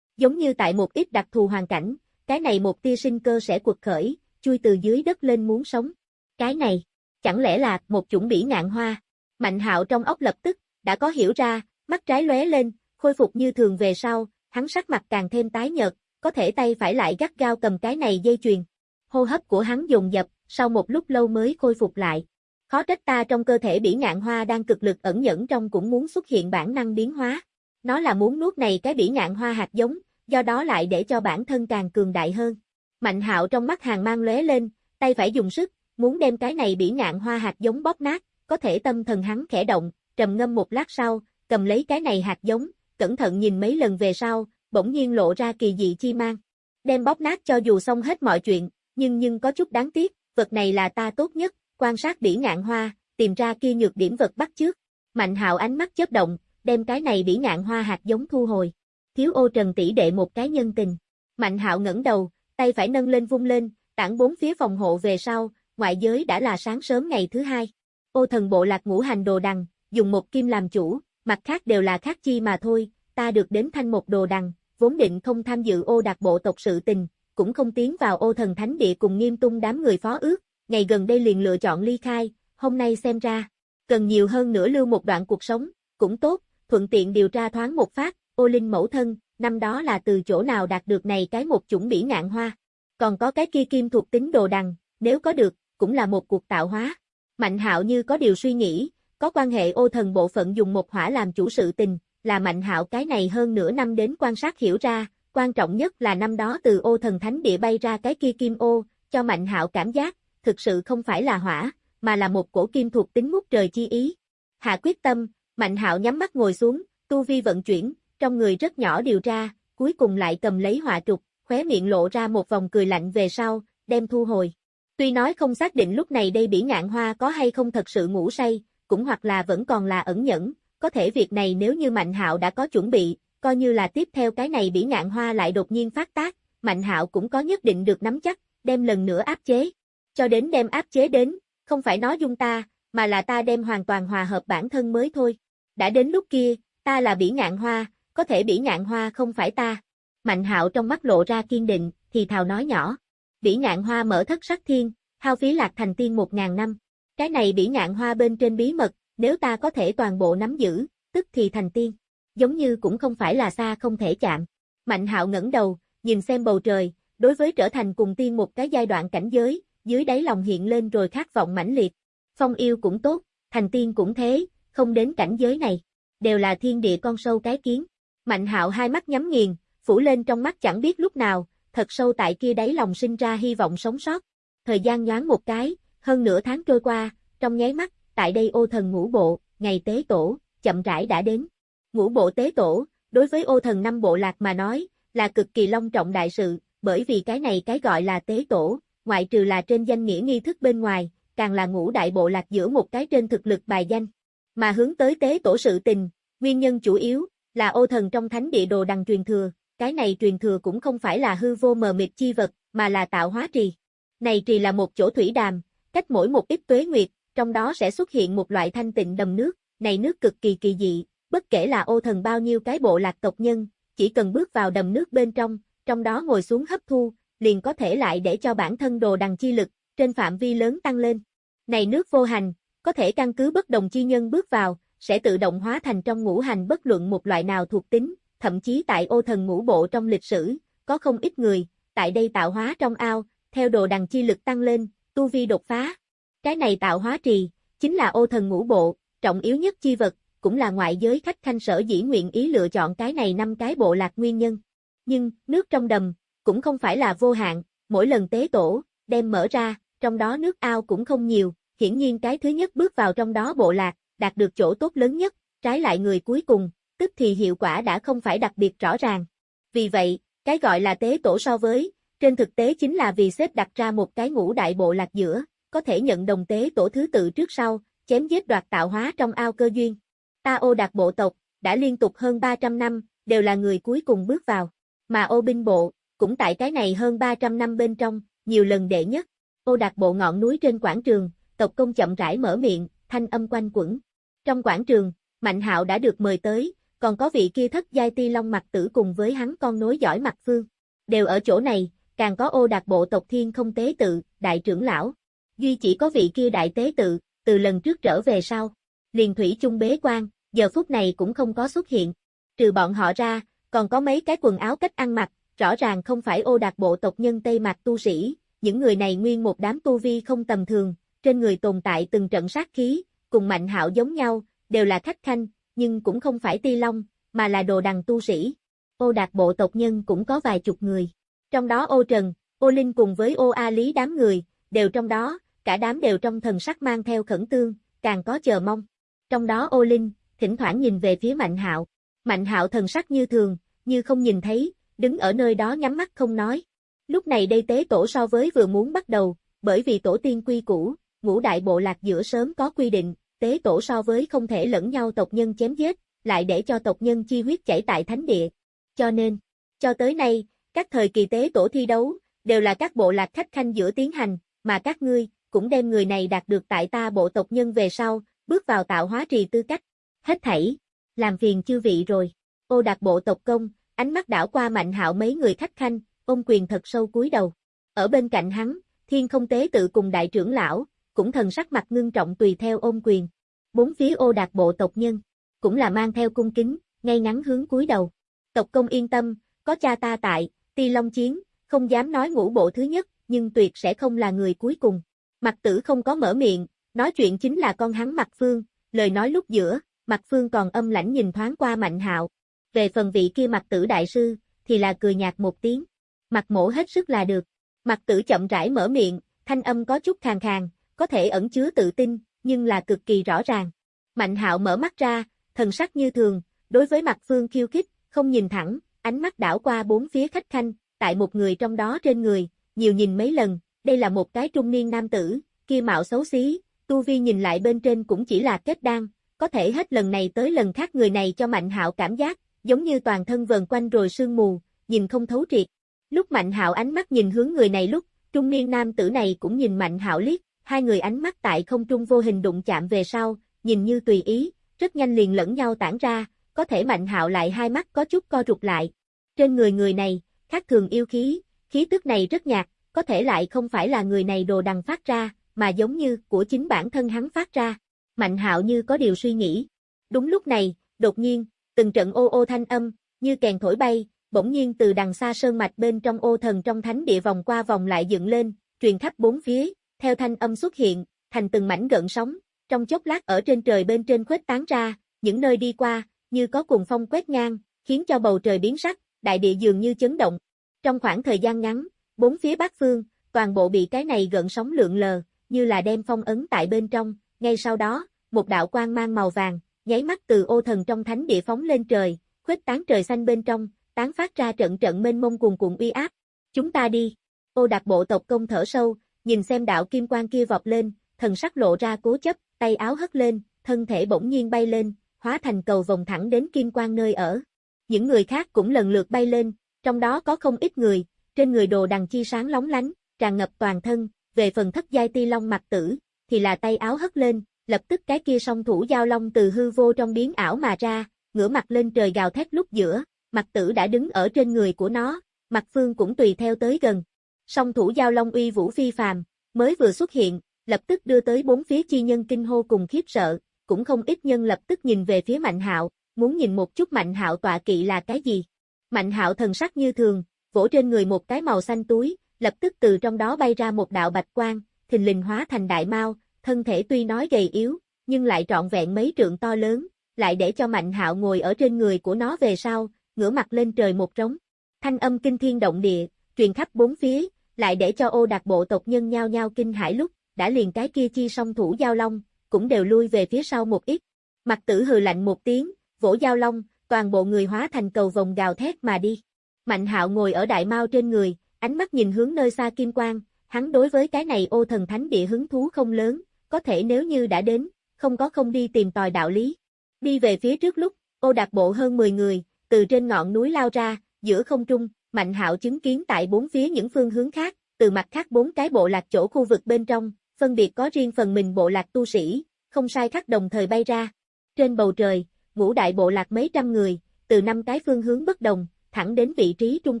Giống như tại một ít đặc thù hoàn cảnh, cái này một tia sinh cơ sẽ quật khởi, chui từ dưới đất lên muốn sống. Cái này, chẳng lẽ là một chủng bỉ ngạn hoa? Mạnh hạo trong ốc lập tức, đã có hiểu ra, mắt trái lóe lên, khôi phục như thường về sau, hắn sắc mặt càng thêm tái nhợt, có thể tay phải lại gắt gao cầm cái này dây chuyền. Hô hấp của hắn dồn dập, sau một lúc lâu mới khôi phục lại. Khó trách ta trong cơ thể bỉ ngạn hoa đang cực lực ẩn nhẫn trong cũng muốn xuất hiện bản năng biến hóa. Nó là muốn nuốt này cái bỉ ngạn hoa hạt giống, do đó lại để cho bản thân càng cường đại hơn. Mạnh hạo trong mắt hàng mang lóe lên, tay phải dùng sức, muốn đem cái này bỉ ngạn hoa hạt giống bóp nát, có thể tâm thần hắn khẽ động, trầm ngâm một lát sau, cầm lấy cái này hạt giống, cẩn thận nhìn mấy lần về sau, bỗng nhiên lộ ra kỳ dị chi mang. Đem bóp nát cho dù xong hết mọi chuyện, nhưng nhưng có chút đáng tiếc, vật này là ta tốt nhất, quan sát bỉ ngạn hoa, tìm ra kia nhược điểm vật bắt trước. Mạnh hạo ánh mắt chớp động, đem cái này bỉ ngạn hoa hạt giống thu hồi. Thiếu ô trần tỷ đệ một cái nhân tình. Mạnh hạo ngẩng đầu, tay phải nâng lên vung lên, tản bốn phía phòng hộ về sau, ngoại giới đã là sáng sớm ngày thứ hai. Ô thần bộ lạc ngũ hành đồ đằng, dùng một kim làm chủ, mặt khác đều là khác chi mà thôi, ta được đến thanh một đồ đằng, vốn định không tham dự ô đặc bộ tộc sự tình, cũng không tiến vào ô thần thánh địa cùng nghiêm tung đám người phó ước, ngày gần đây liền lựa chọn ly khai, hôm nay xem ra, cần nhiều hơn nữa lưu một đoạn cuộc sống, cũng tốt, thuận tiện điều tra thoáng một phát, ô linh mẫu thân, năm đó là từ chỗ nào đạt được này cái một chủng bỉ ngạn hoa. Còn có cái kia kim thuộc tính đồ đằng, nếu có được, cũng là một cuộc tạo hóa. Mạnh hạo như có điều suy nghĩ, có quan hệ ô thần bộ phận dùng một hỏa làm chủ sự tình, là mạnh hạo cái này hơn nửa năm đến quan sát hiểu ra, quan trọng nhất là năm đó từ ô thần thánh địa bay ra cái kia kim ô, cho mạnh hạo cảm giác, thực sự không phải là hỏa, mà là một cổ kim thuộc tính ngút trời chi ý. Hạ quyết tâm, mạnh hạo nhắm mắt ngồi xuống, tu vi vận chuyển, trong người rất nhỏ điều ra, cuối cùng lại cầm lấy họa trục, khóe miệng lộ ra một vòng cười lạnh về sau, đem thu hồi. Tuy nói không xác định lúc này đây bỉ ngạn hoa có hay không thật sự ngủ say, cũng hoặc là vẫn còn là ẩn nhẫn, có thể việc này nếu như Mạnh Hạo đã có chuẩn bị, coi như là tiếp theo cái này bỉ ngạn hoa lại đột nhiên phát tác, Mạnh Hạo cũng có nhất định được nắm chắc, đem lần nữa áp chế. Cho đến đem áp chế đến, không phải nói dung ta, mà là ta đem hoàn toàn hòa hợp bản thân mới thôi. Đã đến lúc kia, ta là bỉ ngạn hoa, có thể bỉ ngạn hoa không phải ta. Mạnh hạo trong mắt lộ ra kiên định, thì thào nói nhỏ. Bỉ ngạn hoa mở thất sắc thiên, hao phí lạc thành tiên một ngàn năm. Cái này bỉ ngạn hoa bên trên bí mật, nếu ta có thể toàn bộ nắm giữ, tức thì thành tiên. Giống như cũng không phải là xa không thể chạm. Mạnh hạo ngẩng đầu, nhìn xem bầu trời, đối với trở thành cùng tiên một cái giai đoạn cảnh giới, dưới đáy lòng hiện lên rồi khát vọng mãnh liệt. Phong yêu cũng tốt, thành tiên cũng thế, không đến cảnh giới này. Đều là thiên địa con sâu cái kiến. Mạnh hạo hai mắt nhắm nghiền, phủ lên trong mắt chẳng biết lúc nào, thật sâu tại kia đáy lòng sinh ra hy vọng sống sót. Thời gian nhoáng một cái, hơn nửa tháng trôi qua, trong nháy mắt, tại đây ô thần ngũ bộ, ngày tế tổ, chậm rãi đã đến. Ngũ bộ tế tổ, đối với ô thần năm bộ lạc mà nói, là cực kỳ long trọng đại sự, bởi vì cái này cái gọi là tế tổ, ngoại trừ là trên danh nghĩa nghi thức bên ngoài, càng là ngũ đại bộ lạc giữa một cái trên thực lực bài danh. Mà hướng tới tế tổ sự tình, nguyên nhân chủ yếu, là ô thần trong thánh địa đồ đằng truyền thừa, cái này truyền thừa cũng không phải là hư vô mờ mịt chi vật, mà là tạo hóa trì. Này trì là một chỗ thủy đàm, cách mỗi một ít tuế nguyệt, trong đó sẽ xuất hiện một loại thanh tịnh đầm nước, này nước cực kỳ kỳ dị, bất kể là ô thần bao nhiêu cái bộ lạc tộc nhân, chỉ cần bước vào đầm nước bên trong, trong đó ngồi xuống hấp thu, liền có thể lại để cho bản thân đồ đằng chi lực, trên phạm vi lớn tăng lên. Này nước vô hành, có thể căn cứ bất đồng chi nhân bước vào, sẽ tự động hóa thành trong ngũ hành bất luận một loại nào thuộc tính, thậm chí tại ô thần ngũ bộ trong lịch sử, có không ít người, tại đây tạo hóa trong ao, theo đồ đằng chi lực tăng lên, tu vi đột phá. Cái này tạo hóa trì, chính là ô thần ngũ bộ, trọng yếu nhất chi vật, cũng là ngoại giới khách khanh sở dĩ nguyện ý lựa chọn cái này năm cái bộ lạc nguyên nhân. Nhưng, nước trong đầm, cũng không phải là vô hạn, mỗi lần tế tổ, đem mở ra, trong đó nước ao cũng không nhiều, hiển nhiên cái thứ nhất bước vào trong đó bộ lạc, đạt được chỗ tốt lớn nhất, trái lại người cuối cùng, tức thì hiệu quả đã không phải đặc biệt rõ ràng. Vì vậy, cái gọi là tế tổ so với, trên thực tế chính là vì xếp đặt ra một cái ngũ đại bộ lạc giữa, có thể nhận đồng tế tổ thứ tự trước sau, chém giết đoạt tạo hóa trong ao cơ duyên. Ta ô đạt bộ tộc, đã liên tục hơn 300 năm, đều là người cuối cùng bước vào. Mà ô binh bộ, cũng tại cái này hơn 300 năm bên trong, nhiều lần đệ nhất. Ô đạt bộ ngọn núi trên quảng trường, tộc công chậm rãi mở miệng, thanh âm quanh quẩn. Trong quảng trường, Mạnh Hạo đã được mời tới, còn có vị kia thất giai ti long mặt tử cùng với hắn con nối giỏi mặt phương. Đều ở chỗ này, càng có ô đạt bộ tộc thiên không tế tự, đại trưởng lão. Duy chỉ có vị kia đại tế tự, từ lần trước trở về sau. Liền thủy chung bế quan, giờ phút này cũng không có xuất hiện. Trừ bọn họ ra, còn có mấy cái quần áo cách ăn mặc, rõ ràng không phải ô đạt bộ tộc nhân Tây Mạc tu sĩ, những người này nguyên một đám tu vi không tầm thường, trên người tồn tại từng trận sát khí, cùng mạnh hạo giống nhau, đều là khách khanh, nhưng cũng không phải ti long, mà là đồ đằng tu sĩ. Ô đạt bộ tộc nhân cũng có vài chục người. Trong đó ô trần, ô linh cùng với ô a lý đám người, đều trong đó, cả đám đều trong thần sắc mang theo khẩn tương, càng có chờ mong. Trong đó ô linh, thỉnh thoảng nhìn về phía mạnh hạo. Mạnh hạo thần sắc như thường, như không nhìn thấy, đứng ở nơi đó nhắm mắt không nói. Lúc này đây tế tổ so với vừa muốn bắt đầu, bởi vì tổ tiên quy củ, ngũ đại bộ lạc giữa sớm có quy định, tế tổ so với không thể lẫn nhau tộc nhân chém giết, lại để cho tộc nhân chi huyết chảy tại thánh địa. Cho nên, cho tới nay, các thời kỳ tế tổ thi đấu, đều là các bộ lạc khách khanh giữa tiến hành, mà các ngươi, cũng đem người này đạt được tại ta bộ tộc nhân về sau, bước vào tạo hóa trì tư cách. Hết thảy, làm phiền chư vị rồi. Ô đạt bộ tộc công, ánh mắt đảo qua mạnh hạo mấy người khách khanh, ôm quyền thật sâu cúi đầu. Ở bên cạnh hắn, thiên không tế tự cùng đại trưởng lão, cũng thần sắc mặt ngưng trọng tùy theo ôm quyền. Bốn phía ô đạt bộ tộc nhân, cũng là mang theo cung kính, ngay ngắn hướng cúi đầu. Tộc công yên tâm, có cha ta tại, ti long chiến, không dám nói ngũ bộ thứ nhất, nhưng tuyệt sẽ không là người cuối cùng. Mặt tử không có mở miệng, nói chuyện chính là con hắn Mặt Phương, lời nói lúc giữa, Mặt Phương còn âm lãnh nhìn thoáng qua Mạnh Hạo. Về phần vị kia Mặt tử đại sư, thì là cười nhạt một tiếng. Mặt mổ hết sức là được. Mặt tử chậm rãi mở miệng, thanh âm có chút khàn khàn, có thể ẩn chứa tự tin, nhưng là cực kỳ rõ ràng. Mạnh hạo mở mắt ra, thần sắc như thường, đối với mặt phương khiêu khích, không nhìn thẳng, ánh mắt đảo qua bốn phía khách khanh, tại một người trong đó trên người, nhiều nhìn mấy lần, đây là một cái trung niên nam tử, kia mạo xấu xí, tu vi nhìn lại bên trên cũng chỉ là kết đan, có thể hết lần này tới lần khác người này cho Mạnh Hạo cảm giác, giống như toàn thân vần quanh rồi sương mù, nhìn không thấu triệt. Lúc Mạnh Hạo ánh mắt nhìn hướng người này lúc, trung niên nam tử này cũng nhìn Mạnh Hạo liếc, hai người ánh mắt tại không trung vô hình đụng chạm về sau, nhìn như tùy ý, rất nhanh liền lẫn nhau tản ra, có thể Mạnh Hạo lại hai mắt có chút co rụt lại. Trên người người này, khác thường yêu khí, khí tức này rất nhạt, có thể lại không phải là người này đồ đằng phát ra, mà giống như của chính bản thân hắn phát ra. Mạnh Hạo như có điều suy nghĩ. Đúng lúc này, đột nhiên, từng trận ô ô thanh âm, như kèn thổi bay, bỗng nhiên từ đằng xa sơn mạch bên trong ô thần trong thánh địa vòng qua vòng lại dựng lên, truyền khắp bốn phía, theo thanh âm xuất hiện, thành từng mảnh gợn sóng, trong chốc lát ở trên trời bên trên khuếch tán ra, những nơi đi qua, như có cuồng phong quét ngang, khiến cho bầu trời biến sắc, đại địa dường như chấn động. Trong khoảng thời gian ngắn, bốn phía bát phương, toàn bộ bị cái này gợn sóng lượn lờ, như là đem phong ấn tại bên trong, ngay sau đó, một đạo quang mang màu vàng, nháy mắt từ ô thần trong thánh địa phóng lên trời, khuếch tán trời xanh bên trong, tán phát ra trận trận mênh mông cuồn cuộn uy áp. Chúng ta đi. Ô đạt bộ tộc công thở sâu, nhìn xem đạo kim quang kia vọt lên, thần sắc lộ ra cố chấp, tay áo hất lên, thân thể bỗng nhiên bay lên, hóa thành cầu vòng thẳng đến kim quang nơi ở. Những người khác cũng lần lượt bay lên, trong đó có không ít người, trên người đồ đằng chi sáng lóng lánh, tràn ngập toàn thân, về phần thất giai ti long mặt tử, thì là tay áo hất lên, lập tức cái kia song thủ giao long từ hư vô trong biến ảo mà ra, ngửa mặt lên trời gào thét lúc giữa, mặt tử đã đứng ở trên người của nó, mặt phương cũng tùy theo tới gần. Song thủ giao long uy vũ phi phàm, mới vừa xuất hiện, lập tức đưa tới bốn phía chi nhân kinh hô cùng khiếp sợ, cũng không ít nhân lập tức nhìn về phía Mạnh Hạo, muốn nhìn một chút Mạnh Hạo tọa kỵ là cái gì. Mạnh Hạo thần sắc như thường, vỗ trên người một cái màu xanh túi, lập tức từ trong đó bay ra một đạo bạch quang, thình lình hóa thành đại mao, thân thể tuy nói gầy yếu, nhưng lại trọn vẹn mấy trượng to lớn, lại để cho Mạnh Hạo ngồi ở trên người của nó về sau, ngửa mặt lên trời một trống. Thanh âm kinh thiên động địa, truyền khắp bốn phía, lại để cho ô đặc bộ tộc nhân nhao nhao kinh hãi lúc, đã liền cái kia chi song thủ giao long, cũng đều lui về phía sau một ít. Mặt tử hừ lạnh một tiếng, vỗ giao long, toàn bộ người hóa thành cầu vòng gào thét mà đi. Mạnh hạo ngồi ở đại mao trên người, ánh mắt nhìn hướng nơi xa kim quang, hắn đối với cái này ô thần thánh địa hứng thú không lớn, có thể nếu như đã đến, không có không đi tìm tòi đạo lý. Đi về phía trước lúc, ô đạt bộ hơn 10 người, từ trên ngọn núi lao ra, giữa không trung, Mạnh hạo chứng kiến tại bốn phía những phương hướng khác, từ mặt khác bốn cái bộ lạc chỗ khu vực bên trong, phân biệt có riêng phần mình bộ lạc tu sĩ, không sai khắc đồng thời bay ra. Trên bầu trời, ngũ đại bộ lạc mấy trăm người, từ năm cái phương hướng bất đồng, thẳng đến vị trí trung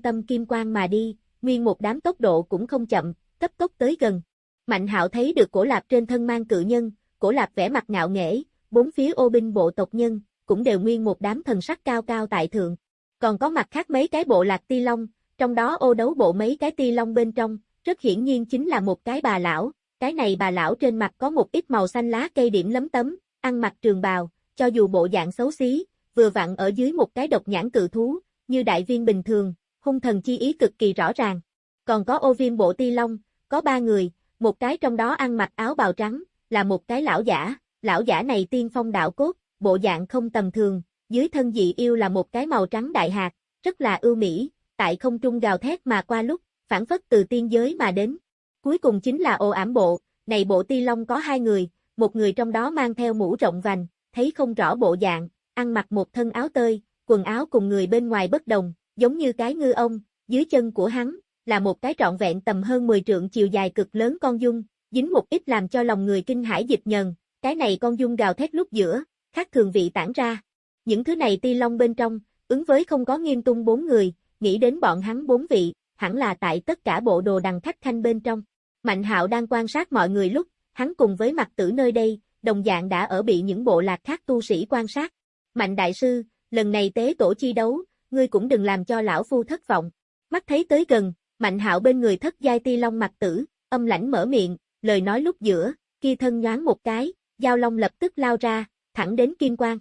tâm kim quang mà đi, nguyên một đám tốc độ cũng không chậm, cấp tốc tới gần. Mạnh hạo thấy được cổ lạp trên thân mang cự nhân, cổ lạp vẻ mặt ngạo nghễ, bốn phía ô binh bộ tộc nhân, cũng đều nguyên một đám thần sắc cao cao tại thượng. Còn có mặt khác mấy cái bộ lạc ti long, trong đó ô đấu bộ mấy cái ti long bên trong, rất hiển nhiên chính là một cái bà lão, cái này bà lão trên mặt có một ít màu xanh lá cây điểm lấm tấm, ăn mặc trường bào, cho dù bộ dạng xấu xí, vừa vặn ở dưới một cái độc nhãn cự thú, như đại viên bình thường, hung thần chi ý cực kỳ rõ ràng. Còn có ô viêm bộ ti long, có ba người, một cái trong đó ăn mặc áo bào trắng, là một cái lão giả, lão giả này tiên phong đạo cốt, bộ dạng không tầm thường, dưới thân dị yêu là một cái màu trắng đại hạt, rất là ưu mỹ, tại không trung gào thét mà qua lúc, phản phất từ tiên giới mà đến. Cuối cùng chính là ồ ảm bộ, này bộ ti long có hai người, một người trong đó mang theo mũ rộng vành, thấy không rõ bộ dạng, ăn mặc một thân áo tơi, quần áo cùng người bên ngoài bất đồng, giống như cái ngư ông, dưới chân của hắn, là một cái trọn vẹn tầm hơn 10 trượng chiều dài cực lớn con dung, dính một ít làm cho lòng người kinh hãi dịch nhần, cái này con dung gào thét lúc giữa, khác thường vị tản ra. Những thứ này ti long bên trong, ứng với không có nghiêm tung bốn người, nghĩ đến bọn hắn bốn vị, hẳn là tại tất cả bộ đồ đằng khách khanh bên trong. Mạnh hạo đang quan sát mọi người lúc, hắn cùng với mặt tử nơi đây, đồng dạng đã ở bị những bộ lạc khác tu sĩ quan sát. Mạnh đại sư, lần này tế tổ chi đấu, ngươi cũng đừng làm cho lão phu thất vọng. Mắt thấy tới gần, mạnh hạo bên người thất giai ti long mặt tử, âm lãnh mở miệng, lời nói lúc giữa, kia thân nhoáng một cái, giao long lập tức lao ra, thẳng đến kim quang.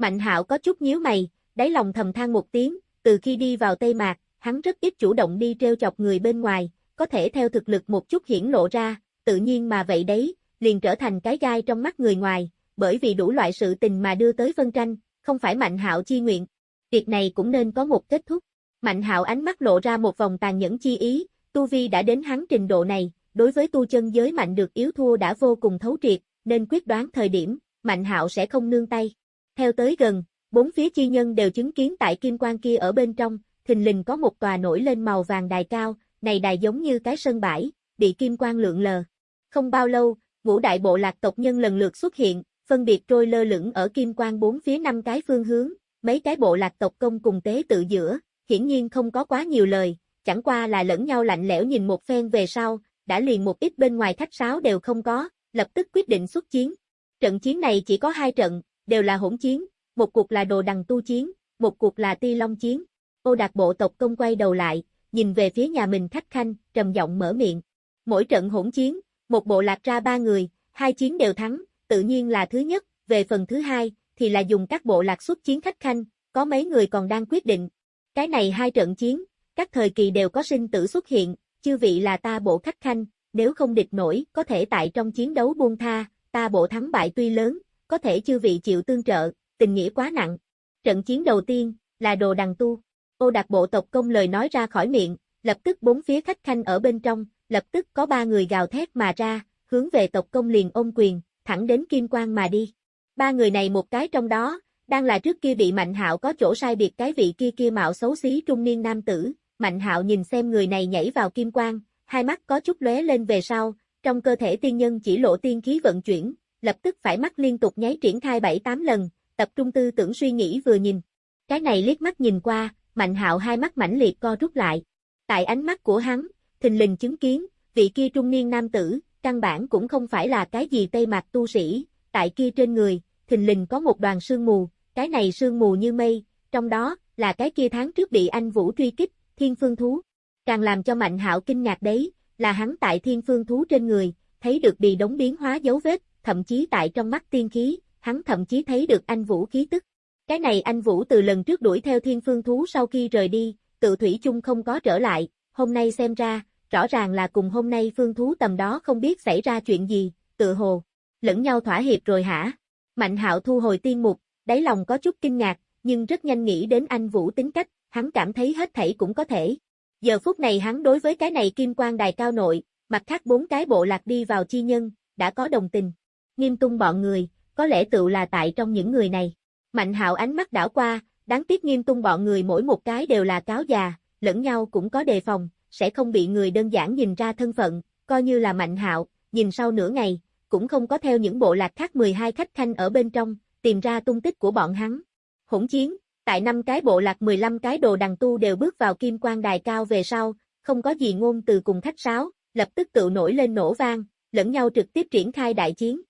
Mạnh hạo có chút nhíu mày, đáy lòng thầm than một tiếng, từ khi đi vào Tây Mạc, hắn rất ít chủ động đi treo chọc người bên ngoài, có thể theo thực lực một chút hiển lộ ra, tự nhiên mà vậy đấy, liền trở thành cái gai trong mắt người ngoài, bởi vì đủ loại sự tình mà đưa tới phân tranh, không phải Mạnh Hạo chi nguyện. Việc này cũng nên có một kết thúc. Mạnh Hạo ánh mắt lộ ra một vòng tàn nhẫn chi ý, tu vi đã đến hắn trình độ này, đối với tu chân giới mạnh được yếu thua đã vô cùng thấu triệt, nên quyết đoán thời điểm, Mạnh Hạo sẽ không nương tay. Theo tới gần, bốn phía chi nhân đều chứng kiến tại kim quan kia ở bên trong, thình lình có một tòa nổi lên màu vàng đài cao, này đài giống như cái sân bãi, bị kim quang lượng lờ. Không bao lâu, ngũ đại bộ lạc tộc nhân lần lượt xuất hiện, phân biệt trôi lơ lửng ở kim quang bốn phía năm cái phương hướng, mấy cái bộ lạc tộc công cùng tế tự giữa, hiển nhiên không có quá nhiều lời, chẳng qua là lẫn nhau lạnh lẽo nhìn một phen về sau, đã liền một ít bên ngoài thách sáo đều không có, lập tức quyết định xuất chiến. Trận chiến này chỉ có hai trận, đều là hỗn chiến, một cuộc là đồ đằng tu chiến, một cuộc là ti long chiến. Ô đạt bộ tộc công quay đầu lại, nhìn về phía nhà mình khách khanh, trầm giọng mở miệng. Mỗi trận hỗn chiến, một bộ lạc ra ba người, hai chiến đều thắng, tự nhiên là thứ nhất, về phần thứ hai, thì là dùng các bộ lạc xuất chiến khách khanh, có mấy người còn đang quyết định. Cái này hai trận chiến, các thời kỳ đều có sinh tử xuất hiện, chư vị là ta bộ khách khanh, nếu không địch nổi, có thể tại trong chiến đấu buông tha, ta bộ thắng bại tuy lớn, có thể chư vị chịu tương trợ, tình nghĩa quá nặng. Trận chiến đầu tiên, là đồ đằng tu. Ô đặc bộ tộc công lời nói ra khỏi miệng, lập tức bốn phía khách khanh ở bên trong, lập tức có ba người gào thét mà ra, hướng về tộc công liền ôm quyền, thẳng đến kim quang mà đi. Ba người này một cái trong đó, đang là trước kia bị Mạnh Hạo có chỗ sai biệt cái vị kia kia mạo xấu xí trung niên nam tử, Mạnh Hạo nhìn xem người này nhảy vào kim quang, hai mắt có chút lóe lên về sau, trong cơ thể tiên nhân chỉ lộ tiên khí vận chuyển, lập tức phải mắt liên tục nháy triển khai 7-8 lần, tập trung tư tưởng suy nghĩ vừa nhìn. Cái này liếc mắt nhìn qua, Mạnh Hạo hai mắt mãnh liệt co rút lại. Tại ánh mắt của hắn, thình lình chứng kiến, vị kia trung niên nam tử, căn bản cũng không phải là cái gì tây mạc tu sĩ, tại kia trên người, thình lình có một đoàn sương mù, cái này sương mù như mây, trong đó, là cái kia tháng trước bị anh Vũ truy kích, thiên phương thú. Càng làm cho Mạnh Hạo kinh ngạc đấy, là hắn tại thiên phương thú trên người, thấy được bị đống biến hóa dấu vết, thậm chí tại trong mắt tiên khí, hắn thậm chí thấy được anh Vũ khí tức. Cái này anh Vũ từ lần trước đuổi theo thiên phương thú sau khi rời đi, tự thủy chung không có trở lại, hôm nay xem ra, rõ ràng là cùng hôm nay phương thú tầm đó không biết xảy ra chuyện gì, tự hồ, lẫn nhau thỏa hiệp rồi hả? Mạnh hạo thu hồi tiên mục, đáy lòng có chút kinh ngạc, nhưng rất nhanh nghĩ đến anh Vũ tính cách, hắn cảm thấy hết thảy cũng có thể. Giờ phút này hắn đối với cái này kim quang đài cao nội, mặt khác bốn cái bộ lạc đi vào chi nhân, đã có đồng tình. Nghiêm tung bọn người, có lẽ tự là tại trong những người này. Mạnh hạo ánh mắt đảo qua, đáng tiếc nghiêm tung bọn người mỗi một cái đều là cáo già, lẫn nhau cũng có đề phòng, sẽ không bị người đơn giản nhìn ra thân phận, coi như là mạnh hạo, nhìn sau nửa ngày, cũng không có theo những bộ lạc khác 12 khách khanh ở bên trong, tìm ra tung tích của bọn hắn. Hỗn chiến, tại năm cái bộ lạc 15 cái đồ đằng tu đều bước vào kim quan đài cao về sau, không có gì ngôn từ cùng khách sáo, lập tức tự nổi lên nổ vang, lẫn nhau trực tiếp triển khai đại chiến.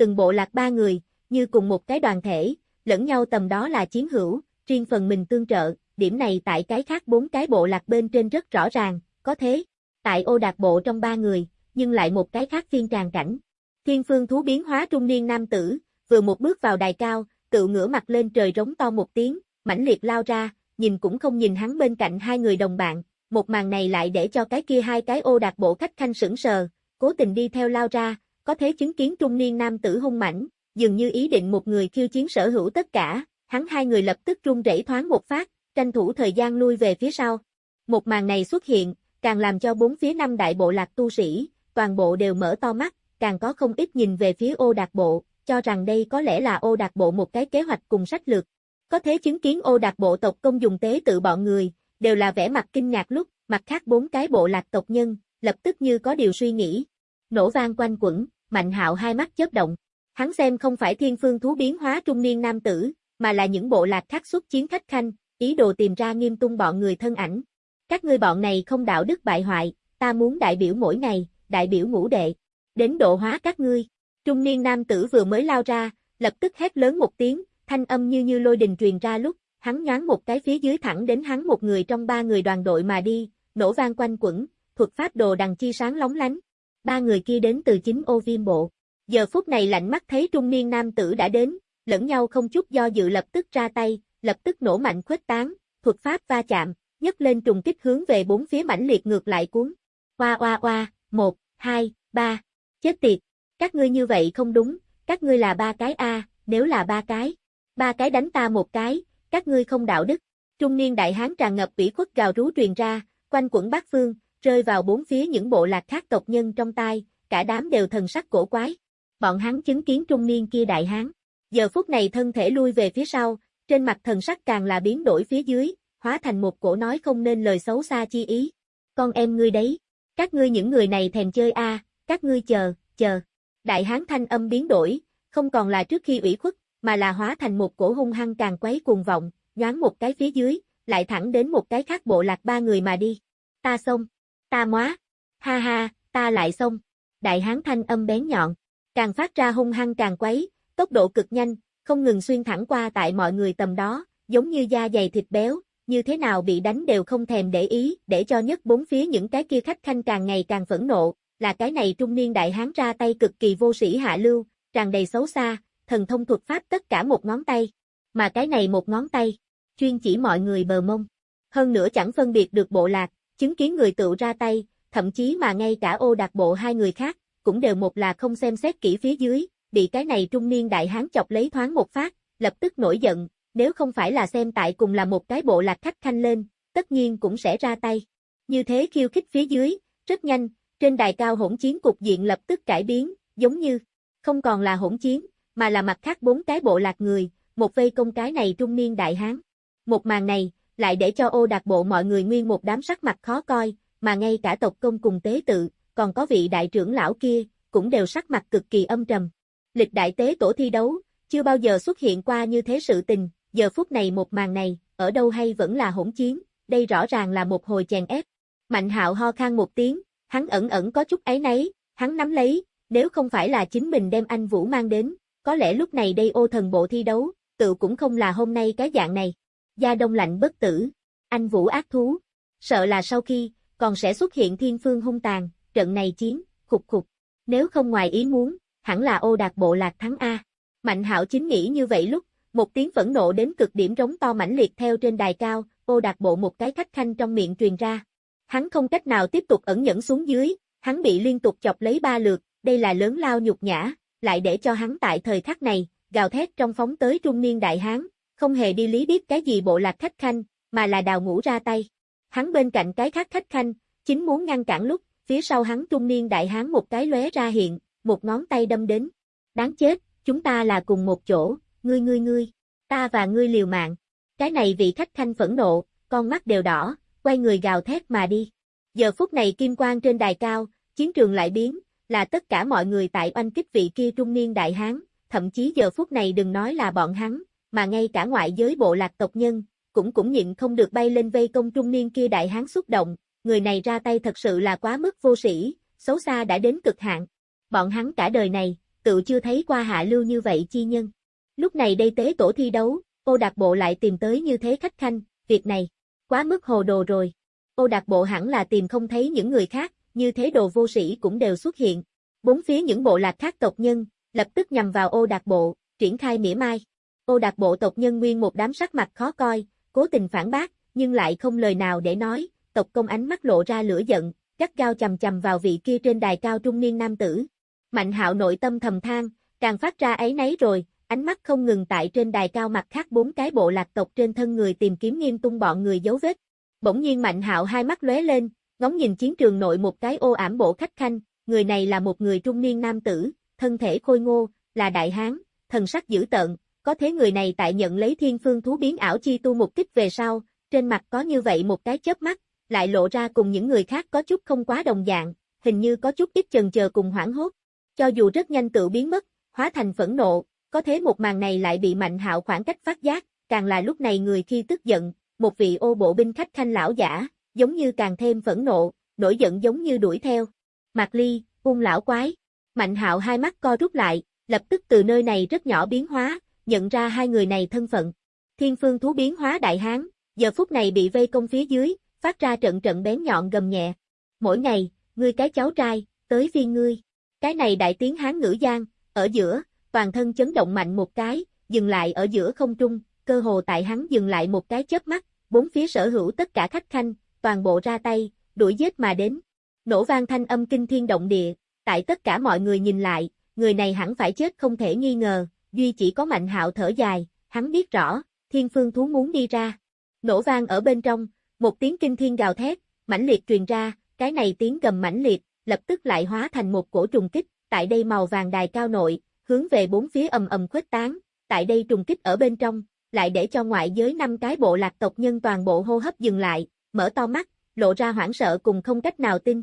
Từng bộ lạc ba người, như cùng một cái đoàn thể, lẫn nhau tầm đó là chiến hữu, riêng phần mình tương trợ, điểm này tại cái khác bốn cái bộ lạc bên trên rất rõ ràng, có thế. Tại ô đạt bộ trong ba người, nhưng lại một cái khác phiên tràn cảnh. Thiên phương thú biến hóa trung niên nam tử, vừa một bước vào đài cao, tự ngửa mặt lên trời rống to một tiếng, mãnh liệt lao ra, nhìn cũng không nhìn hắn bên cạnh hai người đồng bạn, một màn này lại để cho cái kia hai cái ô đạt bộ khách khanh sững sờ, cố tình đi theo lao ra, có thế chứng kiến trung niên nam tử hung mãnh, dường như ý định một người khiêu chiến sở hữu tất cả, hắn hai người lập tức run rẩy thoáng một phát, tranh thủ thời gian lui về phía sau. Một màn này xuất hiện, càng làm cho bốn phía năm đại bộ lạc tu sĩ, toàn bộ đều mở to mắt, càng có không ít nhìn về phía ô đạt bộ, cho rằng đây có lẽ là ô đạt bộ một cái kế hoạch cùng sách lược. Có thế chứng kiến ô đạt bộ tộc công dùng tế tự bọn người, đều là vẻ mặt kinh ngạc lúc, mặt khác bốn cái bộ lạc tộc nhân, lập tức như có điều suy nghĩ. Nổ vang quanh quẩn, mạnh hạo hai mắt chớp động. Hắn xem không phải thiên phương thú biến hóa trung niên nam tử, mà là những bộ lạc khác xuất chiến khách khanh, ý đồ tìm ra nghiêm tung bọn người thân ảnh. Các ngươi bọn này không đạo đức bại hoại, ta muốn đại biểu mỗi ngày, đại biểu ngũ đệ, đến độ hóa các ngươi. Trung niên nam tử vừa mới lao ra, lập tức hét lớn một tiếng, thanh âm như như lôi đình truyền ra lúc, hắn nhoáng một cái phía dưới thẳng đến hắn một người trong ba người đoàn đội mà đi, nổ vang quanh quẩn, thuật pháp đồ đằng chi sáng lóng lánh. Ba người kia đến từ chính ô viêm bộ. Giờ phút này lạnh mắt thấy trung niên nam tử đã đến, lẫn nhau không chút do dự lập tức ra tay, lập tức nổ mạnh khuếch tán, thuật pháp va chạm, nhấc lên trùng kích hướng về bốn phía mãnh liệt ngược lại cuốn. Oa oa oa, một, hai, ba. Chết tiệt, các ngươi như vậy không đúng, các ngươi là ba cái A, nếu là ba cái. Ba cái đánh ta một cái, các ngươi không đạo đức. Trung niên đại hán tràn ngập ủy khuất gào rú truyền ra, quanh quẩn bát phương, rơi vào bốn phía những bộ lạc khác tộc nhân trong tai, cả đám đều thần sắc cổ quái. Bọn hắn chứng kiến trung niên kia đại hán. Giờ phút này thân thể lui về phía sau, trên mặt thần sắc càng là biến đổi phía dưới, hóa thành một cổ nói không nên lời xấu xa chi ý. Con em ngươi đấy, các ngươi những người này thèm chơi a, các ngươi chờ, chờ. Đại hán thanh âm biến đổi, không còn là trước khi ủy khuất, mà là hóa thành một cổ hung hăng càng quấy cuồng vọng, nhoáng một cái phía dưới, lại thẳng đến một cái khác bộ lạc ba người mà đi. Ta xông, ta móa, ha ha, ta lại xông. Đại hán thanh âm bén nhọn, càng phát ra hung hăng càng quấy, tốc độ cực nhanh, không ngừng xuyên thẳng qua tại mọi người tầm đó, giống như da dày thịt béo, như thế nào bị đánh đều không thèm để ý, để cho nhất bốn phía những cái kia khách khanh càng ngày càng phẫn nộ, là cái này trung niên đại hán ra tay cực kỳ vô sĩ hạ lưu, tràn đầy xấu xa, thần thông thuật pháp tất cả một ngón tay, mà cái này một ngón tay, chuyên chỉ mọi người bờ mông. Hơn nữa chẳng phân biệt được bộ lạc, chứng kiến người tự ra tay, thậm chí mà ngay cả ô đạt bộ hai người khác, cũng đều một là không xem xét kỹ phía dưới, bị cái này trung niên đại hán chọc lấy thoáng một phát, lập tức nổi giận, nếu không phải là xem tại cùng là một cái bộ lạc khách khanh lên, tất nhiên cũng sẽ ra tay. Như thế khiêu khích phía dưới, rất nhanh, trên đài cao hỗn chiến cục diện lập tức cải biến, giống như, không còn là hỗn chiến, mà là mặt khác bốn cái bộ lạc người, một vây công cái này trung niên đại hán. Một màn này, lại để cho ô đạt bộ mọi người nguyên một đám sắc mặt khó coi, mà ngay cả tộc công cùng tế tự, còn có vị đại trưởng lão kia, cũng đều sắc mặt cực kỳ âm trầm. Lịch đại tế tổ thi đấu, chưa bao giờ xuất hiện qua như thế sự tình, giờ phút này một màn này, ở đâu hay vẫn là hỗn chiến, đây rõ ràng là một hồi chèn ép. Mạnh hạo ho khan một tiếng, hắn ẩn ẩn có chút ấy nấy, hắn nắm lấy, nếu không phải là chính mình đem anh Vũ mang đến, có lẽ lúc này đây ô thần bộ thi đấu, tự cũng không là hôm nay cái dạng này. Gia đông lạnh bất tử, anh Vũ ác thú, sợ là sau khi, còn sẽ xuất hiện thiên phương hung tàn, trận này chiến, khục khục. Nếu không ngoài ý muốn, hẳn là ô đạt bộ lạc thắng A. Mạnh hạo chính nghĩ như vậy lúc, một tiếng phẫn nộ đến cực điểm rống to mãnh liệt theo trên đài cao, ô đạt bộ một cái khách khanh trong miệng truyền ra. Hắn không cách nào tiếp tục ẩn nhẫn xuống dưới, hắn bị liên tục chọc lấy ba lượt, đây là lớn lao nhục nhã, lại để cho hắn tại thời khắc này, gào thét trong phóng tới trung niên đại hán, không hề đi lý biết cái gì bộ lạc khách khanh, mà là đào ngũ ra tay. Hắn bên cạnh cái khác khách khanh, chính muốn ngăn cản lúc, phía sau hắn trung niên đại hán một cái lóe ra hiện, một ngón tay đâm đến. Đáng chết, chúng ta là cùng một chỗ, ngươi ngươi ngươi, ta và ngươi liều mạng. Cái này vị khách khanh phẫn nộ, con mắt đều đỏ, quay người gào thét mà đi. Giờ phút này kim quang trên đài cao, chiến trường lại biến, là tất cả mọi người tại oanh kích vị kia trung niên đại hán, thậm chí giờ phút này đừng nói là bọn hắn, mà ngay cả ngoại giới bộ lạc tộc nhân, cũng cũng nhịn không được bay lên vây công trung niên kia đại hán xúc động, người này ra tay thật sự là quá mức vô sĩ, xấu xa đã đến cực hạn. Bọn hắn cả đời này, tự chưa thấy qua hạ lưu như vậy chi nhân. Lúc này đây tế tổ thi đấu, ô đạt bộ lại tìm tới như thế khách khanh, việc này, quá mức hồ đồ rồi. Ô đạt bộ hẳn là tìm không thấy những người khác, như thế đồ vô sĩ cũng đều xuất hiện. Bốn phía những bộ lạc khác tộc nhân, lập tức nhằm vào ô đạt bộ, triển khai mỉa mai. Ô đạt bộ tộc nhân nguyên một đám sắc mặt khó coi, cố tình phản bác, nhưng lại không lời nào để nói, tộc công ánh mắt lộ ra lửa giận, gắt gao chầm chầm vào vị kia trên đài cao trung niên nam tử. Mạnh hạo nội tâm thầm than, càng phát ra ấy nấy rồi, ánh mắt không ngừng tại trên đài cao mặt khác bốn cái bộ lạc tộc trên thân người tìm kiếm nghiêm tung bọn người dấu vết. Bỗng nhiên Mạnh hạo hai mắt lóe lên, ngóng nhìn chiến trường nội một cái ô ảm bộ khách khanh, người này là một người trung niên nam tử, thân thể khôi ngô, là đại hán, thần sắc dữ tợn, có thế người này tại nhận lấy thiên phương thú biến ảo chi tu một kích về sau, trên mặt có như vậy một cái chớp mắt, lại lộ ra cùng những người khác có chút không quá đồng dạng, hình như có chút ít chần chờ cùng hoảng hốt. Cho dù rất nhanh tự biến mất, hóa thành phẫn nộ, có thế một màn này lại bị Mạnh Hạo khoảng cách phát giác, càng là lúc này người khi tức giận, một vị ô bộ binh khách khanh lão giả, giống như càng thêm phẫn nộ, nổi giận giống như đuổi theo. Mạc Ly, ung lão quái. Mạnh Hạo hai mắt co rút lại, lập tức từ nơi này rất nhỏ biến hóa, nhận ra hai người này thân phận. Thiên phương thú biến hóa đại hán, giờ phút này bị vây công phía dưới, phát ra trận trận bén nhọn gầm nhẹ. Mỗi ngày, ngươi cái cháu trai, tới viên ngươi. Cái này đại tiếng hán ngữ giang, ở giữa, toàn thân chấn động mạnh một cái, dừng lại ở giữa không trung, cơ hồ tại hắn dừng lại một cái chớp mắt, bốn phía sở hữu tất cả khách khanh, toàn bộ ra tay, đuổi giết mà đến. Nổ vang thanh âm kinh thiên động địa, tại tất cả mọi người nhìn lại, người này hẳn phải chết không thể nghi ngờ, duy chỉ có mạnh hạo thở dài, hắn biết rõ, thiên phương thú muốn đi ra. Nổ vang ở bên trong, một tiếng kinh thiên gào thét, mãnh liệt truyền ra, cái này tiếng gầm mãnh liệt, lập tức lại hóa thành một cổ trùng kích, tại đây màu vàng đài cao nội, hướng về bốn phía ầm ầm khuếch tán, tại đây trùng kích ở bên trong, lại để cho ngoại giới năm cái bộ lạc tộc nhân toàn bộ hô hấp dừng lại, mở to mắt, lộ ra hoảng sợ cùng không cách nào tin.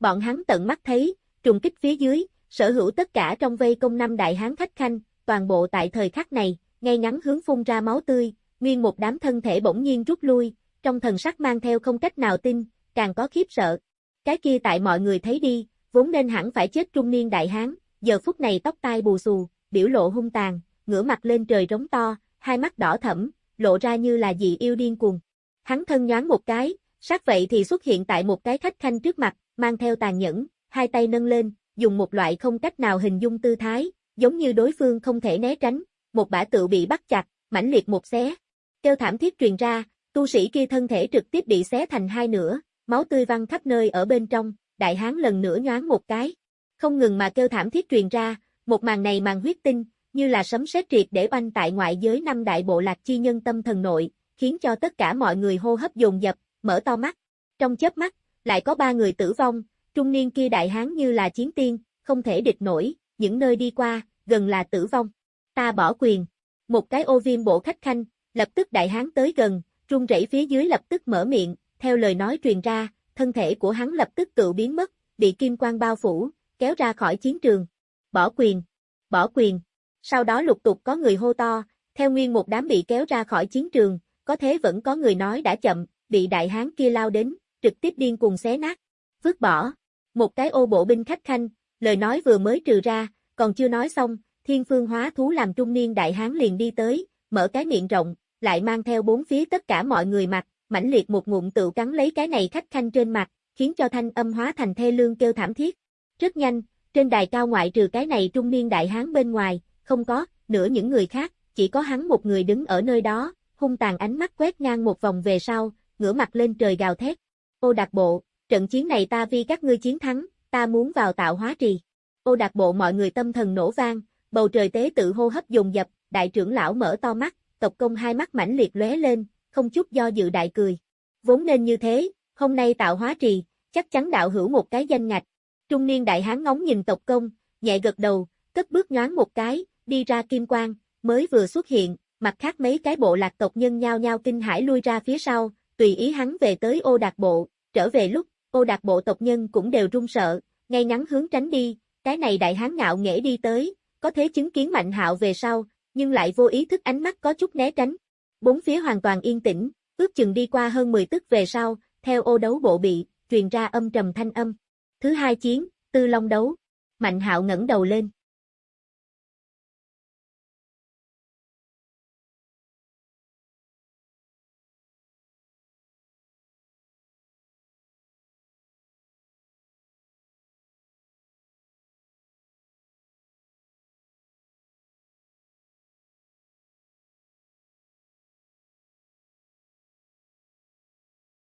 Bọn hắn tận mắt thấy, trùng kích phía dưới, sở hữu tất cả trong vây công năm đại hán khách khanh, toàn bộ tại thời khắc này, ngay ngắn hướng phun ra máu tươi, nguyên một đám thân thể bỗng nhiên rút lui, trong thần sắc mang theo không cách nào tin, càng có khiếp sợ. Cái kia tại mọi người thấy đi, vốn nên hẳn phải chết trung niên đại hán, giờ phút này tóc tai bù xù, biểu lộ hung tàn, ngửa mặt lên trời rống to, hai mắt đỏ thẫm, lộ ra như là dị yêu điên cuồng. Hắn thân nhoáng một cái, sát vậy thì xuất hiện tại một cái khách khanh trước mặt, mang theo tàn nhẫn, hai tay nâng lên, dùng một loại không cách nào hình dung tư thái, giống như đối phương không thể né tránh, một bả tự bị bắt chặt, mãnh liệt một xé. Kêu thảm thiết truyền ra, tu sĩ kia thân thể trực tiếp bị xé thành hai nửa, máu tươi văng khắp nơi ở bên trong, đại hán lần nữa nhoáng một cái. Không ngừng mà kêu thảm thiết truyền ra, một màn này màn huyết tinh, như là sấm sét triệt để oanh tại ngoại giới năm đại bộ lạc chi nhân tâm thần nội, khiến cho tất cả mọi người hô hấp dồn dập, mở to mắt. Trong chớp mắt, lại có ba người tử vong, trung niên kia đại hán như là chiến tiên, không thể địch nổi, những nơi đi qua, gần là tử vong. Ta bỏ quyền. Một cái ô viêm bộ khách khanh, lập tức đại hán tới gần, trung rẩy phía dưới lập tức mở miệng, theo lời nói truyền ra, thân thể của hắn lập tức tự biến mất, bị kim quang bao phủ, kéo ra khỏi chiến trường. Bỏ quyền. Bỏ quyền. Sau đó lục tục có người hô to, theo nguyên một đám bị kéo ra khỏi chiến trường, có thế vẫn có người nói đã chậm, bị đại hán kia lao đến, trực tiếp điên cuồng xé nát. Vứt bỏ. Một cái ô bộ binh khách khanh, lời nói vừa mới trừ ra, còn chưa nói xong, thiên phương hóa thú làm trung niên đại hán liền đi tới, mở cái miệng rộng, lại mang theo bốn phía tất cả mọi người mặt, mãnh liệt một ngụm tự cắn lấy cái này khách khanh trên mặt, khiến cho thanh âm hóa thành thê lương kêu thảm thiết. Rất nhanh, trên đài cao ngoại trừ cái này trung niên đại hán bên ngoài, không có, nửa những người khác, chỉ có hắn một người đứng ở nơi đó, hung tàn ánh mắt quét ngang một vòng về sau, ngửa mặt lên trời gào thét. Ô đặc bộ, trận chiến này ta vì các ngươi chiến thắng, ta muốn vào tạo hóa trì. Ô đặc bộ mọi người tâm thần nổ vang, bầu trời tế tự hô hấp dồn dập, đại trưởng lão mở to mắt, tộc công hai mắt mãnh liệt lóe lên, không chút do dự đại cười. Vốn nên như thế, hôm nay tạo hóa trì, chắc chắn đạo hữu một cái danh ngạch. Trung niên đại hán ngóng nhìn tộc công, nhẹ gật đầu, cất bước nhoáng một cái, đi ra kim quang, mới vừa xuất hiện, mặt khác mấy cái bộ lạc tộc nhân nhao nhao kinh hãi lui ra phía sau, tùy ý hắn về tới ô đạt bộ, trở về lúc, ô đạt bộ tộc nhân cũng đều run sợ, ngay ngắn hướng tránh đi, cái này đại hán ngạo nghễ đi tới, có thế chứng kiến Mạnh Hạo về sau, nhưng lại vô ý thức ánh mắt có chút né tránh. Bốn phía hoàn toàn yên tĩnh, ước chừng đi qua hơn 10 tức về sau, theo ô đấu bộ bị, truyền ra âm trầm thanh âm. Thứ hai chiến, tư long đấu. Mạnh Hạo ngẩng đầu lên.